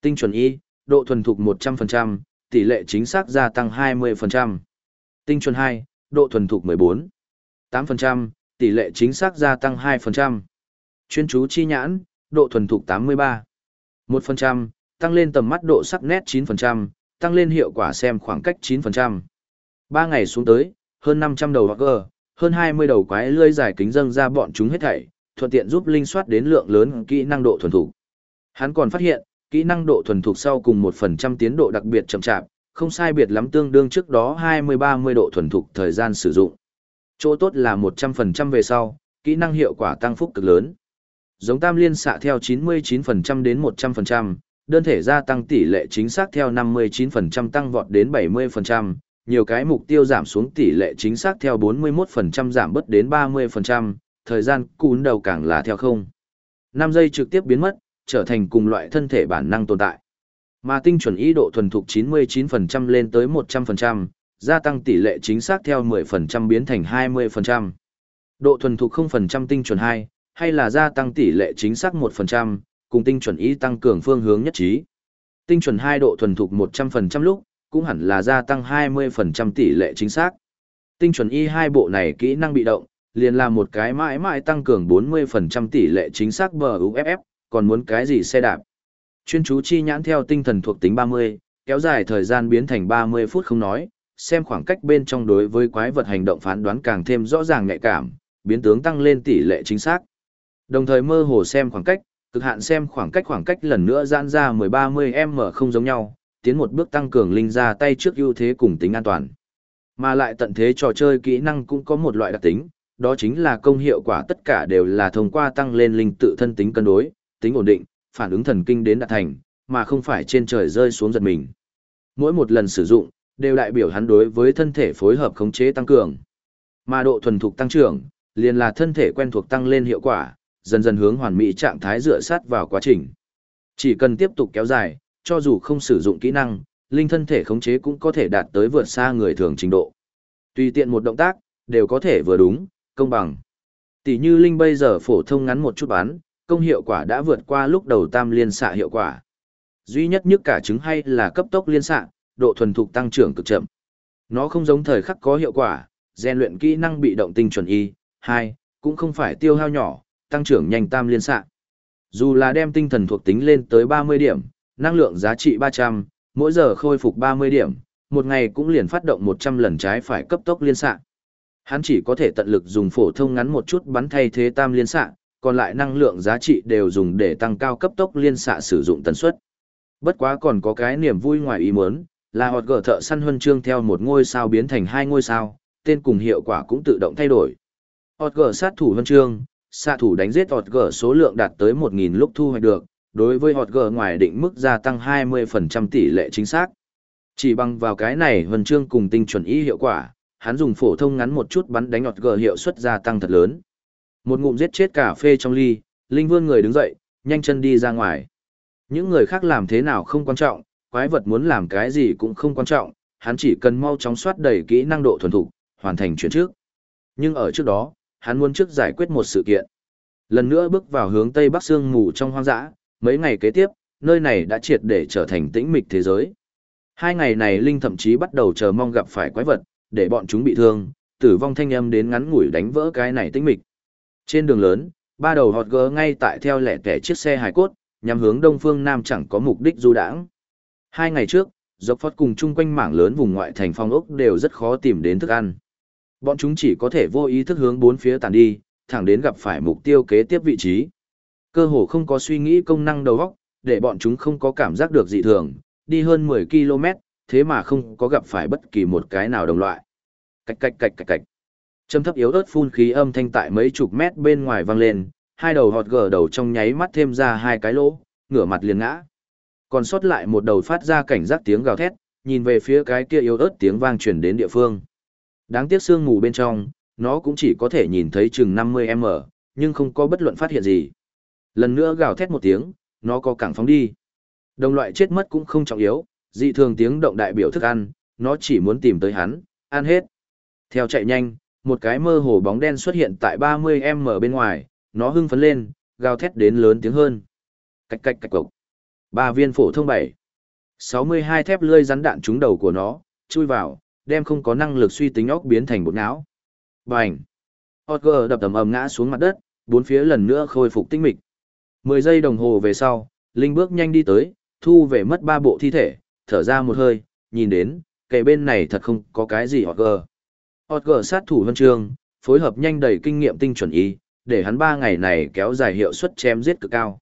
Tinh chuẩn y, độ thuần thục 100%, tỷ lệ chính xác gia tăng 20%. Tinh chuẩn 2, độ thuần thục 14. 8%, tỷ lệ chính xác gia tăng 2%. Chuyên chú chi nhãn, độ thuần thục 83. 1%, tăng lên tầm mắt độ sắc nét 9%, tăng lên hiệu quả xem khoảng cách 9%. 3 ngày xuống tới, hơn 500 đầu hoặc hơn 20 đầu quái lươi dài kính dâng ra bọn chúng hết thảy, thuận tiện giúp linh soát đến lượng lớn kỹ năng độ thuần thục. Hắn còn phát hiện, kỹ năng độ thuần thục sau cùng 1% tiến độ đặc biệt chậm chạp, không sai biệt lắm tương đương trước đó 20-30 độ thuần thục thời gian sử dụng. Chỗ tốt là 100% về sau, kỹ năng hiệu quả tăng phúc cực lớn. Giống tam liên xạ theo 99% đến 100%, đơn thể gia tăng tỷ lệ chính xác theo 59% tăng vọt đến 70%, nhiều cái mục tiêu giảm xuống tỷ lệ chính xác theo 41% giảm bớt đến 30%, thời gian cún đầu càng là theo không. 5 giây trực tiếp biến mất, trở thành cùng loại thân thể bản năng tồn tại. Mà tinh chuẩn ý độ thuần thục 99% lên tới 100%, gia tăng tỷ lệ chính xác theo 10% biến thành 20%. Độ thuần thục 0% tinh chuẩn 2, hay là gia tăng tỷ lệ chính xác 1%, cùng tinh chuẩn ý tăng cường phương hướng nhất trí. Tinh chuẩn 2 độ thuần thục 100% lúc, cũng hẳn là gia tăng 20% tỷ lệ chính xác. Tinh chuẩn y hai bộ này kỹ năng bị động, liền là một cái mãi mãi tăng cường 40% tỷ lệ chính xác bờ UFF, còn muốn cái gì xe đạp. Chuyên chú chi nhãn theo tinh thần thuộc tính 30, kéo dài thời gian biến thành 30 phút không nói, xem khoảng cách bên trong đối với quái vật hành động phán đoán càng thêm rõ ràng nhạy cảm, biến tướng tăng lên tỷ lệ chính xác. Đồng thời mơ hồ xem khoảng cách, cực hạn xem khoảng cách khoảng cách lần nữa giãn ra 10-30m không giống nhau, tiến một bước tăng cường linh ra tay trước ưu thế cùng tính an toàn. Mà lại tận thế trò chơi kỹ năng cũng có một loại đặc tính, đó chính là công hiệu quả tất cả đều là thông qua tăng lên linh tự thân tính cân đối, tính ổn định, phản ứng thần kinh đến đạt thành, mà không phải trên trời rơi xuống giật mình. Mỗi một lần sử dụng, đều đại biểu hắn đối với thân thể phối hợp khống chế tăng cường. Mà độ thuần thục tăng trưởng, liền là thân thể quen thuộc tăng lên hiệu quả, dần dần hướng hoàn mỹ trạng thái dựa sát vào quá trình. Chỉ cần tiếp tục kéo dài, cho dù không sử dụng kỹ năng, linh thân thể khống chế cũng có thể đạt tới vượt xa người thường trình độ. Tùy tiện một động tác, đều có thể vừa đúng, công bằng. Tỷ như linh bây giờ phổ thông ngắn một chút bán, công hiệu quả đã vượt qua lúc đầu tam liên xạ hiệu quả. Duy nhất nhất cả chứng hay là cấp tốc liên xạ, độ thuần thục tăng trưởng cực chậm. Nó không giống thời khắc có hiệu quả, rèn luyện kỹ năng bị động tinh chuẩn y, 2, cũng không phải tiêu hao nhỏ, tăng trưởng nhanh tam liên xạ. Dù là đem tinh thần thuộc tính lên tới 30 điểm, năng lượng giá trị 300, mỗi giờ khôi phục 30 điểm, một ngày cũng liền phát động 100 lần trái phải cấp tốc liên xạ. Hắn chỉ có thể tận lực dùng phổ thông ngắn một chút bắn thay thế tam liên xạ, còn lại năng lượng giá trị đều dùng để tăng cao cấp tốc liên xạ sử dụng tần suất. Bất quá còn có cái niềm vui ngoài ý muốn, là họt gở thợ săn huân chương theo một ngôi sao biến thành hai ngôi sao, tên cùng hiệu quả cũng tự động thay đổi. Họt gở sát thủ huân chương, xạ thủ đánh giết họt gở số lượng đạt tới 1.000 lúc thu hoạch được, đối với họt gở ngoài định mức gia tăng 20% tỷ lệ chính xác. Chỉ bằng vào cái này huân chương cùng tinh chuẩn ý hiệu quả, hắn dùng phổ thông ngắn một chút bắn đánh họt gở hiệu suất gia tăng thật lớn. Một ngụm giết chết cà phê trong ly, Linh vươn người đứng dậy, nhanh chân đi ra ngoài. Những người khác làm thế nào không quan trọng, quái vật muốn làm cái gì cũng không quan trọng, hắn chỉ cần mau chóng soát đầy kỹ năng độ thuần thục, hoàn thành chuyển trước. Nhưng ở trước đó, hắn muốn trước giải quyết một sự kiện. Lần nữa bước vào hướng tây bắc sương mù trong hoang dã, mấy ngày kế tiếp, nơi này đã triệt để trở thành tĩnh mịch thế giới. Hai ngày này Linh thậm chí bắt đầu chờ mong gặp phải quái vật, để bọn chúng bị thương, tử vong thanh âm đến ngắn ngủi đánh vỡ cái này tĩnh mịch. Trên đường lớn, ba đầu hot gỡ ngay tại theo lẻ tẻ chiếc xe hải cốt, nhằm hướng đông phương nam chẳng có mục đích du đãng. Hai ngày trước, dọc phót cùng chung quanh mảng lớn vùng ngoại thành phong ốc đều rất khó tìm đến thức ăn. Bọn chúng chỉ có thể vô ý thức hướng bốn phía tàn đi, thẳng đến gặp phải mục tiêu kế tiếp vị trí. Cơ hồ không có suy nghĩ công năng đầu óc, để bọn chúng không có cảm giác được dị thường, đi hơn 10 km, thế mà không có gặp phải bất kỳ một cái nào đồng loại. Cạch cạch cạch cạch cạch. Châm thấp yếu ớt phun khí âm thanh tại mấy chục mét bên ngoài vang lên, hai đầu họt gờ đầu trong nháy mắt thêm ra hai cái lỗ, ngửa mặt liền ngã. Còn sót lại một đầu phát ra cảnh giác tiếng gào thét, nhìn về phía cái kia yếu ớt tiếng vang truyền đến địa phương. Đáng tiếc sương mù bên trong, nó cũng chỉ có thể nhìn thấy chừng 50m, nhưng không có bất luận phát hiện gì. Lần nữa gào thét một tiếng, nó có cẳng phóng đi. Đồng loại chết mất cũng không trọng yếu, dị thường tiếng động đại biểu thức ăn, nó chỉ muốn tìm tới hắn, ăn hết. Theo chạy nhanh, một cái mơ hồ bóng đen xuất hiện tại 30m bên ngoài, nó hưng phấn lên, gào thét đến lớn tiếng hơn. Cạch cạch cạch cộc. Ba viên phổ thông bảy. 62 thép lươi rắn đạn trúng đầu của nó, chui vào, đem không có năng lực suy tính óc biến thành bột não. Bành. Otger đập tầm ầm ngã xuống mặt đất, bốn phía lần nữa khôi phục tinh mịch. 10 giây đồng hồ về sau, Linh bước nhanh đi tới, thu về mất ba bộ thi thể, thở ra một hơi, nhìn đến, kẻ bên này thật không có cái gì Otger. Otger sát thủ huân chương, phối hợp nhanh đầy kinh nghiệm tinh chuẩn ý, để hắn ba ngày này kéo dài hiệu suất chém giết cực cao.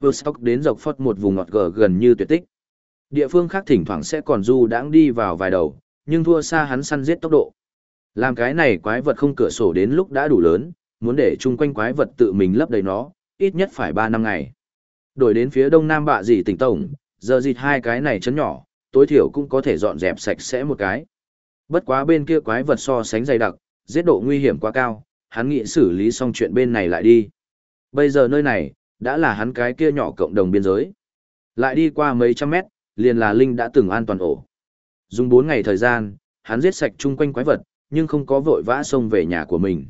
Woodstock đến dọc phót một vùng ngọt gờ gần như tuyệt tích. Địa phương khác thỉnh thoảng sẽ còn du đãng đi vào vài đầu, nhưng thua xa hắn săn giết tốc độ. Làm cái này quái vật không cửa sổ đến lúc đã đủ lớn, muốn để chung quanh quái vật tự mình lấp đầy nó, ít nhất phải 3 năm ngày. Đổi đến phía đông nam bạ gì tỉnh tổng, giờ dịt hai cái này chấn nhỏ, tối thiểu cũng có thể dọn dẹp sạch sẽ một cái. Bất quá bên kia quái vật so sánh dày đặc, giết độ nguy hiểm quá cao, hắn nghĩ xử lý xong chuyện bên này lại đi. Bây giờ nơi này, đã là hắn cái kia nhỏ cộng đồng biên giới. Lại đi qua mấy trăm mét, liền là Linh đã từng an toàn ổ. Dùng 4 ngày thời gian, hắn giết sạch chung quanh quái vật, nhưng không có vội vã xông về nhà của mình.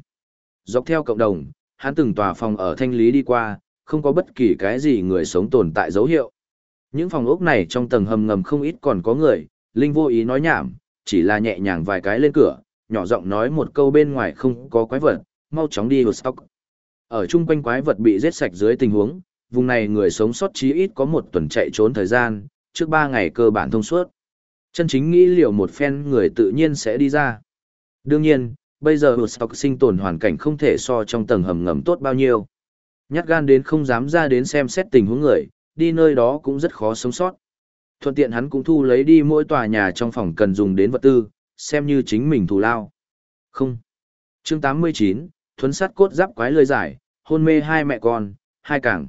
Dọc theo cộng đồng, hắn từng tòa phòng ở thanh lý đi qua, không có bất kỳ cái gì người sống tồn tại dấu hiệu. Những phòng ốc này trong tầng hầm ngầm không ít còn có người, Linh vô ý nói nhảm, chỉ là nhẹ nhàng vài cái lên cửa, nhỏ giọng nói một câu bên ngoài không có quái vật, mau chóng đi Woodstock. Ở chung quanh quái vật bị giết sạch dưới tình huống, vùng này người sống sót chí ít có một tuần chạy trốn thời gian, trước ba ngày cơ bản thông suốt. Chân chính nghĩ liệu một phen người tự nhiên sẽ đi ra. Đương nhiên, bây giờ Woodstock sinh tồn hoàn cảnh không thể so trong tầng hầm ngầm tốt bao nhiêu. Nhát gan đến không dám ra đến xem xét tình huống người, đi nơi đó cũng rất khó sống sót. Thuận tiện hắn cũng thu lấy đi mỗi tòa nhà trong phòng cần dùng đến vật tư, xem như chính mình thù lao. Không. Chương 89, thuấn sắt cốt giáp quái lơi giải, hôn mê hai mẹ con, hai cảng.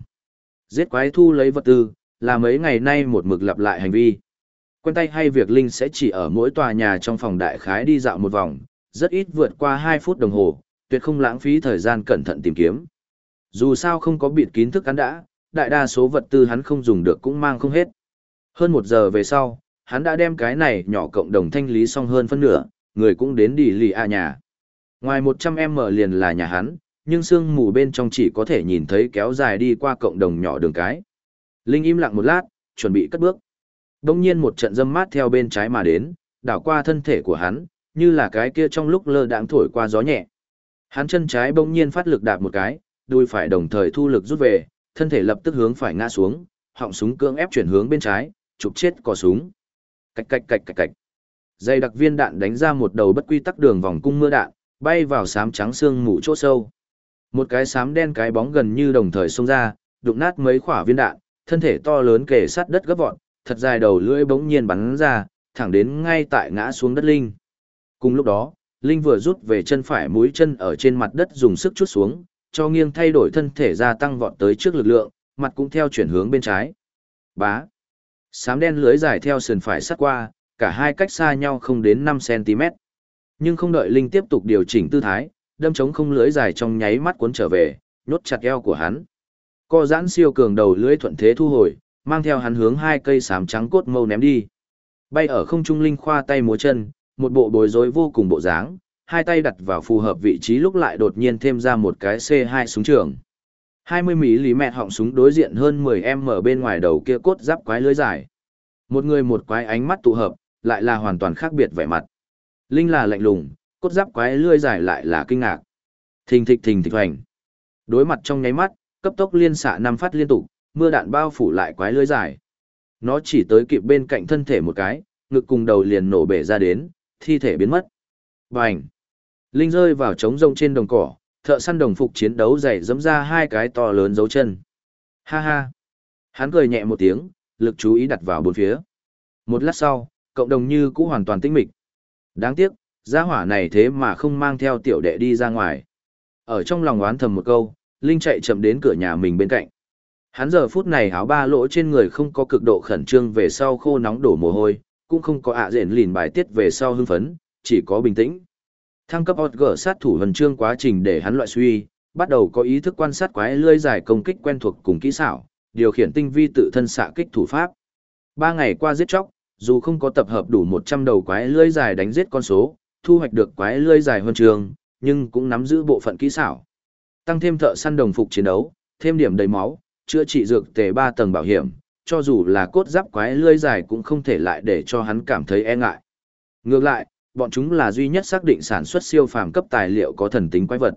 Giết quái thu lấy vật tư, là mấy ngày nay một mực lặp lại hành vi. Quen tay hay việc Linh sẽ chỉ ở mỗi tòa nhà trong phòng đại khái đi dạo một vòng, rất ít vượt qua 2 phút đồng hồ, tuyệt không lãng phí thời gian cẩn thận tìm kiếm. Dù sao không có bịt kín thức ăn đã, đại đa số vật tư hắn không dùng được cũng mang không hết. Hơn một giờ về sau, hắn đã đem cái này nhỏ cộng đồng thanh lý xong hơn phân nửa, người cũng đến đi lì a nhà. Ngoài 100m liền là nhà hắn, nhưng sương mù bên trong chỉ có thể nhìn thấy kéo dài đi qua cộng đồng nhỏ đường cái. Linh im lặng một lát, chuẩn bị cất bước. Đông nhiên một trận dâm mát theo bên trái mà đến, đảo qua thân thể của hắn, như là cái kia trong lúc lơ đãng thổi qua gió nhẹ. Hắn chân trái bỗng nhiên phát lực đạp một cái, đuôi phải đồng thời thu lực rút về, thân thể lập tức hướng phải ngã xuống, họng súng cưỡng ép chuyển hướng bên trái, chụp chết cò súng. Cạch cạch cạch cạch cạch. Dây đặc viên đạn đánh ra một đầu bất quy tắc đường vòng cung mưa đạn, bay vào sám trắng xương mù chỗ sâu. Một cái sám đen cái bóng gần như đồng thời xông ra, đụng nát mấy quả viên đạn, thân thể to lớn kề sát đất gấp vọt, thật dài đầu lưỡi bỗng nhiên bắn ra, thẳng đến ngay tại ngã xuống đất Linh. Cùng lúc đó, Linh vừa rút về chân phải mũi chân ở trên mặt đất dùng sức chút xuống, cho nghiêng thay đổi thân thể gia tăng vọt tới trước lực lượng, mặt cũng theo chuyển hướng bên trái. Bá. Sám đen lưới dài theo sườn phải sát qua, cả hai cách xa nhau không đến 5cm. Nhưng không đợi Linh tiếp tục điều chỉnh tư thái, đâm chống không lưới dài trong nháy mắt cuốn trở về, nhốt chặt eo của hắn. Co giãn siêu cường đầu lưới thuận thế thu hồi, mang theo hắn hướng hai cây sám trắng cốt mâu ném đi. Bay ở không trung Linh khoa tay múa chân, một bộ bối rối vô cùng bộ dáng, hai tay đặt vào phù hợp vị trí lúc lại đột nhiên thêm ra một cái C2 súng trường. 20mm họng súng đối diện hơn 10m bên ngoài đầu kia cốt giáp quái lưới dài. Một người một quái ánh mắt tụ hợp, lại là hoàn toàn khác biệt vẻ mặt. Linh là lạnh lùng, cốt giáp quái lưới dài lại là kinh ngạc. Thình thịch thình thịch hoành. Đối mặt trong nháy mắt, cấp tốc liên xạ năm phát liên tục, mưa đạn bao phủ lại quái lưới dài. Nó chỉ tới kịp bên cạnh thân thể một cái, ngực cùng đầu liền nổ bể ra đến, thi thể biến mất. Bành! Linh rơi vào trống rông trên đồng cỏ, thợ săn đồng phục chiến đấu dày dẫm ra hai cái to lớn dấu chân. Ha ha! Hắn cười nhẹ một tiếng, lực chú ý đặt vào bốn phía. Một lát sau, cộng đồng như cũ hoàn toàn tĩnh mịch. Đáng tiếc, gia hỏa này thế mà không mang theo tiểu đệ đi ra ngoài. Ở trong lòng oán thầm một câu, Linh chạy chậm đến cửa nhà mình bên cạnh. Hắn giờ phút này áo ba lỗ trên người không có cực độ khẩn trương về sau khô nóng đổ mồ hôi, cũng không có ạ à rện lìn bài tiết về sau hưng phấn, chỉ có bình tĩnh. Thăng cấp hot gở sát thủ hần trương quá trình để hắn loại suy, bắt đầu có ý thức quan sát quái lươi dài công kích quen thuộc cùng kỹ xảo, điều khiển tinh vi tự thân xạ kích thủ pháp. Ba ngày qua giết chóc, dù không có tập hợp đủ 100 đầu quái lươi dài đánh giết con số, thu hoạch được quái lươi dài hơn trường, nhưng cũng nắm giữ bộ phận kỹ xảo. Tăng thêm thợ săn đồng phục chiến đấu, thêm điểm đầy máu, chữa trị dược tề ba tầng bảo hiểm, cho dù là cốt giáp quái lươi dài cũng không thể lại để cho hắn cảm thấy e ngại. Ngược lại, bọn chúng là duy nhất xác định sản xuất siêu phàm cấp tài liệu có thần tính quái vật.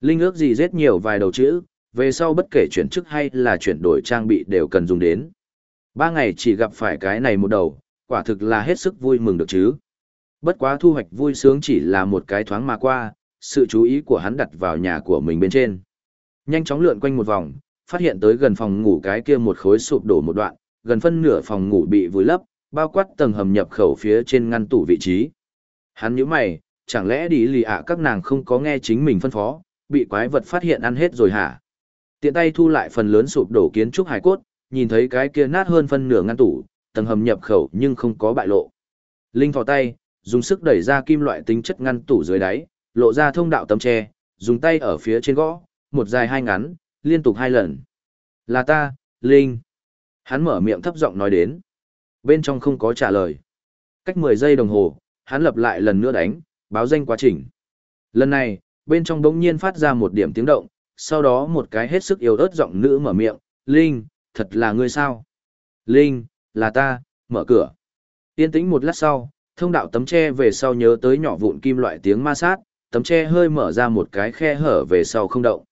Linh ước gì rất nhiều vài đầu chữ, về sau bất kể chuyển chức hay là chuyển đổi trang bị đều cần dùng đến. Ba ngày chỉ gặp phải cái này một đầu, quả thực là hết sức vui mừng được chứ. Bất quá thu hoạch vui sướng chỉ là một cái thoáng mà qua, sự chú ý của hắn đặt vào nhà của mình bên trên. Nhanh chóng lượn quanh một vòng, phát hiện tới gần phòng ngủ cái kia một khối sụp đổ một đoạn, gần phân nửa phòng ngủ bị vùi lấp, bao quát tầng hầm nhập khẩu phía trên ngăn tủ vị trí. Hắn nhíu mày, chẳng lẽ đi lì ạ các nàng không có nghe chính mình phân phó, bị quái vật phát hiện ăn hết rồi hả? Tiện tay thu lại phần lớn sụp đổ kiến trúc hải cốt, nhìn thấy cái kia nát hơn phân nửa ngăn tủ, tầng hầm nhập khẩu nhưng không có bại lộ. Linh thò tay, dùng sức đẩy ra kim loại tính chất ngăn tủ dưới đáy, lộ ra thông đạo tấm tre, dùng tay ở phía trên gõ, một dài hai ngắn, liên tục hai lần. Là ta, Linh. Hắn mở miệng thấp giọng nói đến. Bên trong không có trả lời. Cách 10 giây đồng hồ, hắn lập lại lần nữa đánh, báo danh quá trình. Lần này, bên trong đống nhiên phát ra một điểm tiếng động, sau đó một cái hết sức yếu ớt giọng nữ mở miệng, Linh, thật là ngươi sao? Linh, là ta, mở cửa. Yên tĩnh một lát sau, thông đạo tấm tre về sau nhớ tới nhỏ vụn kim loại tiếng ma sát, tấm tre hơi mở ra một cái khe hở về sau không động.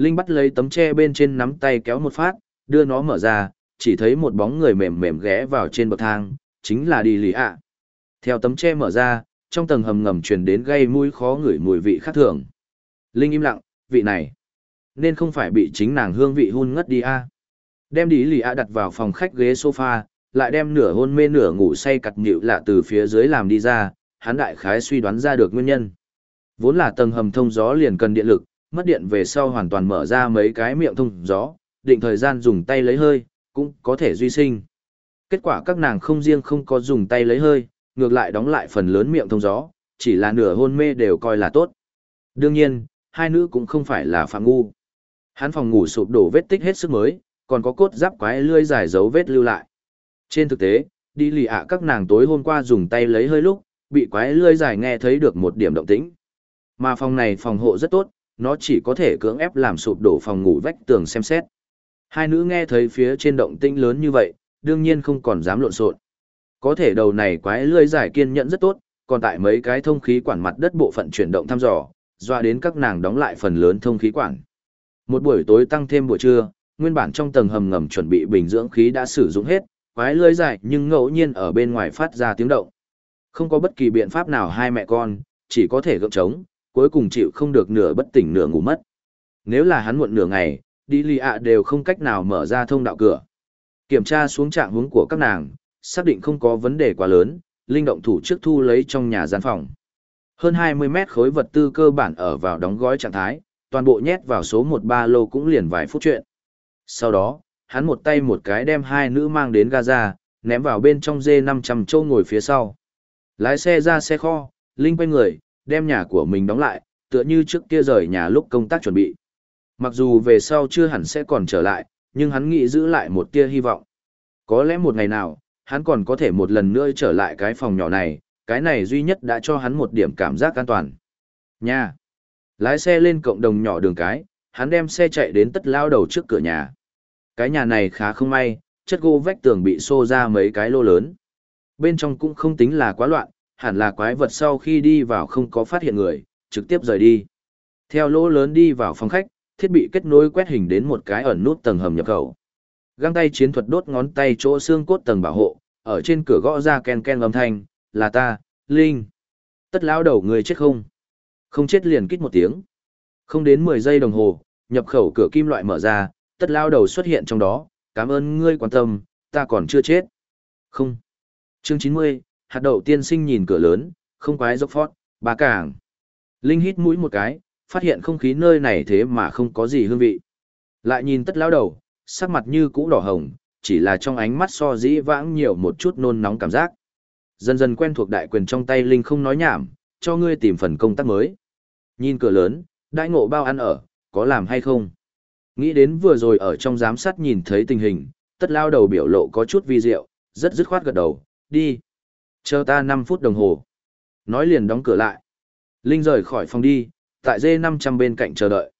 Linh bắt lấy tấm tre bên trên nắm tay kéo một phát, đưa nó mở ra, chỉ thấy một bóng người mềm mềm ghé vào trên bậc thang, chính là đi lì ạ. Theo tấm tre mở ra, trong tầng hầm ngầm truyền đến gây mũi khó ngửi mùi vị khác thường. Linh im lặng, vị này, nên không phải bị chính nàng hương vị hun ngất đi a. Đem đi lì ạ đặt vào phòng khách ghế sofa, lại đem nửa hôn mê nửa ngủ say cặt nhịu lạ từ phía dưới làm đi ra, hắn đại khái suy đoán ra được nguyên nhân. Vốn là tầng hầm thông gió liền cần điện lực, mất điện về sau hoàn toàn mở ra mấy cái miệng thông gió, định thời gian dùng tay lấy hơi, cũng có thể duy sinh. Kết quả các nàng không riêng không có dùng tay lấy hơi, ngược lại đóng lại phần lớn miệng thông gió, chỉ là nửa hôn mê đều coi là tốt. Đương nhiên, hai nữ cũng không phải là phạm ngu. Hắn phòng ngủ sụp đổ vết tích hết sức mới, còn có cốt giáp quái lươi dài dấu vết lưu lại. Trên thực tế, đi lì ạ các nàng tối hôm qua dùng tay lấy hơi lúc, bị quái lươi dài nghe thấy được một điểm động tĩnh. Mà phòng này phòng hộ rất tốt, nó chỉ có thể cưỡng ép làm sụp đổ phòng ngủ vách tường xem xét. Hai nữ nghe thấy phía trên động tĩnh lớn như vậy, đương nhiên không còn dám lộn xộn. Có thể đầu này quái lưỡi giải kiên nhẫn rất tốt, còn tại mấy cái thông khí quản mặt đất bộ phận chuyển động thăm dò, doa đến các nàng đóng lại phần lớn thông khí quản. Một buổi tối tăng thêm buổi trưa, nguyên bản trong tầng hầm ngầm chuẩn bị bình dưỡng khí đã sử dụng hết, quái lưới dài nhưng ngẫu nhiên ở bên ngoài phát ra tiếng động. Không có bất kỳ biện pháp nào hai mẹ con, chỉ có thể gượng chống cuối cùng chịu không được nửa bất tỉnh nửa ngủ mất. Nếu là hắn muộn nửa ngày, đi lì ạ đều không cách nào mở ra thông đạo cửa. Kiểm tra xuống trạng hướng của các nàng, xác định không có vấn đề quá lớn, Linh động thủ trước thu lấy trong nhà gian phòng. Hơn 20 mét khối vật tư cơ bản ở vào đóng gói trạng thái, toàn bộ nhét vào số 13 lô cũng liền vài phút chuyện. Sau đó, hắn một tay một cái đem hai nữ mang đến Gaza, ném vào bên trong dê 500 châu ngồi phía sau. Lái xe ra xe kho, Linh quay người, đem nhà của mình đóng lại, tựa như trước kia rời nhà lúc công tác chuẩn bị. Mặc dù về sau chưa hẳn sẽ còn trở lại, nhưng hắn nghĩ giữ lại một tia hy vọng. Có lẽ một ngày nào, hắn còn có thể một lần nữa trở lại cái phòng nhỏ này, cái này duy nhất đã cho hắn một điểm cảm giác an toàn. Nha. Lái xe lên cộng đồng nhỏ đường cái, hắn đem xe chạy đến tất lao đầu trước cửa nhà. Cái nhà này khá không may, chất gỗ vách tường bị xô ra mấy cái lô lớn. Bên trong cũng không tính là quá loạn, hẳn là quái vật sau khi đi vào không có phát hiện người, trực tiếp rời đi. Theo lỗ lớn đi vào phòng khách, thiết bị kết nối quét hình đến một cái ẩn nút tầng hầm nhập khẩu. Găng tay chiến thuật đốt ngón tay chỗ xương cốt tầng bảo hộ, ở trên cửa gõ ra ken ken âm thanh, là ta, Linh. Tất lão đầu người chết không? Không chết liền kít một tiếng. Không đến 10 giây đồng hồ, nhập khẩu cửa kim loại mở ra, tất lão đầu xuất hiện trong đó, cảm ơn ngươi quan tâm, ta còn chưa chết. Không. Chương 90, hạt đậu tiên sinh nhìn cửa lớn, không quái dốc phót, bà càng. Linh hít mũi một cái, phát hiện không khí nơi này thế mà không có gì hương vị. Lại nhìn tất lão đầu, sắc mặt như cũ đỏ hồng, chỉ là trong ánh mắt so dĩ vãng nhiều một chút nôn nóng cảm giác. Dần dần quen thuộc đại quyền trong tay Linh không nói nhảm, cho ngươi tìm phần công tác mới. Nhìn cửa lớn, đại ngộ bao ăn ở, có làm hay không? Nghĩ đến vừa rồi ở trong giám sát nhìn thấy tình hình, tất lao đầu biểu lộ có chút vi diệu, rất dứt khoát gật đầu, đi. Chờ ta 5 phút đồng hồ. Nói liền đóng cửa lại. Linh rời khỏi phòng đi, tại dê 500 bên cạnh chờ đợi.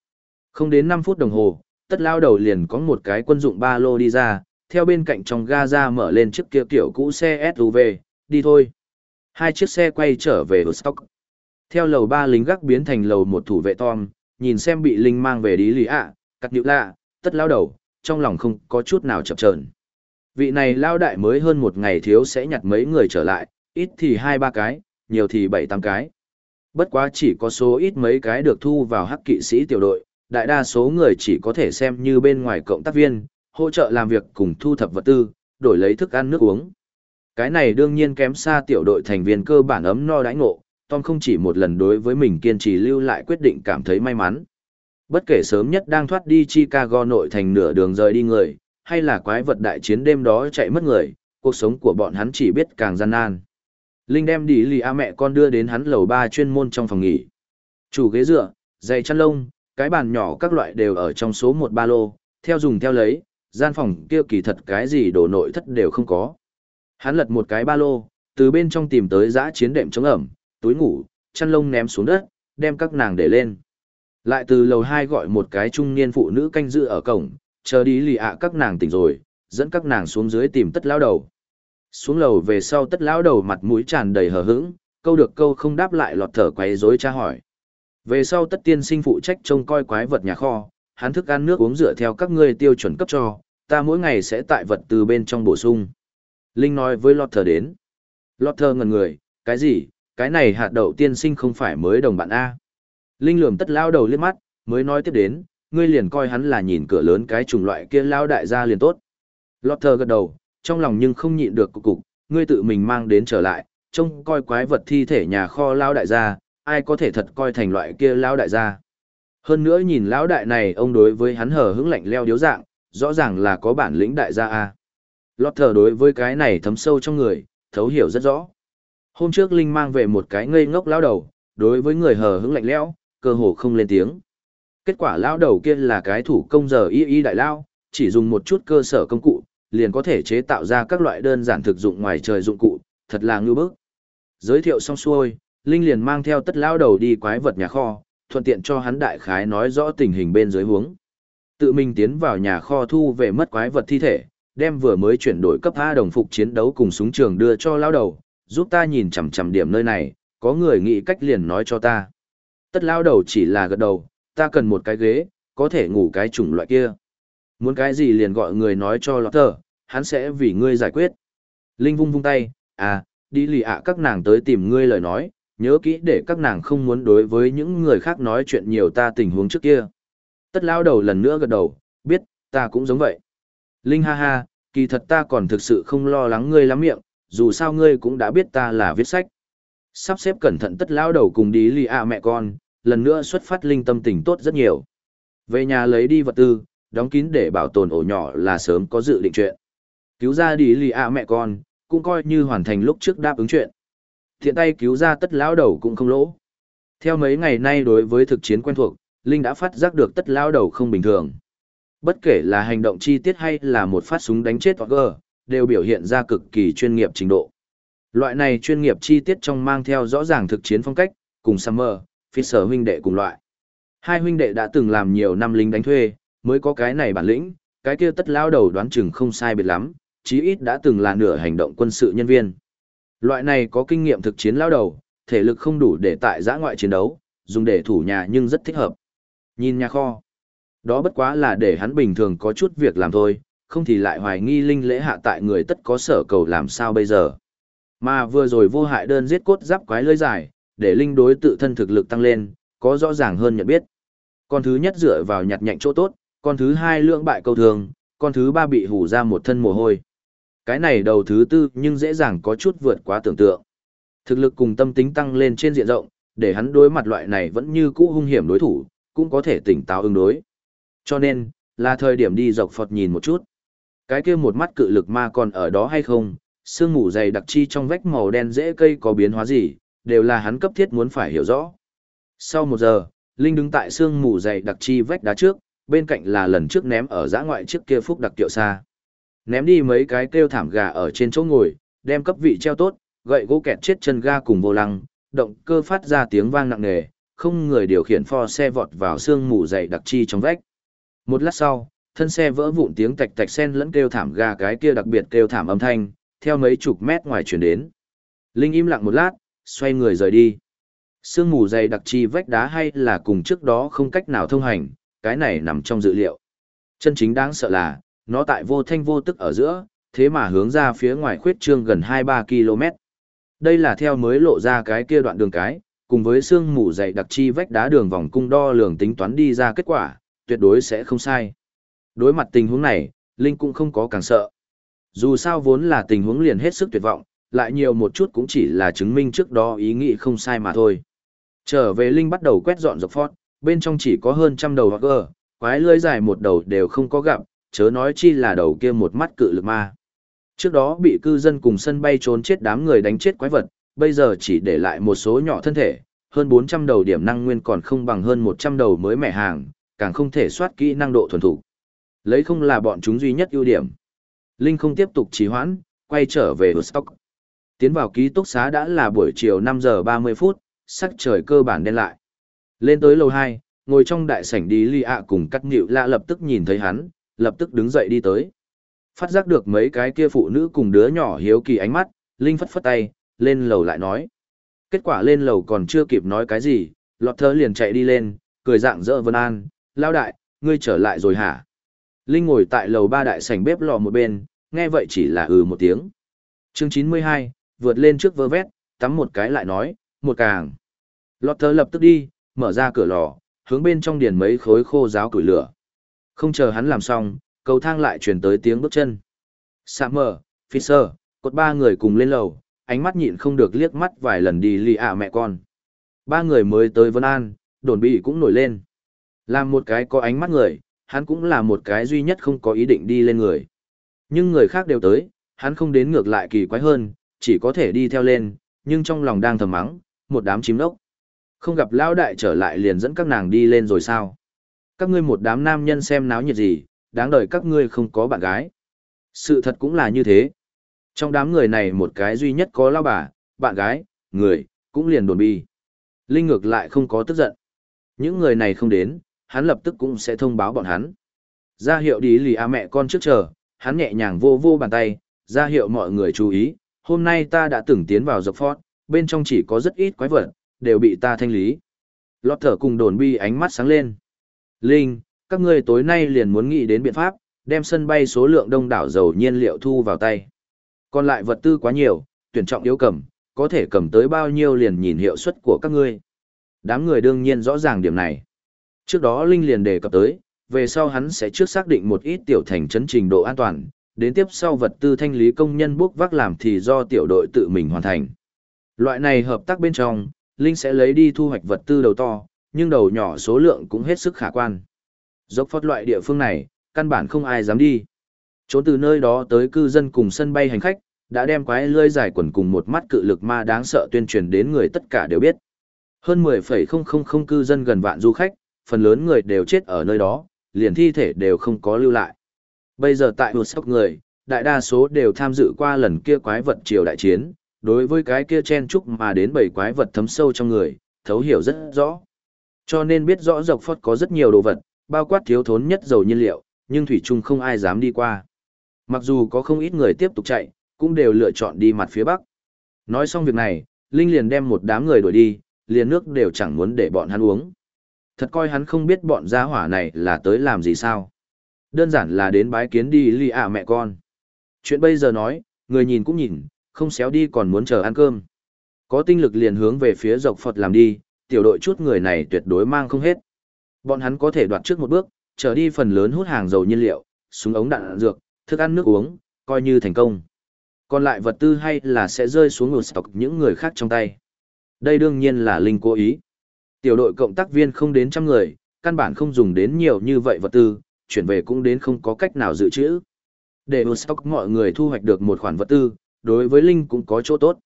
Không đến 5 phút đồng hồ, tất lao đầu liền có một cái quân dụng ba lô đi ra, theo bên cạnh trong ga ra mở lên chiếc kia kiểu cũ xe SUV, đi thôi. Hai chiếc xe quay trở về stock. Theo lầu ba lính gác biến thành lầu một thủ vệ Tom, nhìn xem bị Linh mang về đi lì ạ, cắt điệu lạ, tất lao đầu, trong lòng không có chút nào chập chờn. Vị này lao đại mới hơn một ngày thiếu sẽ nhặt mấy người trở lại, ít thì hai ba cái, nhiều thì bảy tám cái. Bất quá chỉ có số ít mấy cái được thu vào hắc kỵ sĩ tiểu đội, đại đa số người chỉ có thể xem như bên ngoài cộng tác viên, hỗ trợ làm việc cùng thu thập vật tư, đổi lấy thức ăn nước uống. Cái này đương nhiên kém xa tiểu đội thành viên cơ bản ấm no đãi ngộ, Tom không chỉ một lần đối với mình kiên trì lưu lại quyết định cảm thấy may mắn. Bất kể sớm nhất đang thoát đi Chicago nội thành nửa đường rời đi người, hay là quái vật đại chiến đêm đó chạy mất người, cuộc sống của bọn hắn chỉ biết càng gian nan. Linh đem đi lì a mẹ con đưa đến hắn lầu ba chuyên môn trong phòng nghỉ. Chủ ghế dựa, giày chăn lông, cái bàn nhỏ các loại đều ở trong số một ba lô, theo dùng theo lấy, gian phòng kia kỳ thật cái gì đồ nội thất đều không có. Hắn lật một cái ba lô, từ bên trong tìm tới giã chiến đệm chống ẩm, túi ngủ, chăn lông ném xuống đất, đem các nàng để lên. Lại từ lầu hai gọi một cái trung niên phụ nữ canh giữ ở cổng, chờ đi lì ạ các nàng tỉnh rồi, dẫn các nàng xuống dưới tìm tất lão đầu. Xuống lầu về sau tất lão đầu mặt mũi tràn đầy hờ hững, câu được câu không đáp lại lọt thở quấy rối tra hỏi. Về sau tất tiên sinh phụ trách trông coi quái vật nhà kho, hắn thức ăn nước uống dựa theo các ngươi tiêu chuẩn cấp cho, ta mỗi ngày sẽ tại vật từ bên trong bổ sung. Linh nói với lọt thở đến. Lọt thở ngần người, cái gì, cái này hạt đậu tiên sinh không phải mới đồng bạn A. Linh lườm tất lão đầu liếc mắt, mới nói tiếp đến, ngươi liền coi hắn là nhìn cửa lớn cái chủng loại kia lao đại gia liền tốt. Lọt thờ gật đầu, trong lòng nhưng không nhịn được cục cục, ngươi tự mình mang đến trở lại, trông coi quái vật thi thể nhà kho lao đại gia, ai có thể thật coi thành loại kia lao đại gia. Hơn nữa nhìn lão đại này ông đối với hắn hở hững lạnh leo điếu dạng, rõ ràng là có bản lĩnh đại gia a. Lọt thờ đối với cái này thấm sâu trong người, thấu hiểu rất rõ. Hôm trước Linh mang về một cái ngây ngốc lão đầu, đối với người hờ hững lạnh lẽo, cơ hồ không lên tiếng. Kết quả lão đầu kia là cái thủ công giờ y y đại lao, chỉ dùng một chút cơ sở công cụ, liền có thể chế tạo ra các loại đơn giản thực dụng ngoài trời dụng cụ, thật là ngưu bức. Giới thiệu xong xuôi, Linh liền mang theo tất lão đầu đi quái vật nhà kho, thuận tiện cho hắn đại khái nói rõ tình hình bên dưới huống. Tự mình tiến vào nhà kho thu về mất quái vật thi thể, đem vừa mới chuyển đổi cấp A đồng phục chiến đấu cùng súng trường đưa cho lão đầu, giúp ta nhìn chằm chằm điểm nơi này, có người nghĩ cách liền nói cho ta. Tất lão đầu chỉ là gật đầu, ta cần một cái ghế, có thể ngủ cái chủng loại kia. Muốn cái gì liền gọi người nói cho lọt thở, hắn sẽ vì ngươi giải quyết. Linh vung vung tay, à, đi lì ạ các nàng tới tìm ngươi lời nói, nhớ kỹ để các nàng không muốn đối với những người khác nói chuyện nhiều ta tình huống trước kia. Tất lao đầu lần nữa gật đầu, biết, ta cũng giống vậy. Linh ha ha, kỳ thật ta còn thực sự không lo lắng ngươi lắm miệng, dù sao ngươi cũng đã biết ta là viết sách. Sắp xếp cẩn thận tất lão đầu cùng đi lì ạ mẹ con, lần nữa xuất phát linh tâm tình tốt rất nhiều. Về nhà lấy đi vật tư, đóng kín để bảo tồn ổ nhỏ là sớm có dự định chuyện. Cứu ra đi lì ạ mẹ con, cũng coi như hoàn thành lúc trước đáp ứng chuyện. Thiện tay cứu ra tất lão đầu cũng không lỗ. Theo mấy ngày nay đối với thực chiến quen thuộc, Linh đã phát giác được tất lão đầu không bình thường. Bất kể là hành động chi tiết hay là một phát súng đánh chết gờ đều biểu hiện ra cực kỳ chuyên nghiệp trình độ. Loại này chuyên nghiệp chi tiết trong mang theo rõ ràng thực chiến phong cách, cùng Summer, Fisher huynh đệ cùng loại. Hai huynh đệ đã từng làm nhiều năm lính đánh thuê, mới có cái này bản lĩnh, cái kia tất lao đầu đoán chừng không sai biệt lắm, chí ít đã từng là nửa hành động quân sự nhân viên. Loại này có kinh nghiệm thực chiến lao đầu, thể lực không đủ để tại giã ngoại chiến đấu, dùng để thủ nhà nhưng rất thích hợp. Nhìn nhà kho, đó bất quá là để hắn bình thường có chút việc làm thôi, không thì lại hoài nghi linh lễ hạ tại người tất có sở cầu làm sao bây giờ. Mà vừa rồi vô hại đơn giết cốt giáp quái lưỡi dài, để linh đối tự thân thực lực tăng lên, có rõ ràng hơn nhận biết. Con thứ nhất dựa vào nhặt nhạnh chỗ tốt, con thứ hai lưỡng bại câu thường, con thứ ba bị hủ ra một thân mồ hôi. Cái này đầu thứ tư nhưng dễ dàng có chút vượt quá tưởng tượng. Thực lực cùng tâm tính tăng lên trên diện rộng, để hắn đối mặt loại này vẫn như cũ hung hiểm đối thủ, cũng có thể tỉnh táo ứng đối. Cho nên, là thời điểm đi dọc Phật nhìn một chút. Cái kia một mắt cự lực ma còn ở đó hay không, sương mù dày đặc chi trong vách màu đen dễ cây có biến hóa gì, đều là hắn cấp thiết muốn phải hiểu rõ. Sau một giờ, Linh đứng tại sương mù dày đặc chi vách đá trước, bên cạnh là lần trước ném ở giã ngoại trước kia phúc đặc tiệu xa. Ném đi mấy cái kêu thảm gà ở trên chỗ ngồi, đem cấp vị treo tốt, gậy gỗ kẹt chết chân ga cùng vô lăng, động cơ phát ra tiếng vang nặng nề, không người điều khiển pho xe vọt vào sương mù dày đặc chi trong vách. Một lát sau, thân xe vỡ vụn tiếng tạch tạch sen lẫn kêu thảm gà cái kia đặc biệt kêu thảm âm thanh, theo mấy chục mét ngoài chuyển đến. Linh im lặng một lát, xoay người rời đi. Sương mù dày đặc chi vách đá hay là cùng trước đó không cách nào thông hành, cái này nằm trong dự liệu. Chân chính đáng sợ là, nó tại vô thanh vô tức ở giữa, thế mà hướng ra phía ngoài khuyết trương gần 2-3 km. Đây là theo mới lộ ra cái kia đoạn đường cái, cùng với sương mù dày đặc chi vách đá đường vòng cung đo lường tính toán đi ra kết quả, tuyệt đối sẽ không sai. Đối mặt tình huống này, Linh cũng không có càng sợ. Dù sao vốn là tình huống liền hết sức tuyệt vọng, lại nhiều một chút cũng chỉ là chứng minh trước đó ý nghĩ không sai mà thôi. Trở về Linh bắt đầu quét dọn dọc phót, bên trong chỉ có hơn trăm đầu hoặc gờ, quái lưới dài một đầu đều không có gặp, chớ nói chi là đầu kia một mắt cự lực ma. Trước đó bị cư dân cùng sân bay trốn chết đám người đánh chết quái vật, bây giờ chỉ để lại một số nhỏ thân thể, hơn 400 đầu điểm năng nguyên còn không bằng hơn 100 đầu mới mẻ hàng, càng không thể soát kỹ năng độ thuần thủ. Lấy không là bọn chúng duy nhất ưu điểm. Linh không tiếp tục trì hoãn, quay trở về Woodstock. Tiến vào ký túc xá đã là buổi chiều 5 giờ 30 phút, sắc trời cơ bản đen lại. Lên tới lầu 2, ngồi trong đại sảnh đi Ly ạ cùng cắt nghịu lạ lập tức nhìn thấy hắn, lập tức đứng dậy đi tới. Phát giác được mấy cái kia phụ nữ cùng đứa nhỏ hiếu kỳ ánh mắt, Linh phất phất tay, lên lầu lại nói. Kết quả lên lầu còn chưa kịp nói cái gì, lọt thơ liền chạy đi lên, cười dạng dỡ vân an, lao đại, ngươi trở lại rồi hả? Linh ngồi tại lầu ba đại sảnh bếp lò một bên, nghe vậy chỉ là ừ một tiếng. Chương 92, vượt lên trước vơ vét, tắm một cái lại nói, một càng. Lọt thơ lập tức đi, mở ra cửa lò, hướng bên trong điền mấy khối khô giáo củi lửa. Không chờ hắn làm xong, cầu thang lại truyền tới tiếng bước chân. Summer, Fisher, cột ba người cùng lên lầu, ánh mắt nhịn không được liếc mắt vài lần đi lì ạ mẹ con. Ba người mới tới Vân An, đồn bị cũng nổi lên. Làm một cái có ánh mắt người, hắn cũng là một cái duy nhất không có ý định đi lên người. Nhưng người khác đều tới, hắn không đến ngược lại kỳ quái hơn, chỉ có thể đi theo lên, nhưng trong lòng đang thầm mắng, một đám chim đốc. Không gặp lão đại trở lại liền dẫn các nàng đi lên rồi sao? Các ngươi một đám nam nhân xem náo nhiệt gì, đáng đời các ngươi không có bạn gái. Sự thật cũng là như thế. Trong đám người này một cái duy nhất có lao bà, bạn gái, người, cũng liền đồn bi. Linh ngược lại không có tức giận. Những người này không đến, hắn lập tức cũng sẽ thông báo bọn hắn. Ra hiệu đi lì a mẹ con trước chờ, hắn nhẹ nhàng vô vô bàn tay, ra hiệu mọi người chú ý, hôm nay ta đã từng tiến vào dọc phót, bên trong chỉ có rất ít quái vật, đều bị ta thanh lý. Lọt thở cùng đồn bi ánh mắt sáng lên. Linh, các ngươi tối nay liền muốn nghĩ đến biện pháp, đem sân bay số lượng đông đảo dầu nhiên liệu thu vào tay. Còn lại vật tư quá nhiều, tuyển trọng yếu cầm, có thể cầm tới bao nhiêu liền nhìn hiệu suất của các ngươi. Đám người đương nhiên rõ ràng điểm này. Trước đó Linh liền đề cập tới, về sau hắn sẽ trước xác định một ít tiểu thành chấn trình độ an toàn, đến tiếp sau vật tư thanh lý công nhân bốc vác làm thì do tiểu đội tự mình hoàn thành. Loại này hợp tác bên trong, Linh sẽ lấy đi thu hoạch vật tư đầu to, nhưng đầu nhỏ số lượng cũng hết sức khả quan. Dốc phót loại địa phương này, căn bản không ai dám đi. Trốn từ nơi đó tới cư dân cùng sân bay hành khách, đã đem quái lưỡi dài quần cùng một mắt cự lực ma đáng sợ tuyên truyền đến người tất cả đều biết. Hơn 10,000 cư dân gần vạn du khách, phần lớn người đều chết ở nơi đó, liền thi thể đều không có lưu lại. Bây giờ tại một sốc người, đại đa số đều tham dự qua lần kia quái vật triều đại chiến, đối với cái kia chen chúc mà đến bảy quái vật thấm sâu trong người, thấu hiểu rất rõ. Cho nên biết rõ dọc phót có rất nhiều đồ vật, bao quát thiếu thốn nhất dầu nhiên liệu, nhưng thủy chung không ai dám đi qua. Mặc dù có không ít người tiếp tục chạy, cũng đều lựa chọn đi mặt phía bắc. Nói xong việc này, Linh liền đem một đám người đuổi đi, liền nước đều chẳng muốn để bọn hắn uống. Thật coi hắn không biết bọn gia hỏa này là tới làm gì sao. Đơn giản là đến bái kiến đi lì ạ mẹ con. Chuyện bây giờ nói, người nhìn cũng nhìn, không xéo đi còn muốn chờ ăn cơm. Có tinh lực liền hướng về phía dọc Phật làm đi, tiểu đội chút người này tuyệt đối mang không hết. Bọn hắn có thể đoạt trước một bước, trở đi phần lớn hút hàng dầu nhiên liệu, súng ống đạn dược, thức ăn nước uống, coi như thành công. Còn lại vật tư hay là sẽ rơi xuống ngột stock những người khác trong tay. Đây đương nhiên là Linh cố ý. Tiểu đội cộng tác viên không đến trăm người, căn bản không dùng đến nhiều như vậy vật tư, chuyển về cũng đến không có cách nào dự trữ. Để Woodstock mọi người thu hoạch được một khoản vật tư, đối với Linh cũng có chỗ tốt.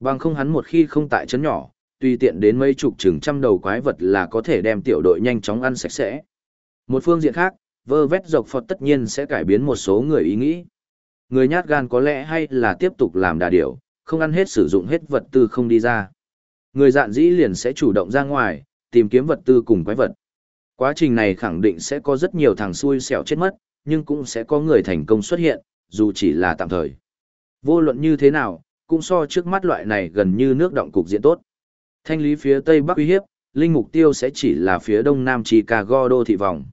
Bằng không hắn một khi không tại chấn nhỏ, tùy tiện đến mấy chục chừng trăm đầu quái vật là có thể đem tiểu đội nhanh chóng ăn sạch sẽ. Một phương diện khác, vơ vét dọc phật tất nhiên sẽ cải biến một số người ý nghĩ. Người nhát gan có lẽ hay là tiếp tục làm đà điểu, không ăn hết sử dụng hết vật tư không đi ra. Người dạn dĩ liền sẽ chủ động ra ngoài, tìm kiếm vật tư cùng quái vật. Quá trình này khẳng định sẽ có rất nhiều thằng xui xẻo chết mất, nhưng cũng sẽ có người thành công xuất hiện, dù chỉ là tạm thời. Vô luận như thế nào, cũng so trước mắt loại này gần như nước động cục diện tốt. Thanh lý phía tây bắc uy hiếp, linh mục tiêu sẽ chỉ là phía đông nam Chicago đô thị vòng.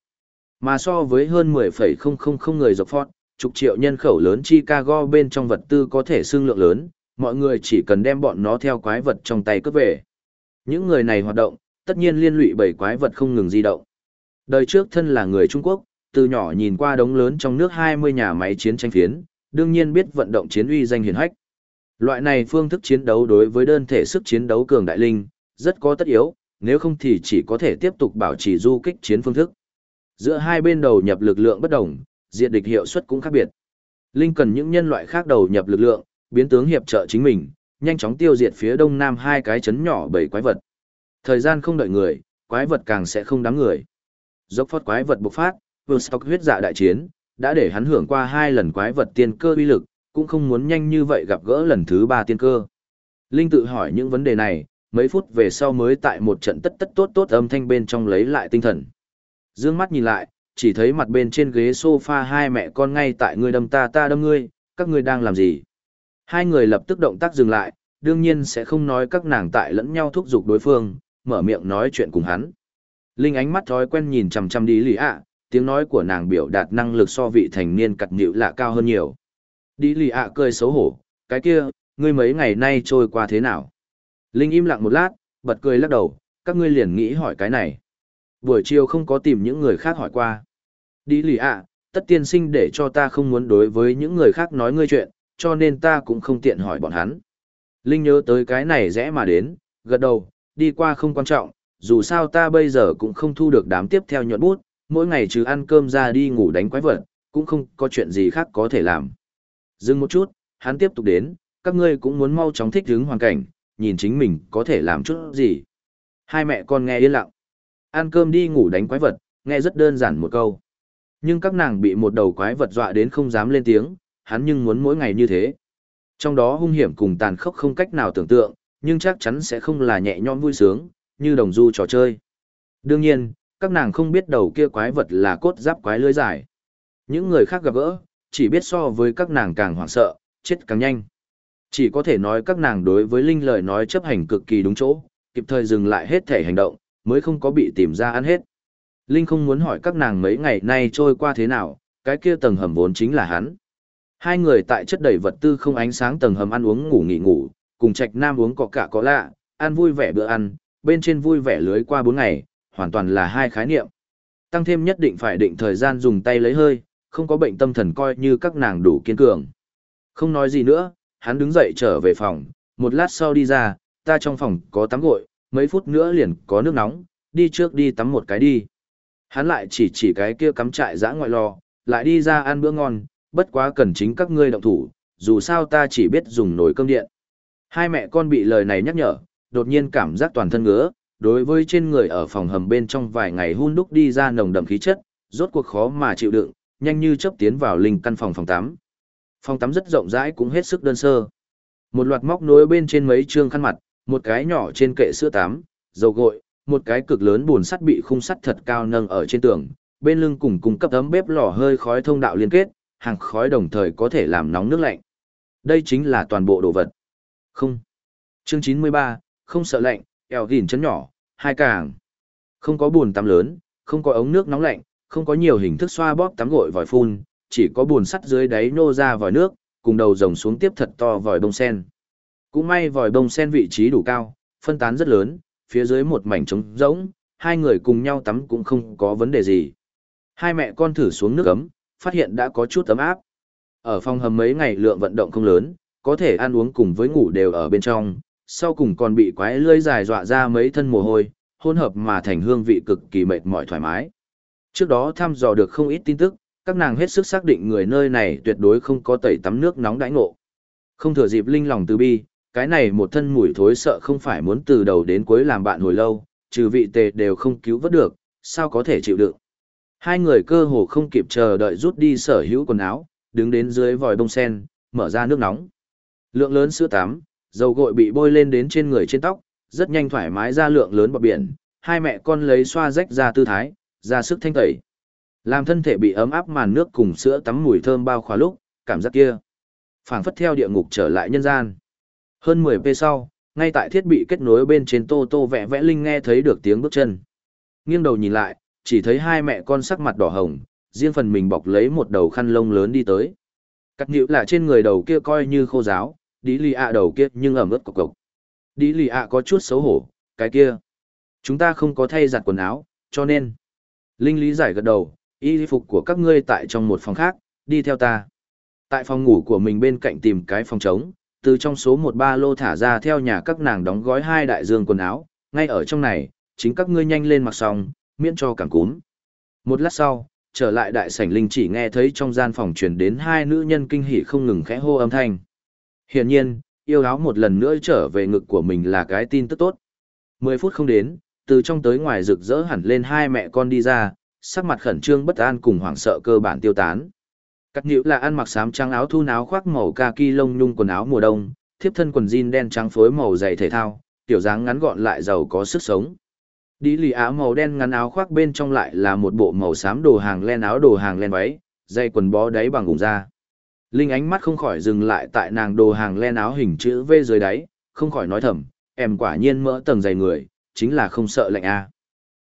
Mà so với hơn 10,000 người dọc phót, chục triệu nhân khẩu lớn Chicago bên trong vật tư có thể xương lượng lớn, mọi người chỉ cần đem bọn nó theo quái vật trong tay cướp về. Những người này hoạt động, tất nhiên liên lụy bởi quái vật không ngừng di động. Đời trước thân là người Trung Quốc, từ nhỏ nhìn qua đống lớn trong nước 20 nhà máy chiến tranh phiến, đương nhiên biết vận động chiến uy danh hiển hách. Loại này phương thức chiến đấu đối với đơn thể sức chiến đấu cường đại linh, rất có tất yếu, nếu không thì chỉ có thể tiếp tục bảo trì du kích chiến phương thức. Giữa hai bên đầu nhập lực lượng bất đồng, diện địch hiệu suất cũng khác biệt. Linh cần những nhân loại khác đầu nhập lực lượng, biến tướng hiệp trợ chính mình, nhanh chóng tiêu diệt phía đông nam hai cái chấn nhỏ bảy quái vật. Thời gian không đợi người, quái vật càng sẽ không đáng người. Dốc phót quái vật bộc phát, vừa sau huyết dạ đại chiến, đã để hắn hưởng qua hai lần quái vật tiên cơ uy lực, cũng không muốn nhanh như vậy gặp gỡ lần thứ ba tiên cơ. Linh tự hỏi những vấn đề này, mấy phút về sau mới tại một trận tất tất tốt tốt âm thanh bên trong lấy lại tinh thần. Dương mắt nhìn lại, chỉ thấy mặt bên trên ghế sofa hai mẹ con ngay tại ngươi đâm ta ta đâm ngươi, các ngươi đang làm gì? Hai người lập tức động tác dừng lại, đương nhiên sẽ không nói các nàng tại lẫn nhau thúc giục đối phương, mở miệng nói chuyện cùng hắn. Linh ánh mắt thói quen nhìn chằm chằm đi lì ạ, tiếng nói của nàng biểu đạt năng lực so vị thành niên cặt nhịu lạ cao hơn nhiều. Đi lì ạ cười xấu hổ, cái kia, ngươi mấy ngày nay trôi qua thế nào? Linh im lặng một lát, bật cười lắc đầu, các ngươi liền nghĩ hỏi cái này. Buổi chiều không có tìm những người khác hỏi qua. Đi lì ạ, tất tiên sinh để cho ta không muốn đối với những người khác nói ngươi chuyện, cho nên ta cũng không tiện hỏi bọn hắn. Linh nhớ tới cái này rẽ mà đến, gật đầu, đi qua không quan trọng, dù sao ta bây giờ cũng không thu được đám tiếp theo nhuận bút, mỗi ngày trừ ăn cơm ra đi ngủ đánh quái vật, cũng không có chuyện gì khác có thể làm. Dừng một chút, hắn tiếp tục đến, các ngươi cũng muốn mau chóng thích ứng hoàn cảnh, nhìn chính mình có thể làm chút gì. Hai mẹ con nghe yên lặng. Ăn cơm đi ngủ đánh quái vật, nghe rất đơn giản một câu. Nhưng các nàng bị một đầu quái vật dọa đến không dám lên tiếng, hắn nhưng muốn mỗi ngày như thế. Trong đó hung hiểm cùng tàn khốc không cách nào tưởng tượng, nhưng chắc chắn sẽ không là nhẹ nhõm vui sướng, như đồng du trò chơi. Đương nhiên, các nàng không biết đầu kia quái vật là cốt giáp quái lưới dài. Những người khác gặp gỡ, chỉ biết so với các nàng càng hoảng sợ, chết càng nhanh. Chỉ có thể nói các nàng đối với Linh lời nói chấp hành cực kỳ đúng chỗ, kịp thời dừng lại hết thể hành động, mới không có bị tìm ra ăn hết. Linh không muốn hỏi các nàng mấy ngày nay trôi qua thế nào, cái kia tầng hầm vốn chính là hắn. Hai người tại chất đầy vật tư không ánh sáng tầng hầm ăn uống ngủ nghỉ ngủ, cùng trạch nam uống có cả có lạ, ăn vui vẻ bữa ăn, bên trên vui vẻ lưới qua bốn ngày, hoàn toàn là hai khái niệm. Tăng thêm nhất định phải định thời gian dùng tay lấy hơi, không có bệnh tâm thần coi như các nàng đủ kiên cường. Không nói gì nữa, hắn đứng dậy trở về phòng, một lát sau đi ra, ta trong phòng có tắm gội, mấy phút nữa liền có nước nóng, đi trước đi tắm một cái đi. Hắn lại chỉ chỉ cái kia cắm trại dã ngoại lò, lại đi ra ăn bữa ngon, bất quá cần chính các ngươi động thủ, dù sao ta chỉ biết dùng nồi cơm điện. Hai mẹ con bị lời này nhắc nhở, đột nhiên cảm giác toàn thân ngứa, đối với trên người ở phòng hầm bên trong vài ngày hun đúc đi ra nồng đậm khí chất, rốt cuộc khó mà chịu đựng, nhanh như chớp tiến vào linh căn phòng phòng tắm. Phòng tắm rất rộng rãi cũng hết sức đơn sơ. Một loạt móc nối bên trên mấy trương khăn mặt, một cái nhỏ trên kệ sữa tắm, dầu gội, một cái cực lớn buồn sắt bị khung sắt thật cao nâng ở trên tường, bên lưng cùng cung cấp ấm bếp lò hơi khói thông đạo liên kết, hàng khói đồng thời có thể làm nóng nước lạnh. Đây chính là toàn bộ đồ vật. Không. Chương 93, không sợ lạnh, eo gìn chấn nhỏ, hai càng. Không có buồn tắm lớn, không có ống nước nóng lạnh, không có nhiều hình thức xoa bóp tắm gội vòi phun, chỉ có buồn sắt dưới đáy nô ra vòi nước, cùng đầu rồng xuống tiếp thật to vòi bông sen. Cũng may vòi bông sen vị trí đủ cao, phân tán rất lớn, phía dưới một mảnh trống rỗng, hai người cùng nhau tắm cũng không có vấn đề gì. Hai mẹ con thử xuống nước ấm, phát hiện đã có chút ấm áp. Ở phòng hầm mấy ngày lượng vận động không lớn, có thể ăn uống cùng với ngủ đều ở bên trong, sau cùng còn bị quái lưỡi dài dọa ra mấy thân mồ hôi, hỗn hợp mà thành hương vị cực kỳ mệt mỏi thoải mái. Trước đó thăm dò được không ít tin tức, các nàng hết sức xác định người nơi này tuyệt đối không có tẩy tắm nước nóng đãi ngộ. Không thừa dịp linh lòng từ bi, cái này một thân mùi thối sợ không phải muốn từ đầu đến cuối làm bạn hồi lâu, trừ vị tề đều không cứu vớt được, sao có thể chịu đựng. Hai người cơ hồ không kịp chờ đợi rút đi sở hữu quần áo, đứng đến dưới vòi bông sen, mở ra nước nóng. Lượng lớn sữa tắm, dầu gội bị bôi lên đến trên người trên tóc, rất nhanh thoải mái ra lượng lớn bọt biển, hai mẹ con lấy xoa rách ra tư thái, ra sức thanh tẩy. Làm thân thể bị ấm áp màn nước cùng sữa tắm mùi thơm bao khóa lúc, cảm giác kia. phảng phất theo địa ngục trở lại nhân gian. Hơn 10 p sau, ngay tại thiết bị kết nối bên trên tô tô vẽ vẽ linh nghe thấy được tiếng bước chân. Nghiêng đầu nhìn lại, chỉ thấy hai mẹ con sắc mặt đỏ hồng, riêng phần mình bọc lấy một đầu khăn lông lớn đi tới. Cắt nhịu là trên người đầu kia coi như khô giáo, đi lì ạ đầu kia nhưng ẩm ướt cộc cộc. Đi lì ạ có chút xấu hổ, cái kia. Chúng ta không có thay giặt quần áo, cho nên. Linh lý giải gật đầu, y phục của các ngươi tại trong một phòng khác, đi theo ta. Tại phòng ngủ của mình bên cạnh tìm cái phòng trống, từ trong số một ba lô thả ra theo nhà các nàng đóng gói hai đại dương quần áo, ngay ở trong này, chính các ngươi nhanh lên mặc xong, miễn cho cảm cúm. Một lát sau, trở lại đại sảnh linh chỉ nghe thấy trong gian phòng truyền đến hai nữ nhân kinh hỉ không ngừng khẽ hô âm thanh. Hiển nhiên, yêu áo một lần nữa trở về ngực của mình là cái tin tức tốt. Mười phút không đến, từ trong tới ngoài rực rỡ hẳn lên hai mẹ con đi ra, sắc mặt khẩn trương bất an cùng hoảng sợ cơ bản tiêu tán. Cắt nhữ là ăn mặc xám trắng áo thu áo khoác màu kaki lông nhung quần áo mùa đông, thiếp thân quần jean đen trắng phối màu dày thể thao, tiểu dáng ngắn gọn lại giàu có sức sống. Đi lì áo màu đen ngắn áo khoác bên trong lại là một bộ màu xám đồ hàng len áo đồ hàng len váy, dây quần bó đáy bằng gùng da. Linh ánh mắt không khỏi dừng lại tại nàng đồ hàng len áo hình chữ V dưới đáy, không khỏi nói thầm, em quả nhiên mỡ tầng dày người, chính là không sợ lạnh a.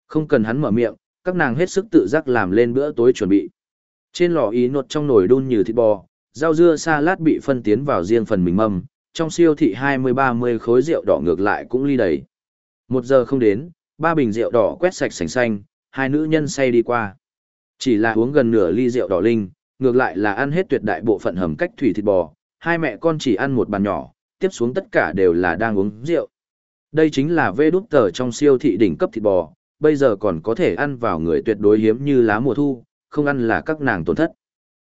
Không cần hắn mở miệng, các nàng hết sức tự giác làm lên bữa tối chuẩn bị. Trên lò ý nột trong nồi đun như thịt bò, rau dưa salad bị phân tiến vào riêng phần mình mâm, trong siêu thị 20-30 khối rượu đỏ ngược lại cũng ly đầy. Một giờ không đến, ba bình rượu đỏ quét sạch sành xanh, hai nữ nhân say đi qua. Chỉ là uống gần nửa ly rượu đỏ linh, ngược lại là ăn hết tuyệt đại bộ phận hầm cách thủy thịt bò, hai mẹ con chỉ ăn một bàn nhỏ, tiếp xuống tất cả đều là đang uống rượu. Đây chính là vê đút tờ trong siêu thị đỉnh cấp thịt bò, bây giờ còn có thể ăn vào người tuyệt đối hiếm như lá mùa thu, không ăn là các nàng tổn thất.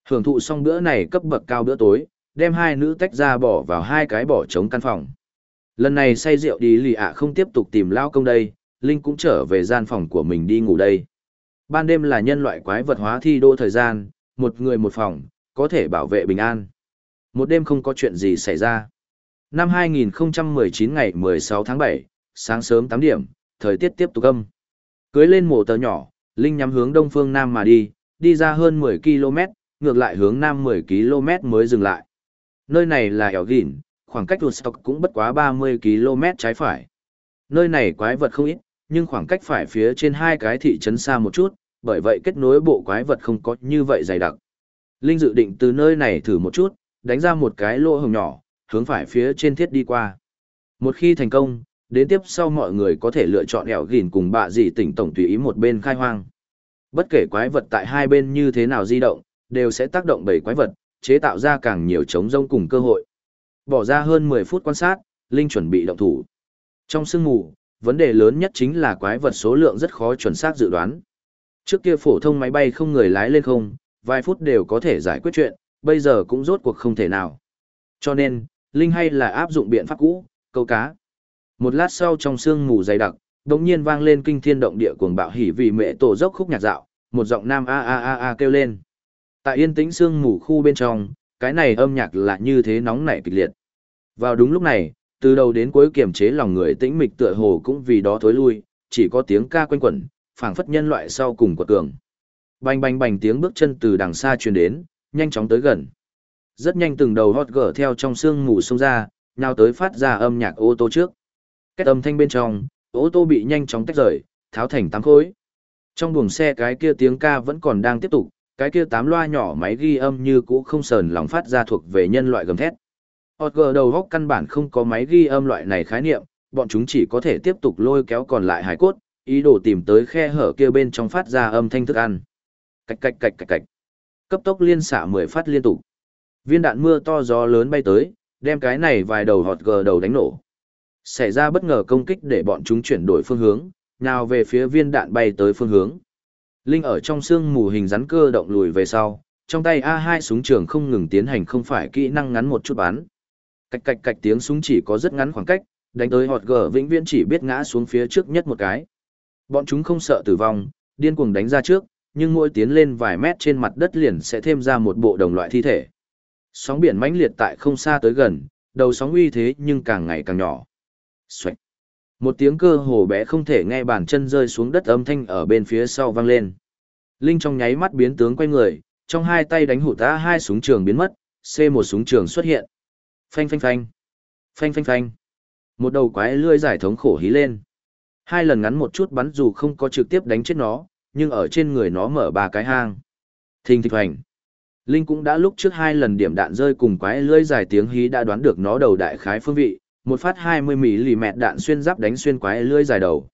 Hưởng thụ xong bữa này cấp bậc cao bữa tối, đem hai nữ tách ra bỏ vào hai cái bỏ trống căn phòng. Lần này say rượu đi lì ạ không tiếp tục tìm lao công đây, Linh cũng trở về gian phòng của mình đi ngủ đây. Ban đêm là nhân loại quái vật hóa thi đô thời gian, một người một phòng, có thể bảo vệ bình an. Một đêm không có chuyện gì xảy ra. Năm 2019 ngày 16 tháng 7, sáng sớm 8 điểm, thời tiết tiếp tục âm. Cưới lên mổ tờ nhỏ, Linh nhắm hướng đông phương nam mà đi, đi ra hơn 10 km, ngược lại hướng nam 10 km mới dừng lại. Nơi này là ẻo gỉn, khoảng cách Woodstock cũng bất quá 30 km trái phải. Nơi này quái vật không ít, nhưng khoảng cách phải phía trên hai cái thị trấn xa một chút, bởi vậy kết nối bộ quái vật không có như vậy dày đặc. Linh dự định từ nơi này thử một chút, đánh ra một cái lỗ hồng nhỏ, hướng phải phía trên thiết đi qua. Một khi thành công, đến tiếp sau mọi người có thể lựa chọn ẻo gìn cùng bạ gì tỉnh tổng tùy ý một bên khai hoang. Bất kể quái vật tại hai bên như thế nào di động, đều sẽ tác động bảy quái vật, chế tạo ra càng nhiều chống rông cùng cơ hội. Bỏ ra hơn 10 phút quan sát, Linh chuẩn bị động thủ. Trong sương mù, vấn đề lớn nhất chính là quái vật số lượng rất khó chuẩn xác dự đoán. Trước kia phổ thông máy bay không người lái lên không, vài phút đều có thể giải quyết chuyện, bây giờ cũng rốt cuộc không thể nào. Cho nên, Linh hay là áp dụng biện pháp cũ, câu cá. Một lát sau trong sương mù dày đặc, đột nhiên vang lên kinh thiên động địa cuồng bạo hỉ vì mẹ tổ dốc khúc nhạc dạo, một giọng nam a a a a kêu lên. Tại yên tĩnh sương mù khu bên trong, cái này âm nhạc là như thế nóng nảy kịch liệt. Vào đúng lúc này, từ đầu đến cuối kiềm chế lòng người tĩnh mịch tựa hồ cũng vì đó thối lui, chỉ có tiếng ca quanh quẩn, phảng phất nhân loại sau cùng của cường. Bành bành bành tiếng bước chân từ đằng xa truyền đến, nhanh chóng tới gần. Rất nhanh từng đầu hot gở theo trong sương mù xông ra, nào tới phát ra âm nhạc ô tô trước. Kết âm thanh bên trong, ô tô bị nhanh chóng tách rời, tháo thành tám khối. Trong buồng xe cái kia tiếng ca vẫn còn đang tiếp tục, cái kia tám loa nhỏ máy ghi âm như cũ không sờn lòng phát ra thuộc về nhân loại gầm thét. Hot gở đầu góc căn bản không có máy ghi âm loại này khái niệm, bọn chúng chỉ có thể tiếp tục lôi kéo còn lại hải cốt, ý đồ tìm tới khe hở kia bên trong phát ra âm thanh thức ăn. Cạch cạch cạch cạch cạch. Cấp tốc liên xạ mười phát liên tục. Viên đạn mưa to gió lớn bay tới, đem cái này vài đầu họt gờ đầu đánh nổ. Xảy ra bất ngờ công kích để bọn chúng chuyển đổi phương hướng, nào về phía viên đạn bay tới phương hướng. Linh ở trong xương mù hình rắn cơ động lùi về sau, trong tay A2 súng trường không ngừng tiến hành không phải kỹ năng ngắn một chút bắn. Cạch cạch cạch tiếng súng chỉ có rất ngắn khoảng cách, đánh tới họt gờ vĩnh viễn chỉ biết ngã xuống phía trước nhất một cái. Bọn chúng không sợ tử vong, điên cuồng đánh ra trước, nhưng mỗi tiến lên vài mét trên mặt đất liền sẽ thêm ra một bộ đồng loại thi thể. Sóng biển mãnh liệt tại không xa tới gần, đầu sóng uy thế nhưng càng ngày càng nhỏ. Xoạch. Một tiếng cơ hồ bé không thể nghe bàn chân rơi xuống đất âm thanh ở bên phía sau vang lên. Linh trong nháy mắt biến tướng quay người, trong hai tay đánh hụt ta hai súng trường biến mất, C một súng trường xuất hiện. Phanh phanh phanh. Phanh phanh phanh. Một đầu quái lươi giải thống khổ hí lên. Hai lần ngắn một chút bắn dù không có trực tiếp đánh chết nó, nhưng ở trên người nó mở ba cái hang. Thình thịch hoành. Linh cũng đã lúc trước hai lần điểm đạn rơi cùng quái lưỡi dài tiếng hí đã đoán được nó đầu đại khái phương vị, một phát 20mm đạn xuyên giáp đánh xuyên quái lưỡi dài đầu.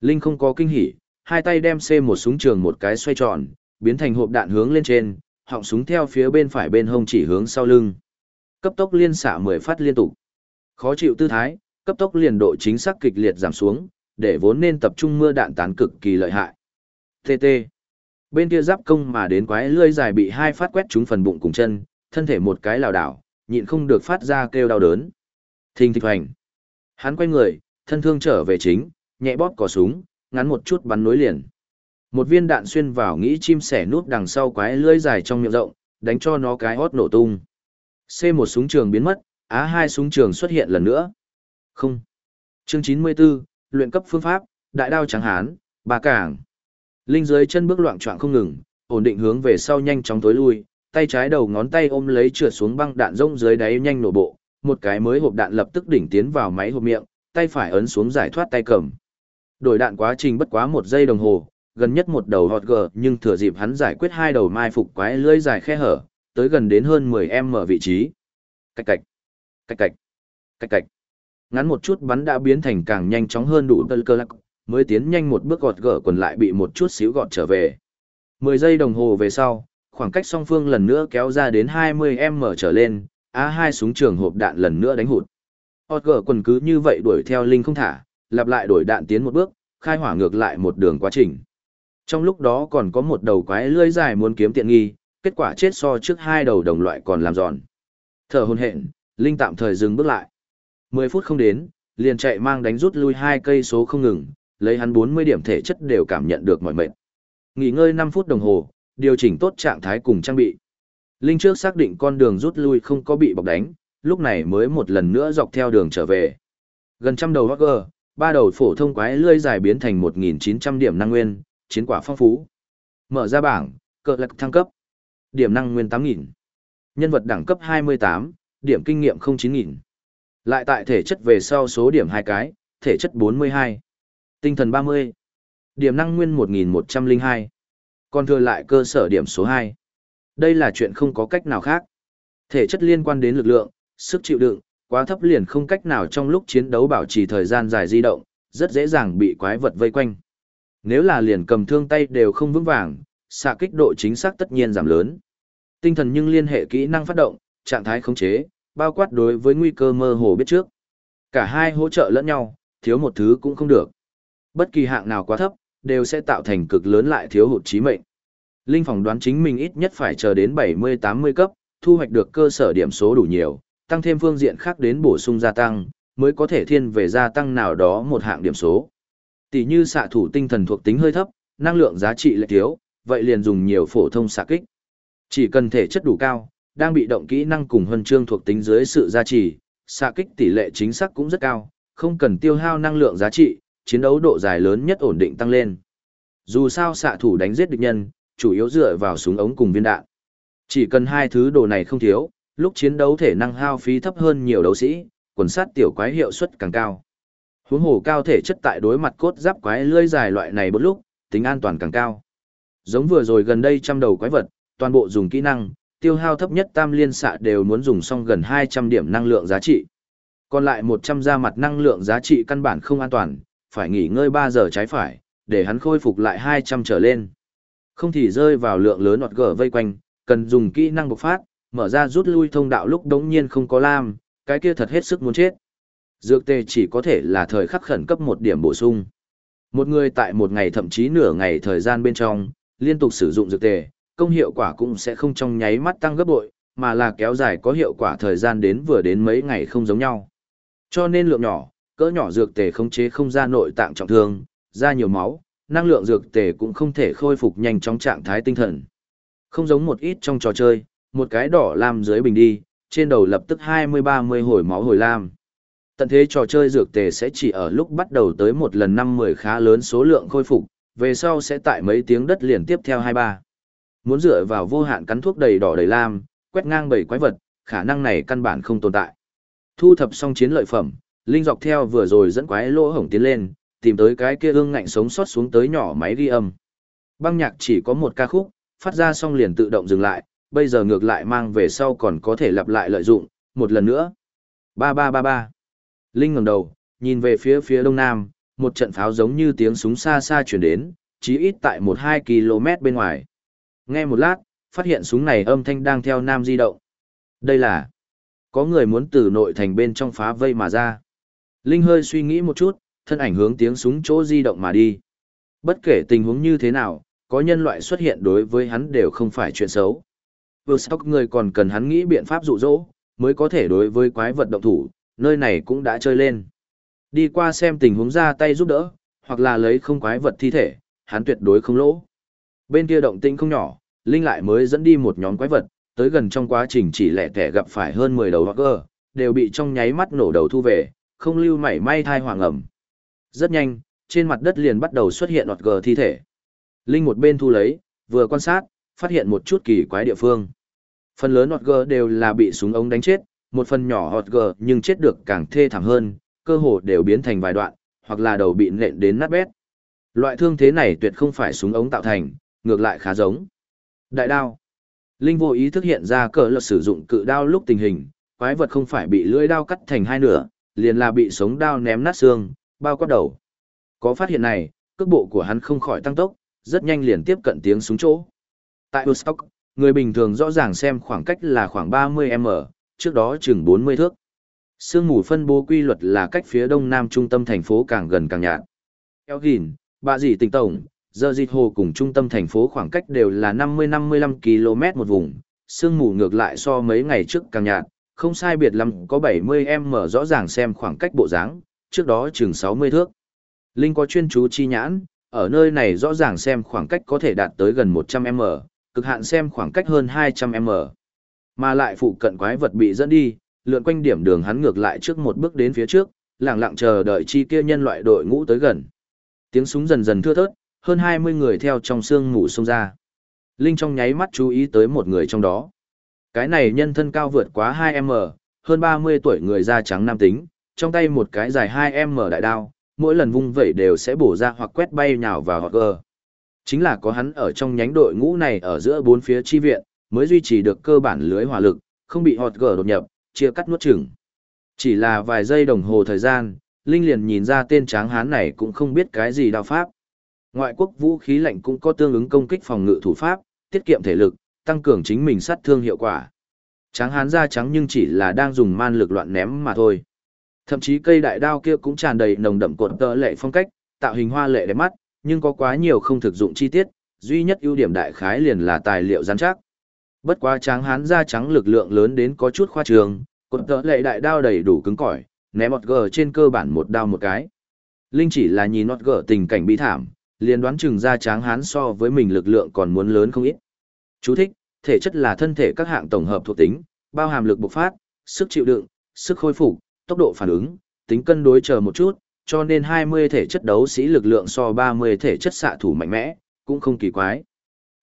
Linh không có kinh hỉ, hai tay đem C một súng trường một cái xoay tròn, biến thành hộp đạn hướng lên trên, họng súng theo phía bên phải bên hông chỉ hướng sau lưng. Cấp tốc liên xả 10 phát liên tục. Khó chịu tư thái, cấp tốc liền độ chính xác kịch liệt giảm xuống, để vốn nên tập trung mưa đạn tán cực kỳ lợi hại. TT. Bên kia giáp công mà đến quái lươi dài bị hai phát quét trúng phần bụng cùng chân, thân thể một cái lảo đảo, nhịn không được phát ra kêu đau đớn. Thình thịch hoành. Hắn quay người, thân thương trở về chính, nhẹ bóp cò súng, ngắn một chút bắn nối liền. Một viên đạn xuyên vào nghĩ chim sẻ núp đằng sau quái lưỡi dài trong miệng rộng, đánh cho nó cái hót nổ tung. C một súng trường biến mất, Á hai súng trường xuất hiện lần nữa. Không. Chương 94, luyện cấp phương pháp, đại đao trắng hán, ba cảng. Linh dưới chân bước loạn trọng không ngừng, ổn định hướng về sau nhanh chóng tối lui, tay trái đầu ngón tay ôm lấy trượt xuống băng đạn rông dưới đáy nhanh nổ bộ, một cái mới hộp đạn lập tức đỉnh tiến vào máy hộp miệng, tay phải ấn xuống giải thoát tay cầm. Đổi đạn quá trình bất quá một giây đồng hồ, gần nhất một đầu hot gờ nhưng thừa dịp hắn giải quyết hai đầu mai phục quái lưỡi dài khe hở, tới gần đến hơn 10 em ở vị trí. Cạch cạch, cạch cạch, cạch cạch. Ngắn một chút bắn đã biến thành càng nhanh chóng hơn đủ tơ cơ lắc, mới tiến nhanh một bước gọt gỡ quần lại bị một chút xíu gọt trở về. 10 giây đồng hồ về sau, khoảng cách song phương lần nữa kéo ra đến 20m trở lên, A2 súng trường hộp đạn lần nữa đánh hụt. Họt gỡ quần cứ như vậy đuổi theo Linh không thả, lặp lại đổi đạn tiến một bước, khai hỏa ngược lại một đường quá trình. Trong lúc đó còn có một đầu quái lưỡi dài muốn kiếm tiện nghi, kết quả chết so trước hai đầu đồng loại còn làm giòn. Thở hồn hện, Linh tạm thời dừng bước lại. 10 phút không đến, liền chạy mang đánh rút lui hai cây số không ngừng, lấy hắn 40 điểm thể chất đều cảm nhận được mỏi mệt. Nghỉ ngơi 5 phút đồng hồ, điều chỉnh tốt trạng thái cùng trang bị. Linh trước xác định con đường rút lui không có bị bọc đánh, lúc này mới một lần nữa dọc theo đường trở về. Gần trăm đầu Hogger, ba đầu phổ thông quái lươi dài biến thành 1.900 điểm năng nguyên, chiến quả phong phú. Mở ra bảng, cờ lạc thăng cấp. Điểm năng nguyên 8.000. Nhân vật đẳng cấp 28, điểm kinh nghiệm 09.000. Lại tại thể chất về sau số điểm hai cái, thể chất 42. Tinh thần 30. Điểm năng nguyên 1102. Còn thừa lại cơ sở điểm số 2. Đây là chuyện không có cách nào khác. Thể chất liên quan đến lực lượng, sức chịu đựng, quá thấp liền không cách nào trong lúc chiến đấu bảo trì thời gian dài di động, rất dễ dàng bị quái vật vây quanh. Nếu là liền cầm thương tay đều không vững vàng, xạ kích độ chính xác tất nhiên giảm lớn. Tinh thần nhưng liên hệ kỹ năng phát động, trạng thái khống chế, bao quát đối với nguy cơ mơ hồ biết trước. Cả hai hỗ trợ lẫn nhau, thiếu một thứ cũng không được. Bất kỳ hạng nào quá thấp, đều sẽ tạo thành cực lớn lại thiếu hụt trí mệnh. Linh phỏng đoán chính mình ít nhất phải chờ đến 70-80 cấp, thu hoạch được cơ sở điểm số đủ nhiều, tăng thêm phương diện khác đến bổ sung gia tăng, mới có thể thiên về gia tăng nào đó một hạng điểm số. Tỷ như xạ thủ tinh thần thuộc tính hơi thấp, năng lượng giá trị lại thiếu, vậy liền dùng nhiều phổ thông xạ kích. Chỉ cần thể chất đủ cao, đang bị động kỹ năng cùng huân chương thuộc tính dưới sự gia trì, xạ kích tỷ lệ chính xác cũng rất cao, không cần tiêu hao năng lượng giá trị, chiến đấu độ dài lớn nhất ổn định tăng lên. Dù sao xạ thủ đánh giết địch nhân, chủ yếu dựa vào súng ống cùng viên đạn. Chỉ cần hai thứ đồ này không thiếu, lúc chiến đấu thể năng hao phí thấp hơn nhiều đấu sĩ, quần sát tiểu quái hiệu suất càng cao. Huống hồ cao thể chất tại đối mặt cốt giáp quái lưỡi dài loại này bất lúc, tính an toàn càng cao. Giống vừa rồi gần đây trăm đầu quái vật, toàn bộ dùng kỹ năng, tiêu hao thấp nhất tam liên xạ đều muốn dùng xong gần 200 điểm năng lượng giá trị. Còn lại 100 ra mặt năng lượng giá trị căn bản không an toàn, phải nghỉ ngơi 3 giờ trái phải, để hắn khôi phục lại 200 trở lên. Không thì rơi vào lượng lớn ọt gở vây quanh, cần dùng kỹ năng bộc phát, mở ra rút lui thông đạo lúc đống nhiên không có lam, cái kia thật hết sức muốn chết. Dược tề chỉ có thể là thời khắc khẩn cấp một điểm bổ sung. Một người tại một ngày thậm chí nửa ngày thời gian bên trong, liên tục sử dụng dược tề, công hiệu quả cũng sẽ không trong nháy mắt tăng gấp bội, mà là kéo dài có hiệu quả thời gian đến vừa đến mấy ngày không giống nhau. Cho nên lượng nhỏ, cỡ nhỏ dược tề khống chế không ra nội tạng trọng thương, ra nhiều máu, năng lượng dược tề cũng không thể khôi phục nhanh trong trạng thái tinh thần. Không giống một ít trong trò chơi, một cái đỏ lam dưới bình đi, trên đầu lập tức 20-30 hồi máu hồi lam. Tận thế trò chơi dược tề sẽ chỉ ở lúc bắt đầu tới một lần năm mười khá lớn số lượng khôi phục, về sau sẽ tại mấy tiếng đất liền tiếp theo 23. Muốn dựa vào vô hạn cắn thuốc đầy đỏ đầy lam, quét ngang bảy quái vật, khả năng này căn bản không tồn tại. Thu thập xong chiến lợi phẩm, Linh dọc theo vừa rồi dẫn quái lỗ hổng tiến lên, tìm tới cái kia ương ngạnh sống sót xuống tới nhỏ máy ghi âm. Băng nhạc chỉ có một ca khúc, phát ra xong liền tự động dừng lại, bây giờ ngược lại mang về sau còn có thể lặp lại lợi dụng, một lần nữa. Ba ba ba ba. Linh ngẩng đầu, nhìn về phía phía đông nam, một trận pháo giống như tiếng súng xa xa chuyển đến, chí ít tại một hai km bên ngoài. Nghe một lát, phát hiện súng này âm thanh đang theo nam di động. Đây là, có người muốn từ nội thành bên trong phá vây mà ra. Linh hơi suy nghĩ một chút, thân ảnh hướng tiếng súng chỗ di động mà đi. Bất kể tình huống như thế nào, có nhân loại xuất hiện đối với hắn đều không phải chuyện xấu. Vừa sóc người còn cần hắn nghĩ biện pháp dụ dỗ, mới có thể đối với quái vật động thủ, nơi này cũng đã chơi lên. Đi qua xem tình huống ra tay giúp đỡ, hoặc là lấy không quái vật thi thể, hắn tuyệt đối không lỗ. Bên kia động tĩnh không nhỏ, Linh lại mới dẫn đi một nhóm quái vật, tới gần trong quá trình chỉ lẻ tẻ gặp phải hơn 10 đầu Walker, đều bị trong nháy mắt nổ đầu thu về, không lưu mảy may thai hoàng ẩm. Rất nhanh, trên mặt đất liền bắt đầu xuất hiện Walker thi thể. Linh một bên thu lấy, vừa quan sát, phát hiện một chút kỳ quái địa phương. Phần lớn Walker đều là bị súng ống đánh chết, một phần nhỏ Walker nhưng chết được càng thê thảm hơn, cơ hồ đều biến thành vài đoạn, hoặc là đầu bị nện đến nát bét. Loại thương thế này tuyệt không phải súng ống tạo thành, ngược lại khá giống. Đại đao. Linh vô ý thức hiện ra cờ lật sử dụng cự đao lúc tình hình, quái vật không phải bị lưỡi đao cắt thành hai nửa, liền là bị sống đao ném nát xương, bao quát đầu. Có phát hiện này, cước bộ của hắn không khỏi tăng tốc, rất nhanh liền tiếp cận tiếng súng chỗ. Tại Woodstock, người bình thường rõ ràng xem khoảng cách là khoảng 30m, trước đó chừng 40 thước. Sương mù phân bố quy luật là cách phía đông nam trung tâm thành phố càng gần càng nhạt. Elgin, bà dì tỉnh tổng, giờ dịch hồ cùng trung tâm thành phố khoảng cách đều là 50-55 km một vùng, sương mù ngược lại so mấy ngày trước càng nhạt, không sai biệt lắm có 70m rõ ràng xem khoảng cách bộ dáng, trước đó chừng 60 thước. Linh có chuyên chú chi nhãn, ở nơi này rõ ràng xem khoảng cách có thể đạt tới gần 100m, cực hạn xem khoảng cách hơn 200m. Mà lại phụ cận quái vật bị dẫn đi, lượn quanh điểm đường hắn ngược lại trước một bước đến phía trước, lặng lặng chờ đợi chi kia nhân loại đội ngũ tới gần. Tiếng súng dần dần thưa thớt, hơn 20 người theo trong sương mù xông ra. Linh trong nháy mắt chú ý tới một người trong đó. Cái này nhân thân cao vượt quá 2m, hơn 30 tuổi người da trắng nam tính, trong tay một cái dài 2m đại đao, mỗi lần vung vẩy đều sẽ bổ ra hoặc quét bay nhào vào hoặc gờ. Chính là có hắn ở trong nhánh đội ngũ này ở giữa bốn phía chi viện, mới duy trì được cơ bản lưới hỏa lực, không bị họt gờ đột nhập, chia cắt nuốt chửng. Chỉ là vài giây đồng hồ thời gian, Linh liền nhìn ra tên tráng hán này cũng không biết cái gì đao pháp. Ngoại quốc vũ khí lạnh cũng có tương ứng công kích phòng ngự thủ pháp, tiết kiệm thể lực, tăng cường chính mình sát thương hiệu quả. Tráng hán da trắng nhưng chỉ là đang dùng man lực loạn ném mà thôi. Thậm chí cây đại đao kia cũng tràn đầy nồng đậm cột tơ lệ phong cách, tạo hình hoa lệ đẹp mắt, nhưng có quá nhiều không thực dụng chi tiết, duy nhất ưu điểm đại khái liền là tài liệu rắn chắc. Bất quá tráng hán da trắng lực lượng lớn đến có chút khoa trường, cột tơ lệ đại đao đầy đủ cứng cỏi, ném một gờ trên cơ bản một đao một cái. Linh chỉ là nhìn nọt gờ tình cảnh bi thảm, liền đoán chừng ra tráng hán so với mình lực lượng còn muốn lớn không ít. Chú thích, thể chất là thân thể các hạng tổng hợp thuộc tính, bao hàm lực bộc phát, sức chịu đựng, sức khôi phục, tốc độ phản ứng, tính cân đối chờ một chút, cho nên 20 thể chất đấu sĩ lực lượng so 30 thể chất xạ thủ mạnh mẽ, cũng không kỳ quái.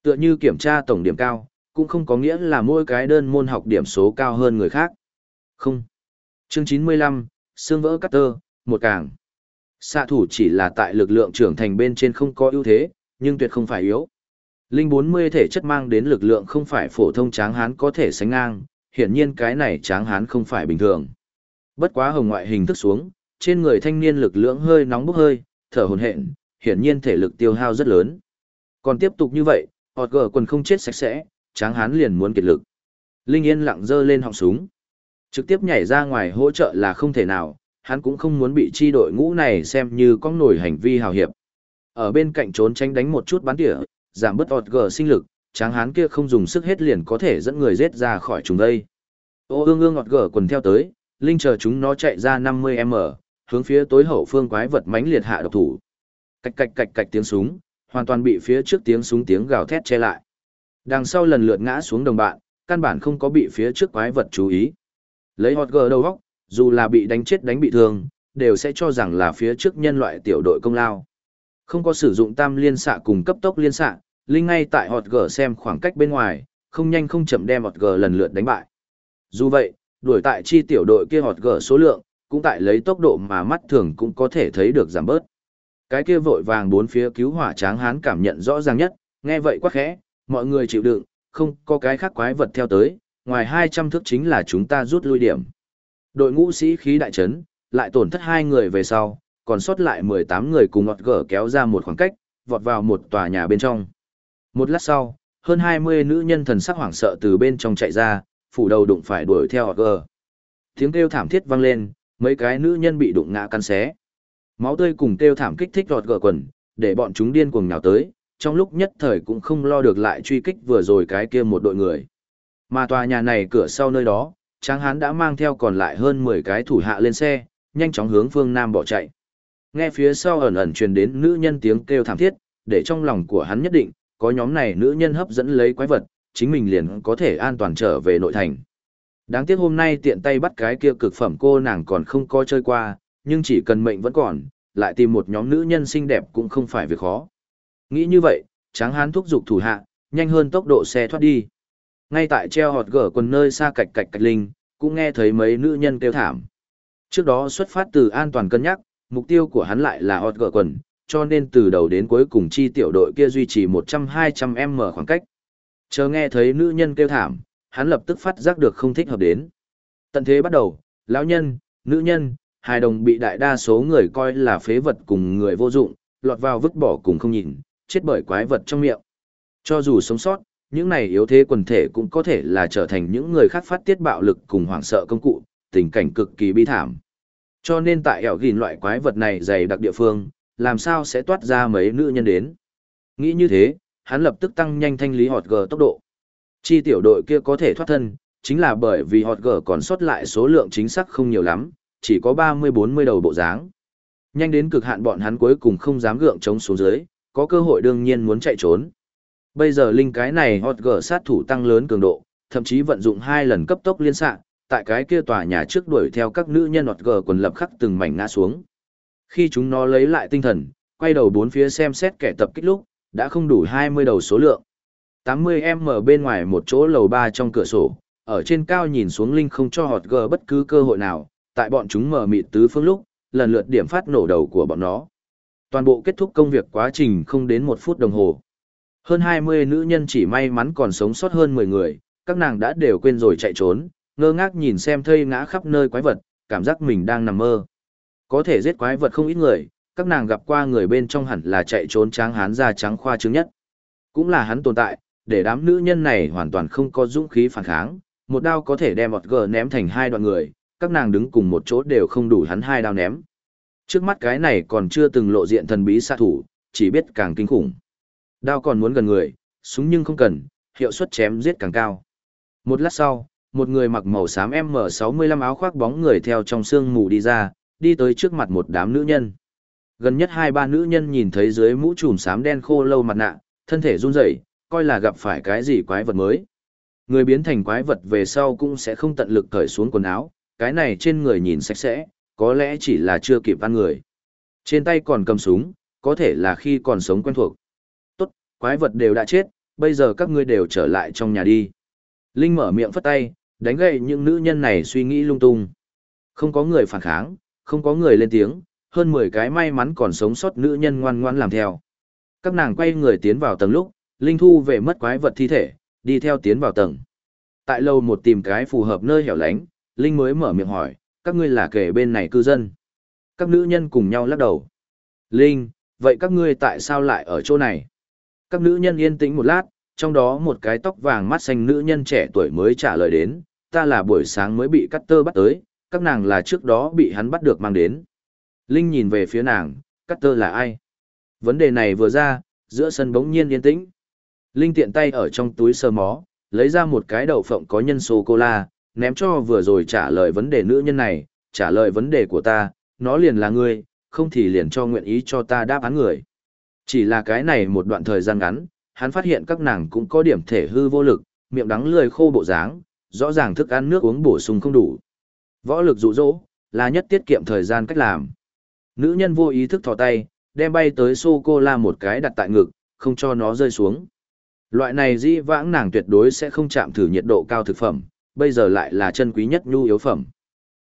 Tựa như kiểm tra tổng điểm cao, cũng không có nghĩa là mỗi cái đơn môn học điểm số cao hơn người khác. Không. Chương 95, xương vỡ cắt tơ, một càng. Xạ thủ chỉ là tại lực lượng trưởng thành bên trên không có ưu thế, nhưng tuyệt không phải yếu. Linh 40 thể chất mang đến lực lượng không phải phổ thông tráng hán có thể sánh ngang, hiển nhiên cái này tráng hán không phải bình thường. Bất quá hồng ngoại hình thức xuống, trên người thanh niên lực lượng hơi nóng bốc hơi, thở hồn hện, hiển nhiên thể lực tiêu hao rất lớn. Còn tiếp tục như vậy, họt gờ quần không chết sạch sẽ, tráng hán liền muốn kiệt lực. Linh yên lặng dơ lên họng súng. Trực tiếp nhảy ra ngoài hỗ trợ là không thể nào, hắn cũng không muốn bị chi đội ngũ này xem như con nổi hành vi hào hiệp. Ở bên cạnh trốn tránh đánh một chút bắn tỉa, giảm bớt ọt gờ sinh lực, tráng hán kia không dùng sức hết liền có thể dẫn người giết ra khỏi chúng đây. Ô ương ương ọt gờ quần theo tới, linh chờ chúng nó chạy ra 50m, hướng phía tối hậu phương quái vật mãnh liệt hạ độc thủ. Cạch cạch cạch cạch tiếng súng, hoàn toàn bị phía trước tiếng súng tiếng gào thét che lại. Đằng sau lần lượt ngã xuống đồng bạn, căn bản không có bị phía trước quái vật chú ý. Lấy hot gờ đầu góc, dù là bị đánh chết đánh bị thương, đều sẽ cho rằng là phía trước nhân loại tiểu đội công lao. Không có sử dụng tam liên xạ cùng cấp tốc liên xạ, Linh ngay tại hot gờ xem khoảng cách bên ngoài, không nhanh không chậm đem hot gờ lần lượt đánh bại. Dù vậy, đuổi tại chi tiểu đội kia hot gờ số lượng, cũng tại lấy tốc độ mà mắt thường cũng có thể thấy được giảm bớt. Cái kia vội vàng bốn phía cứu hỏa tráng hán cảm nhận rõ ràng nhất, nghe vậy quá khẽ, mọi người chịu đựng, không có cái khác quái vật theo tới, ngoài 200 thước chính là chúng ta rút lui điểm. Đội ngũ sĩ khí đại trấn, lại tổn thất hai người về sau, còn sót lại 18 người cùng ngọt gở kéo ra một khoảng cách, vọt vào một tòa nhà bên trong. Một lát sau, hơn 20 nữ nhân thần sắc hoảng sợ từ bên trong chạy ra, phủ đầu đụng phải đuổi theo ngọt gở. Tiếng kêu thảm thiết vang lên, mấy cái nữ nhân bị đụng ngã căn xé. Máu tươi cùng kêu thảm kích thích ngọt gở quần, để bọn chúng điên cuồng nhào tới, trong lúc nhất thời cũng không lo được lại truy kích vừa rồi cái kia một đội người. Mà tòa nhà này cửa sau nơi đó, Tráng Hán đã mang theo còn lại hơn 10 cái thủ hạ lên xe, nhanh chóng hướng phương Nam bỏ chạy. Nghe phía sau ẩn ẩn truyền đến nữ nhân tiếng kêu thảm thiết, để trong lòng của hắn nhất định, có nhóm này nữ nhân hấp dẫn lấy quái vật, chính mình liền có thể an toàn trở về nội thành. Đáng tiếc hôm nay tiện tay bắt cái kia cực phẩm cô nàng còn không có chơi qua, nhưng chỉ cần mệnh vẫn còn, lại tìm một nhóm nữ nhân xinh đẹp cũng không phải việc khó. Nghĩ như vậy, tráng hán thúc giục thủ hạ, nhanh hơn tốc độ xe thoát đi. Ngay tại treo hột gở quần nơi xa cạch cạch cạch linh, cũng nghe thấy mấy nữ nhân kêu thảm. Trước đó xuất phát từ an toàn cân nhắc, mục tiêu của hắn lại là hột gở quần, cho nên từ đầu đến cuối cùng chi tiểu đội kia duy trì 100-200 m khoảng cách. Chờ nghe thấy nữ nhân kêu thảm, hắn lập tức phát giác được không thích hợp đến. Tận thế bắt đầu, lão nhân, nữ nhân, hài đồng bị đại đa số người coi là phế vật cùng người vô dụng, lọt vào vứt bỏ cùng không nhìn, chết bởi quái vật trong miệng. Cho dù sống sót, những này yếu thế quần thể cũng có thể là trở thành những người khác phát tiết bạo lực cùng hoảng sợ công cụ, tình cảnh cực kỳ bi thảm. Cho nên tại ẻo gìn loại quái vật này dày đặc địa phương, làm sao sẽ toát ra mấy nữ nhân đến. Nghĩ như thế, hắn lập tức tăng nhanh thanh lý họt gờ tốc độ. Chi tiểu đội kia có thể thoát thân, chính là bởi vì họt gờ còn sót lại số lượng chính xác không nhiều lắm, chỉ có 30-40 đầu bộ dáng. Nhanh đến cực hạn bọn hắn cuối cùng không dám gượng chống xuống dưới, có cơ hội đương nhiên muốn chạy trốn. Bây giờ linh cái này hot gở sát thủ tăng lớn cường độ, thậm chí vận dụng hai lần cấp tốc liên xạ, tại cái kia tòa nhà trước đuổi theo các nữ nhân hot gở quần lập khắc từng mảnh ngã xuống. Khi chúng nó lấy lại tinh thần, quay đầu bốn phía xem xét kẻ tập kích lúc, đã không đủ 20 đầu số lượng. 80M bên ngoài một chỗ lầu ba trong cửa sổ, ở trên cao nhìn xuống linh không cho hot gở bất cứ cơ hội nào, tại bọn chúng mở mịt tứ phương lúc, lần lượt điểm phát nổ đầu của bọn nó. Toàn bộ kết thúc công việc quá trình không đến một phút đồng hồ. Hơn 20 nữ nhân chỉ may mắn còn sống sót hơn 10 người, các nàng đã đều quên rồi chạy trốn, ngơ ngác nhìn xem thây ngã khắp nơi quái vật, cảm giác mình đang nằm mơ. Có thể giết quái vật không ít người, các nàng gặp qua người bên trong hẳn là chạy trốn tráng hán da trắng khoa trương nhất. Cũng là hắn tồn tại, để đám nữ nhân này hoàn toàn không có dũng khí phản kháng, một đao có thể đem ọt gờ ném thành hai đoạn người, các nàng đứng cùng một chỗ đều không đủ hắn hai đao ném. Trước mắt cái này còn chưa từng lộ diện thần bí xạ thủ, chỉ biết càng kinh khủng. Đao còn muốn gần người, súng nhưng không cần, hiệu suất chém giết càng cao. Một lát sau, một người mặc màu xám M65 áo khoác bóng người theo trong sương mù đi ra, đi tới trước mặt một đám nữ nhân. Gần nhất hai ba nữ nhân nhìn thấy dưới mũ trùm xám đen khô lâu mặt nạ, thân thể run rẩy, coi là gặp phải cái gì quái vật mới. Người biến thành quái vật về sau cũng sẽ không tận lực cởi xuống quần áo, cái này trên người nhìn sạch sẽ, có lẽ chỉ là chưa kịp ăn người. Trên tay còn cầm súng, có thể là khi còn sống quen thuộc. Quái vật đều đã chết, bây giờ các ngươi đều trở lại trong nhà đi. Linh mở miệng phất tay, đánh gậy những nữ nhân này suy nghĩ lung tung. Không có người phản kháng, không có người lên tiếng, hơn 10 cái may mắn còn sống sót nữ nhân ngoan ngoan làm theo. Các nàng quay người tiến vào tầng lúc, Linh thu về mất quái vật thi thể, đi theo tiến vào tầng. Tại lâu một tìm cái phù hợp nơi hẻo lánh, Linh mới mở miệng hỏi, các ngươi là kể bên này cư dân. Các nữ nhân cùng nhau lắc đầu. Linh, vậy các ngươi tại sao lại ở chỗ này? Các nữ nhân yên tĩnh một lát, trong đó một cái tóc vàng mắt xanh nữ nhân trẻ tuổi mới trả lời đến, ta là buổi sáng mới bị cắt tơ bắt tới, các nàng là trước đó bị hắn bắt được mang đến. Linh nhìn về phía nàng, cắt tơ là ai? Vấn đề này vừa ra, giữa sân bỗng nhiên yên tĩnh. Linh tiện tay ở trong túi sơ mó, lấy ra một cái đậu phộng có nhân sô-cô-la, ném cho vừa rồi trả lời vấn đề nữ nhân này, trả lời vấn đề của ta, nó liền là ngươi, không thì liền cho nguyện ý cho ta đáp án người. Chỉ là cái này một đoạn thời gian ngắn, hắn phát hiện các nàng cũng có điểm thể hư vô lực, miệng đắng lười khô bộ dáng, rõ ràng thức ăn nước uống bổ sung không đủ. Võ lực dụ dỗ, là nhất tiết kiệm thời gian cách làm. Nữ nhân vô ý thức thò tay, đem bay tới sô-cô-la một cái đặt tại ngực, không cho nó rơi xuống. Loại này di vãng nàng tuyệt đối sẽ không chạm thử nhiệt độ cao thực phẩm, bây giờ lại là chân quý nhất nhu yếu phẩm.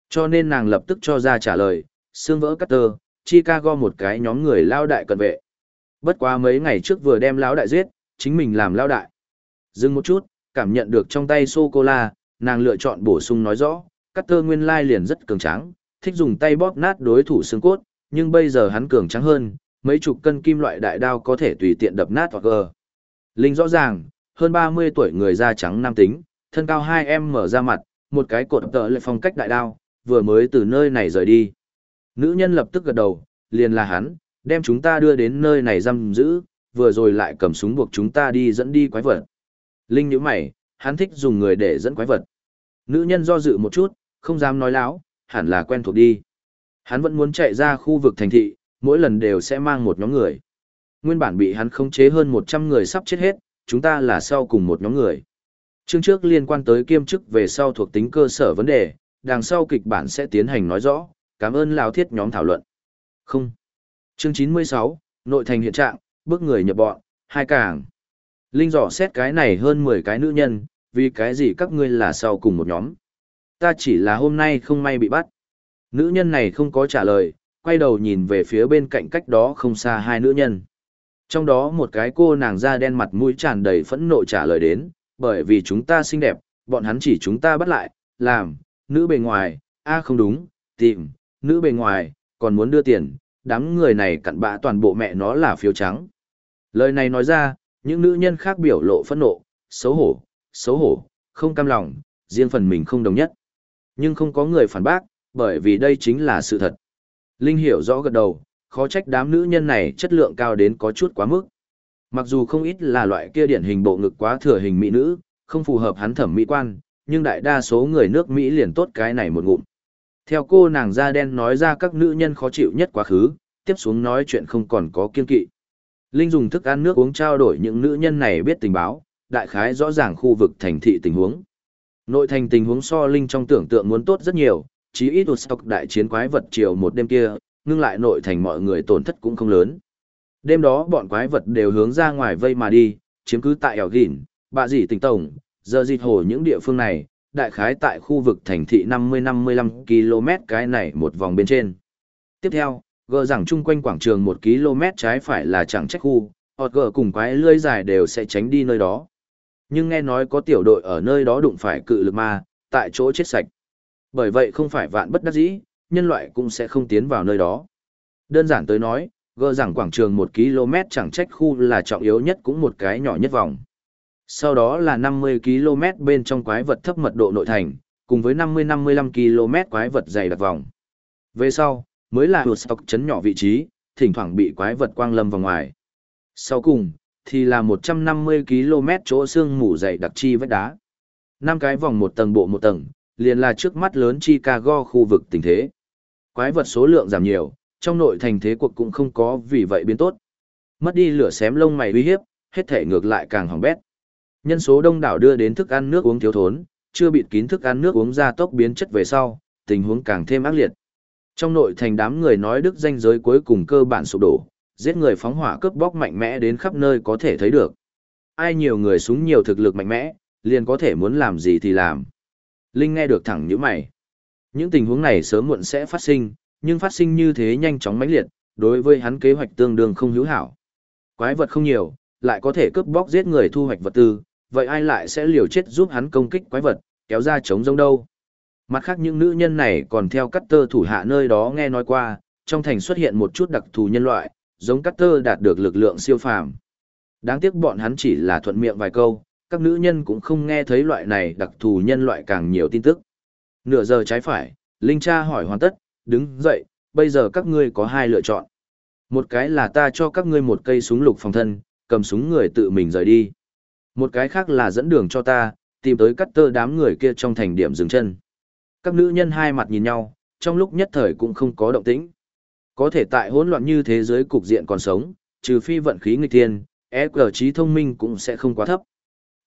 Cho nên nàng lập tức cho ra trả lời, xương vỡ cắt tơ, Chicago một cái nhóm người lao đại cận vệ. Bất quá mấy ngày trước vừa đem lão đại giết, chính mình làm lao đại. Dừng một chút, cảm nhận được trong tay sô-cô-la, nàng lựa chọn bổ sung nói rõ, cắt tơ nguyên lai liền rất cường tráng, thích dùng tay bóp nát đối thủ xương cốt, nhưng bây giờ hắn cường trắng hơn, mấy chục cân kim loại đại đao có thể tùy tiện đập nát hoặc gờ. Linh rõ ràng, hơn 30 tuổi người da trắng nam tính, thân cao 2 mở ra mặt, một cái cột tợ lại phong cách đại đao, vừa mới từ nơi này rời đi. Nữ nhân lập tức gật đầu, liền là hắn, đem chúng ta đưa đến nơi này giam giữ, vừa rồi lại cầm súng buộc chúng ta đi dẫn đi quái vật. Linh nhíu mày, hắn thích dùng người để dẫn quái vật. Nữ nhân do dự một chút, không dám nói láo, hẳn là quen thuộc đi. Hắn vẫn muốn chạy ra khu vực thành thị, mỗi lần đều sẽ mang một nhóm người. Nguyên bản bị hắn khống chế hơn 100 người sắp chết hết, chúng ta là sau cùng một nhóm người. Chương trước liên quan tới kiêm chức về sau thuộc tính cơ sở vấn đề, đằng sau kịch bản sẽ tiến hành nói rõ, cảm ơn lão Thiết nhóm thảo luận. Không. Chương 96, nội thành hiện trạng, bước người nhập bọn, hai càng. Linh dò xét cái này hơn 10 cái nữ nhân, vì cái gì các ngươi là sau cùng một nhóm. Ta chỉ là hôm nay không may bị bắt. Nữ nhân này không có trả lời, quay đầu nhìn về phía bên cạnh cách đó không xa hai nữ nhân. Trong đó một cái cô nàng da đen mặt mũi tràn đầy phẫn nộ trả lời đến, bởi vì chúng ta xinh đẹp, bọn hắn chỉ chúng ta bắt lại, làm, nữ bề ngoài, a không đúng, tìm, nữ bề ngoài, còn muốn đưa tiền, đám người này cặn bã toàn bộ mẹ nó là phiếu trắng. Lời này nói ra, những nữ nhân khác biểu lộ phẫn nộ, xấu hổ, xấu hổ, không cam lòng, riêng phần mình không đồng nhất. Nhưng không có người phản bác, bởi vì đây chính là sự thật. Linh hiểu rõ gật đầu, khó trách đám nữ nhân này chất lượng cao đến có chút quá mức. Mặc dù không ít là loại kia điển hình bộ ngực quá thừa hình mỹ nữ, không phù hợp hắn thẩm mỹ quan, nhưng đại đa số người nước Mỹ liền tốt cái này một ngụm. Theo cô nàng da đen nói ra các nữ nhân khó chịu nhất quá khứ, tiếp xuống nói chuyện không còn có kiên kỵ. Linh dùng thức ăn nước uống trao đổi những nữ nhân này biết tình báo, đại khái rõ ràng khu vực thành thị tình huống. Nội thành tình huống so Linh trong tưởng tượng muốn tốt rất nhiều, chí ít stock đại chiến quái vật chiều một đêm kia, ngưng lại nội thành mọi người tổn thất cũng không lớn. Đêm đó bọn quái vật đều hướng ra ngoài vây mà đi, chiếm cứ tại ẻo gỉn, bạ dỉ tỉnh tổng, giờ dịt hồ những địa phương này, đại khái tại khu vực thành thị 50-55 km cái này một vòng bên trên. Tiếp theo, gờ rằng chung quanh quảng trường 1 km trái phải là chẳng trách khu, họt gờ cùng quái lươi dài đều sẽ tránh đi nơi đó. Nhưng nghe nói có tiểu đội ở nơi đó đụng phải cự lực ma, tại chỗ chết sạch. Bởi vậy không phải vạn bất đắc dĩ, nhân loại cũng sẽ không tiến vào nơi đó. Đơn giản tới nói, gờ rằng quảng trường 1 km chẳng trách khu là trọng yếu nhất cũng một cái nhỏ nhất vòng. Sau đó là 50 km bên trong quái vật thấp mật độ nội thành, cùng với 50-55 km quái vật dày đặc vòng. Về sau, mới là Woodstock chấn nhỏ vị trí, thỉnh thoảng bị quái vật quang lâm vào ngoài. Sau cùng, thì là 150 km chỗ xương mù dày đặc chi vách đá. năm cái vòng một tầng bộ một tầng, liền là trước mắt lớn Chicago khu vực tình thế. Quái vật số lượng giảm nhiều, trong nội thành thế cuộc cũng không có vì vậy biến tốt. Mất đi lửa xém lông mày uy hiếp, hết thể ngược lại càng hỏng bét. Nhân số đông đảo đưa đến thức ăn nước uống thiếu thốn, chưa bịt kín thức ăn nước uống ra tốc biến chất về sau, tình huống càng thêm ác liệt. Trong nội thành đám người nói đức danh giới cuối cùng cơ bản sụp đổ, giết người phóng hỏa cướp bóc mạnh mẽ đến khắp nơi có thể thấy được. Ai nhiều người súng nhiều thực lực mạnh mẽ, liền có thể muốn làm gì thì làm. Linh nghe được thẳng như mày. Những tình huống này sớm muộn sẽ phát sinh, nhưng phát sinh như thế nhanh chóng mãnh liệt, đối với hắn kế hoạch tương đương không hữu hảo. Quái vật không nhiều, lại có thể cướp bóc giết người thu hoạch vật tư, vậy ai lại sẽ liều chết giúp hắn công kích quái vật, kéo ra chống giống đâu. Mặt khác những nữ nhân này còn theo cắt tơ thủ hạ nơi đó nghe nói qua, trong thành xuất hiện một chút đặc thù nhân loại, giống cắt tơ đạt được lực lượng siêu phàm. Đáng tiếc bọn hắn chỉ là thuận miệng vài câu, các nữ nhân cũng không nghe thấy loại này đặc thù nhân loại càng nhiều tin tức. Nửa giờ trái phải, Linh cha hỏi hoàn tất, đứng dậy, bây giờ các ngươi có hai lựa chọn. Một cái là ta cho các ngươi một cây súng lục phòng thân, cầm súng người tự mình rời đi. Một cái khác là dẫn đường cho ta, tìm tới cắt tơ đám người kia trong thành điểm dừng chân. Các nữ nhân hai mặt nhìn nhau, trong lúc nhất thời cũng không có động tĩnh. Có thể tại hỗn loạn như thế giới cục diện còn sống, trừ phi vận khí nghịch thiên, EQ trí thông minh cũng sẽ không quá thấp.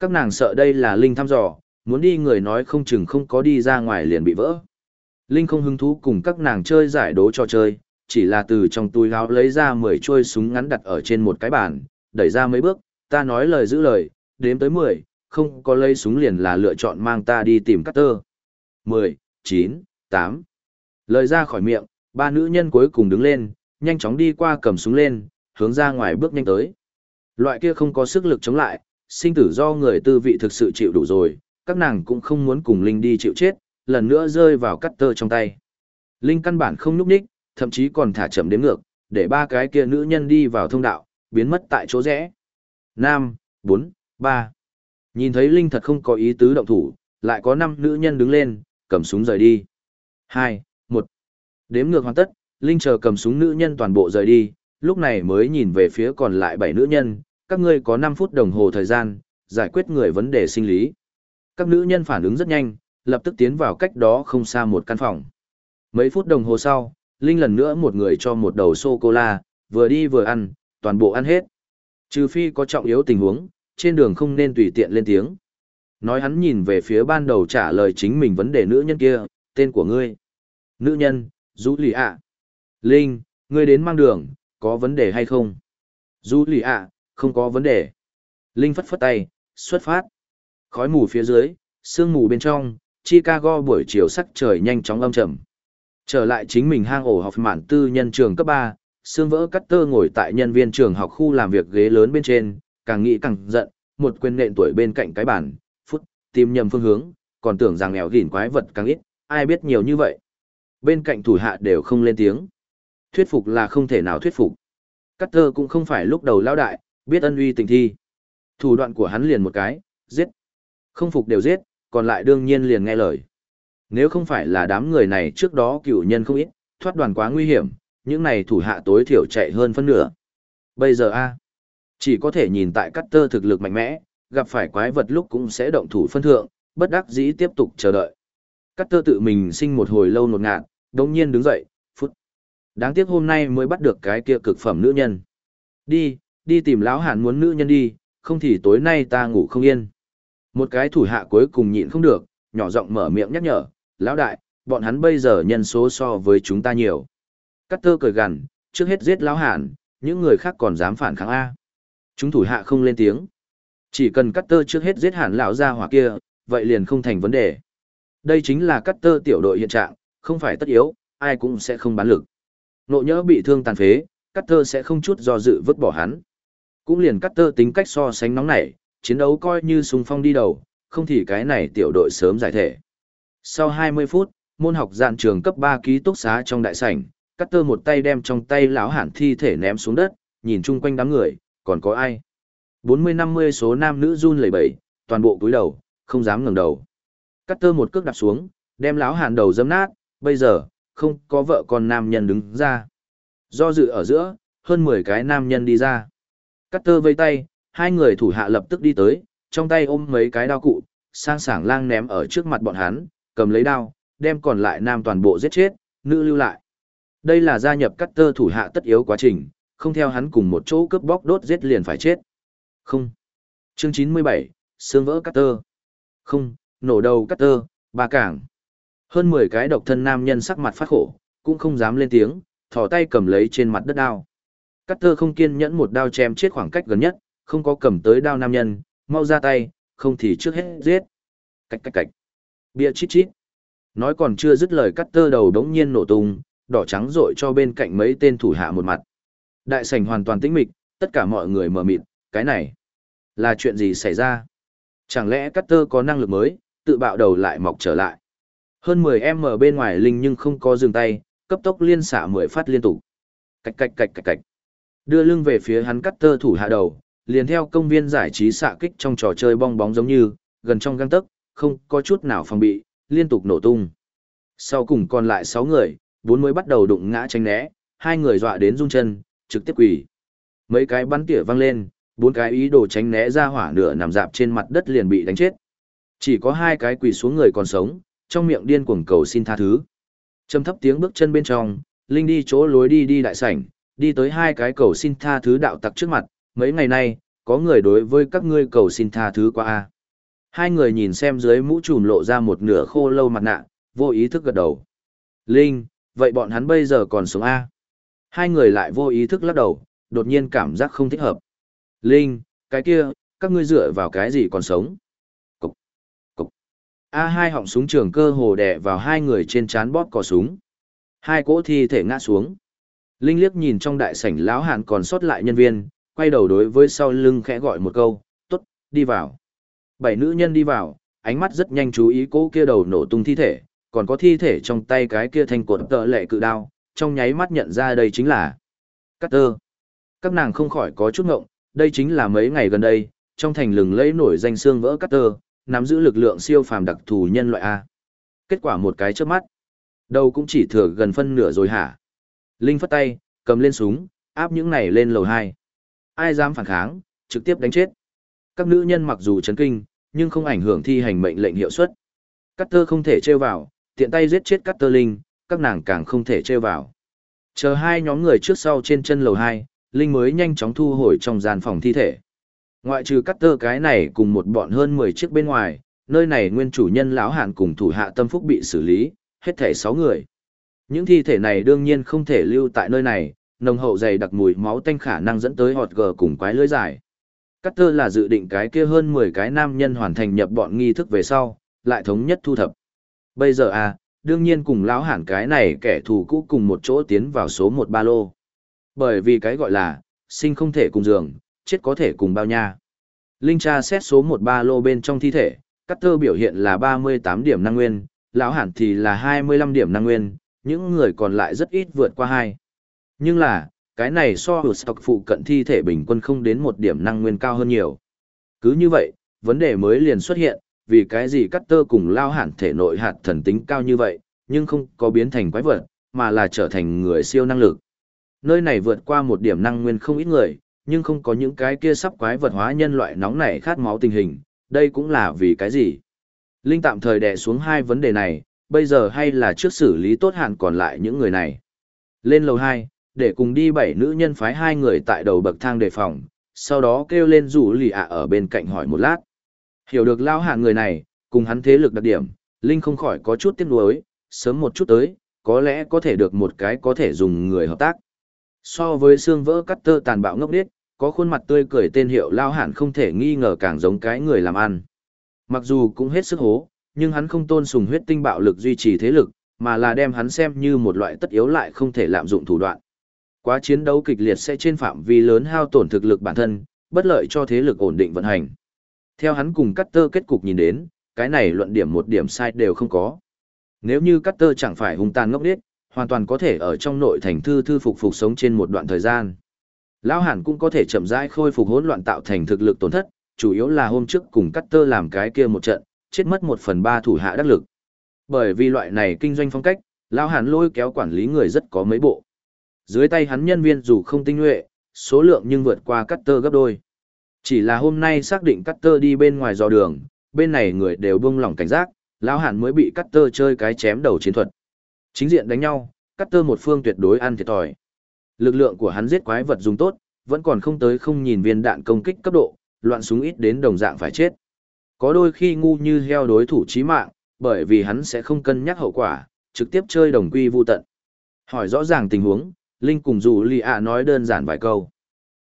Các nàng sợ đây là linh thăm dò, muốn đi người nói không chừng không có đi ra ngoài liền bị vỡ. Linh không hứng thú cùng các nàng chơi giải đố cho chơi, chỉ là từ trong túi áo lấy ra 10 chuôi súng ngắn đặt ở trên một cái bàn, đẩy ra mấy bước, ta nói lời giữ lời, đếm tới 10, không có lấy súng liền là lựa chọn mang ta đi tìm Carter 10, 9, 8. Lời ra khỏi miệng, ba nữ nhân cuối cùng đứng lên, nhanh chóng đi qua cầm súng lên, hướng ra ngoài bước nhanh tới. Loại kia không có sức lực chống lại, sinh tử do người tư vị thực sự chịu đủ rồi, các nàng cũng không muốn cùng Linh đi chịu chết, lần nữa rơi vào cắt tơ trong tay. Linh căn bản không núp ních, thậm chí còn thả chậm đến ngược, để ba cái kia nữ nhân đi vào thông đạo, biến mất tại chỗ rẽ. Nam, 4, ba, Nhìn thấy Linh thật không có ý tứ động thủ, lại có năm nữ nhân đứng lên, cầm súng rời đi. 2, 1. Đếm ngược hoàn tất, Linh chờ cầm súng nữ nhân toàn bộ rời đi, lúc này mới nhìn về phía còn lại bảy nữ nhân, các ngươi có năm phút đồng hồ thời gian, giải quyết người vấn đề sinh lý. Các nữ nhân phản ứng rất nhanh, lập tức tiến vào cách đó không xa một căn phòng. Mấy phút đồng hồ sau, Linh lần nữa một người cho một đầu sô-cô-la, vừa đi vừa ăn, toàn bộ ăn hết. Trừ phi có trọng yếu tình huống, trên đường không nên tùy tiện lên tiếng. Nói hắn nhìn về phía ban đầu trả lời chính mình vấn đề nữ nhân kia, tên của ngươi. Nữ nhân, Dũ Lì ạ. Linh, ngươi đến mang đường, có vấn đề hay không? Dũ Lì ạ, không có vấn đề. Linh phất phất tay, xuất phát. Khói mù phía dưới, sương mù bên trong, Chicago buổi chiều sắc trời nhanh chóng âm trầm. Trở lại chính mình hang ổ học mạn tư nhân trường cấp 3, xương vỡ cắt tơ ngồi tại nhân viên trường học khu làm việc ghế lớn bên trên, càng nghĩ càng giận, một quyền nện tuổi bên cạnh cái bàn, phút, tìm nhầm phương hướng, còn tưởng rằng nghèo gỉn quái vật càng ít, ai biết nhiều như vậy. Bên cạnh thủ hạ đều không lên tiếng. Thuyết phục là không thể nào thuyết phục. Cắt thơ cũng không phải lúc đầu lao đại, biết ân uy tình thi. Thủ đoạn của hắn liền một cái, giết. Không phục đều giết, còn lại đương nhiên liền nghe lời. Nếu không phải là đám người này trước đó cựu nhân không ít, thoát đoàn quá nguy hiểm, những này thủ hạ tối thiểu chạy hơn phân nửa. Bây giờ a chỉ có thể nhìn tại cắt tơ thực lực mạnh mẽ, gặp phải quái vật lúc cũng sẽ động thủ phân thượng, bất đắc dĩ tiếp tục chờ đợi. Cắt tơ tự mình sinh một hồi lâu nột ngạt, đồng nhiên đứng dậy, phút. Đáng tiếc hôm nay mới bắt được cái kia cực phẩm nữ nhân. Đi, đi tìm lão hàn muốn nữ nhân đi, không thì tối nay ta ngủ không yên. Một cái thủ hạ cuối cùng nhịn không được, nhỏ giọng mở miệng nhắc nhở, lão đại, bọn hắn bây giờ nhân số so với chúng ta nhiều. Cắt tơ cười gằn, trước hết giết lão hàn, những người khác còn dám phản kháng A. Chúng thủ hạ không lên tiếng. Chỉ cần cắt tơ trước hết giết hẳn lão ra hỏa kia, vậy liền không thành vấn đề. Đây chính là cắt tơ tiểu đội hiện trạng, không phải tất yếu, ai cũng sẽ không bán lực. Nộ nhỡ bị thương tàn phế, cắt tơ sẽ không chút do dự vứt bỏ hắn. Cũng liền cắt tơ tính cách so sánh nóng nảy, chiến đấu coi như sung phong đi đầu, không thì cái này tiểu đội sớm giải thể. Sau 20 phút, môn học dạn trường cấp 3 ký túc xá trong đại sảnh, cắt tơ một tay đem trong tay lão hẳn thi thể ném xuống đất, nhìn chung quanh đám người, còn có ai? 40-50 số nam nữ run lẩy bẩy, toàn bộ cúi đầu, không dám ngẩng đầu. Cắt tơ một cước đạp xuống, đem lão hàn đầu dâm nát, bây giờ, không có vợ con nam nhân đứng ra. Do dự ở giữa, hơn 10 cái nam nhân đi ra. Cắt tơ vây tay, hai người thủ hạ lập tức đi tới, trong tay ôm mấy cái đao cụ, sang sảng lang ném ở trước mặt bọn hắn, cầm lấy đao, đem còn lại nam toàn bộ giết chết, nữ lưu lại. Đây là gia nhập cắt tơ thủ hạ tất yếu quá trình, không theo hắn cùng một chỗ cướp bóc đốt giết liền phải chết. Không. Chương 97, xương vỡ cắt tơ. Không, nổ đầu cắt tơ, ba cảng. Hơn 10 cái độc thân nam nhân sắc mặt phát khổ, cũng không dám lên tiếng, thò tay cầm lấy trên mặt đất đao. Cắt tơ không kiên nhẫn một đao chém chết khoảng cách gần nhất, không có cầm tới đao nam nhân, mau ra tay, không thì trước hết giết. Cạch cạch cạch. Bia chít chít. Nói còn chưa dứt lời cắt tơ đầu đống nhiên nổ tung, đỏ trắng rội cho bên cạnh mấy tên thủ hạ một mặt. Đại sảnh hoàn toàn tĩnh mịch, tất cả mọi người mở mịt, cái này là chuyện gì xảy ra? Chẳng lẽ cắt tơ có năng lực mới, tự bạo đầu lại mọc trở lại? Hơn 10 em ở bên ngoài linh nhưng không có dừng tay, cấp tốc liên xả 10 phát liên tục. Cạch cạch cạch cạch cạch. Đưa lưng về phía hắn cắt tơ thủ hạ đầu, liền theo công viên giải trí xạ kích trong trò chơi bong bóng giống như, gần trong găng tấc, không có chút nào phòng bị, liên tục nổ tung. Sau cùng còn lại 6 người, bốn mới bắt đầu đụng ngã tránh né, hai người dọa đến rung chân, trực tiếp quỳ. Mấy cái bắn tỉa văng lên, bốn cái ý đồ tránh né ra hỏa nửa nằm dạp trên mặt đất liền bị đánh chết. Chỉ có hai cái quỳ xuống người còn sống, trong miệng điên cuồng cầu xin tha thứ. Trầm thấp tiếng bước chân bên trong, Linh đi chỗ lối đi đi đại sảnh, đi tới hai cái cầu xin tha thứ đạo tặc trước mặt, mấy ngày nay, có người đối với các ngươi cầu xin tha thứ qua a. Hai người nhìn xem dưới mũ trùm lộ ra một nửa khô lâu mặt nạ, vô ý thức gật đầu. Linh, vậy bọn hắn bây giờ còn sống a? Hai người lại vô ý thức lắc đầu, đột nhiên cảm giác không thích hợp. Linh, cái kia, các ngươi dựa vào cái gì còn sống? Cục, cục. A hai họng súng trường cơ hồ đè vào hai người trên chán bóp cò súng. Hai cỗ thi thể ngã xuống. Linh liếc nhìn trong đại sảnh lão hạn còn sót lại nhân viên, quay đầu đối với sau lưng khẽ gọi một câu, tốt, đi vào. Bảy nữ nhân đi vào, ánh mắt rất nhanh chú ý cỗ kia đầu nổ tung thi thể, còn có thi thể trong tay cái kia thanh cột tợ lệ cự đao, trong nháy mắt nhận ra đây chính là Cát tơ. Các nàng không khỏi có chút ngộng, đây chính là mấy ngày gần đây, trong thành lừng lẫy nổi danh xương vỡ Cát tơ, nắm giữ lực lượng siêu phàm đặc thù nhân loại A. Kết quả một cái trước mắt. Đâu cũng chỉ thừa gần phân nửa rồi hả? Linh phất tay, cầm lên súng, áp những này lên lầu hai Ai dám phản kháng, trực tiếp đánh chết. Các nữ nhân mặc dù chấn kinh, nhưng không ảnh hưởng thi hành mệnh lệnh hiệu suất. Cát tơ không thể trêu vào, tiện tay giết chết Cát tơ Linh, các nàng càng không thể chơi vào. Chờ hai nhóm người trước sau trên chân lầu 2, Linh mới nhanh chóng thu hồi trong gian phòng thi thể. Ngoại trừ cắt tơ cái này cùng một bọn hơn 10 chiếc bên ngoài, nơi này nguyên chủ nhân lão hạn cùng thủ hạ tâm phúc bị xử lý, hết thể 6 người. Những thi thể này đương nhiên không thể lưu tại nơi này, nồng hậu dày đặc mùi máu tanh khả năng dẫn tới họt gờ cùng quái lưới dài. Cắt tơ là dự định cái kia hơn 10 cái nam nhân hoàn thành nhập bọn nghi thức về sau, lại thống nhất thu thập. Bây giờ à, đương nhiên cùng lão hẳn cái này kẻ thù cũ cùng một chỗ tiến vào số một ba lô. Bởi vì cái gọi là, sinh không thể cùng giường, chết có thể cùng bao nha. Linh tra xét số một ba lô bên trong thi thể, cắt tơ biểu hiện là ba mươi tám điểm năng nguyên, lão hẳn thì là hai mươi lăm điểm năng nguyên, những người còn lại rất ít vượt qua hai. Nhưng là, cái này so với stock phụ cận thi thể bình quân không đến một điểm năng nguyên cao hơn nhiều. Cứ như vậy, vấn đề mới liền xuất hiện, vì cái gì cắt tơ cùng lao hẳn thể nội hạt thần tính cao như vậy, nhưng không có biến thành quái vật, mà là trở thành người siêu năng lực. Nơi này vượt qua một điểm năng nguyên không ít người, nhưng không có những cái kia sắp quái vật hóa nhân loại nóng nảy khát máu tình hình, đây cũng là vì cái gì. Linh tạm thời đè xuống hai vấn đề này, bây giờ hay là trước xử lý tốt hạn còn lại những người này. Lên lầu 2, để cùng đi bảy nữ nhân phái hai người tại đầu bậc thang đề phòng, sau đó kêu lên rủ lì ạ ở bên cạnh hỏi một lát. Hiểu được lao hạ người này, cùng hắn thế lực đặc điểm, Linh không khỏi có chút tiếc nuối, sớm một chút tới, có lẽ có thể được một cái có thể dùng người hợp tác. So với xương vỡ cắt tơ tàn bạo ngốc điếc, có khuôn mặt tươi cười tên hiệu lao hẳn không thể nghi ngờ càng giống cái người làm ăn. Mặc dù cũng hết sức hố, nhưng hắn không tôn sùng huyết tinh bạo lực duy trì thế lực, mà là đem hắn xem như một loại tất yếu lại không thể lạm dụng thủ đoạn. Quá chiến đấu kịch liệt sẽ trên phạm vi lớn hao tổn thực lực bản thân, bất lợi cho thế lực ổn định vận hành. Theo hắn cùng Cutter kết cục nhìn đến, cái này luận điểm một điểm sai đều không có. Nếu như Cutter chẳng phải hung tàn ngốc điếc, hoàn toàn có thể ở trong nội thành thư thư phục phục sống trên một đoạn thời gian. Lão Hàn cũng có thể chậm rãi khôi phục hỗn loạn tạo thành thực lực tổn thất, chủ yếu là hôm trước cùng cắt tơ làm cái kia một trận, chết mất một phần ba thủ hạ đắc lực. Bởi vì loại này kinh doanh phong cách, Lão Hàn lôi kéo quản lý người rất có mấy bộ. Dưới tay hắn nhân viên dù không tinh nhuệ, số lượng nhưng vượt qua cắt tơ gấp đôi. Chỉ là hôm nay xác định cắt tơ đi bên ngoài dò đường, bên này người đều buông lỏng cảnh giác, Lão Hàn mới bị cắt tơ chơi cái chém đầu chiến thuật. Chính diện đánh nhau, cắt tơ một phương tuyệt đối ăn thiệt thòi. Lực lượng của hắn giết quái vật dùng tốt, vẫn còn không tới không nhìn viên đạn công kích cấp độ, loạn súng ít đến đồng dạng phải chết. Có đôi khi ngu như heo đối thủ chí mạng, bởi vì hắn sẽ không cân nhắc hậu quả, trực tiếp chơi đồng quy vu tận. Hỏi rõ ràng tình huống, Linh cùng dù Lì ạ nói đơn giản vài câu.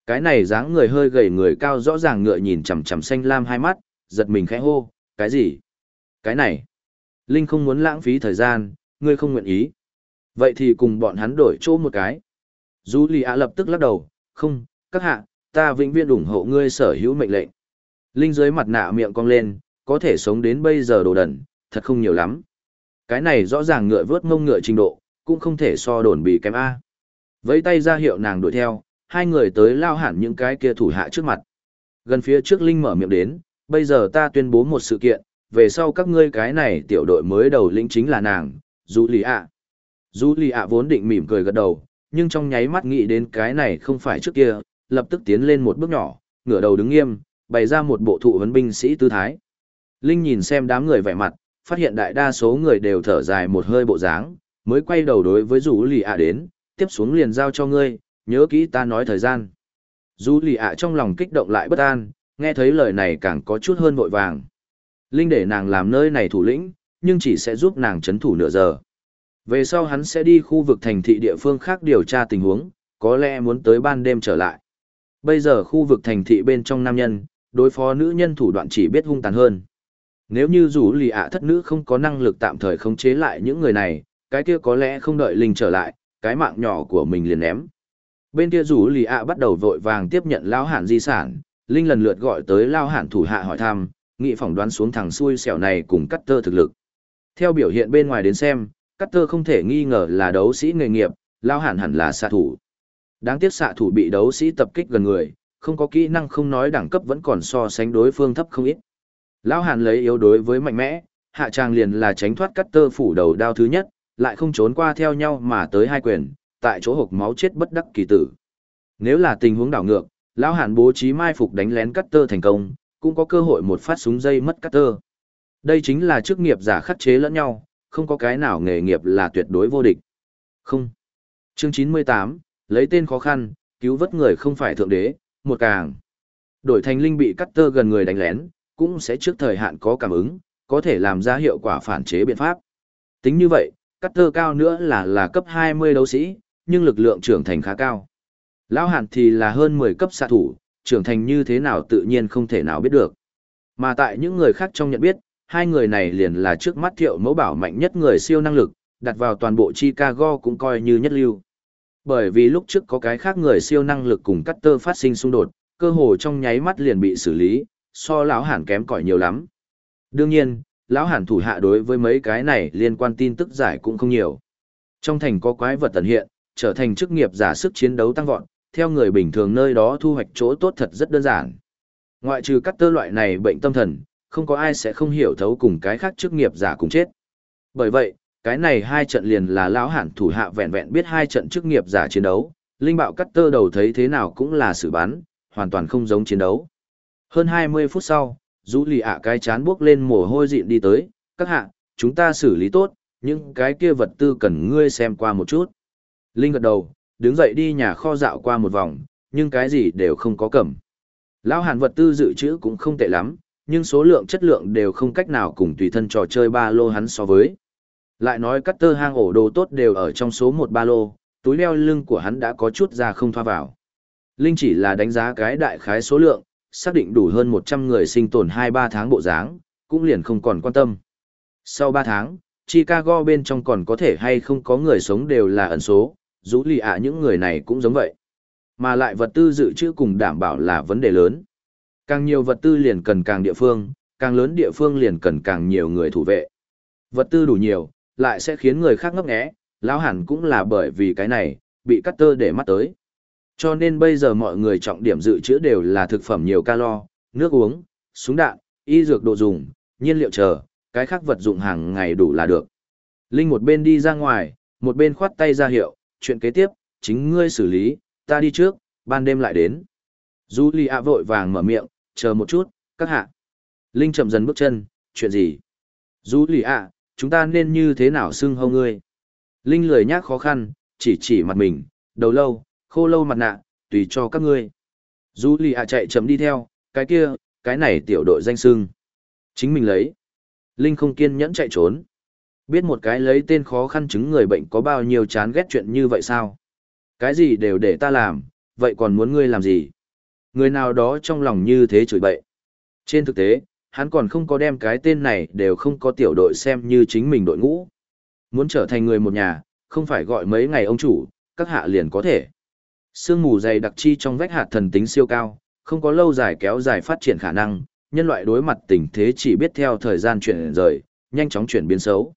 Cái này dáng người hơi gầy người cao rõ ràng ngựa nhìn chằm chằm xanh lam hai mắt, giật mình khẽ hô, cái gì? Cái này. Linh không muốn lãng phí thời gian, ngươi không nguyện ý. Vậy thì cùng bọn hắn đổi chỗ một cái. Dù Lì ạ lập tức lắc đầu, không, các hạ, ta vĩnh viễn ủng hộ ngươi sở hữu mệnh lệnh. Linh dưới mặt nạ miệng cong lên, có thể sống đến bây giờ đồ đần, thật không nhiều lắm. Cái này rõ ràng ngựa vớt mông ngựa trình độ, cũng không thể so đồn bị kém A. Vẫy tay ra hiệu nàng đuổi theo, hai người tới lao hẳn những cái kia thủ hạ trước mặt. Gần phía trước Linh mở miệng đến, bây giờ ta tuyên bố một sự kiện, về sau các ngươi cái này tiểu đội mới đầu lĩnh chính là nàng, Du Lì ạ. Du Lì ạ vốn định mỉm cười gật đầu, nhưng trong nháy mắt nghĩ đến cái này không phải trước kia, lập tức tiến lên một bước nhỏ, ngửa đầu đứng nghiêm, bày ra một bộ thụ vấn binh sĩ tư thái. Linh nhìn xem đám người vẻ mặt, phát hiện đại đa số người đều thở dài một hơi bộ dáng, mới quay đầu đối với rủ lì ạ đến, tiếp xuống liền giao cho ngươi, nhớ kỹ ta nói thời gian. Rủ lì ạ trong lòng kích động lại bất an, nghe thấy lời này càng có chút hơn vội vàng. Linh để nàng làm nơi này thủ lĩnh, nhưng chỉ sẽ giúp nàng chấn thủ nửa giờ. Về sau hắn sẽ đi khu vực thành thị địa phương khác điều tra tình huống, có lẽ muốn tới ban đêm trở lại. Bây giờ khu vực thành thị bên trong nam nhân, đối phó nữ nhân thủ đoạn chỉ biết hung tàn hơn. Nếu như rủ lì ạ thất nữ không có năng lực tạm thời khống chế lại những người này, cái kia có lẽ không đợi Linh trở lại, cái mạng nhỏ của mình liền ném. Bên kia rủ lì ạ bắt đầu vội vàng tiếp nhận lao hạn di sản, Linh lần lượt gọi tới lao hạn thủ hạ hỏi thăm, nghị phỏng đoán xuống thằng xui xẻo này cùng cắt tơ thực lực. Theo biểu hiện bên ngoài đến xem, cắt tơ không thể nghi ngờ là đấu sĩ nghề nghiệp, lao hạn hẳn là xạ thủ. Đáng tiếc xạ thủ bị đấu sĩ tập kích gần người, không có kỹ năng không nói đẳng cấp vẫn còn so sánh đối phương thấp không ít. Lão Hàn lấy yếu đối với mạnh mẽ, hạ trang liền là tránh thoát cắt tơ phủ đầu đao thứ nhất, lại không trốn qua theo nhau mà tới hai quyền, tại chỗ hộp máu chết bất đắc kỳ tử. Nếu là tình huống đảo ngược, Lão Hàn bố trí mai phục đánh lén cắt tơ thành công, cũng có cơ hội một phát súng dây mất cắt tơ. Đây chính là chức nghiệp giả khắc chế lẫn nhau, không có cái nào nghề nghiệp là tuyệt đối vô địch. Không. Chương 98, lấy tên khó khăn, cứu vớt người không phải thượng đế, một càng. Đổi thành linh bị cắt tơ gần người đánh lén, cũng sẽ trước thời hạn có cảm ứng, có thể làm ra hiệu quả phản chế biện pháp. Tính như vậy, cắt tơ cao nữa là là cấp 20 đấu sĩ, nhưng lực lượng trưởng thành khá cao. Lão Hàn thì là hơn 10 cấp xạ thủ, trưởng thành như thế nào tự nhiên không thể nào biết được. Mà tại những người khác trong nhận biết, hai người này liền là trước mắt thiệu mẫu bảo mạnh nhất người siêu năng lực, đặt vào toàn bộ Chicago cũng coi như nhất lưu. Bởi vì lúc trước có cái khác người siêu năng lực cùng Cutter phát sinh xung đột, cơ hồ trong nháy mắt liền bị xử lý, so lão hẳn kém cỏi nhiều lắm. Đương nhiên, lão hẳn thủ hạ đối với mấy cái này liên quan tin tức giải cũng không nhiều. Trong thành có quái vật tận hiện, trở thành chức nghiệp giả sức chiến đấu tăng vọt, theo người bình thường nơi đó thu hoạch chỗ tốt thật rất đơn giản. Ngoại trừ các tơ loại này bệnh tâm thần, không có ai sẽ không hiểu thấu cùng cái khác chức nghiệp giả cùng chết. Bởi vậy, cái này hai trận liền là lão hẳn thủ hạ vẹn vẹn biết hai trận chức nghiệp giả chiến đấu, linh bạo cắt tơ đầu thấy thế nào cũng là xử bắn, hoàn toàn không giống chiến đấu. Hơn 20 phút sau, rũ lì ạ cái chán bước lên mồ hôi dịn đi tới, các hạ, chúng ta xử lý tốt, những cái kia vật tư cần ngươi xem qua một chút. Linh gật đầu, đứng dậy đi nhà kho dạo qua một vòng, nhưng cái gì đều không có cầm. Lão hàn vật tư dự trữ cũng không tệ lắm, nhưng số lượng chất lượng đều không cách nào cùng tùy thân trò chơi ba lô hắn so với. Lại nói cắt tơ hang ổ đồ tốt đều ở trong số một ba lô, túi leo lưng của hắn đã có chút ra không thoa vào. Linh chỉ là đánh giá cái đại khái số lượng, xác định đủ hơn 100 người sinh tồn 2-3 tháng bộ dáng, cũng liền không còn quan tâm. Sau 3 tháng, Chicago bên trong còn có thể hay không có người sống đều là ẩn số, rũ lì ạ những người này cũng giống vậy. Mà lại vật tư dự trữ cùng đảm bảo là vấn đề lớn. Càng nhiều vật tư liền cần càng địa phương, càng lớn địa phương liền cần càng nhiều người thủ vệ. Vật tư đủ nhiều, lại sẽ khiến người khác ngấp nghé, lão hẳn cũng là bởi vì cái này, bị cắt tơ để mắt tới. Cho nên bây giờ mọi người trọng điểm dự trữ đều là thực phẩm nhiều calo, nước uống, súng đạn, y dược đồ dùng, nhiên liệu chờ, cái khác vật dụng hàng ngày đủ là được. Linh một bên đi ra ngoài, một bên khoát tay ra hiệu, chuyện kế tiếp, chính ngươi xử lý, ta đi trước, ban đêm lại đến. Julia vội vàng mở miệng, chờ một chút, các hạ. Linh chậm dần bước chân, chuyện gì? Julia, chúng ta nên như thế nào xưng hâu ngươi? Linh lười nhác khó khăn, chỉ chỉ mặt mình, đầu lâu, khô lâu mặt nạ, tùy cho các ngươi. Julia chạy chậm đi theo, cái kia, cái này tiểu đội danh xưng. Chính mình lấy. Linh không kiên nhẫn chạy trốn. Biết một cái lấy tên khó khăn chứng người bệnh có bao nhiêu chán ghét chuyện như vậy sao? Cái gì đều để ta làm, vậy còn muốn ngươi làm gì? Người nào đó trong lòng như thế chửi bậy. Trên thực tế, hắn còn không có đem cái tên này đều không có tiểu đội xem như chính mình đội ngũ. Muốn trở thành người một nhà, không phải gọi mấy ngày ông chủ, các hạ liền có thể. Sương mù dày đặc chi trong vách hạt thần tính siêu cao, không có lâu dài kéo dài phát triển khả năng, nhân loại đối mặt tình thế chỉ biết theo thời gian chuyển rời, nhanh chóng chuyển biến xấu.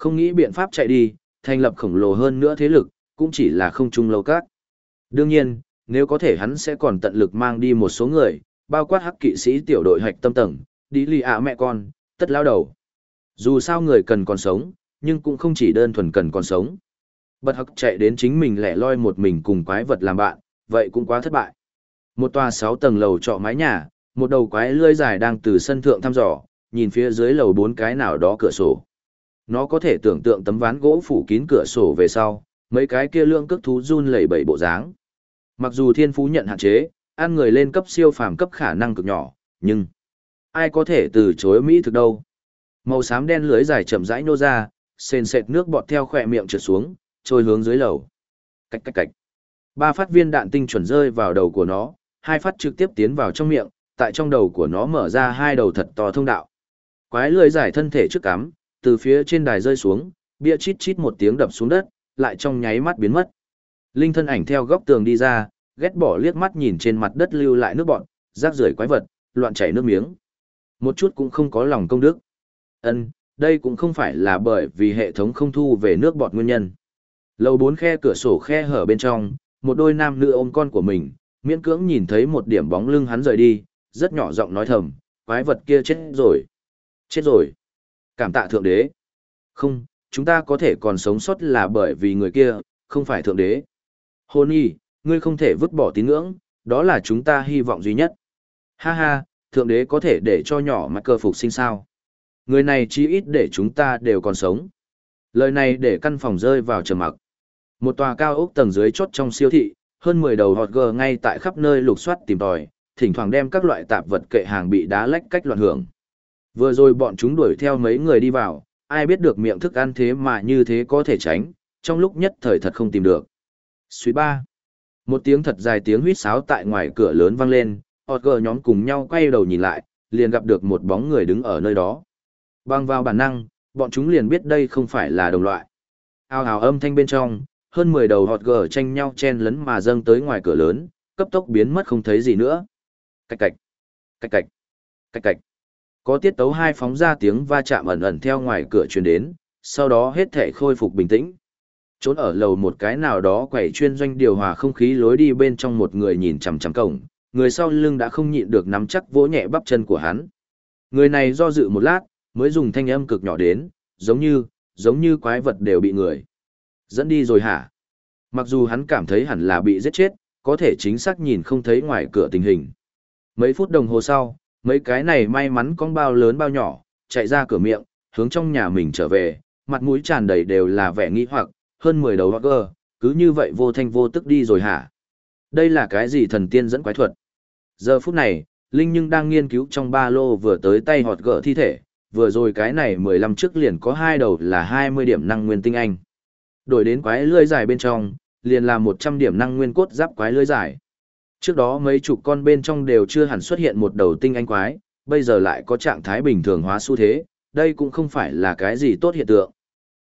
Không nghĩ biện pháp chạy đi, thành lập khổng lồ hơn nữa thế lực, cũng chỉ là không chung lâu các. Đương nhiên, nếu có thể hắn sẽ còn tận lực mang đi một số người, bao quát hắc kỵ sĩ tiểu đội hạch tâm tầng, đi lì ạ mẹ con, tất lao đầu. Dù sao người cần còn sống, nhưng cũng không chỉ đơn thuần cần còn sống. Bật hắc chạy đến chính mình lẻ loi một mình cùng quái vật làm bạn, vậy cũng quá thất bại. Một tòa sáu tầng lầu trọ mái nhà, một đầu quái lươi dài đang từ sân thượng thăm dò, nhìn phía dưới lầu bốn cái nào đó cửa sổ. Nó có thể tưởng tượng tấm ván gỗ phủ kín cửa sổ về sau, mấy cái kia lương cước thú run lẩy bẩy bộ dáng. Mặc dù thiên phú nhận hạn chế, ăn người lên cấp siêu phàm cấp khả năng cực nhỏ, nhưng ai có thể từ chối mỹ thực đâu. Màu xám đen lưới dài chậm rãi nô ra, sền sệt nước bọt theo khỏe miệng trượt xuống, trôi hướng dưới lầu. Cách cách cách. Ba phát viên đạn tinh chuẩn rơi vào đầu của nó, hai phát trực tiếp tiến vào trong miệng, tại trong đầu của nó mở ra hai đầu thật to thông đạo. Quái lưới dài thân thể trước cắm, từ phía trên đài rơi xuống, bia chít chít một tiếng đập xuống đất, lại trong nháy mắt biến mất. Linh thân ảnh theo góc tường đi ra, ghét bỏ liếc mắt nhìn trên mặt đất lưu lại nước bọn, rác rưởi quái vật, loạn chảy nước miếng. Một chút cũng không có lòng công đức. Ân, đây cũng không phải là bởi vì hệ thống không thu về nước bọt nguyên nhân. Lầu bốn khe cửa sổ khe hở bên trong, một đôi nam nữ ôm con của mình, miễn cưỡng nhìn thấy một điểm bóng lưng hắn rời đi, rất nhỏ giọng nói thầm, quái vật kia chết rồi. Chết rồi. Cảm tạ thượng đế. Không, chúng ta có thể còn sống sót là bởi vì người kia, không phải thượng đế. Hôn y, ngươi không thể vứt bỏ tín ngưỡng, đó là chúng ta hy vọng duy nhất. Ha ha, thượng đế có thể để cho nhỏ mà cơ phục sinh sao. Người này chí ít để chúng ta đều còn sống. Lời này để căn phòng rơi vào trầm mặc. Một tòa cao ốc tầng dưới chốt trong siêu thị, hơn 10 đầu hot gờ ngay tại khắp nơi lục soát tìm tòi, thỉnh thoảng đem các loại tạp vật kệ hàng bị đá lách cách loạn hưởng. Vừa rồi bọn chúng đuổi theo mấy người đi vào, ai biết được miệng thức ăn thế mà như thế có thể tránh, trong lúc nhất thời thật không tìm được. Suy ba. Một tiếng thật dài tiếng huýt sáo tại ngoài cửa lớn vang lên, họt gờ nhóm cùng nhau quay đầu nhìn lại, liền gặp được một bóng người đứng ở nơi đó. Bang vào bản năng, bọn chúng liền biết đây không phải là đồng loại. Ao hào âm thanh bên trong, hơn 10 đầu họt gờ tranh nhau chen lấn mà dâng tới ngoài cửa lớn, cấp tốc biến mất không thấy gì nữa. Cạch cạch, cạch cạch, cạch cạch. Có tiết tấu hai phóng ra tiếng va chạm ẩn ẩn theo ngoài cửa truyền đến, sau đó hết thể khôi phục bình tĩnh. Trốn ở lầu một cái nào đó quẩy chuyên doanh điều hòa không khí lối đi bên trong một người nhìn chằm chằm cổng, người sau lưng đã không nhịn được nắm chắc vỗ nhẹ bắp chân của hắn. Người này do dự một lát, mới dùng thanh âm cực nhỏ đến, giống như, giống như quái vật đều bị người. Dẫn đi rồi hả? Mặc dù hắn cảm thấy hẳn là bị giết chết, có thể chính xác nhìn không thấy ngoài cửa tình hình. Mấy phút đồng hồ sau, mấy cái này may mắn con bao lớn bao nhỏ, chạy ra cửa miệng, hướng trong nhà mình trở về, mặt mũi tràn đầy đều là vẻ nghi hoặc, hơn 10 đầu gơ, cứ như vậy vô thanh vô tức đi rồi hả? Đây là cái gì thần tiên dẫn quái thuật? Giờ phút này, Linh nhưng đang nghiên cứu trong ba lô vừa tới tay họt gỡ thi thể, vừa rồi cái này 15 trước liền có hai đầu là 20 điểm năng nguyên tinh anh. Đổi đến quái lưỡi dài bên trong, liền là 100 điểm năng nguyên cốt giáp quái lưỡi dài. Trước đó mấy chục con bên trong đều chưa hẳn xuất hiện một đầu tinh anh quái, bây giờ lại có trạng thái bình thường hóa xu thế, đây cũng không phải là cái gì tốt hiện tượng.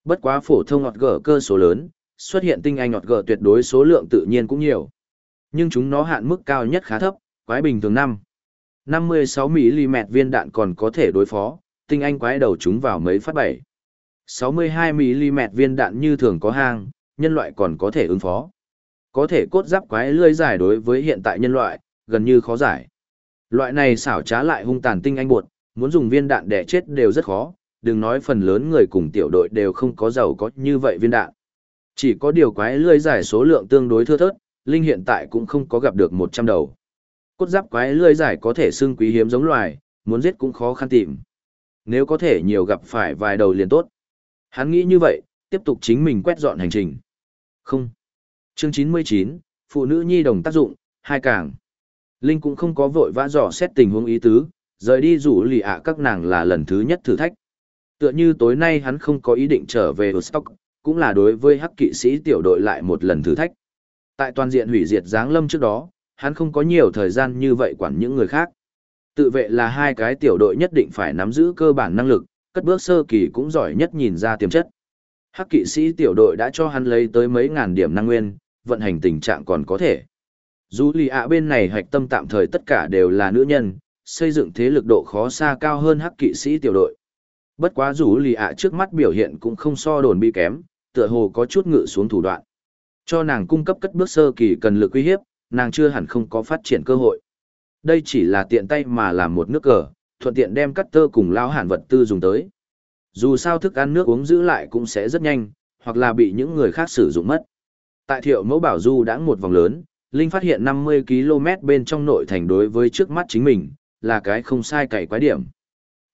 Bất quá phổ thông ngọt gở cơ số lớn, xuất hiện tinh anh ngọt gở tuyệt đối số lượng tự nhiên cũng nhiều. Nhưng chúng nó hạn mức cao nhất khá thấp, quái bình thường 5. 56mm viên đạn còn có thể đối phó, tinh anh quái đầu chúng vào mấy phát bảy. 62mm viên đạn như thường có hang, nhân loại còn có thể ứng phó. Có thể cốt giáp quái lươi giải đối với hiện tại nhân loại, gần như khó giải. Loại này xảo trá lại hung tàn tinh anh buột, muốn dùng viên đạn để chết đều rất khó, đừng nói phần lớn người cùng tiểu đội đều không có giàu có như vậy viên đạn. Chỉ có điều quái lươi giải số lượng tương đối thưa thớt, Linh hiện tại cũng không có gặp được 100 đầu. Cốt giáp quái lươi giải có thể xưng quý hiếm giống loài, muốn giết cũng khó khăn tìm. Nếu có thể nhiều gặp phải vài đầu liền tốt. Hắn nghĩ như vậy, tiếp tục chính mình quét dọn hành trình. Không. Chương 99, Phụ nữ nhi đồng tác dụng, hai càng. Linh cũng không có vội vã dò xét tình huống ý tứ, rời đi rủ lì ạ các nàng là lần thứ nhất thử thách. Tựa như tối nay hắn không có ý định trở về Stock, cũng là đối với hắc kỵ sĩ tiểu đội lại một lần thử thách. Tại toàn diện hủy diệt giáng lâm trước đó, hắn không có nhiều thời gian như vậy quản những người khác. Tự vệ là hai cái tiểu đội nhất định phải nắm giữ cơ bản năng lực, cất bước sơ kỳ cũng giỏi nhất nhìn ra tiềm chất. Hắc kỵ sĩ tiểu đội đã cho hắn lấy tới mấy ngàn điểm năng nguyên, vận hành tình trạng còn có thể. Dù lì ạ bên này hoạch tâm tạm thời tất cả đều là nữ nhân, xây dựng thế lực độ khó xa cao hơn hắc kỵ sĩ tiểu đội. Bất quá dù lì ạ trước mắt biểu hiện cũng không so đồn bị kém, tựa hồ có chút ngự xuống thủ đoạn. Cho nàng cung cấp cất bước sơ kỳ cần lực uy hiếp, nàng chưa hẳn không có phát triển cơ hội. Đây chỉ là tiện tay mà làm một nước cờ, thuận tiện đem cắt tơ cùng lao hàn vật tư dùng tới. Dù sao thức ăn nước uống giữ lại cũng sẽ rất nhanh, hoặc là bị những người khác sử dụng mất. Tại thiệu mẫu bảo du đã một vòng lớn, Linh phát hiện 50 km bên trong nội thành đối với trước mắt chính mình, là cái không sai cày quái điểm.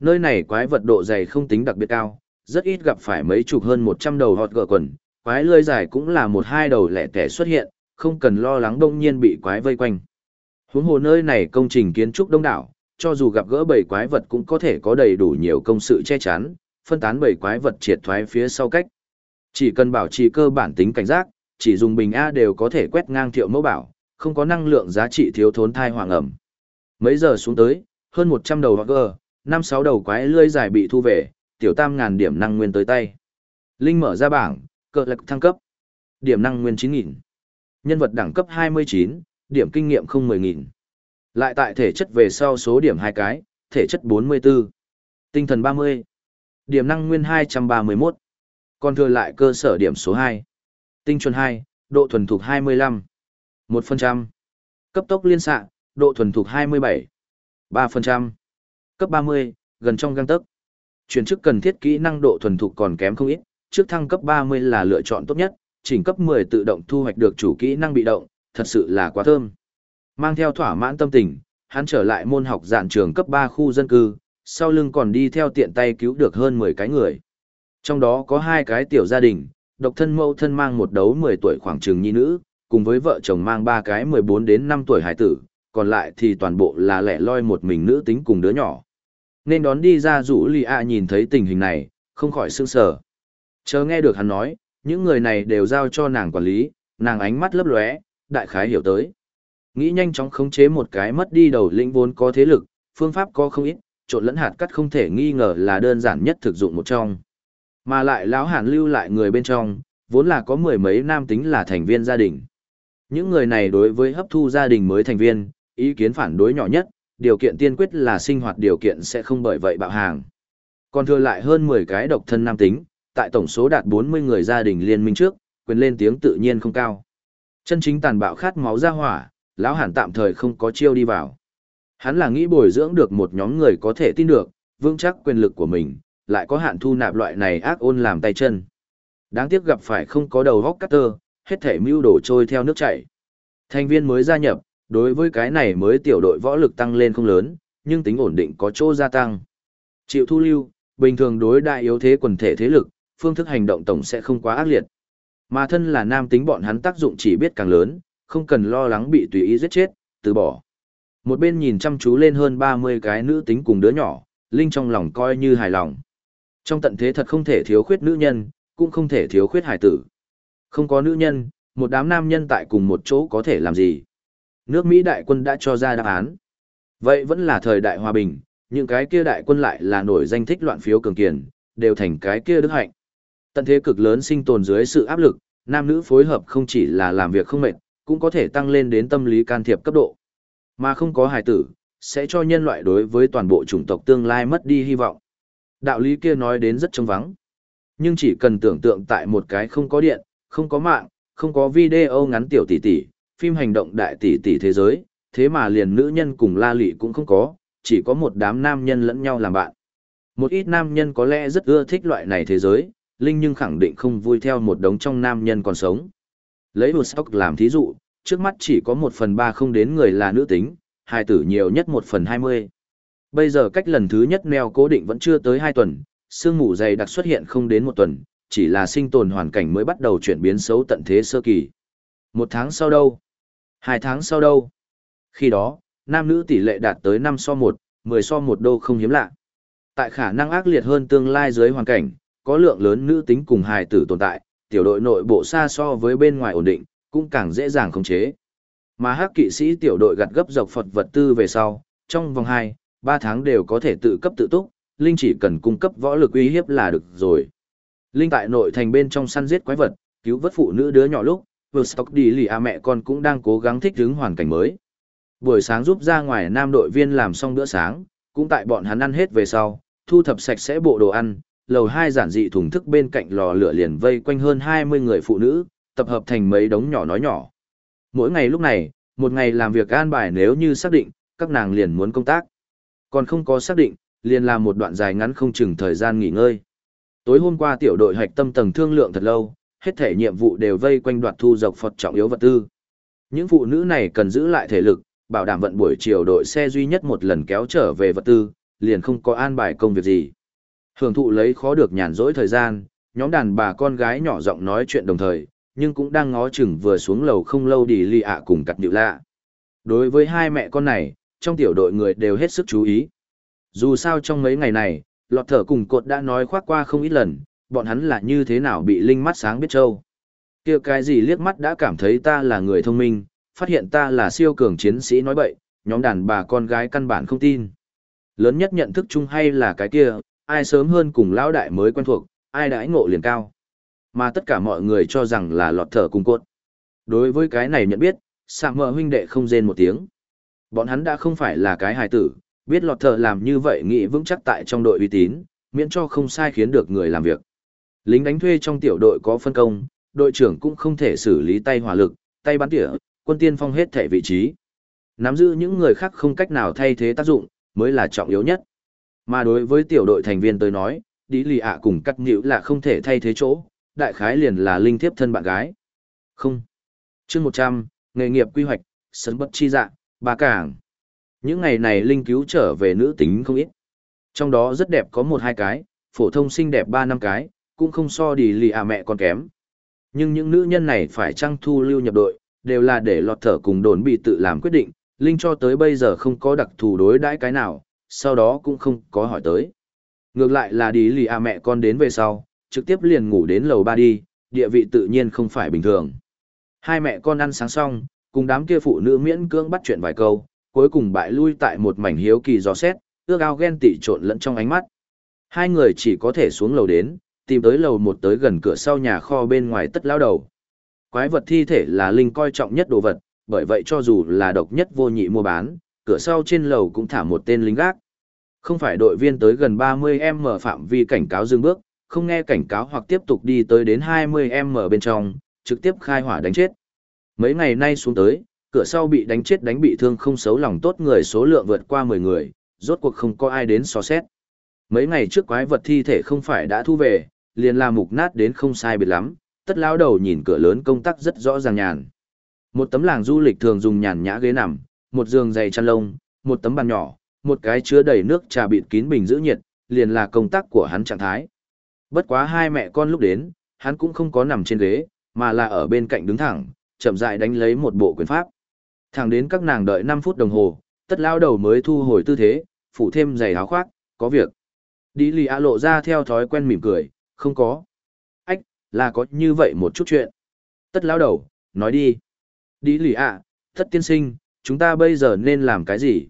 Nơi này quái vật độ dày không tính đặc biệt cao, rất ít gặp phải mấy chục hơn 100 đầu hot gỡ quần, quái lươi dài cũng là một hai đầu lẻ tẻ xuất hiện, không cần lo lắng đông nhiên bị quái vây quanh. Huống hồ nơi này công trình kiến trúc đông đảo, cho dù gặp gỡ bầy quái vật cũng có thể có đầy đủ nhiều công sự che chắn, phân tán bảy quái vật triệt thoái phía sau cách. Chỉ cần bảo trì cơ bản tính cảnh giác, chỉ dùng bình A đều có thể quét ngang thiệu mẫu bảo, không có năng lượng giá trị thiếu thốn thai hoàng ẩm. Mấy giờ xuống tới, hơn 100 đầu hoặc gờ, 5-6 đầu quái lươi dài bị thu về, tiểu tam ngàn điểm năng nguyên tới tay. Linh mở ra bảng, cờ lạc thăng cấp. Điểm năng nguyên 9.000. Nhân vật đẳng cấp 29, điểm kinh nghiệm không 10.000. Lại tại thể chất về sau số điểm hai cái, thể chất 44. Tinh thần 30. Điểm năng nguyên 231. Còn thừa lại cơ sở điểm số 2. Tinh chuẩn 2, độ thuần thục 25. 1%. Cấp tốc liên xạ, độ thuần thục 27. 3%. Cấp 30, gần trong găng tấc. Chuyển chức cần thiết kỹ năng độ thuần thục còn kém không ít, trước thăng cấp 30 là lựa chọn tốt nhất, chỉnh cấp 10 tự động thu hoạch được chủ kỹ năng bị động, thật sự là quá thơm. Mang theo thỏa mãn tâm tình, hắn trở lại môn học giản trường cấp 3 khu dân cư, sau lưng còn đi theo tiện tay cứu được hơn 10 cái người. Trong đó có hai cái tiểu gia đình, độc thân mẫu thân mang một đấu 10 tuổi khoảng trường nhi nữ, cùng với vợ chồng mang ba cái 14 đến 5 tuổi hải tử, còn lại thì toàn bộ là lẻ loi một mình nữ tính cùng đứa nhỏ. Nên đón đi ra rủ lì ạ nhìn thấy tình hình này, không khỏi sương sờ. Chờ nghe được hắn nói, những người này đều giao cho nàng quản lý, nàng ánh mắt lấp lóe, đại khái hiểu tới. Nghĩ nhanh chóng khống chế một cái mất đi đầu lĩnh vốn có thế lực, phương pháp có không ít, trộn lẫn hạt cắt không thể nghi ngờ là đơn giản nhất thực dụng một trong. Mà lại lão hàn lưu lại người bên trong, vốn là có mười mấy nam tính là thành viên gia đình. Những người này đối với hấp thu gia đình mới thành viên, ý kiến phản đối nhỏ nhất, điều kiện tiên quyết là sinh hoạt điều kiện sẽ không bởi vậy bạo hàng. Còn thừa lại hơn 10 cái độc thân nam tính, tại tổng số đạt 40 người gia đình liên minh trước, quyền lên tiếng tự nhiên không cao. Chân chính tàn bạo khát máu ra hỏa, lão hàn tạm thời không có chiêu đi vào. Hắn là nghĩ bồi dưỡng được một nhóm người có thể tin được, vững chắc quyền lực của mình, lại có hạn thu nạp loại này ác ôn làm tay chân. Đáng tiếc gặp phải không có đầu góc cắt tơ, hết thể mưu đổ trôi theo nước chảy. Thành viên mới gia nhập, đối với cái này mới tiểu đội võ lực tăng lên không lớn, nhưng tính ổn định có chỗ gia tăng. Chịu thu lưu, bình thường đối đại yếu thế quần thể thế lực, phương thức hành động tổng sẽ không quá ác liệt. Mà thân là nam tính bọn hắn tác dụng chỉ biết càng lớn, không cần lo lắng bị tùy ý giết chết, từ bỏ. Một bên nhìn chăm chú lên hơn 30 cái nữ tính cùng đứa nhỏ, Linh trong lòng coi như hài lòng. Trong tận thế thật không thể thiếu khuyết nữ nhân, cũng không thể thiếu khuyết hải tử. Không có nữ nhân, một đám nam nhân tại cùng một chỗ có thể làm gì? Nước Mỹ đại quân đã cho ra đáp án. Vậy vẫn là thời đại hòa bình, những cái kia đại quân lại là nổi danh thích loạn phiếu cường kiền, đều thành cái kia đức hạnh. Tận thế cực lớn sinh tồn dưới sự áp lực, nam nữ phối hợp không chỉ là làm việc không mệt, cũng có thể tăng lên đến tâm lý can thiệp cấp độ. Mà không có hài tử, sẽ cho nhân loại đối với toàn bộ chủng tộc tương lai mất đi hy vọng. Đạo lý kia nói đến rất trống vắng. Nhưng chỉ cần tưởng tượng tại một cái không có điện, không có mạng, không có video ngắn tiểu tỷ tỷ, phim hành động đại tỷ tỷ thế giới, thế mà liền nữ nhân cùng la lị cũng không có, chỉ có một đám nam nhân lẫn nhau làm bạn. Một ít nam nhân có lẽ rất ưa thích loại này thế giới, Linh nhưng khẳng định không vui theo một đống trong nam nhân còn sống. Lấy Woodstock làm thí dụ, trước mắt chỉ có một phần ba không đến người là nữ tính, hai tử nhiều nhất một phần hai mươi. Bây giờ cách lần thứ nhất neo cố định vẫn chưa tới hai tuần, sương mù dày đặc xuất hiện không đến một tuần, chỉ là sinh tồn hoàn cảnh mới bắt đầu chuyển biến xấu tận thế sơ kỳ. Một tháng sau đâu? Hai tháng sau đâu? Khi đó, nam nữ tỷ lệ đạt tới năm so 1, 10 so một đô không hiếm lạ. Tại khả năng ác liệt hơn tương lai dưới hoàn cảnh, có lượng lớn nữ tính cùng hài tử tồn tại, tiểu đội nội bộ xa so với bên ngoài ổn định, cũng càng dễ dàng khống chế. Mà hắc kỵ sĩ tiểu đội gặt gấp dọc Phật vật tư về sau, trong vòng 2, 3 tháng đều có thể tự cấp tự túc, Linh chỉ cần cung cấp võ lực uy hiếp là được rồi. Linh tại nội thành bên trong săn giết quái vật, cứu vớt phụ nữ đứa nhỏ lúc, vừa stock đi lì à mẹ con cũng đang cố gắng thích ứng hoàn cảnh mới. Buổi sáng giúp ra ngoài nam đội viên làm xong bữa sáng, cũng tại bọn hắn ăn hết về sau, thu thập sạch sẽ bộ đồ ăn, lầu hai giản dị thùng thức bên cạnh lò lửa liền vây quanh hơn 20 người phụ nữ, tập hợp thành mấy đống nhỏ nói nhỏ. Mỗi ngày lúc này, một ngày làm việc an bài nếu như xác định, các nàng liền muốn công tác. Còn không có xác định, liền làm một đoạn dài ngắn không chừng thời gian nghỉ ngơi. Tối hôm qua tiểu đội hạch tâm tầng thương lượng thật lâu, hết thể nhiệm vụ đều vây quanh đoạt thu dọc Phật trọng yếu vật tư. Những phụ nữ này cần giữ lại thể lực, bảo đảm vận buổi chiều đội xe duy nhất một lần kéo trở về vật tư, liền không có an bài công việc gì. Hưởng thụ lấy khó được nhàn rỗi thời gian, nhóm đàn bà con gái nhỏ giọng nói chuyện đồng thời, nhưng cũng đang ngó chừng vừa xuống lầu không lâu đi ly ạ cùng cặt điệu lạ. Đối với hai mẹ con này, trong tiểu đội người đều hết sức chú ý. Dù sao trong mấy ngày này, lọt thở cùng cột đã nói khoác qua không ít lần, bọn hắn là như thế nào bị linh mắt sáng biết trâu. kia cái gì liếc mắt đã cảm thấy ta là người thông minh, phát hiện ta là siêu cường chiến sĩ nói bậy, nhóm đàn bà con gái căn bản không tin. Lớn nhất nhận thức chung hay là cái kia, ai sớm hơn cùng lão đại mới quen thuộc, ai đãi ngộ liền cao. Mà tất cả mọi người cho rằng là lọt thở cùng cột. Đối với cái này nhận biết, sạm mờ huynh đệ không rên một tiếng. Bọn hắn đã không phải là cái hài tử, biết lọt thở làm như vậy nghĩ vững chắc tại trong đội uy tín, miễn cho không sai khiến được người làm việc. Lính đánh thuê trong tiểu đội có phân công, đội trưởng cũng không thể xử lý tay hỏa lực, tay bắn tỉa, quân tiên phong hết thể vị trí. Nắm giữ những người khác không cách nào thay thế tác dụng, mới là trọng yếu nhất. Mà đối với tiểu đội thành viên tới nói, đi lì ạ cùng cắt nhữ là không thể thay thế chỗ, đại khái liền là linh thiếp thân bạn gái. Không. chương 100, nghề nghiệp quy hoạch, sấn bất chi dạng, ba cảng. Những ngày này linh cứu trở về nữ tính không ít. Trong đó rất đẹp có một hai cái, phổ thông xinh đẹp ba năm cái, cũng không so đi lì à mẹ con kém. Nhưng những nữ nhân này phải trăng thu lưu nhập đội, đều là để lọt thở cùng đồn bị tự làm quyết định, Linh cho tới bây giờ không có đặc thù đối đãi cái nào, sau đó cũng không có hỏi tới. Ngược lại là đi lì à mẹ con đến về sau, trực tiếp liền ngủ đến lầu ba đi, địa vị tự nhiên không phải bình thường. Hai mẹ con ăn sáng xong, cùng đám kia phụ nữ miễn cưỡng bắt chuyện vài câu, cuối cùng bại lui tại một mảnh hiếu kỳ gió xét, ước ao ghen tị trộn lẫn trong ánh mắt. Hai người chỉ có thể xuống lầu đến, tìm tới lầu một tới gần cửa sau nhà kho bên ngoài tất lao đầu. Quái vật thi thể là linh coi trọng nhất đồ vật, bởi vậy cho dù là độc nhất vô nhị mua bán, cửa sau trên lầu cũng thả một tên lính gác. Không phải đội viên tới gần 30m phạm vi cảnh cáo dừng bước, không nghe cảnh cáo hoặc tiếp tục đi tới đến 20m bên trong, trực tiếp khai hỏa đánh chết. Mấy ngày nay xuống tới, cửa sau bị đánh chết đánh bị thương không xấu lòng tốt người số lượng vượt qua 10 người, rốt cuộc không có ai đến so xét. Mấy ngày trước quái vật thi thể không phải đã thu về, liền là mục nát đến không sai biệt lắm, tất lao đầu nhìn cửa lớn công tác rất rõ ràng nhàn. Một tấm làng du lịch thường dùng nhàn nhã ghế nằm, một giường dày chăn lông, một tấm bàn nhỏ, một cái chứa đầy nước trà bịt kín bình giữ nhiệt, liền là công tác của hắn trạng thái. Bất quá hai mẹ con lúc đến, hắn cũng không có nằm trên ghế, mà là ở bên cạnh đứng thẳng, chậm rãi đánh lấy một bộ quyền pháp. Thẳng đến các nàng đợi 5 phút đồng hồ, tất lao đầu mới thu hồi tư thế, phủ thêm giày áo khoác, có việc. Đi lì ạ lộ ra theo thói quen mỉm cười, không có. Ách, là có như vậy một chút chuyện. Tất lao đầu, nói đi. Đi lì ạ, tất tiên sinh, chúng ta bây giờ nên làm cái gì?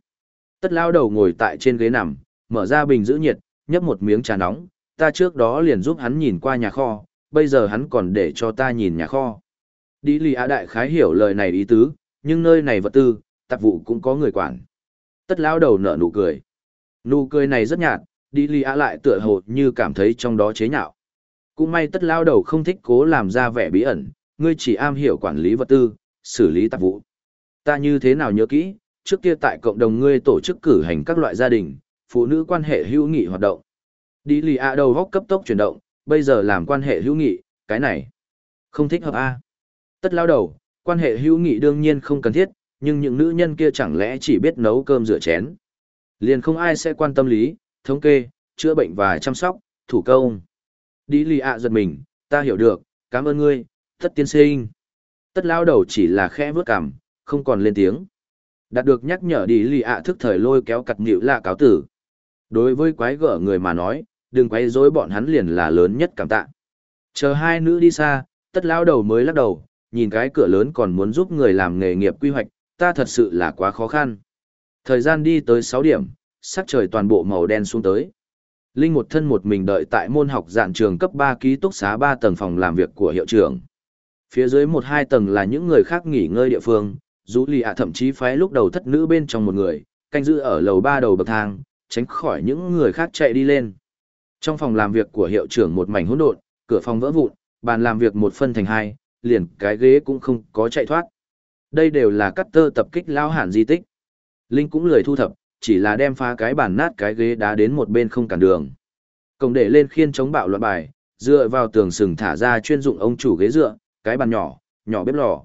Tất lao đầu ngồi tại trên ghế nằm, mở ra bình giữ nhiệt, nhấp một miếng trà nóng, ta trước đó liền giúp hắn nhìn qua nhà kho, bây giờ hắn còn để cho ta nhìn nhà kho. Đi lì ạ đại khái hiểu lời này ý tứ, nhưng nơi này vật tư, tạp vụ cũng có người quản. Tất Lão đầu nở nụ cười. Nụ cười này rất nhạt, đi lì ạ lại tựa hồ như cảm thấy trong đó chế nhạo. Cũng may tất Lão đầu không thích cố làm ra vẻ bí ẩn, ngươi chỉ am hiểu quản lý vật tư, xử lý tạp vụ. Ta như thế nào nhớ kỹ, trước kia tại cộng đồng ngươi tổ chức cử hành các loại gia đình, phụ nữ quan hệ hữu nghị hoạt động. Đi lì ạ đầu góc cấp tốc chuyển động, bây giờ làm quan hệ hữu nghị, cái này không thích hợp a. Tất lao đầu, quan hệ hữu nghị đương nhiên không cần thiết, nhưng những nữ nhân kia chẳng lẽ chỉ biết nấu cơm rửa chén. Liền không ai sẽ quan tâm lý, thống kê, chữa bệnh và chăm sóc, thủ công. Đi lì ạ giật mình, ta hiểu được, cảm ơn ngươi, tất tiên sinh. Tất lao đầu chỉ là khẽ vớt cằm, không còn lên tiếng. Đạt được nhắc nhở đi lì ạ thức thời lôi kéo cặt nhịu lạ cáo tử. Đối với quái gở người mà nói, đừng quấy rối bọn hắn liền là lớn nhất cảm tạ. Chờ hai nữ đi xa, tất lao đầu mới lắc đầu, nhìn cái cửa lớn còn muốn giúp người làm nghề nghiệp quy hoạch, ta thật sự là quá khó khăn. Thời gian đi tới 6 điểm, sắc trời toàn bộ màu đen xuống tới. Linh một thân một mình đợi tại môn học dạng trường cấp 3 ký túc xá 3 tầng phòng làm việc của hiệu trưởng. Phía dưới một hai tầng là những người khác nghỉ ngơi địa phương, dù lì ạ thậm chí phái lúc đầu thất nữ bên trong một người, canh giữ ở lầu 3 đầu bậc thang, tránh khỏi những người khác chạy đi lên. Trong phòng làm việc của hiệu trưởng một mảnh hỗn độn, cửa phòng vỡ vụn, bàn làm việc một phân thành hai, liền cái ghế cũng không có chạy thoát. Đây đều là cắt tơ tập kích lao hàn di tích. Linh cũng lười thu thập, chỉ là đem phá cái bàn nát cái ghế đá đến một bên không cản đường. Cổng để lên khiên chống bạo loạn bài, dựa vào tường sừng thả ra chuyên dụng ông chủ ghế dựa, cái bàn nhỏ, nhỏ bếp lò.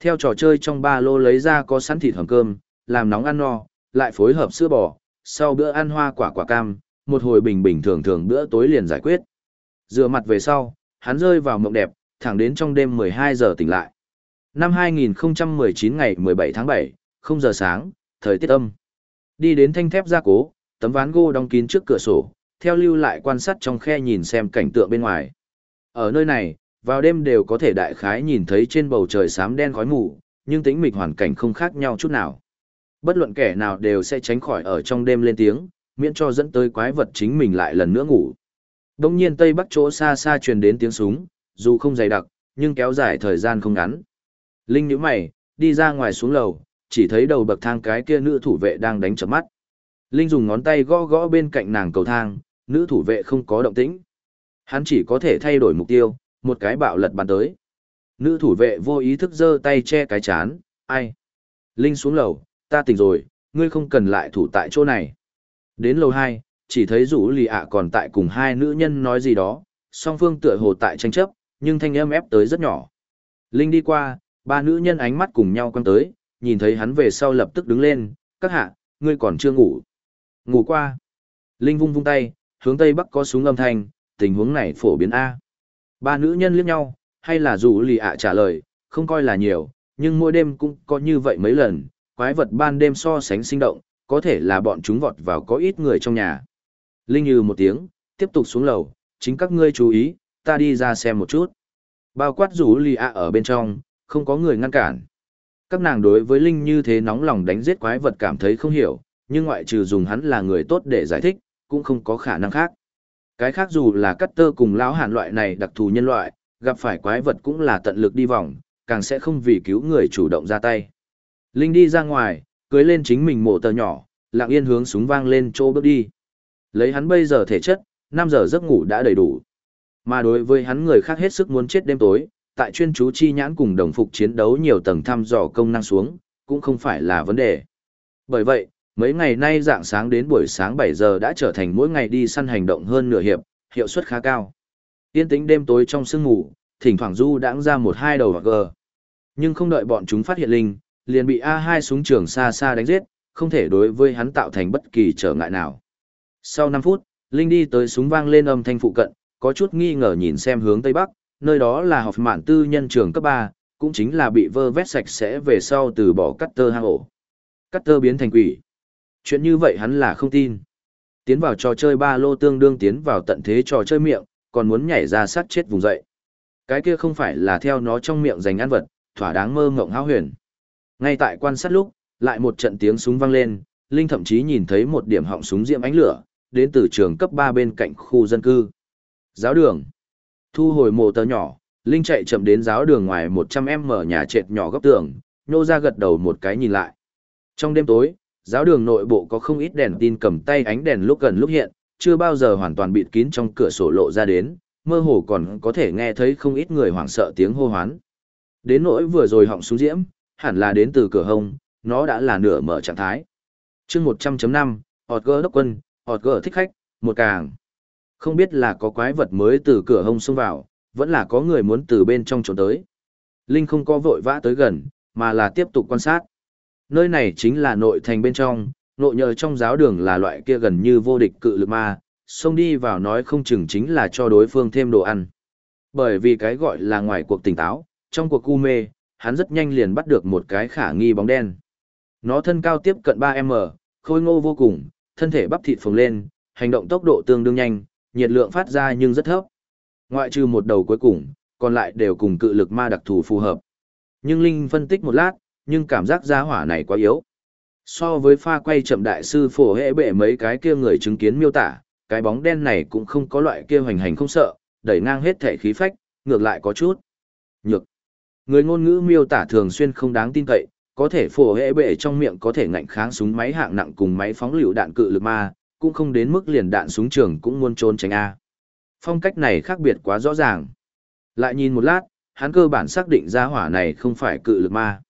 Theo trò chơi trong ba lô lấy ra có sẵn thịt hầm cơm, làm nóng ăn no, lại phối hợp sữa bò, sau bữa ăn hoa quả quả cam, một hồi bình bình thường thường bữa tối liền giải quyết. Dựa mặt về sau, hắn rơi vào mộng đẹp, thẳng đến trong đêm 12 giờ tỉnh lại. Năm 2019 ngày 17 tháng 7, 0 giờ sáng, thời tiết âm. Đi đến thanh thép gia cố, tấm ván gỗ đóng kín trước cửa sổ, theo lưu lại quan sát trong khe nhìn xem cảnh tượng bên ngoài. Ở nơi này, vào đêm đều có thể đại khái nhìn thấy trên bầu trời xám đen khói mù, nhưng tính mịch hoàn cảnh không khác nhau chút nào. Bất luận kẻ nào đều sẽ tránh khỏi ở trong đêm lên tiếng, miễn cho dẫn tới quái vật chính mình lại lần nữa ngủ. Đông nhiên tây bắc chỗ xa xa truyền đến tiếng súng, dù không dày đặc, nhưng kéo dài thời gian không ngắn. Linh nhíu mày, đi ra ngoài xuống lầu, chỉ thấy đầu bậc thang cái kia nữ thủ vệ đang đánh chớp mắt. Linh dùng ngón tay gõ gõ bên cạnh nàng cầu thang, nữ thủ vệ không có động tĩnh. Hắn chỉ có thể thay đổi mục tiêu, một cái bạo lật bắn tới. Nữ thủ vệ vô ý thức giơ tay che cái chán, ai? Linh xuống lầu, ta tỉnh rồi, ngươi không cần lại thủ tại chỗ này. Đến lầu 2, chỉ thấy rủ lì ạ còn tại cùng hai nữ nhân nói gì đó, song phương tựa hồ tại tranh chấp, nhưng thanh âm ép tới rất nhỏ. Linh đi qua, ba nữ nhân ánh mắt cùng nhau quăng tới, nhìn thấy hắn về sau lập tức đứng lên, các hạ, ngươi còn chưa ngủ. Ngủ qua. Linh vung vung tay, hướng tây bắc có súng âm thanh, tình huống này phổ biến A. Ba nữ nhân liếc nhau, hay là rủ lì ạ trả lời, không coi là nhiều, nhưng mỗi đêm cũng có như vậy mấy lần, quái vật ban đêm so sánh sinh động, có thể là bọn chúng vọt vào có ít người trong nhà. Linh như một tiếng, tiếp tục xuống lầu, chính các ngươi chú ý, ta đi ra xem một chút. Bao quát rủ lì ạ ở bên trong, không có người ngăn cản. Các nàng đối với Linh như thế nóng lòng đánh giết quái vật cảm thấy không hiểu, nhưng ngoại trừ dùng hắn là người tốt để giải thích, cũng không có khả năng khác. Cái khác dù là cắt tơ cùng lão hàn loại này đặc thù nhân loại, gặp phải quái vật cũng là tận lực đi vòng, càng sẽ không vì cứu người chủ động ra tay. Linh đi ra ngoài, cưới lên chính mình mộ tờ nhỏ, lặng yên hướng súng vang lên chỗ bước đi. Lấy hắn bây giờ thể chất, 5 giờ giấc ngủ đã đầy đủ. Mà đối với hắn người khác hết sức muốn chết đêm tối, tại chuyên chú chi nhãn cùng đồng phục chiến đấu nhiều tầng thăm dò công năng xuống, cũng không phải là vấn đề. Bởi vậy, mấy ngày nay dạng sáng đến buổi sáng 7 giờ đã trở thành mỗi ngày đi săn hành động hơn nửa hiệp, hiệu suất khá cao. Yên tĩnh đêm tối trong sương ngủ, thỉnh thoảng du đãng ra một hai đầu hoặc gờ. Nhưng không đợi bọn chúng phát hiện linh, liền bị A2 súng trường xa xa đánh giết, không thể đối với hắn tạo thành bất kỳ trở ngại nào. Sau 5 phút, Linh đi tới súng vang lên âm thanh phụ cận, có chút nghi ngờ nhìn xem hướng Tây Bắc, nơi đó là học mạn tư nhân trường cấp 3, cũng chính là bị vơ vét sạch sẽ về sau từ bỏ cắt tơ hang ổ. Cắt tơ biến thành quỷ. Chuyện như vậy hắn là không tin. Tiến vào trò chơi ba lô tương đương tiến vào tận thế trò chơi miệng, còn muốn nhảy ra sát chết vùng dậy. Cái kia không phải là theo nó trong miệng dành ăn vật, thỏa đáng mơ ngộng háo huyền. Ngay tại quan sát lúc, lại một trận tiếng súng vang lên, Linh thậm chí nhìn thấy một điểm họng súng diễm ánh lửa, đến từ trường cấp 3 bên cạnh khu dân cư. Giáo đường. Thu hồi mồ tờ nhỏ, Linh chạy chậm đến giáo đường ngoài 100m nhà trệt nhỏ góc tường, nô ra gật đầu một cái nhìn lại. Trong đêm tối, giáo đường nội bộ có không ít đèn tin cầm tay ánh đèn lúc gần lúc hiện, chưa bao giờ hoàn toàn bịt kín trong cửa sổ lộ ra đến, mơ hồ còn có thể nghe thấy không ít người hoảng sợ tiếng hô hoán. Đến nỗi vừa rồi họng súng diễm, hẳn là đến từ cửa hông, nó đã là nửa mở trạng thái. chương 100.5, họt gỡ đốc quân, họt gỡ thích khách, một càng. Không biết là có quái vật mới từ cửa hông xông vào, vẫn là có người muốn từ bên trong trốn tới. Linh không có vội vã tới gần, mà là tiếp tục quan sát. Nơi này chính là nội thành bên trong, nội nhờ trong giáo đường là loại kia gần như vô địch cự lực ma, xông đi vào nói không chừng chính là cho đối phương thêm đồ ăn. Bởi vì cái gọi là ngoài cuộc tỉnh táo, trong cuộc cu mê, hắn rất nhanh liền bắt được một cái khả nghi bóng đen. Nó thân cao tiếp cận 3m, khôi ngô vô cùng, thân thể bắp thịt phồng lên, hành động tốc độ tương đương nhanh, nhiệt lượng phát ra nhưng rất thấp. Ngoại trừ một đầu cuối cùng, còn lại đều cùng cự lực ma đặc thù phù hợp. Nhưng Linh phân tích một lát, nhưng cảm giác giá hỏa này quá yếu. So với pha quay chậm đại sư phổ hệ bệ mấy cái kia người chứng kiến miêu tả, cái bóng đen này cũng không có loại kia hoành hành không sợ, đẩy ngang hết thể khí phách, ngược lại có chút. Nhược. Người ngôn ngữ miêu tả thường xuyên không đáng tin cậy, có thể phổ hệ bệ trong miệng có thể ngạnh kháng súng máy hạng nặng cùng máy phóng lựu đạn cự lực ma, cũng không đến mức liền đạn súng trường cũng muốn trốn tránh A. Phong cách này khác biệt quá rõ ràng. Lại nhìn một lát, hắn cơ bản xác định ra hỏa này không phải cự lực ma.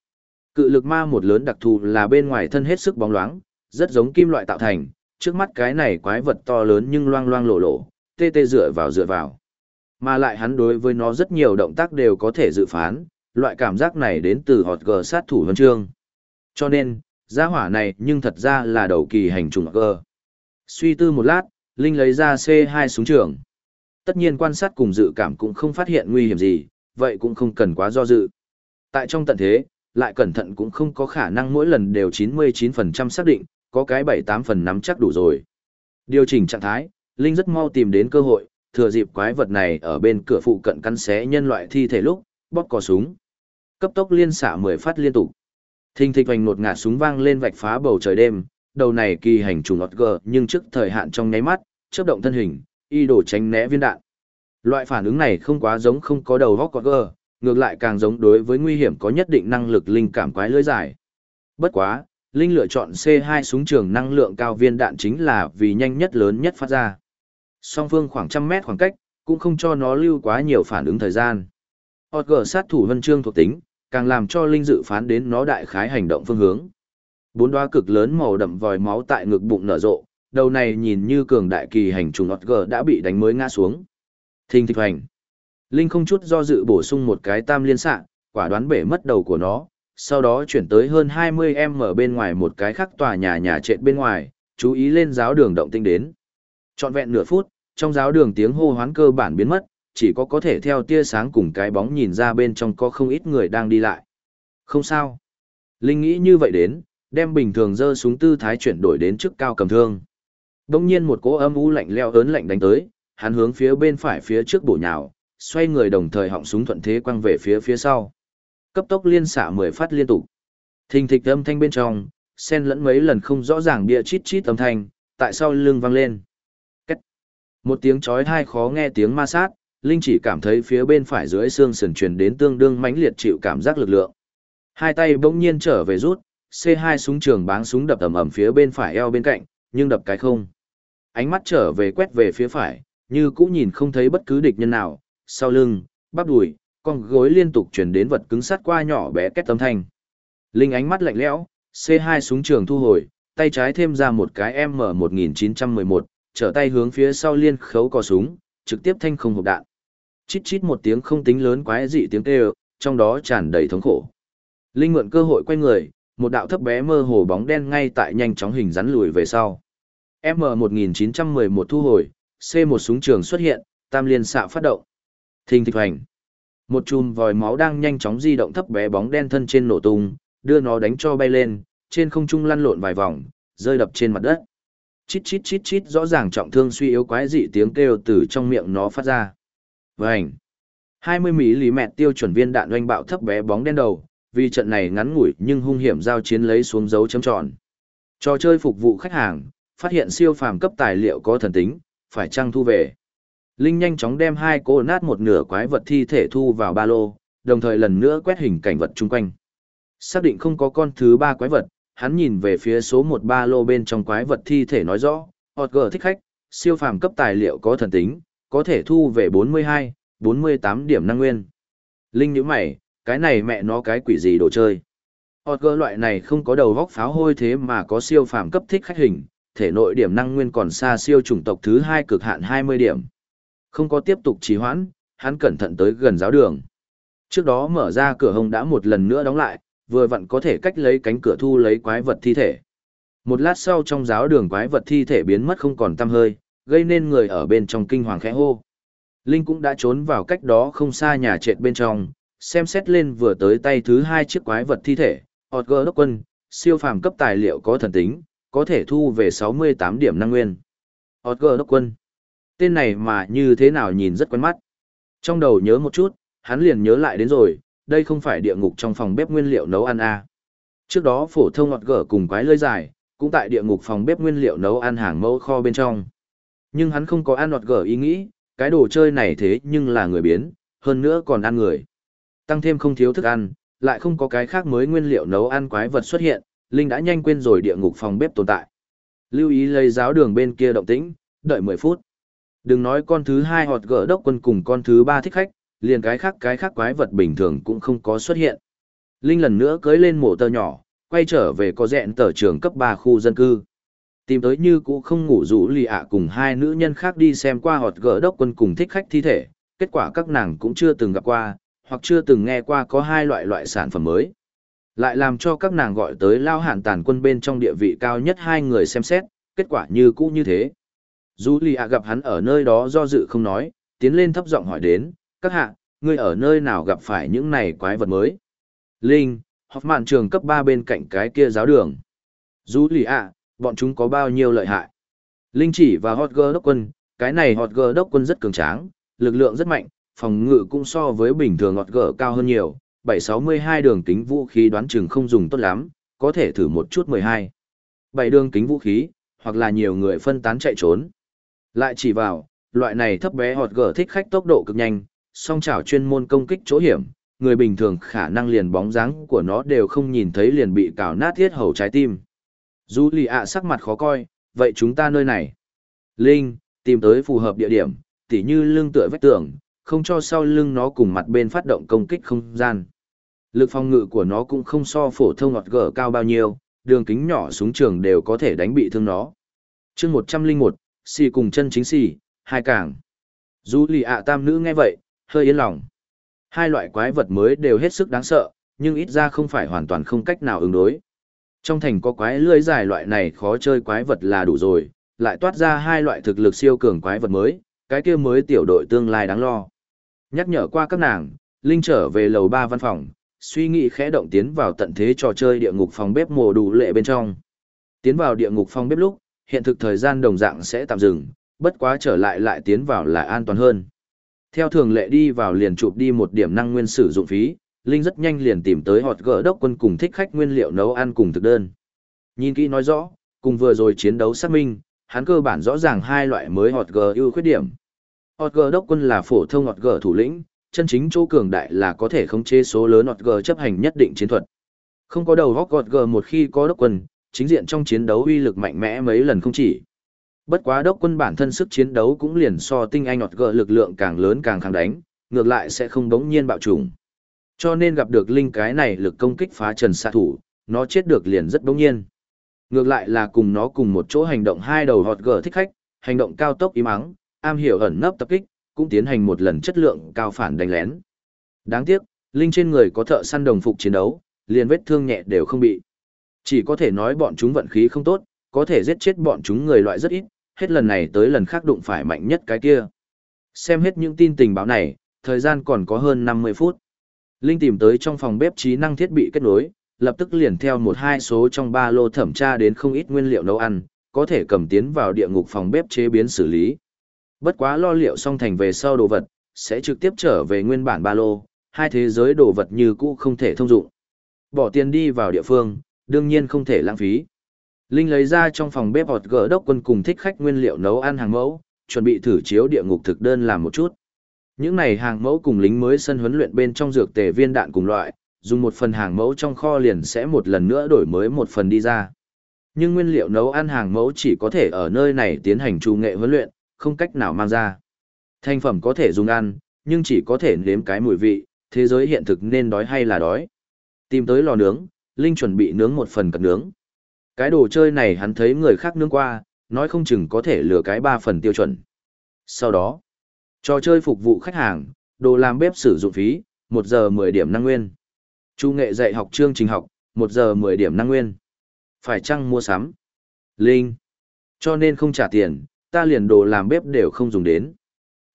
Cự lực ma một lớn đặc thù là bên ngoài thân hết sức bóng loáng, rất giống kim loại tạo thành, trước mắt cái này quái vật to lớn nhưng loang loang lộ lộ, tê tê dựa vào dựa vào. Mà lại hắn đối với nó rất nhiều động tác đều có thể dự phán, loại cảm giác này đến từ họt gờ sát thủ huân chương. Cho nên, gia hỏa này nhưng thật ra là đầu kỳ hành trùng gờ. Suy tư một lát, Linh lấy ra C2 súng trường. Tất nhiên quan sát cùng dự cảm cũng không phát hiện nguy hiểm gì, vậy cũng không cần quá do dự. Tại trong tận thế, lại cẩn thận cũng không có khả năng mỗi lần đều 99% xác định, có cái 7-8 phần nắm chắc đủ rồi. Điều chỉnh trạng thái, Linh rất mau tìm đến cơ hội, thừa dịp quái vật này ở bên cửa phụ cận cắn xé nhân loại thi thể lúc, bóp cò súng. Cấp tốc liên xạ 10 phát liên tục. Thình thịch hoành nột ngạt súng vang lên vạch phá bầu trời đêm, đầu này kỳ hành trùng ngọt gờ nhưng trước thời hạn trong nháy mắt, chớp động thân hình, y đổ tránh né viên đạn. Loại phản ứng này không quá giống không có đầu góc gờ, ngược lại càng giống đối với nguy hiểm có nhất định năng lực linh cảm quái lưới dài. Bất quá, Linh lựa chọn C2 súng trường năng lượng cao viên đạn chính là vì nhanh nhất lớn nhất phát ra. Song phương khoảng trăm mét khoảng cách, cũng không cho nó lưu quá nhiều phản ứng thời gian. Hot gở sát thủ vân chương thuộc tính, càng làm cho Linh dự phán đến nó đại khái hành động phương hướng. Bốn đoá cực lớn màu đậm vòi máu tại ngực bụng nở rộ, đầu này nhìn như cường đại kỳ hành trùng Hot gở đã bị đánh mới ngã xuống. Thình thịch hành. Linh không chút do dự bổ sung một cái tam liên xạ, quả đoán bể mất đầu của nó, sau đó chuyển tới hơn 20 em ở bên ngoài một cái khác tòa nhà nhà trệt bên ngoài, chú ý lên giáo đường động tinh đến. Trọn vẹn nửa phút, trong giáo đường tiếng hô hoán cơ bản biến mất, chỉ có có thể theo tia sáng cùng cái bóng nhìn ra bên trong có không ít người đang đi lại. Không sao. Linh nghĩ như vậy đến, đem bình thường dơ súng tư thái chuyển đổi đến trước cao cầm thương. Đông nhiên một cỗ âm u lạnh leo ớn lạnh đánh tới, hắn hướng phía bên phải phía trước bổ nhào, xoay người đồng thời họng súng thuận thế quăng về phía phía sau. Cấp tốc liên xạ 10 phát liên tục. Thình thịch âm thanh bên trong, xen lẫn mấy lần không rõ ràng bịa chít chít âm thanh, tại sao lưng vang lên. Cách. Một tiếng chói tai khó nghe tiếng ma sát, Linh chỉ cảm thấy phía bên phải dưới xương sườn truyền đến tương đương mãnh liệt chịu cảm giác lực lượng. Hai tay bỗng nhiên trở về rút, C2 súng trường báng súng đập ầm ầm phía bên phải eo bên cạnh, nhưng đập cái không. Ánh mắt trở về quét về phía phải, như cũ nhìn không thấy bất cứ địch nhân nào, sau lưng, bắp đùi, con gối liên tục chuyển đến vật cứng sắt qua nhỏ bé két âm thanh. Linh ánh mắt lạnh lẽo, C2 súng trường thu hồi, tay trái thêm ra một cái M1911, trở tay hướng phía sau liên khấu cò súng, trực tiếp thanh không hộp đạn. Chít chít một tiếng không tính lớn quái dị tiếng kêu, trong đó tràn đầy thống khổ. Linh mượn cơ hội quay người, một đạo thấp bé mơ hồ bóng đen ngay tại nhanh chóng hình rắn lùi về sau. M1911 thu hồi, C1 súng trường xuất hiện, tam liên xạ phát động. Thình thịch hoành. Một chùm vòi máu đang nhanh chóng di động thấp bé bóng đen thân trên nổ tung, đưa nó đánh cho bay lên, trên không trung lăn lộn vài vòng, rơi đập trên mặt đất. Chít chít chít chít rõ ràng trọng thương suy yếu quái dị tiếng kêu từ trong miệng nó phát ra. Vành. 20 mm tiêu chuẩn viên đạn doanh bạo thấp bé bóng đen đầu, vì trận này ngắn ngủi nhưng hung hiểm giao chiến lấy xuống dấu chấm tròn. Trò chơi phục vụ khách hàng, phát hiện siêu phàm cấp tài liệu có thần tính, phải chăng thu về. Linh nhanh chóng đem hai cô nát một nửa quái vật thi thể thu vào ba lô, đồng thời lần nữa quét hình cảnh vật chung quanh. Xác định không có con thứ ba quái vật, hắn nhìn về phía số một ba lô bên trong quái vật thi thể nói rõ, hot gờ thích khách, siêu phàm cấp tài liệu có thần tính, có thể thu về 42, 48 điểm năng nguyên. Linh nhíu mày, Cái này mẹ nó cái quỷ gì đồ chơi. Họt gỡ loại này không có đầu vóc pháo hôi thế mà có siêu phàm cấp thích khách hình, thể nội điểm năng nguyên còn xa siêu chủng tộc thứ hai cực hạn 20 điểm. Không có tiếp tục trì hoãn, hắn cẩn thận tới gần giáo đường. Trước đó mở ra cửa hồng đã một lần nữa đóng lại, vừa vặn có thể cách lấy cánh cửa thu lấy quái vật thi thể. Một lát sau trong giáo đường quái vật thi thể biến mất không còn tăm hơi, gây nên người ở bên trong kinh hoàng khẽ hô. Linh cũng đã trốn vào cách đó không xa nhà trệt bên trong, xem xét lên vừa tới tay thứ hai chiếc quái vật thi thể, Otger đốc quân, siêu phàm cấp tài liệu có thần tính, có thể thu về 68 điểm năng nguyên. Otger đốc quân. Tên này mà như thế nào nhìn rất quen mắt. Trong đầu nhớ một chút, hắn liền nhớ lại đến rồi, đây không phải địa ngục trong phòng bếp nguyên liệu nấu ăn à. Trước đó phổ thông ngọt gở cùng quái lơi dài, cũng tại địa ngục phòng bếp nguyên liệu nấu ăn hàng mẫu kho bên trong. Nhưng hắn không có ăn ngọt gở ý nghĩ, cái đồ chơi này thế nhưng là người biến, hơn nữa còn ăn người. Tăng thêm không thiếu thức ăn, lại không có cái khác mới nguyên liệu nấu ăn quái vật xuất hiện, Linh đã nhanh quên rồi địa ngục phòng bếp tồn tại. Lưu ý lấy giáo đường bên kia động tĩnh, đợi 10 phút. Đừng nói con thứ hai họt gỡ đốc quân cùng con thứ ba thích khách, liền cái khác cái khác quái vật bình thường cũng không có xuất hiện. Linh lần nữa cưới lên mổ tơ nhỏ, quay trở về có dẹn tờ trường cấp 3 khu dân cư. Tìm tới như cũ không ngủ rủ lì ạ cùng hai nữ nhân khác đi xem qua họt gỡ đốc quân cùng thích khách thi thể, kết quả các nàng cũng chưa từng gặp qua, hoặc chưa từng nghe qua có hai loại loại sản phẩm mới. Lại làm cho các nàng gọi tới lao hạn tàn quân bên trong địa vị cao nhất hai người xem xét, kết quả như cũ như thế. Dù lì ạ gặp hắn ở nơi đó do dự không nói, tiến lên thấp giọng hỏi đến, các hạ, ngươi ở nơi nào gặp phải những này quái vật mới? Linh, học mạn trường cấp ba bên cạnh cái kia giáo đường. Dù lì ạ, bọn chúng có bao nhiêu lợi hại? Linh chỉ và hot girl đốc quân, cái này hot girl đốc quân rất cường tráng, lực lượng rất mạnh, phòng ngự cũng so với bình thường hot girl cao hơn nhiều, 762 đường kính vũ khí đoán chừng không dùng tốt lắm, có thể thử một chút 12. 7 đường kính vũ khí, hoặc là nhiều người phân tán chạy trốn. Lại chỉ vào, loại này thấp bé hot girl thích khách tốc độ cực nhanh, song chảo chuyên môn công kích chỗ hiểm, người bình thường khả năng liền bóng dáng của nó đều không nhìn thấy liền bị cào nát thiết hầu trái tim. Dù lì ạ sắc mặt khó coi, vậy chúng ta nơi này. Linh, tìm tới phù hợp địa điểm, tỉ như lưng tựa vách tường, không cho sau lưng nó cùng mặt bên phát động công kích không gian. Lực phòng ngự của nó cũng không so phổ thông ngọt gở cao bao nhiêu, đường kính nhỏ súng trường đều có thể đánh bị thương nó. chương 101, xì cùng chân chính xì, hai càng. Dù lì ạ tam nữ nghe vậy, hơi yên lòng. Hai loại quái vật mới đều hết sức đáng sợ, nhưng ít ra không phải hoàn toàn không cách nào ứng đối. Trong thành có quái lưới dài loại này khó chơi quái vật là đủ rồi, lại toát ra hai loại thực lực siêu cường quái vật mới, cái kia mới tiểu đội tương lai đáng lo. Nhắc nhở qua các nàng, Linh trở về lầu ba văn phòng, suy nghĩ khẽ động tiến vào tận thế trò chơi địa ngục phòng bếp mồ đủ lệ bên trong. Tiến vào địa ngục phòng bếp lúc, hiện thực thời gian đồng dạng sẽ tạm dừng, bất quá trở lại lại tiến vào là an toàn hơn. Theo thường lệ đi vào liền chụp đi một điểm năng nguyên sử dụng phí, Linh rất nhanh liền tìm tới họt gỡ đốc quân cùng thích khách nguyên liệu nấu ăn cùng thực đơn. Nhìn kỹ nói rõ, cùng vừa rồi chiến đấu xác minh, hắn cơ bản rõ ràng hai loại mới họt gỡ ưu khuyết điểm. Họt gỡ đốc quân là phổ thông họt gỡ thủ lĩnh, chân chính chỗ cường đại là có thể khống chế số lớn họt gỡ chấp hành nhất định chiến thuật. Không có đầu họt gỡ một khi có đốc quân, chính diện trong chiến đấu uy lực mạnh mẽ mấy lần không chỉ. Bất quá đốc quân bản thân sức chiến đấu cũng liền so tinh anh ngọt gỡ lực lượng càng lớn càng kháng đánh, ngược lại sẽ không đống nhiên bạo trùng. Cho nên gặp được linh cái này lực công kích phá trần xạ thủ, nó chết được liền rất đống nhiên. Ngược lại là cùng nó cùng một chỗ hành động hai đầu hot gở thích khách, hành động cao tốc im ắng, am hiểu ẩn nấp tập kích, cũng tiến hành một lần chất lượng cao phản đánh lén. Đáng tiếc, linh trên người có thợ săn đồng phục chiến đấu, liền vết thương nhẹ đều không bị. Chỉ có thể nói bọn chúng vận khí không tốt, có thể giết chết bọn chúng người loại rất ít, hết lần này tới lần khác đụng phải mạnh nhất cái kia. Xem hết những tin tình báo này, thời gian còn có hơn 50 phút. Linh tìm tới trong phòng bếp trí năng thiết bị kết nối, lập tức liền theo một hai số trong ba lô thẩm tra đến không ít nguyên liệu nấu ăn, có thể cầm tiến vào địa ngục phòng bếp chế biến xử lý. Bất quá lo liệu xong thành về sau đồ vật, sẽ trực tiếp trở về nguyên bản ba lô, hai thế giới đồ vật như cũ không thể thông dụng. Bỏ tiền đi vào địa phương, đương nhiên không thể lãng phí. Linh lấy ra trong phòng bếp hột gỡ đốc quân cùng thích khách nguyên liệu nấu ăn hàng mẫu, chuẩn bị thử chiếu địa ngục thực đơn làm một chút. Những này hàng mẫu cùng lính mới sân huấn luyện bên trong dược tề viên đạn cùng loại, dùng một phần hàng mẫu trong kho liền sẽ một lần nữa đổi mới một phần đi ra. Nhưng nguyên liệu nấu ăn hàng mẫu chỉ có thể ở nơi này tiến hành trù nghệ huấn luyện, không cách nào mang ra. Thành phẩm có thể dùng ăn, nhưng chỉ có thể nếm cái mùi vị, thế giới hiện thực nên đói hay là đói. Tìm tới lò nướng, Linh chuẩn bị nướng một phần cật nướng. Cái đồ chơi này hắn thấy người khác nướng qua, nói không chừng có thể lừa cái ba phần tiêu chuẩn. Sau đó, trò chơi phục vụ khách hàng, đồ làm bếp sử dụng phí, 1 giờ 10 điểm năng nguyên. Chu nghệ dạy học chương trình học, 1 giờ 10 điểm năng nguyên. Phải chăng mua sắm? Linh. Cho nên không trả tiền, ta liền đồ làm bếp đều không dùng đến.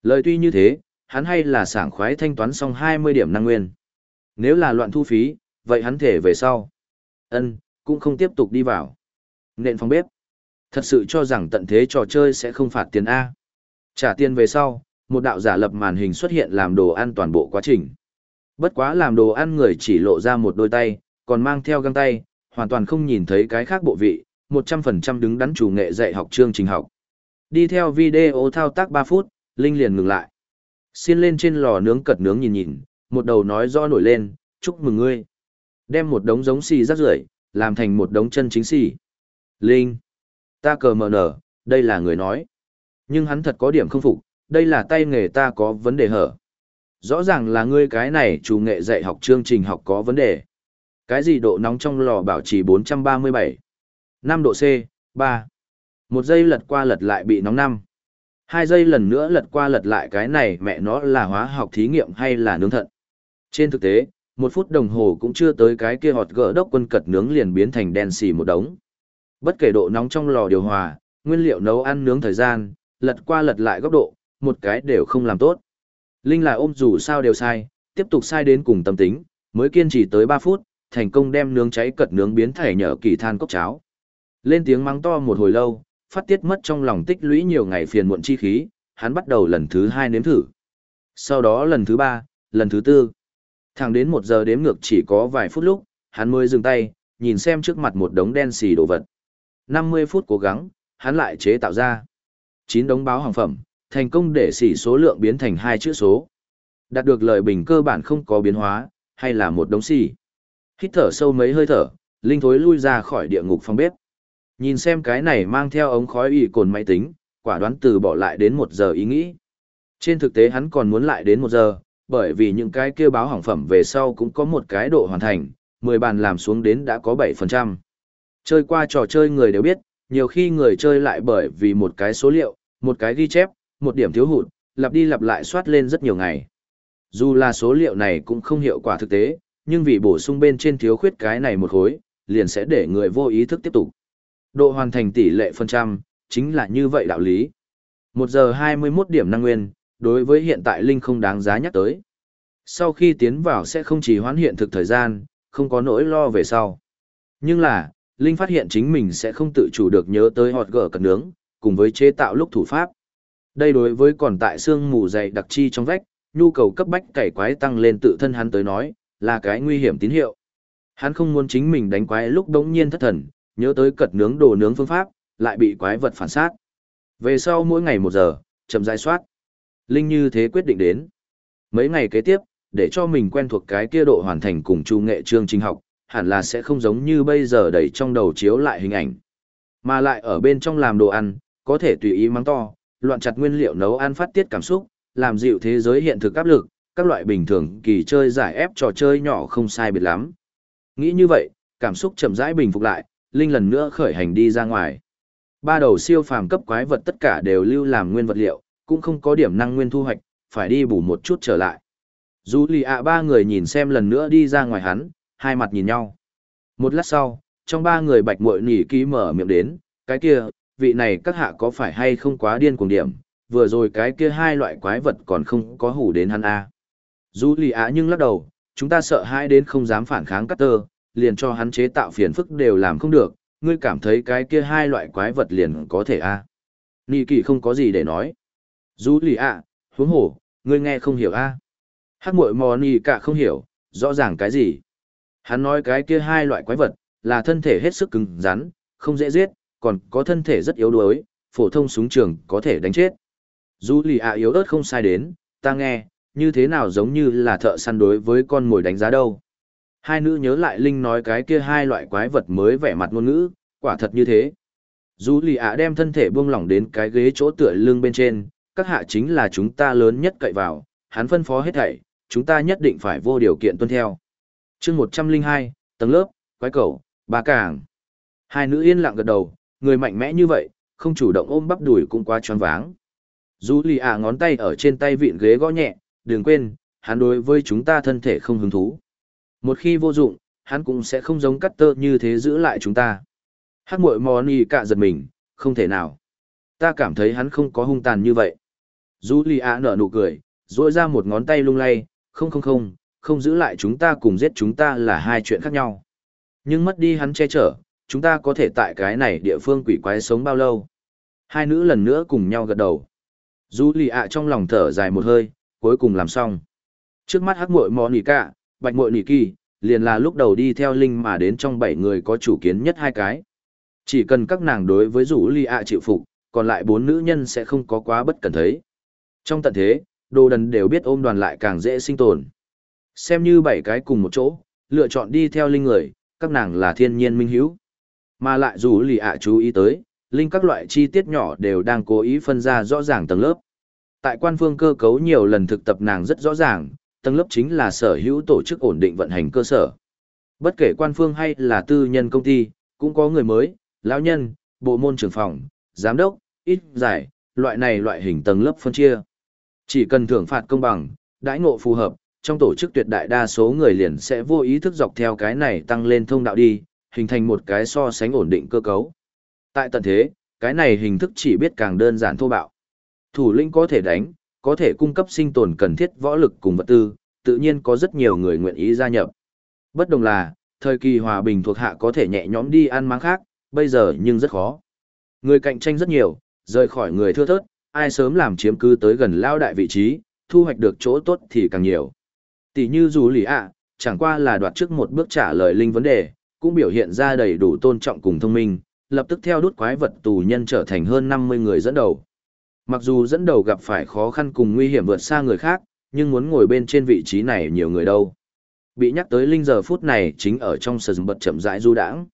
Lời tuy như thế, hắn hay là sảng khoái thanh toán xong 20 điểm năng nguyên. Nếu là loạn thu phí, vậy hắn thể về sau. Ân, cũng không tiếp tục đi vào. Nện phòng bếp. Thật sự cho rằng tận thế trò chơi sẽ không phạt tiền A. Trả tiền về sau, một đạo giả lập màn hình xuất hiện làm đồ ăn toàn bộ quá trình. Bất quá làm đồ ăn người chỉ lộ ra một đôi tay, còn mang theo găng tay, hoàn toàn không nhìn thấy cái khác bộ vị, 100% đứng đắn chủ nghệ dạy học chương trình học. Đi theo video thao tác 3 phút, Linh liền ngừng lại. Xiên lên trên lò nướng cật nướng nhìn nhìn, một đầu nói rõ nổi lên, chúc mừng ngươi. Đem một đống giống xì rác rưởi làm thành một đống chân chính xì. Linh. Ta cờ mờ nở, đây là người nói. Nhưng hắn thật có điểm không phục, đây là tay nghề ta có vấn đề hở. Rõ ràng là ngươi cái này chủ nghệ dạy học chương trình học có vấn đề. Cái gì độ nóng trong lò bảo trì 437? 5 độ C, 3. Một giây lật qua lật lại bị nóng 5. Hai giây lần nữa lật qua lật lại cái này mẹ nó là hóa học thí nghiệm hay là nướng thận. Trên thực tế, một phút đồng hồ cũng chưa tới cái kia họt gỡ đốc quân cật nướng liền biến thành đen xì một đống. Bất kể độ nóng trong lò điều hòa, nguyên liệu nấu ăn nướng thời gian, lật qua lật lại góc độ, một cái đều không làm tốt. Linh là ôm dù sao đều sai, tiếp tục sai đến cùng tâm tính, mới kiên trì tới 3 phút, thành công đem nướng cháy cật nướng biến thể nhở kỳ than cốc cháo. Lên tiếng mắng to một hồi lâu, phát tiết mất trong lòng tích lũy nhiều ngày phiền muộn chi khí, hắn bắt đầu lần thứ hai nếm thử. Sau đó lần thứ ba, lần thứ tư. Thẳng đến một giờ đếm ngược chỉ có vài phút lúc, hắn mới dừng tay, nhìn xem trước mặt một đống đen xì đồ vật. 50 phút cố gắng, hắn lại chế tạo ra 9 đống báo hàng phẩm, thành công để xỉ số lượng biến thành hai chữ số. Đạt được lợi bình cơ bản không có biến hóa, hay là một đống xỉ. Hít thở sâu mấy hơi thở, Linh thối lui ra khỏi địa ngục phòng bếp. Nhìn xem cái này mang theo ống khói ủy cồn máy tính, quả đoán từ bỏ lại đến một giờ ý nghĩ. Trên thực tế hắn còn muốn lại đến một giờ, bởi vì những cái kêu báo hỏng phẩm về sau cũng có một cái độ hoàn thành, 10 bàn làm xuống đến đã có 7%. Chơi qua trò chơi người đều biết, nhiều khi người chơi lại bởi vì một cái số liệu, một cái ghi chép, một điểm thiếu hụt, lặp đi lặp lại soát lên rất nhiều ngày. Dù là số liệu này cũng không hiệu quả thực tế, nhưng vì bổ sung bên trên thiếu khuyết cái này một khối, liền sẽ để người vô ý thức tiếp tục. Độ hoàn thành tỷ lệ phần trăm, chính là như vậy đạo lý. 1 giờ 21 điểm năng nguyên, đối với hiện tại Linh không đáng giá nhắc tới. Sau khi tiến vào sẽ không chỉ hoán hiện thực thời gian, không có nỗi lo về sau. Nhưng là, Linh phát hiện chính mình sẽ không tự chủ được nhớ tới hot gở cần nướng, cùng với chế tạo lúc thủ pháp. Đây đối với còn tại xương mù dày đặc chi trong vách, nhu cầu cấp bách cày quái tăng lên tự thân hắn tới nói, là cái nguy hiểm tín hiệu. Hắn không muốn chính mình đánh quái lúc đống nhiên thất thần, nhớ tới cật nướng đồ nướng phương pháp, lại bị quái vật phản sát. Về sau mỗi ngày một giờ, chậm rãi soát. Linh như thế quyết định đến. Mấy ngày kế tiếp, để cho mình quen thuộc cái kia độ hoàn thành cùng chu nghệ chương trình học, hẳn là sẽ không giống như bây giờ đẩy trong đầu chiếu lại hình ảnh. Mà lại ở bên trong làm đồ ăn, có thể tùy ý mắng to, loạn chặt nguyên liệu nấu ăn phát tiết cảm xúc, làm dịu thế giới hiện thực áp lực, các loại bình thường kỳ chơi giải ép trò chơi nhỏ không sai biệt lắm. Nghĩ như vậy, cảm xúc chậm rãi bình phục lại, Linh lần nữa khởi hành đi ra ngoài. Ba đầu siêu phàm cấp quái vật tất cả đều lưu làm nguyên vật liệu, cũng không có điểm năng nguyên thu hoạch, phải đi bù một chút trở lại. Dù lì ạ ba người nhìn xem lần nữa đi ra ngoài hắn, hai mặt nhìn nhau. Một lát sau, trong ba người bạch muội nỉ ký mở miệng đến, cái kia, vị này các hạ có phải hay không quá điên cuồng điểm, vừa rồi cái kia hai loại quái vật còn không có hủ đến hắn a. À. Dù lì ạ nhưng lắc đầu, chúng ta sợ hãi đến không dám phản kháng cắt tơ, liền cho hắn chế tạo phiền phức đều làm không được, ngươi cảm thấy cái kia hai loại quái vật liền có thể a. À. Nỉ kỳ không có gì để nói. Dù lì ạ, huống hổ, ngươi nghe không hiểu a. À. Hát muội mò nị cả không hiểu, rõ ràng cái gì. Hắn nói cái kia hai loại quái vật, là thân thể hết sức cứng rắn, không dễ giết, còn có thân thể rất yếu đuối, phổ thông súng trường có thể đánh chết. Dù lì ạ yếu ớt không sai đến, ta nghe, như thế nào giống như là thợ săn đối với con mồi đánh giá đâu. Hai nữ nhớ lại Linh nói cái kia hai loại quái vật mới vẻ mặt ngôn ngữ, quả thật như thế. Dù lì ạ đem thân thể buông lỏng đến cái ghế chỗ tựa lưng bên trên, các hạ chính là chúng ta lớn nhất cậy vào, hắn phân phó hết thảy, chúng ta nhất định phải vô điều kiện tuân theo. chương 102, tầng lớp, quái cầu, ba càng. Hai nữ yên lặng gật đầu, người mạnh mẽ như vậy, không chủ động ôm bắp đùi cũng quá tròn váng. Dù lì ạ ngón tay ở trên tay vịn ghế gõ nhẹ, đừng quên, hắn đối với chúng ta thân thể không hứng thú. Một khi vô dụng, hắn cũng sẽ không giống cắt tơ như thế giữ lại chúng ta. Hắc muội mòn y cạ giật mình, không thể nào. Ta cảm thấy hắn không có hung tàn như vậy. Dù lì ạ nở nụ cười, rỗi ra một ngón tay lung lay, không không không, không giữ lại chúng ta cùng giết chúng ta là hai chuyện khác nhau. Nhưng mất đi hắn che chở, chúng ta có thể tại cái này địa phương quỷ quái sống bao lâu. Hai nữ lần nữa cùng nhau gật đầu. Dù lì ạ trong lòng thở dài một hơi, cuối cùng làm xong. Trước mắt hắc muội mò nỉ cả, bạch muội nỉ kỳ, liền là lúc đầu đi theo linh mà đến trong bảy người có chủ kiến nhất hai cái. Chỉ cần các nàng đối với rủ lì ạ chịu phục, còn lại bốn nữ nhân sẽ không có quá bất cần thấy. Trong tận thế, đồ đần đều biết ôm đoàn lại càng dễ sinh tồn. Xem như bảy cái cùng một chỗ, lựa chọn đi theo linh người, các nàng là thiên nhiên minh hiếu. Mà lại dù lì ạ chú ý tới, linh các loại chi tiết nhỏ đều đang cố ý phân ra rõ ràng tầng lớp. Tại quan phương cơ cấu nhiều lần thực tập nàng rất rõ ràng, tầng lớp chính là sở hữu tổ chức ổn định vận hành cơ sở. Bất kể quan phương hay là tư nhân công ty, cũng có người mới, lão nhân, bộ môn trưởng phòng, giám đốc, ít giải, loại này loại hình tầng lớp phân chia. Chỉ cần thưởng phạt công bằng, đãi ngộ phù hợp, trong tổ chức tuyệt đại đa số người liền sẽ vô ý thức dọc theo cái này tăng lên thông đạo đi, hình thành một cái so sánh ổn định cơ cấu. Tại tận thế, cái này hình thức chỉ biết càng đơn giản thô bạo. Thủ lĩnh có thể đánh, có thể cung cấp sinh tồn cần thiết võ lực cùng vật tư, tự nhiên có rất nhiều người nguyện ý gia nhập. Bất đồng là, thời kỳ hòa bình thuộc hạ có thể nhẹ nhõm đi ăn máng khác, bây giờ nhưng rất khó. Người cạnh tranh rất nhiều, rời khỏi người thưa thớt, ai sớm làm chiếm cứ tới gần lao đại vị trí, thu hoạch được chỗ tốt thì càng nhiều. Tỷ như dù lì ạ, chẳng qua là đoạt trước một bước trả lời linh vấn đề, cũng biểu hiện ra đầy đủ tôn trọng cùng thông minh, lập tức theo đút quái vật tù nhân trở thành hơn 50 người dẫn đầu. Mặc dù dẫn đầu gặp phải khó khăn cùng nguy hiểm vượt xa người khác, nhưng muốn ngồi bên trên vị trí này nhiều người đâu. Bị nhắc tới linh giờ phút này chính ở trong sờ bật chậm rãi du đãng.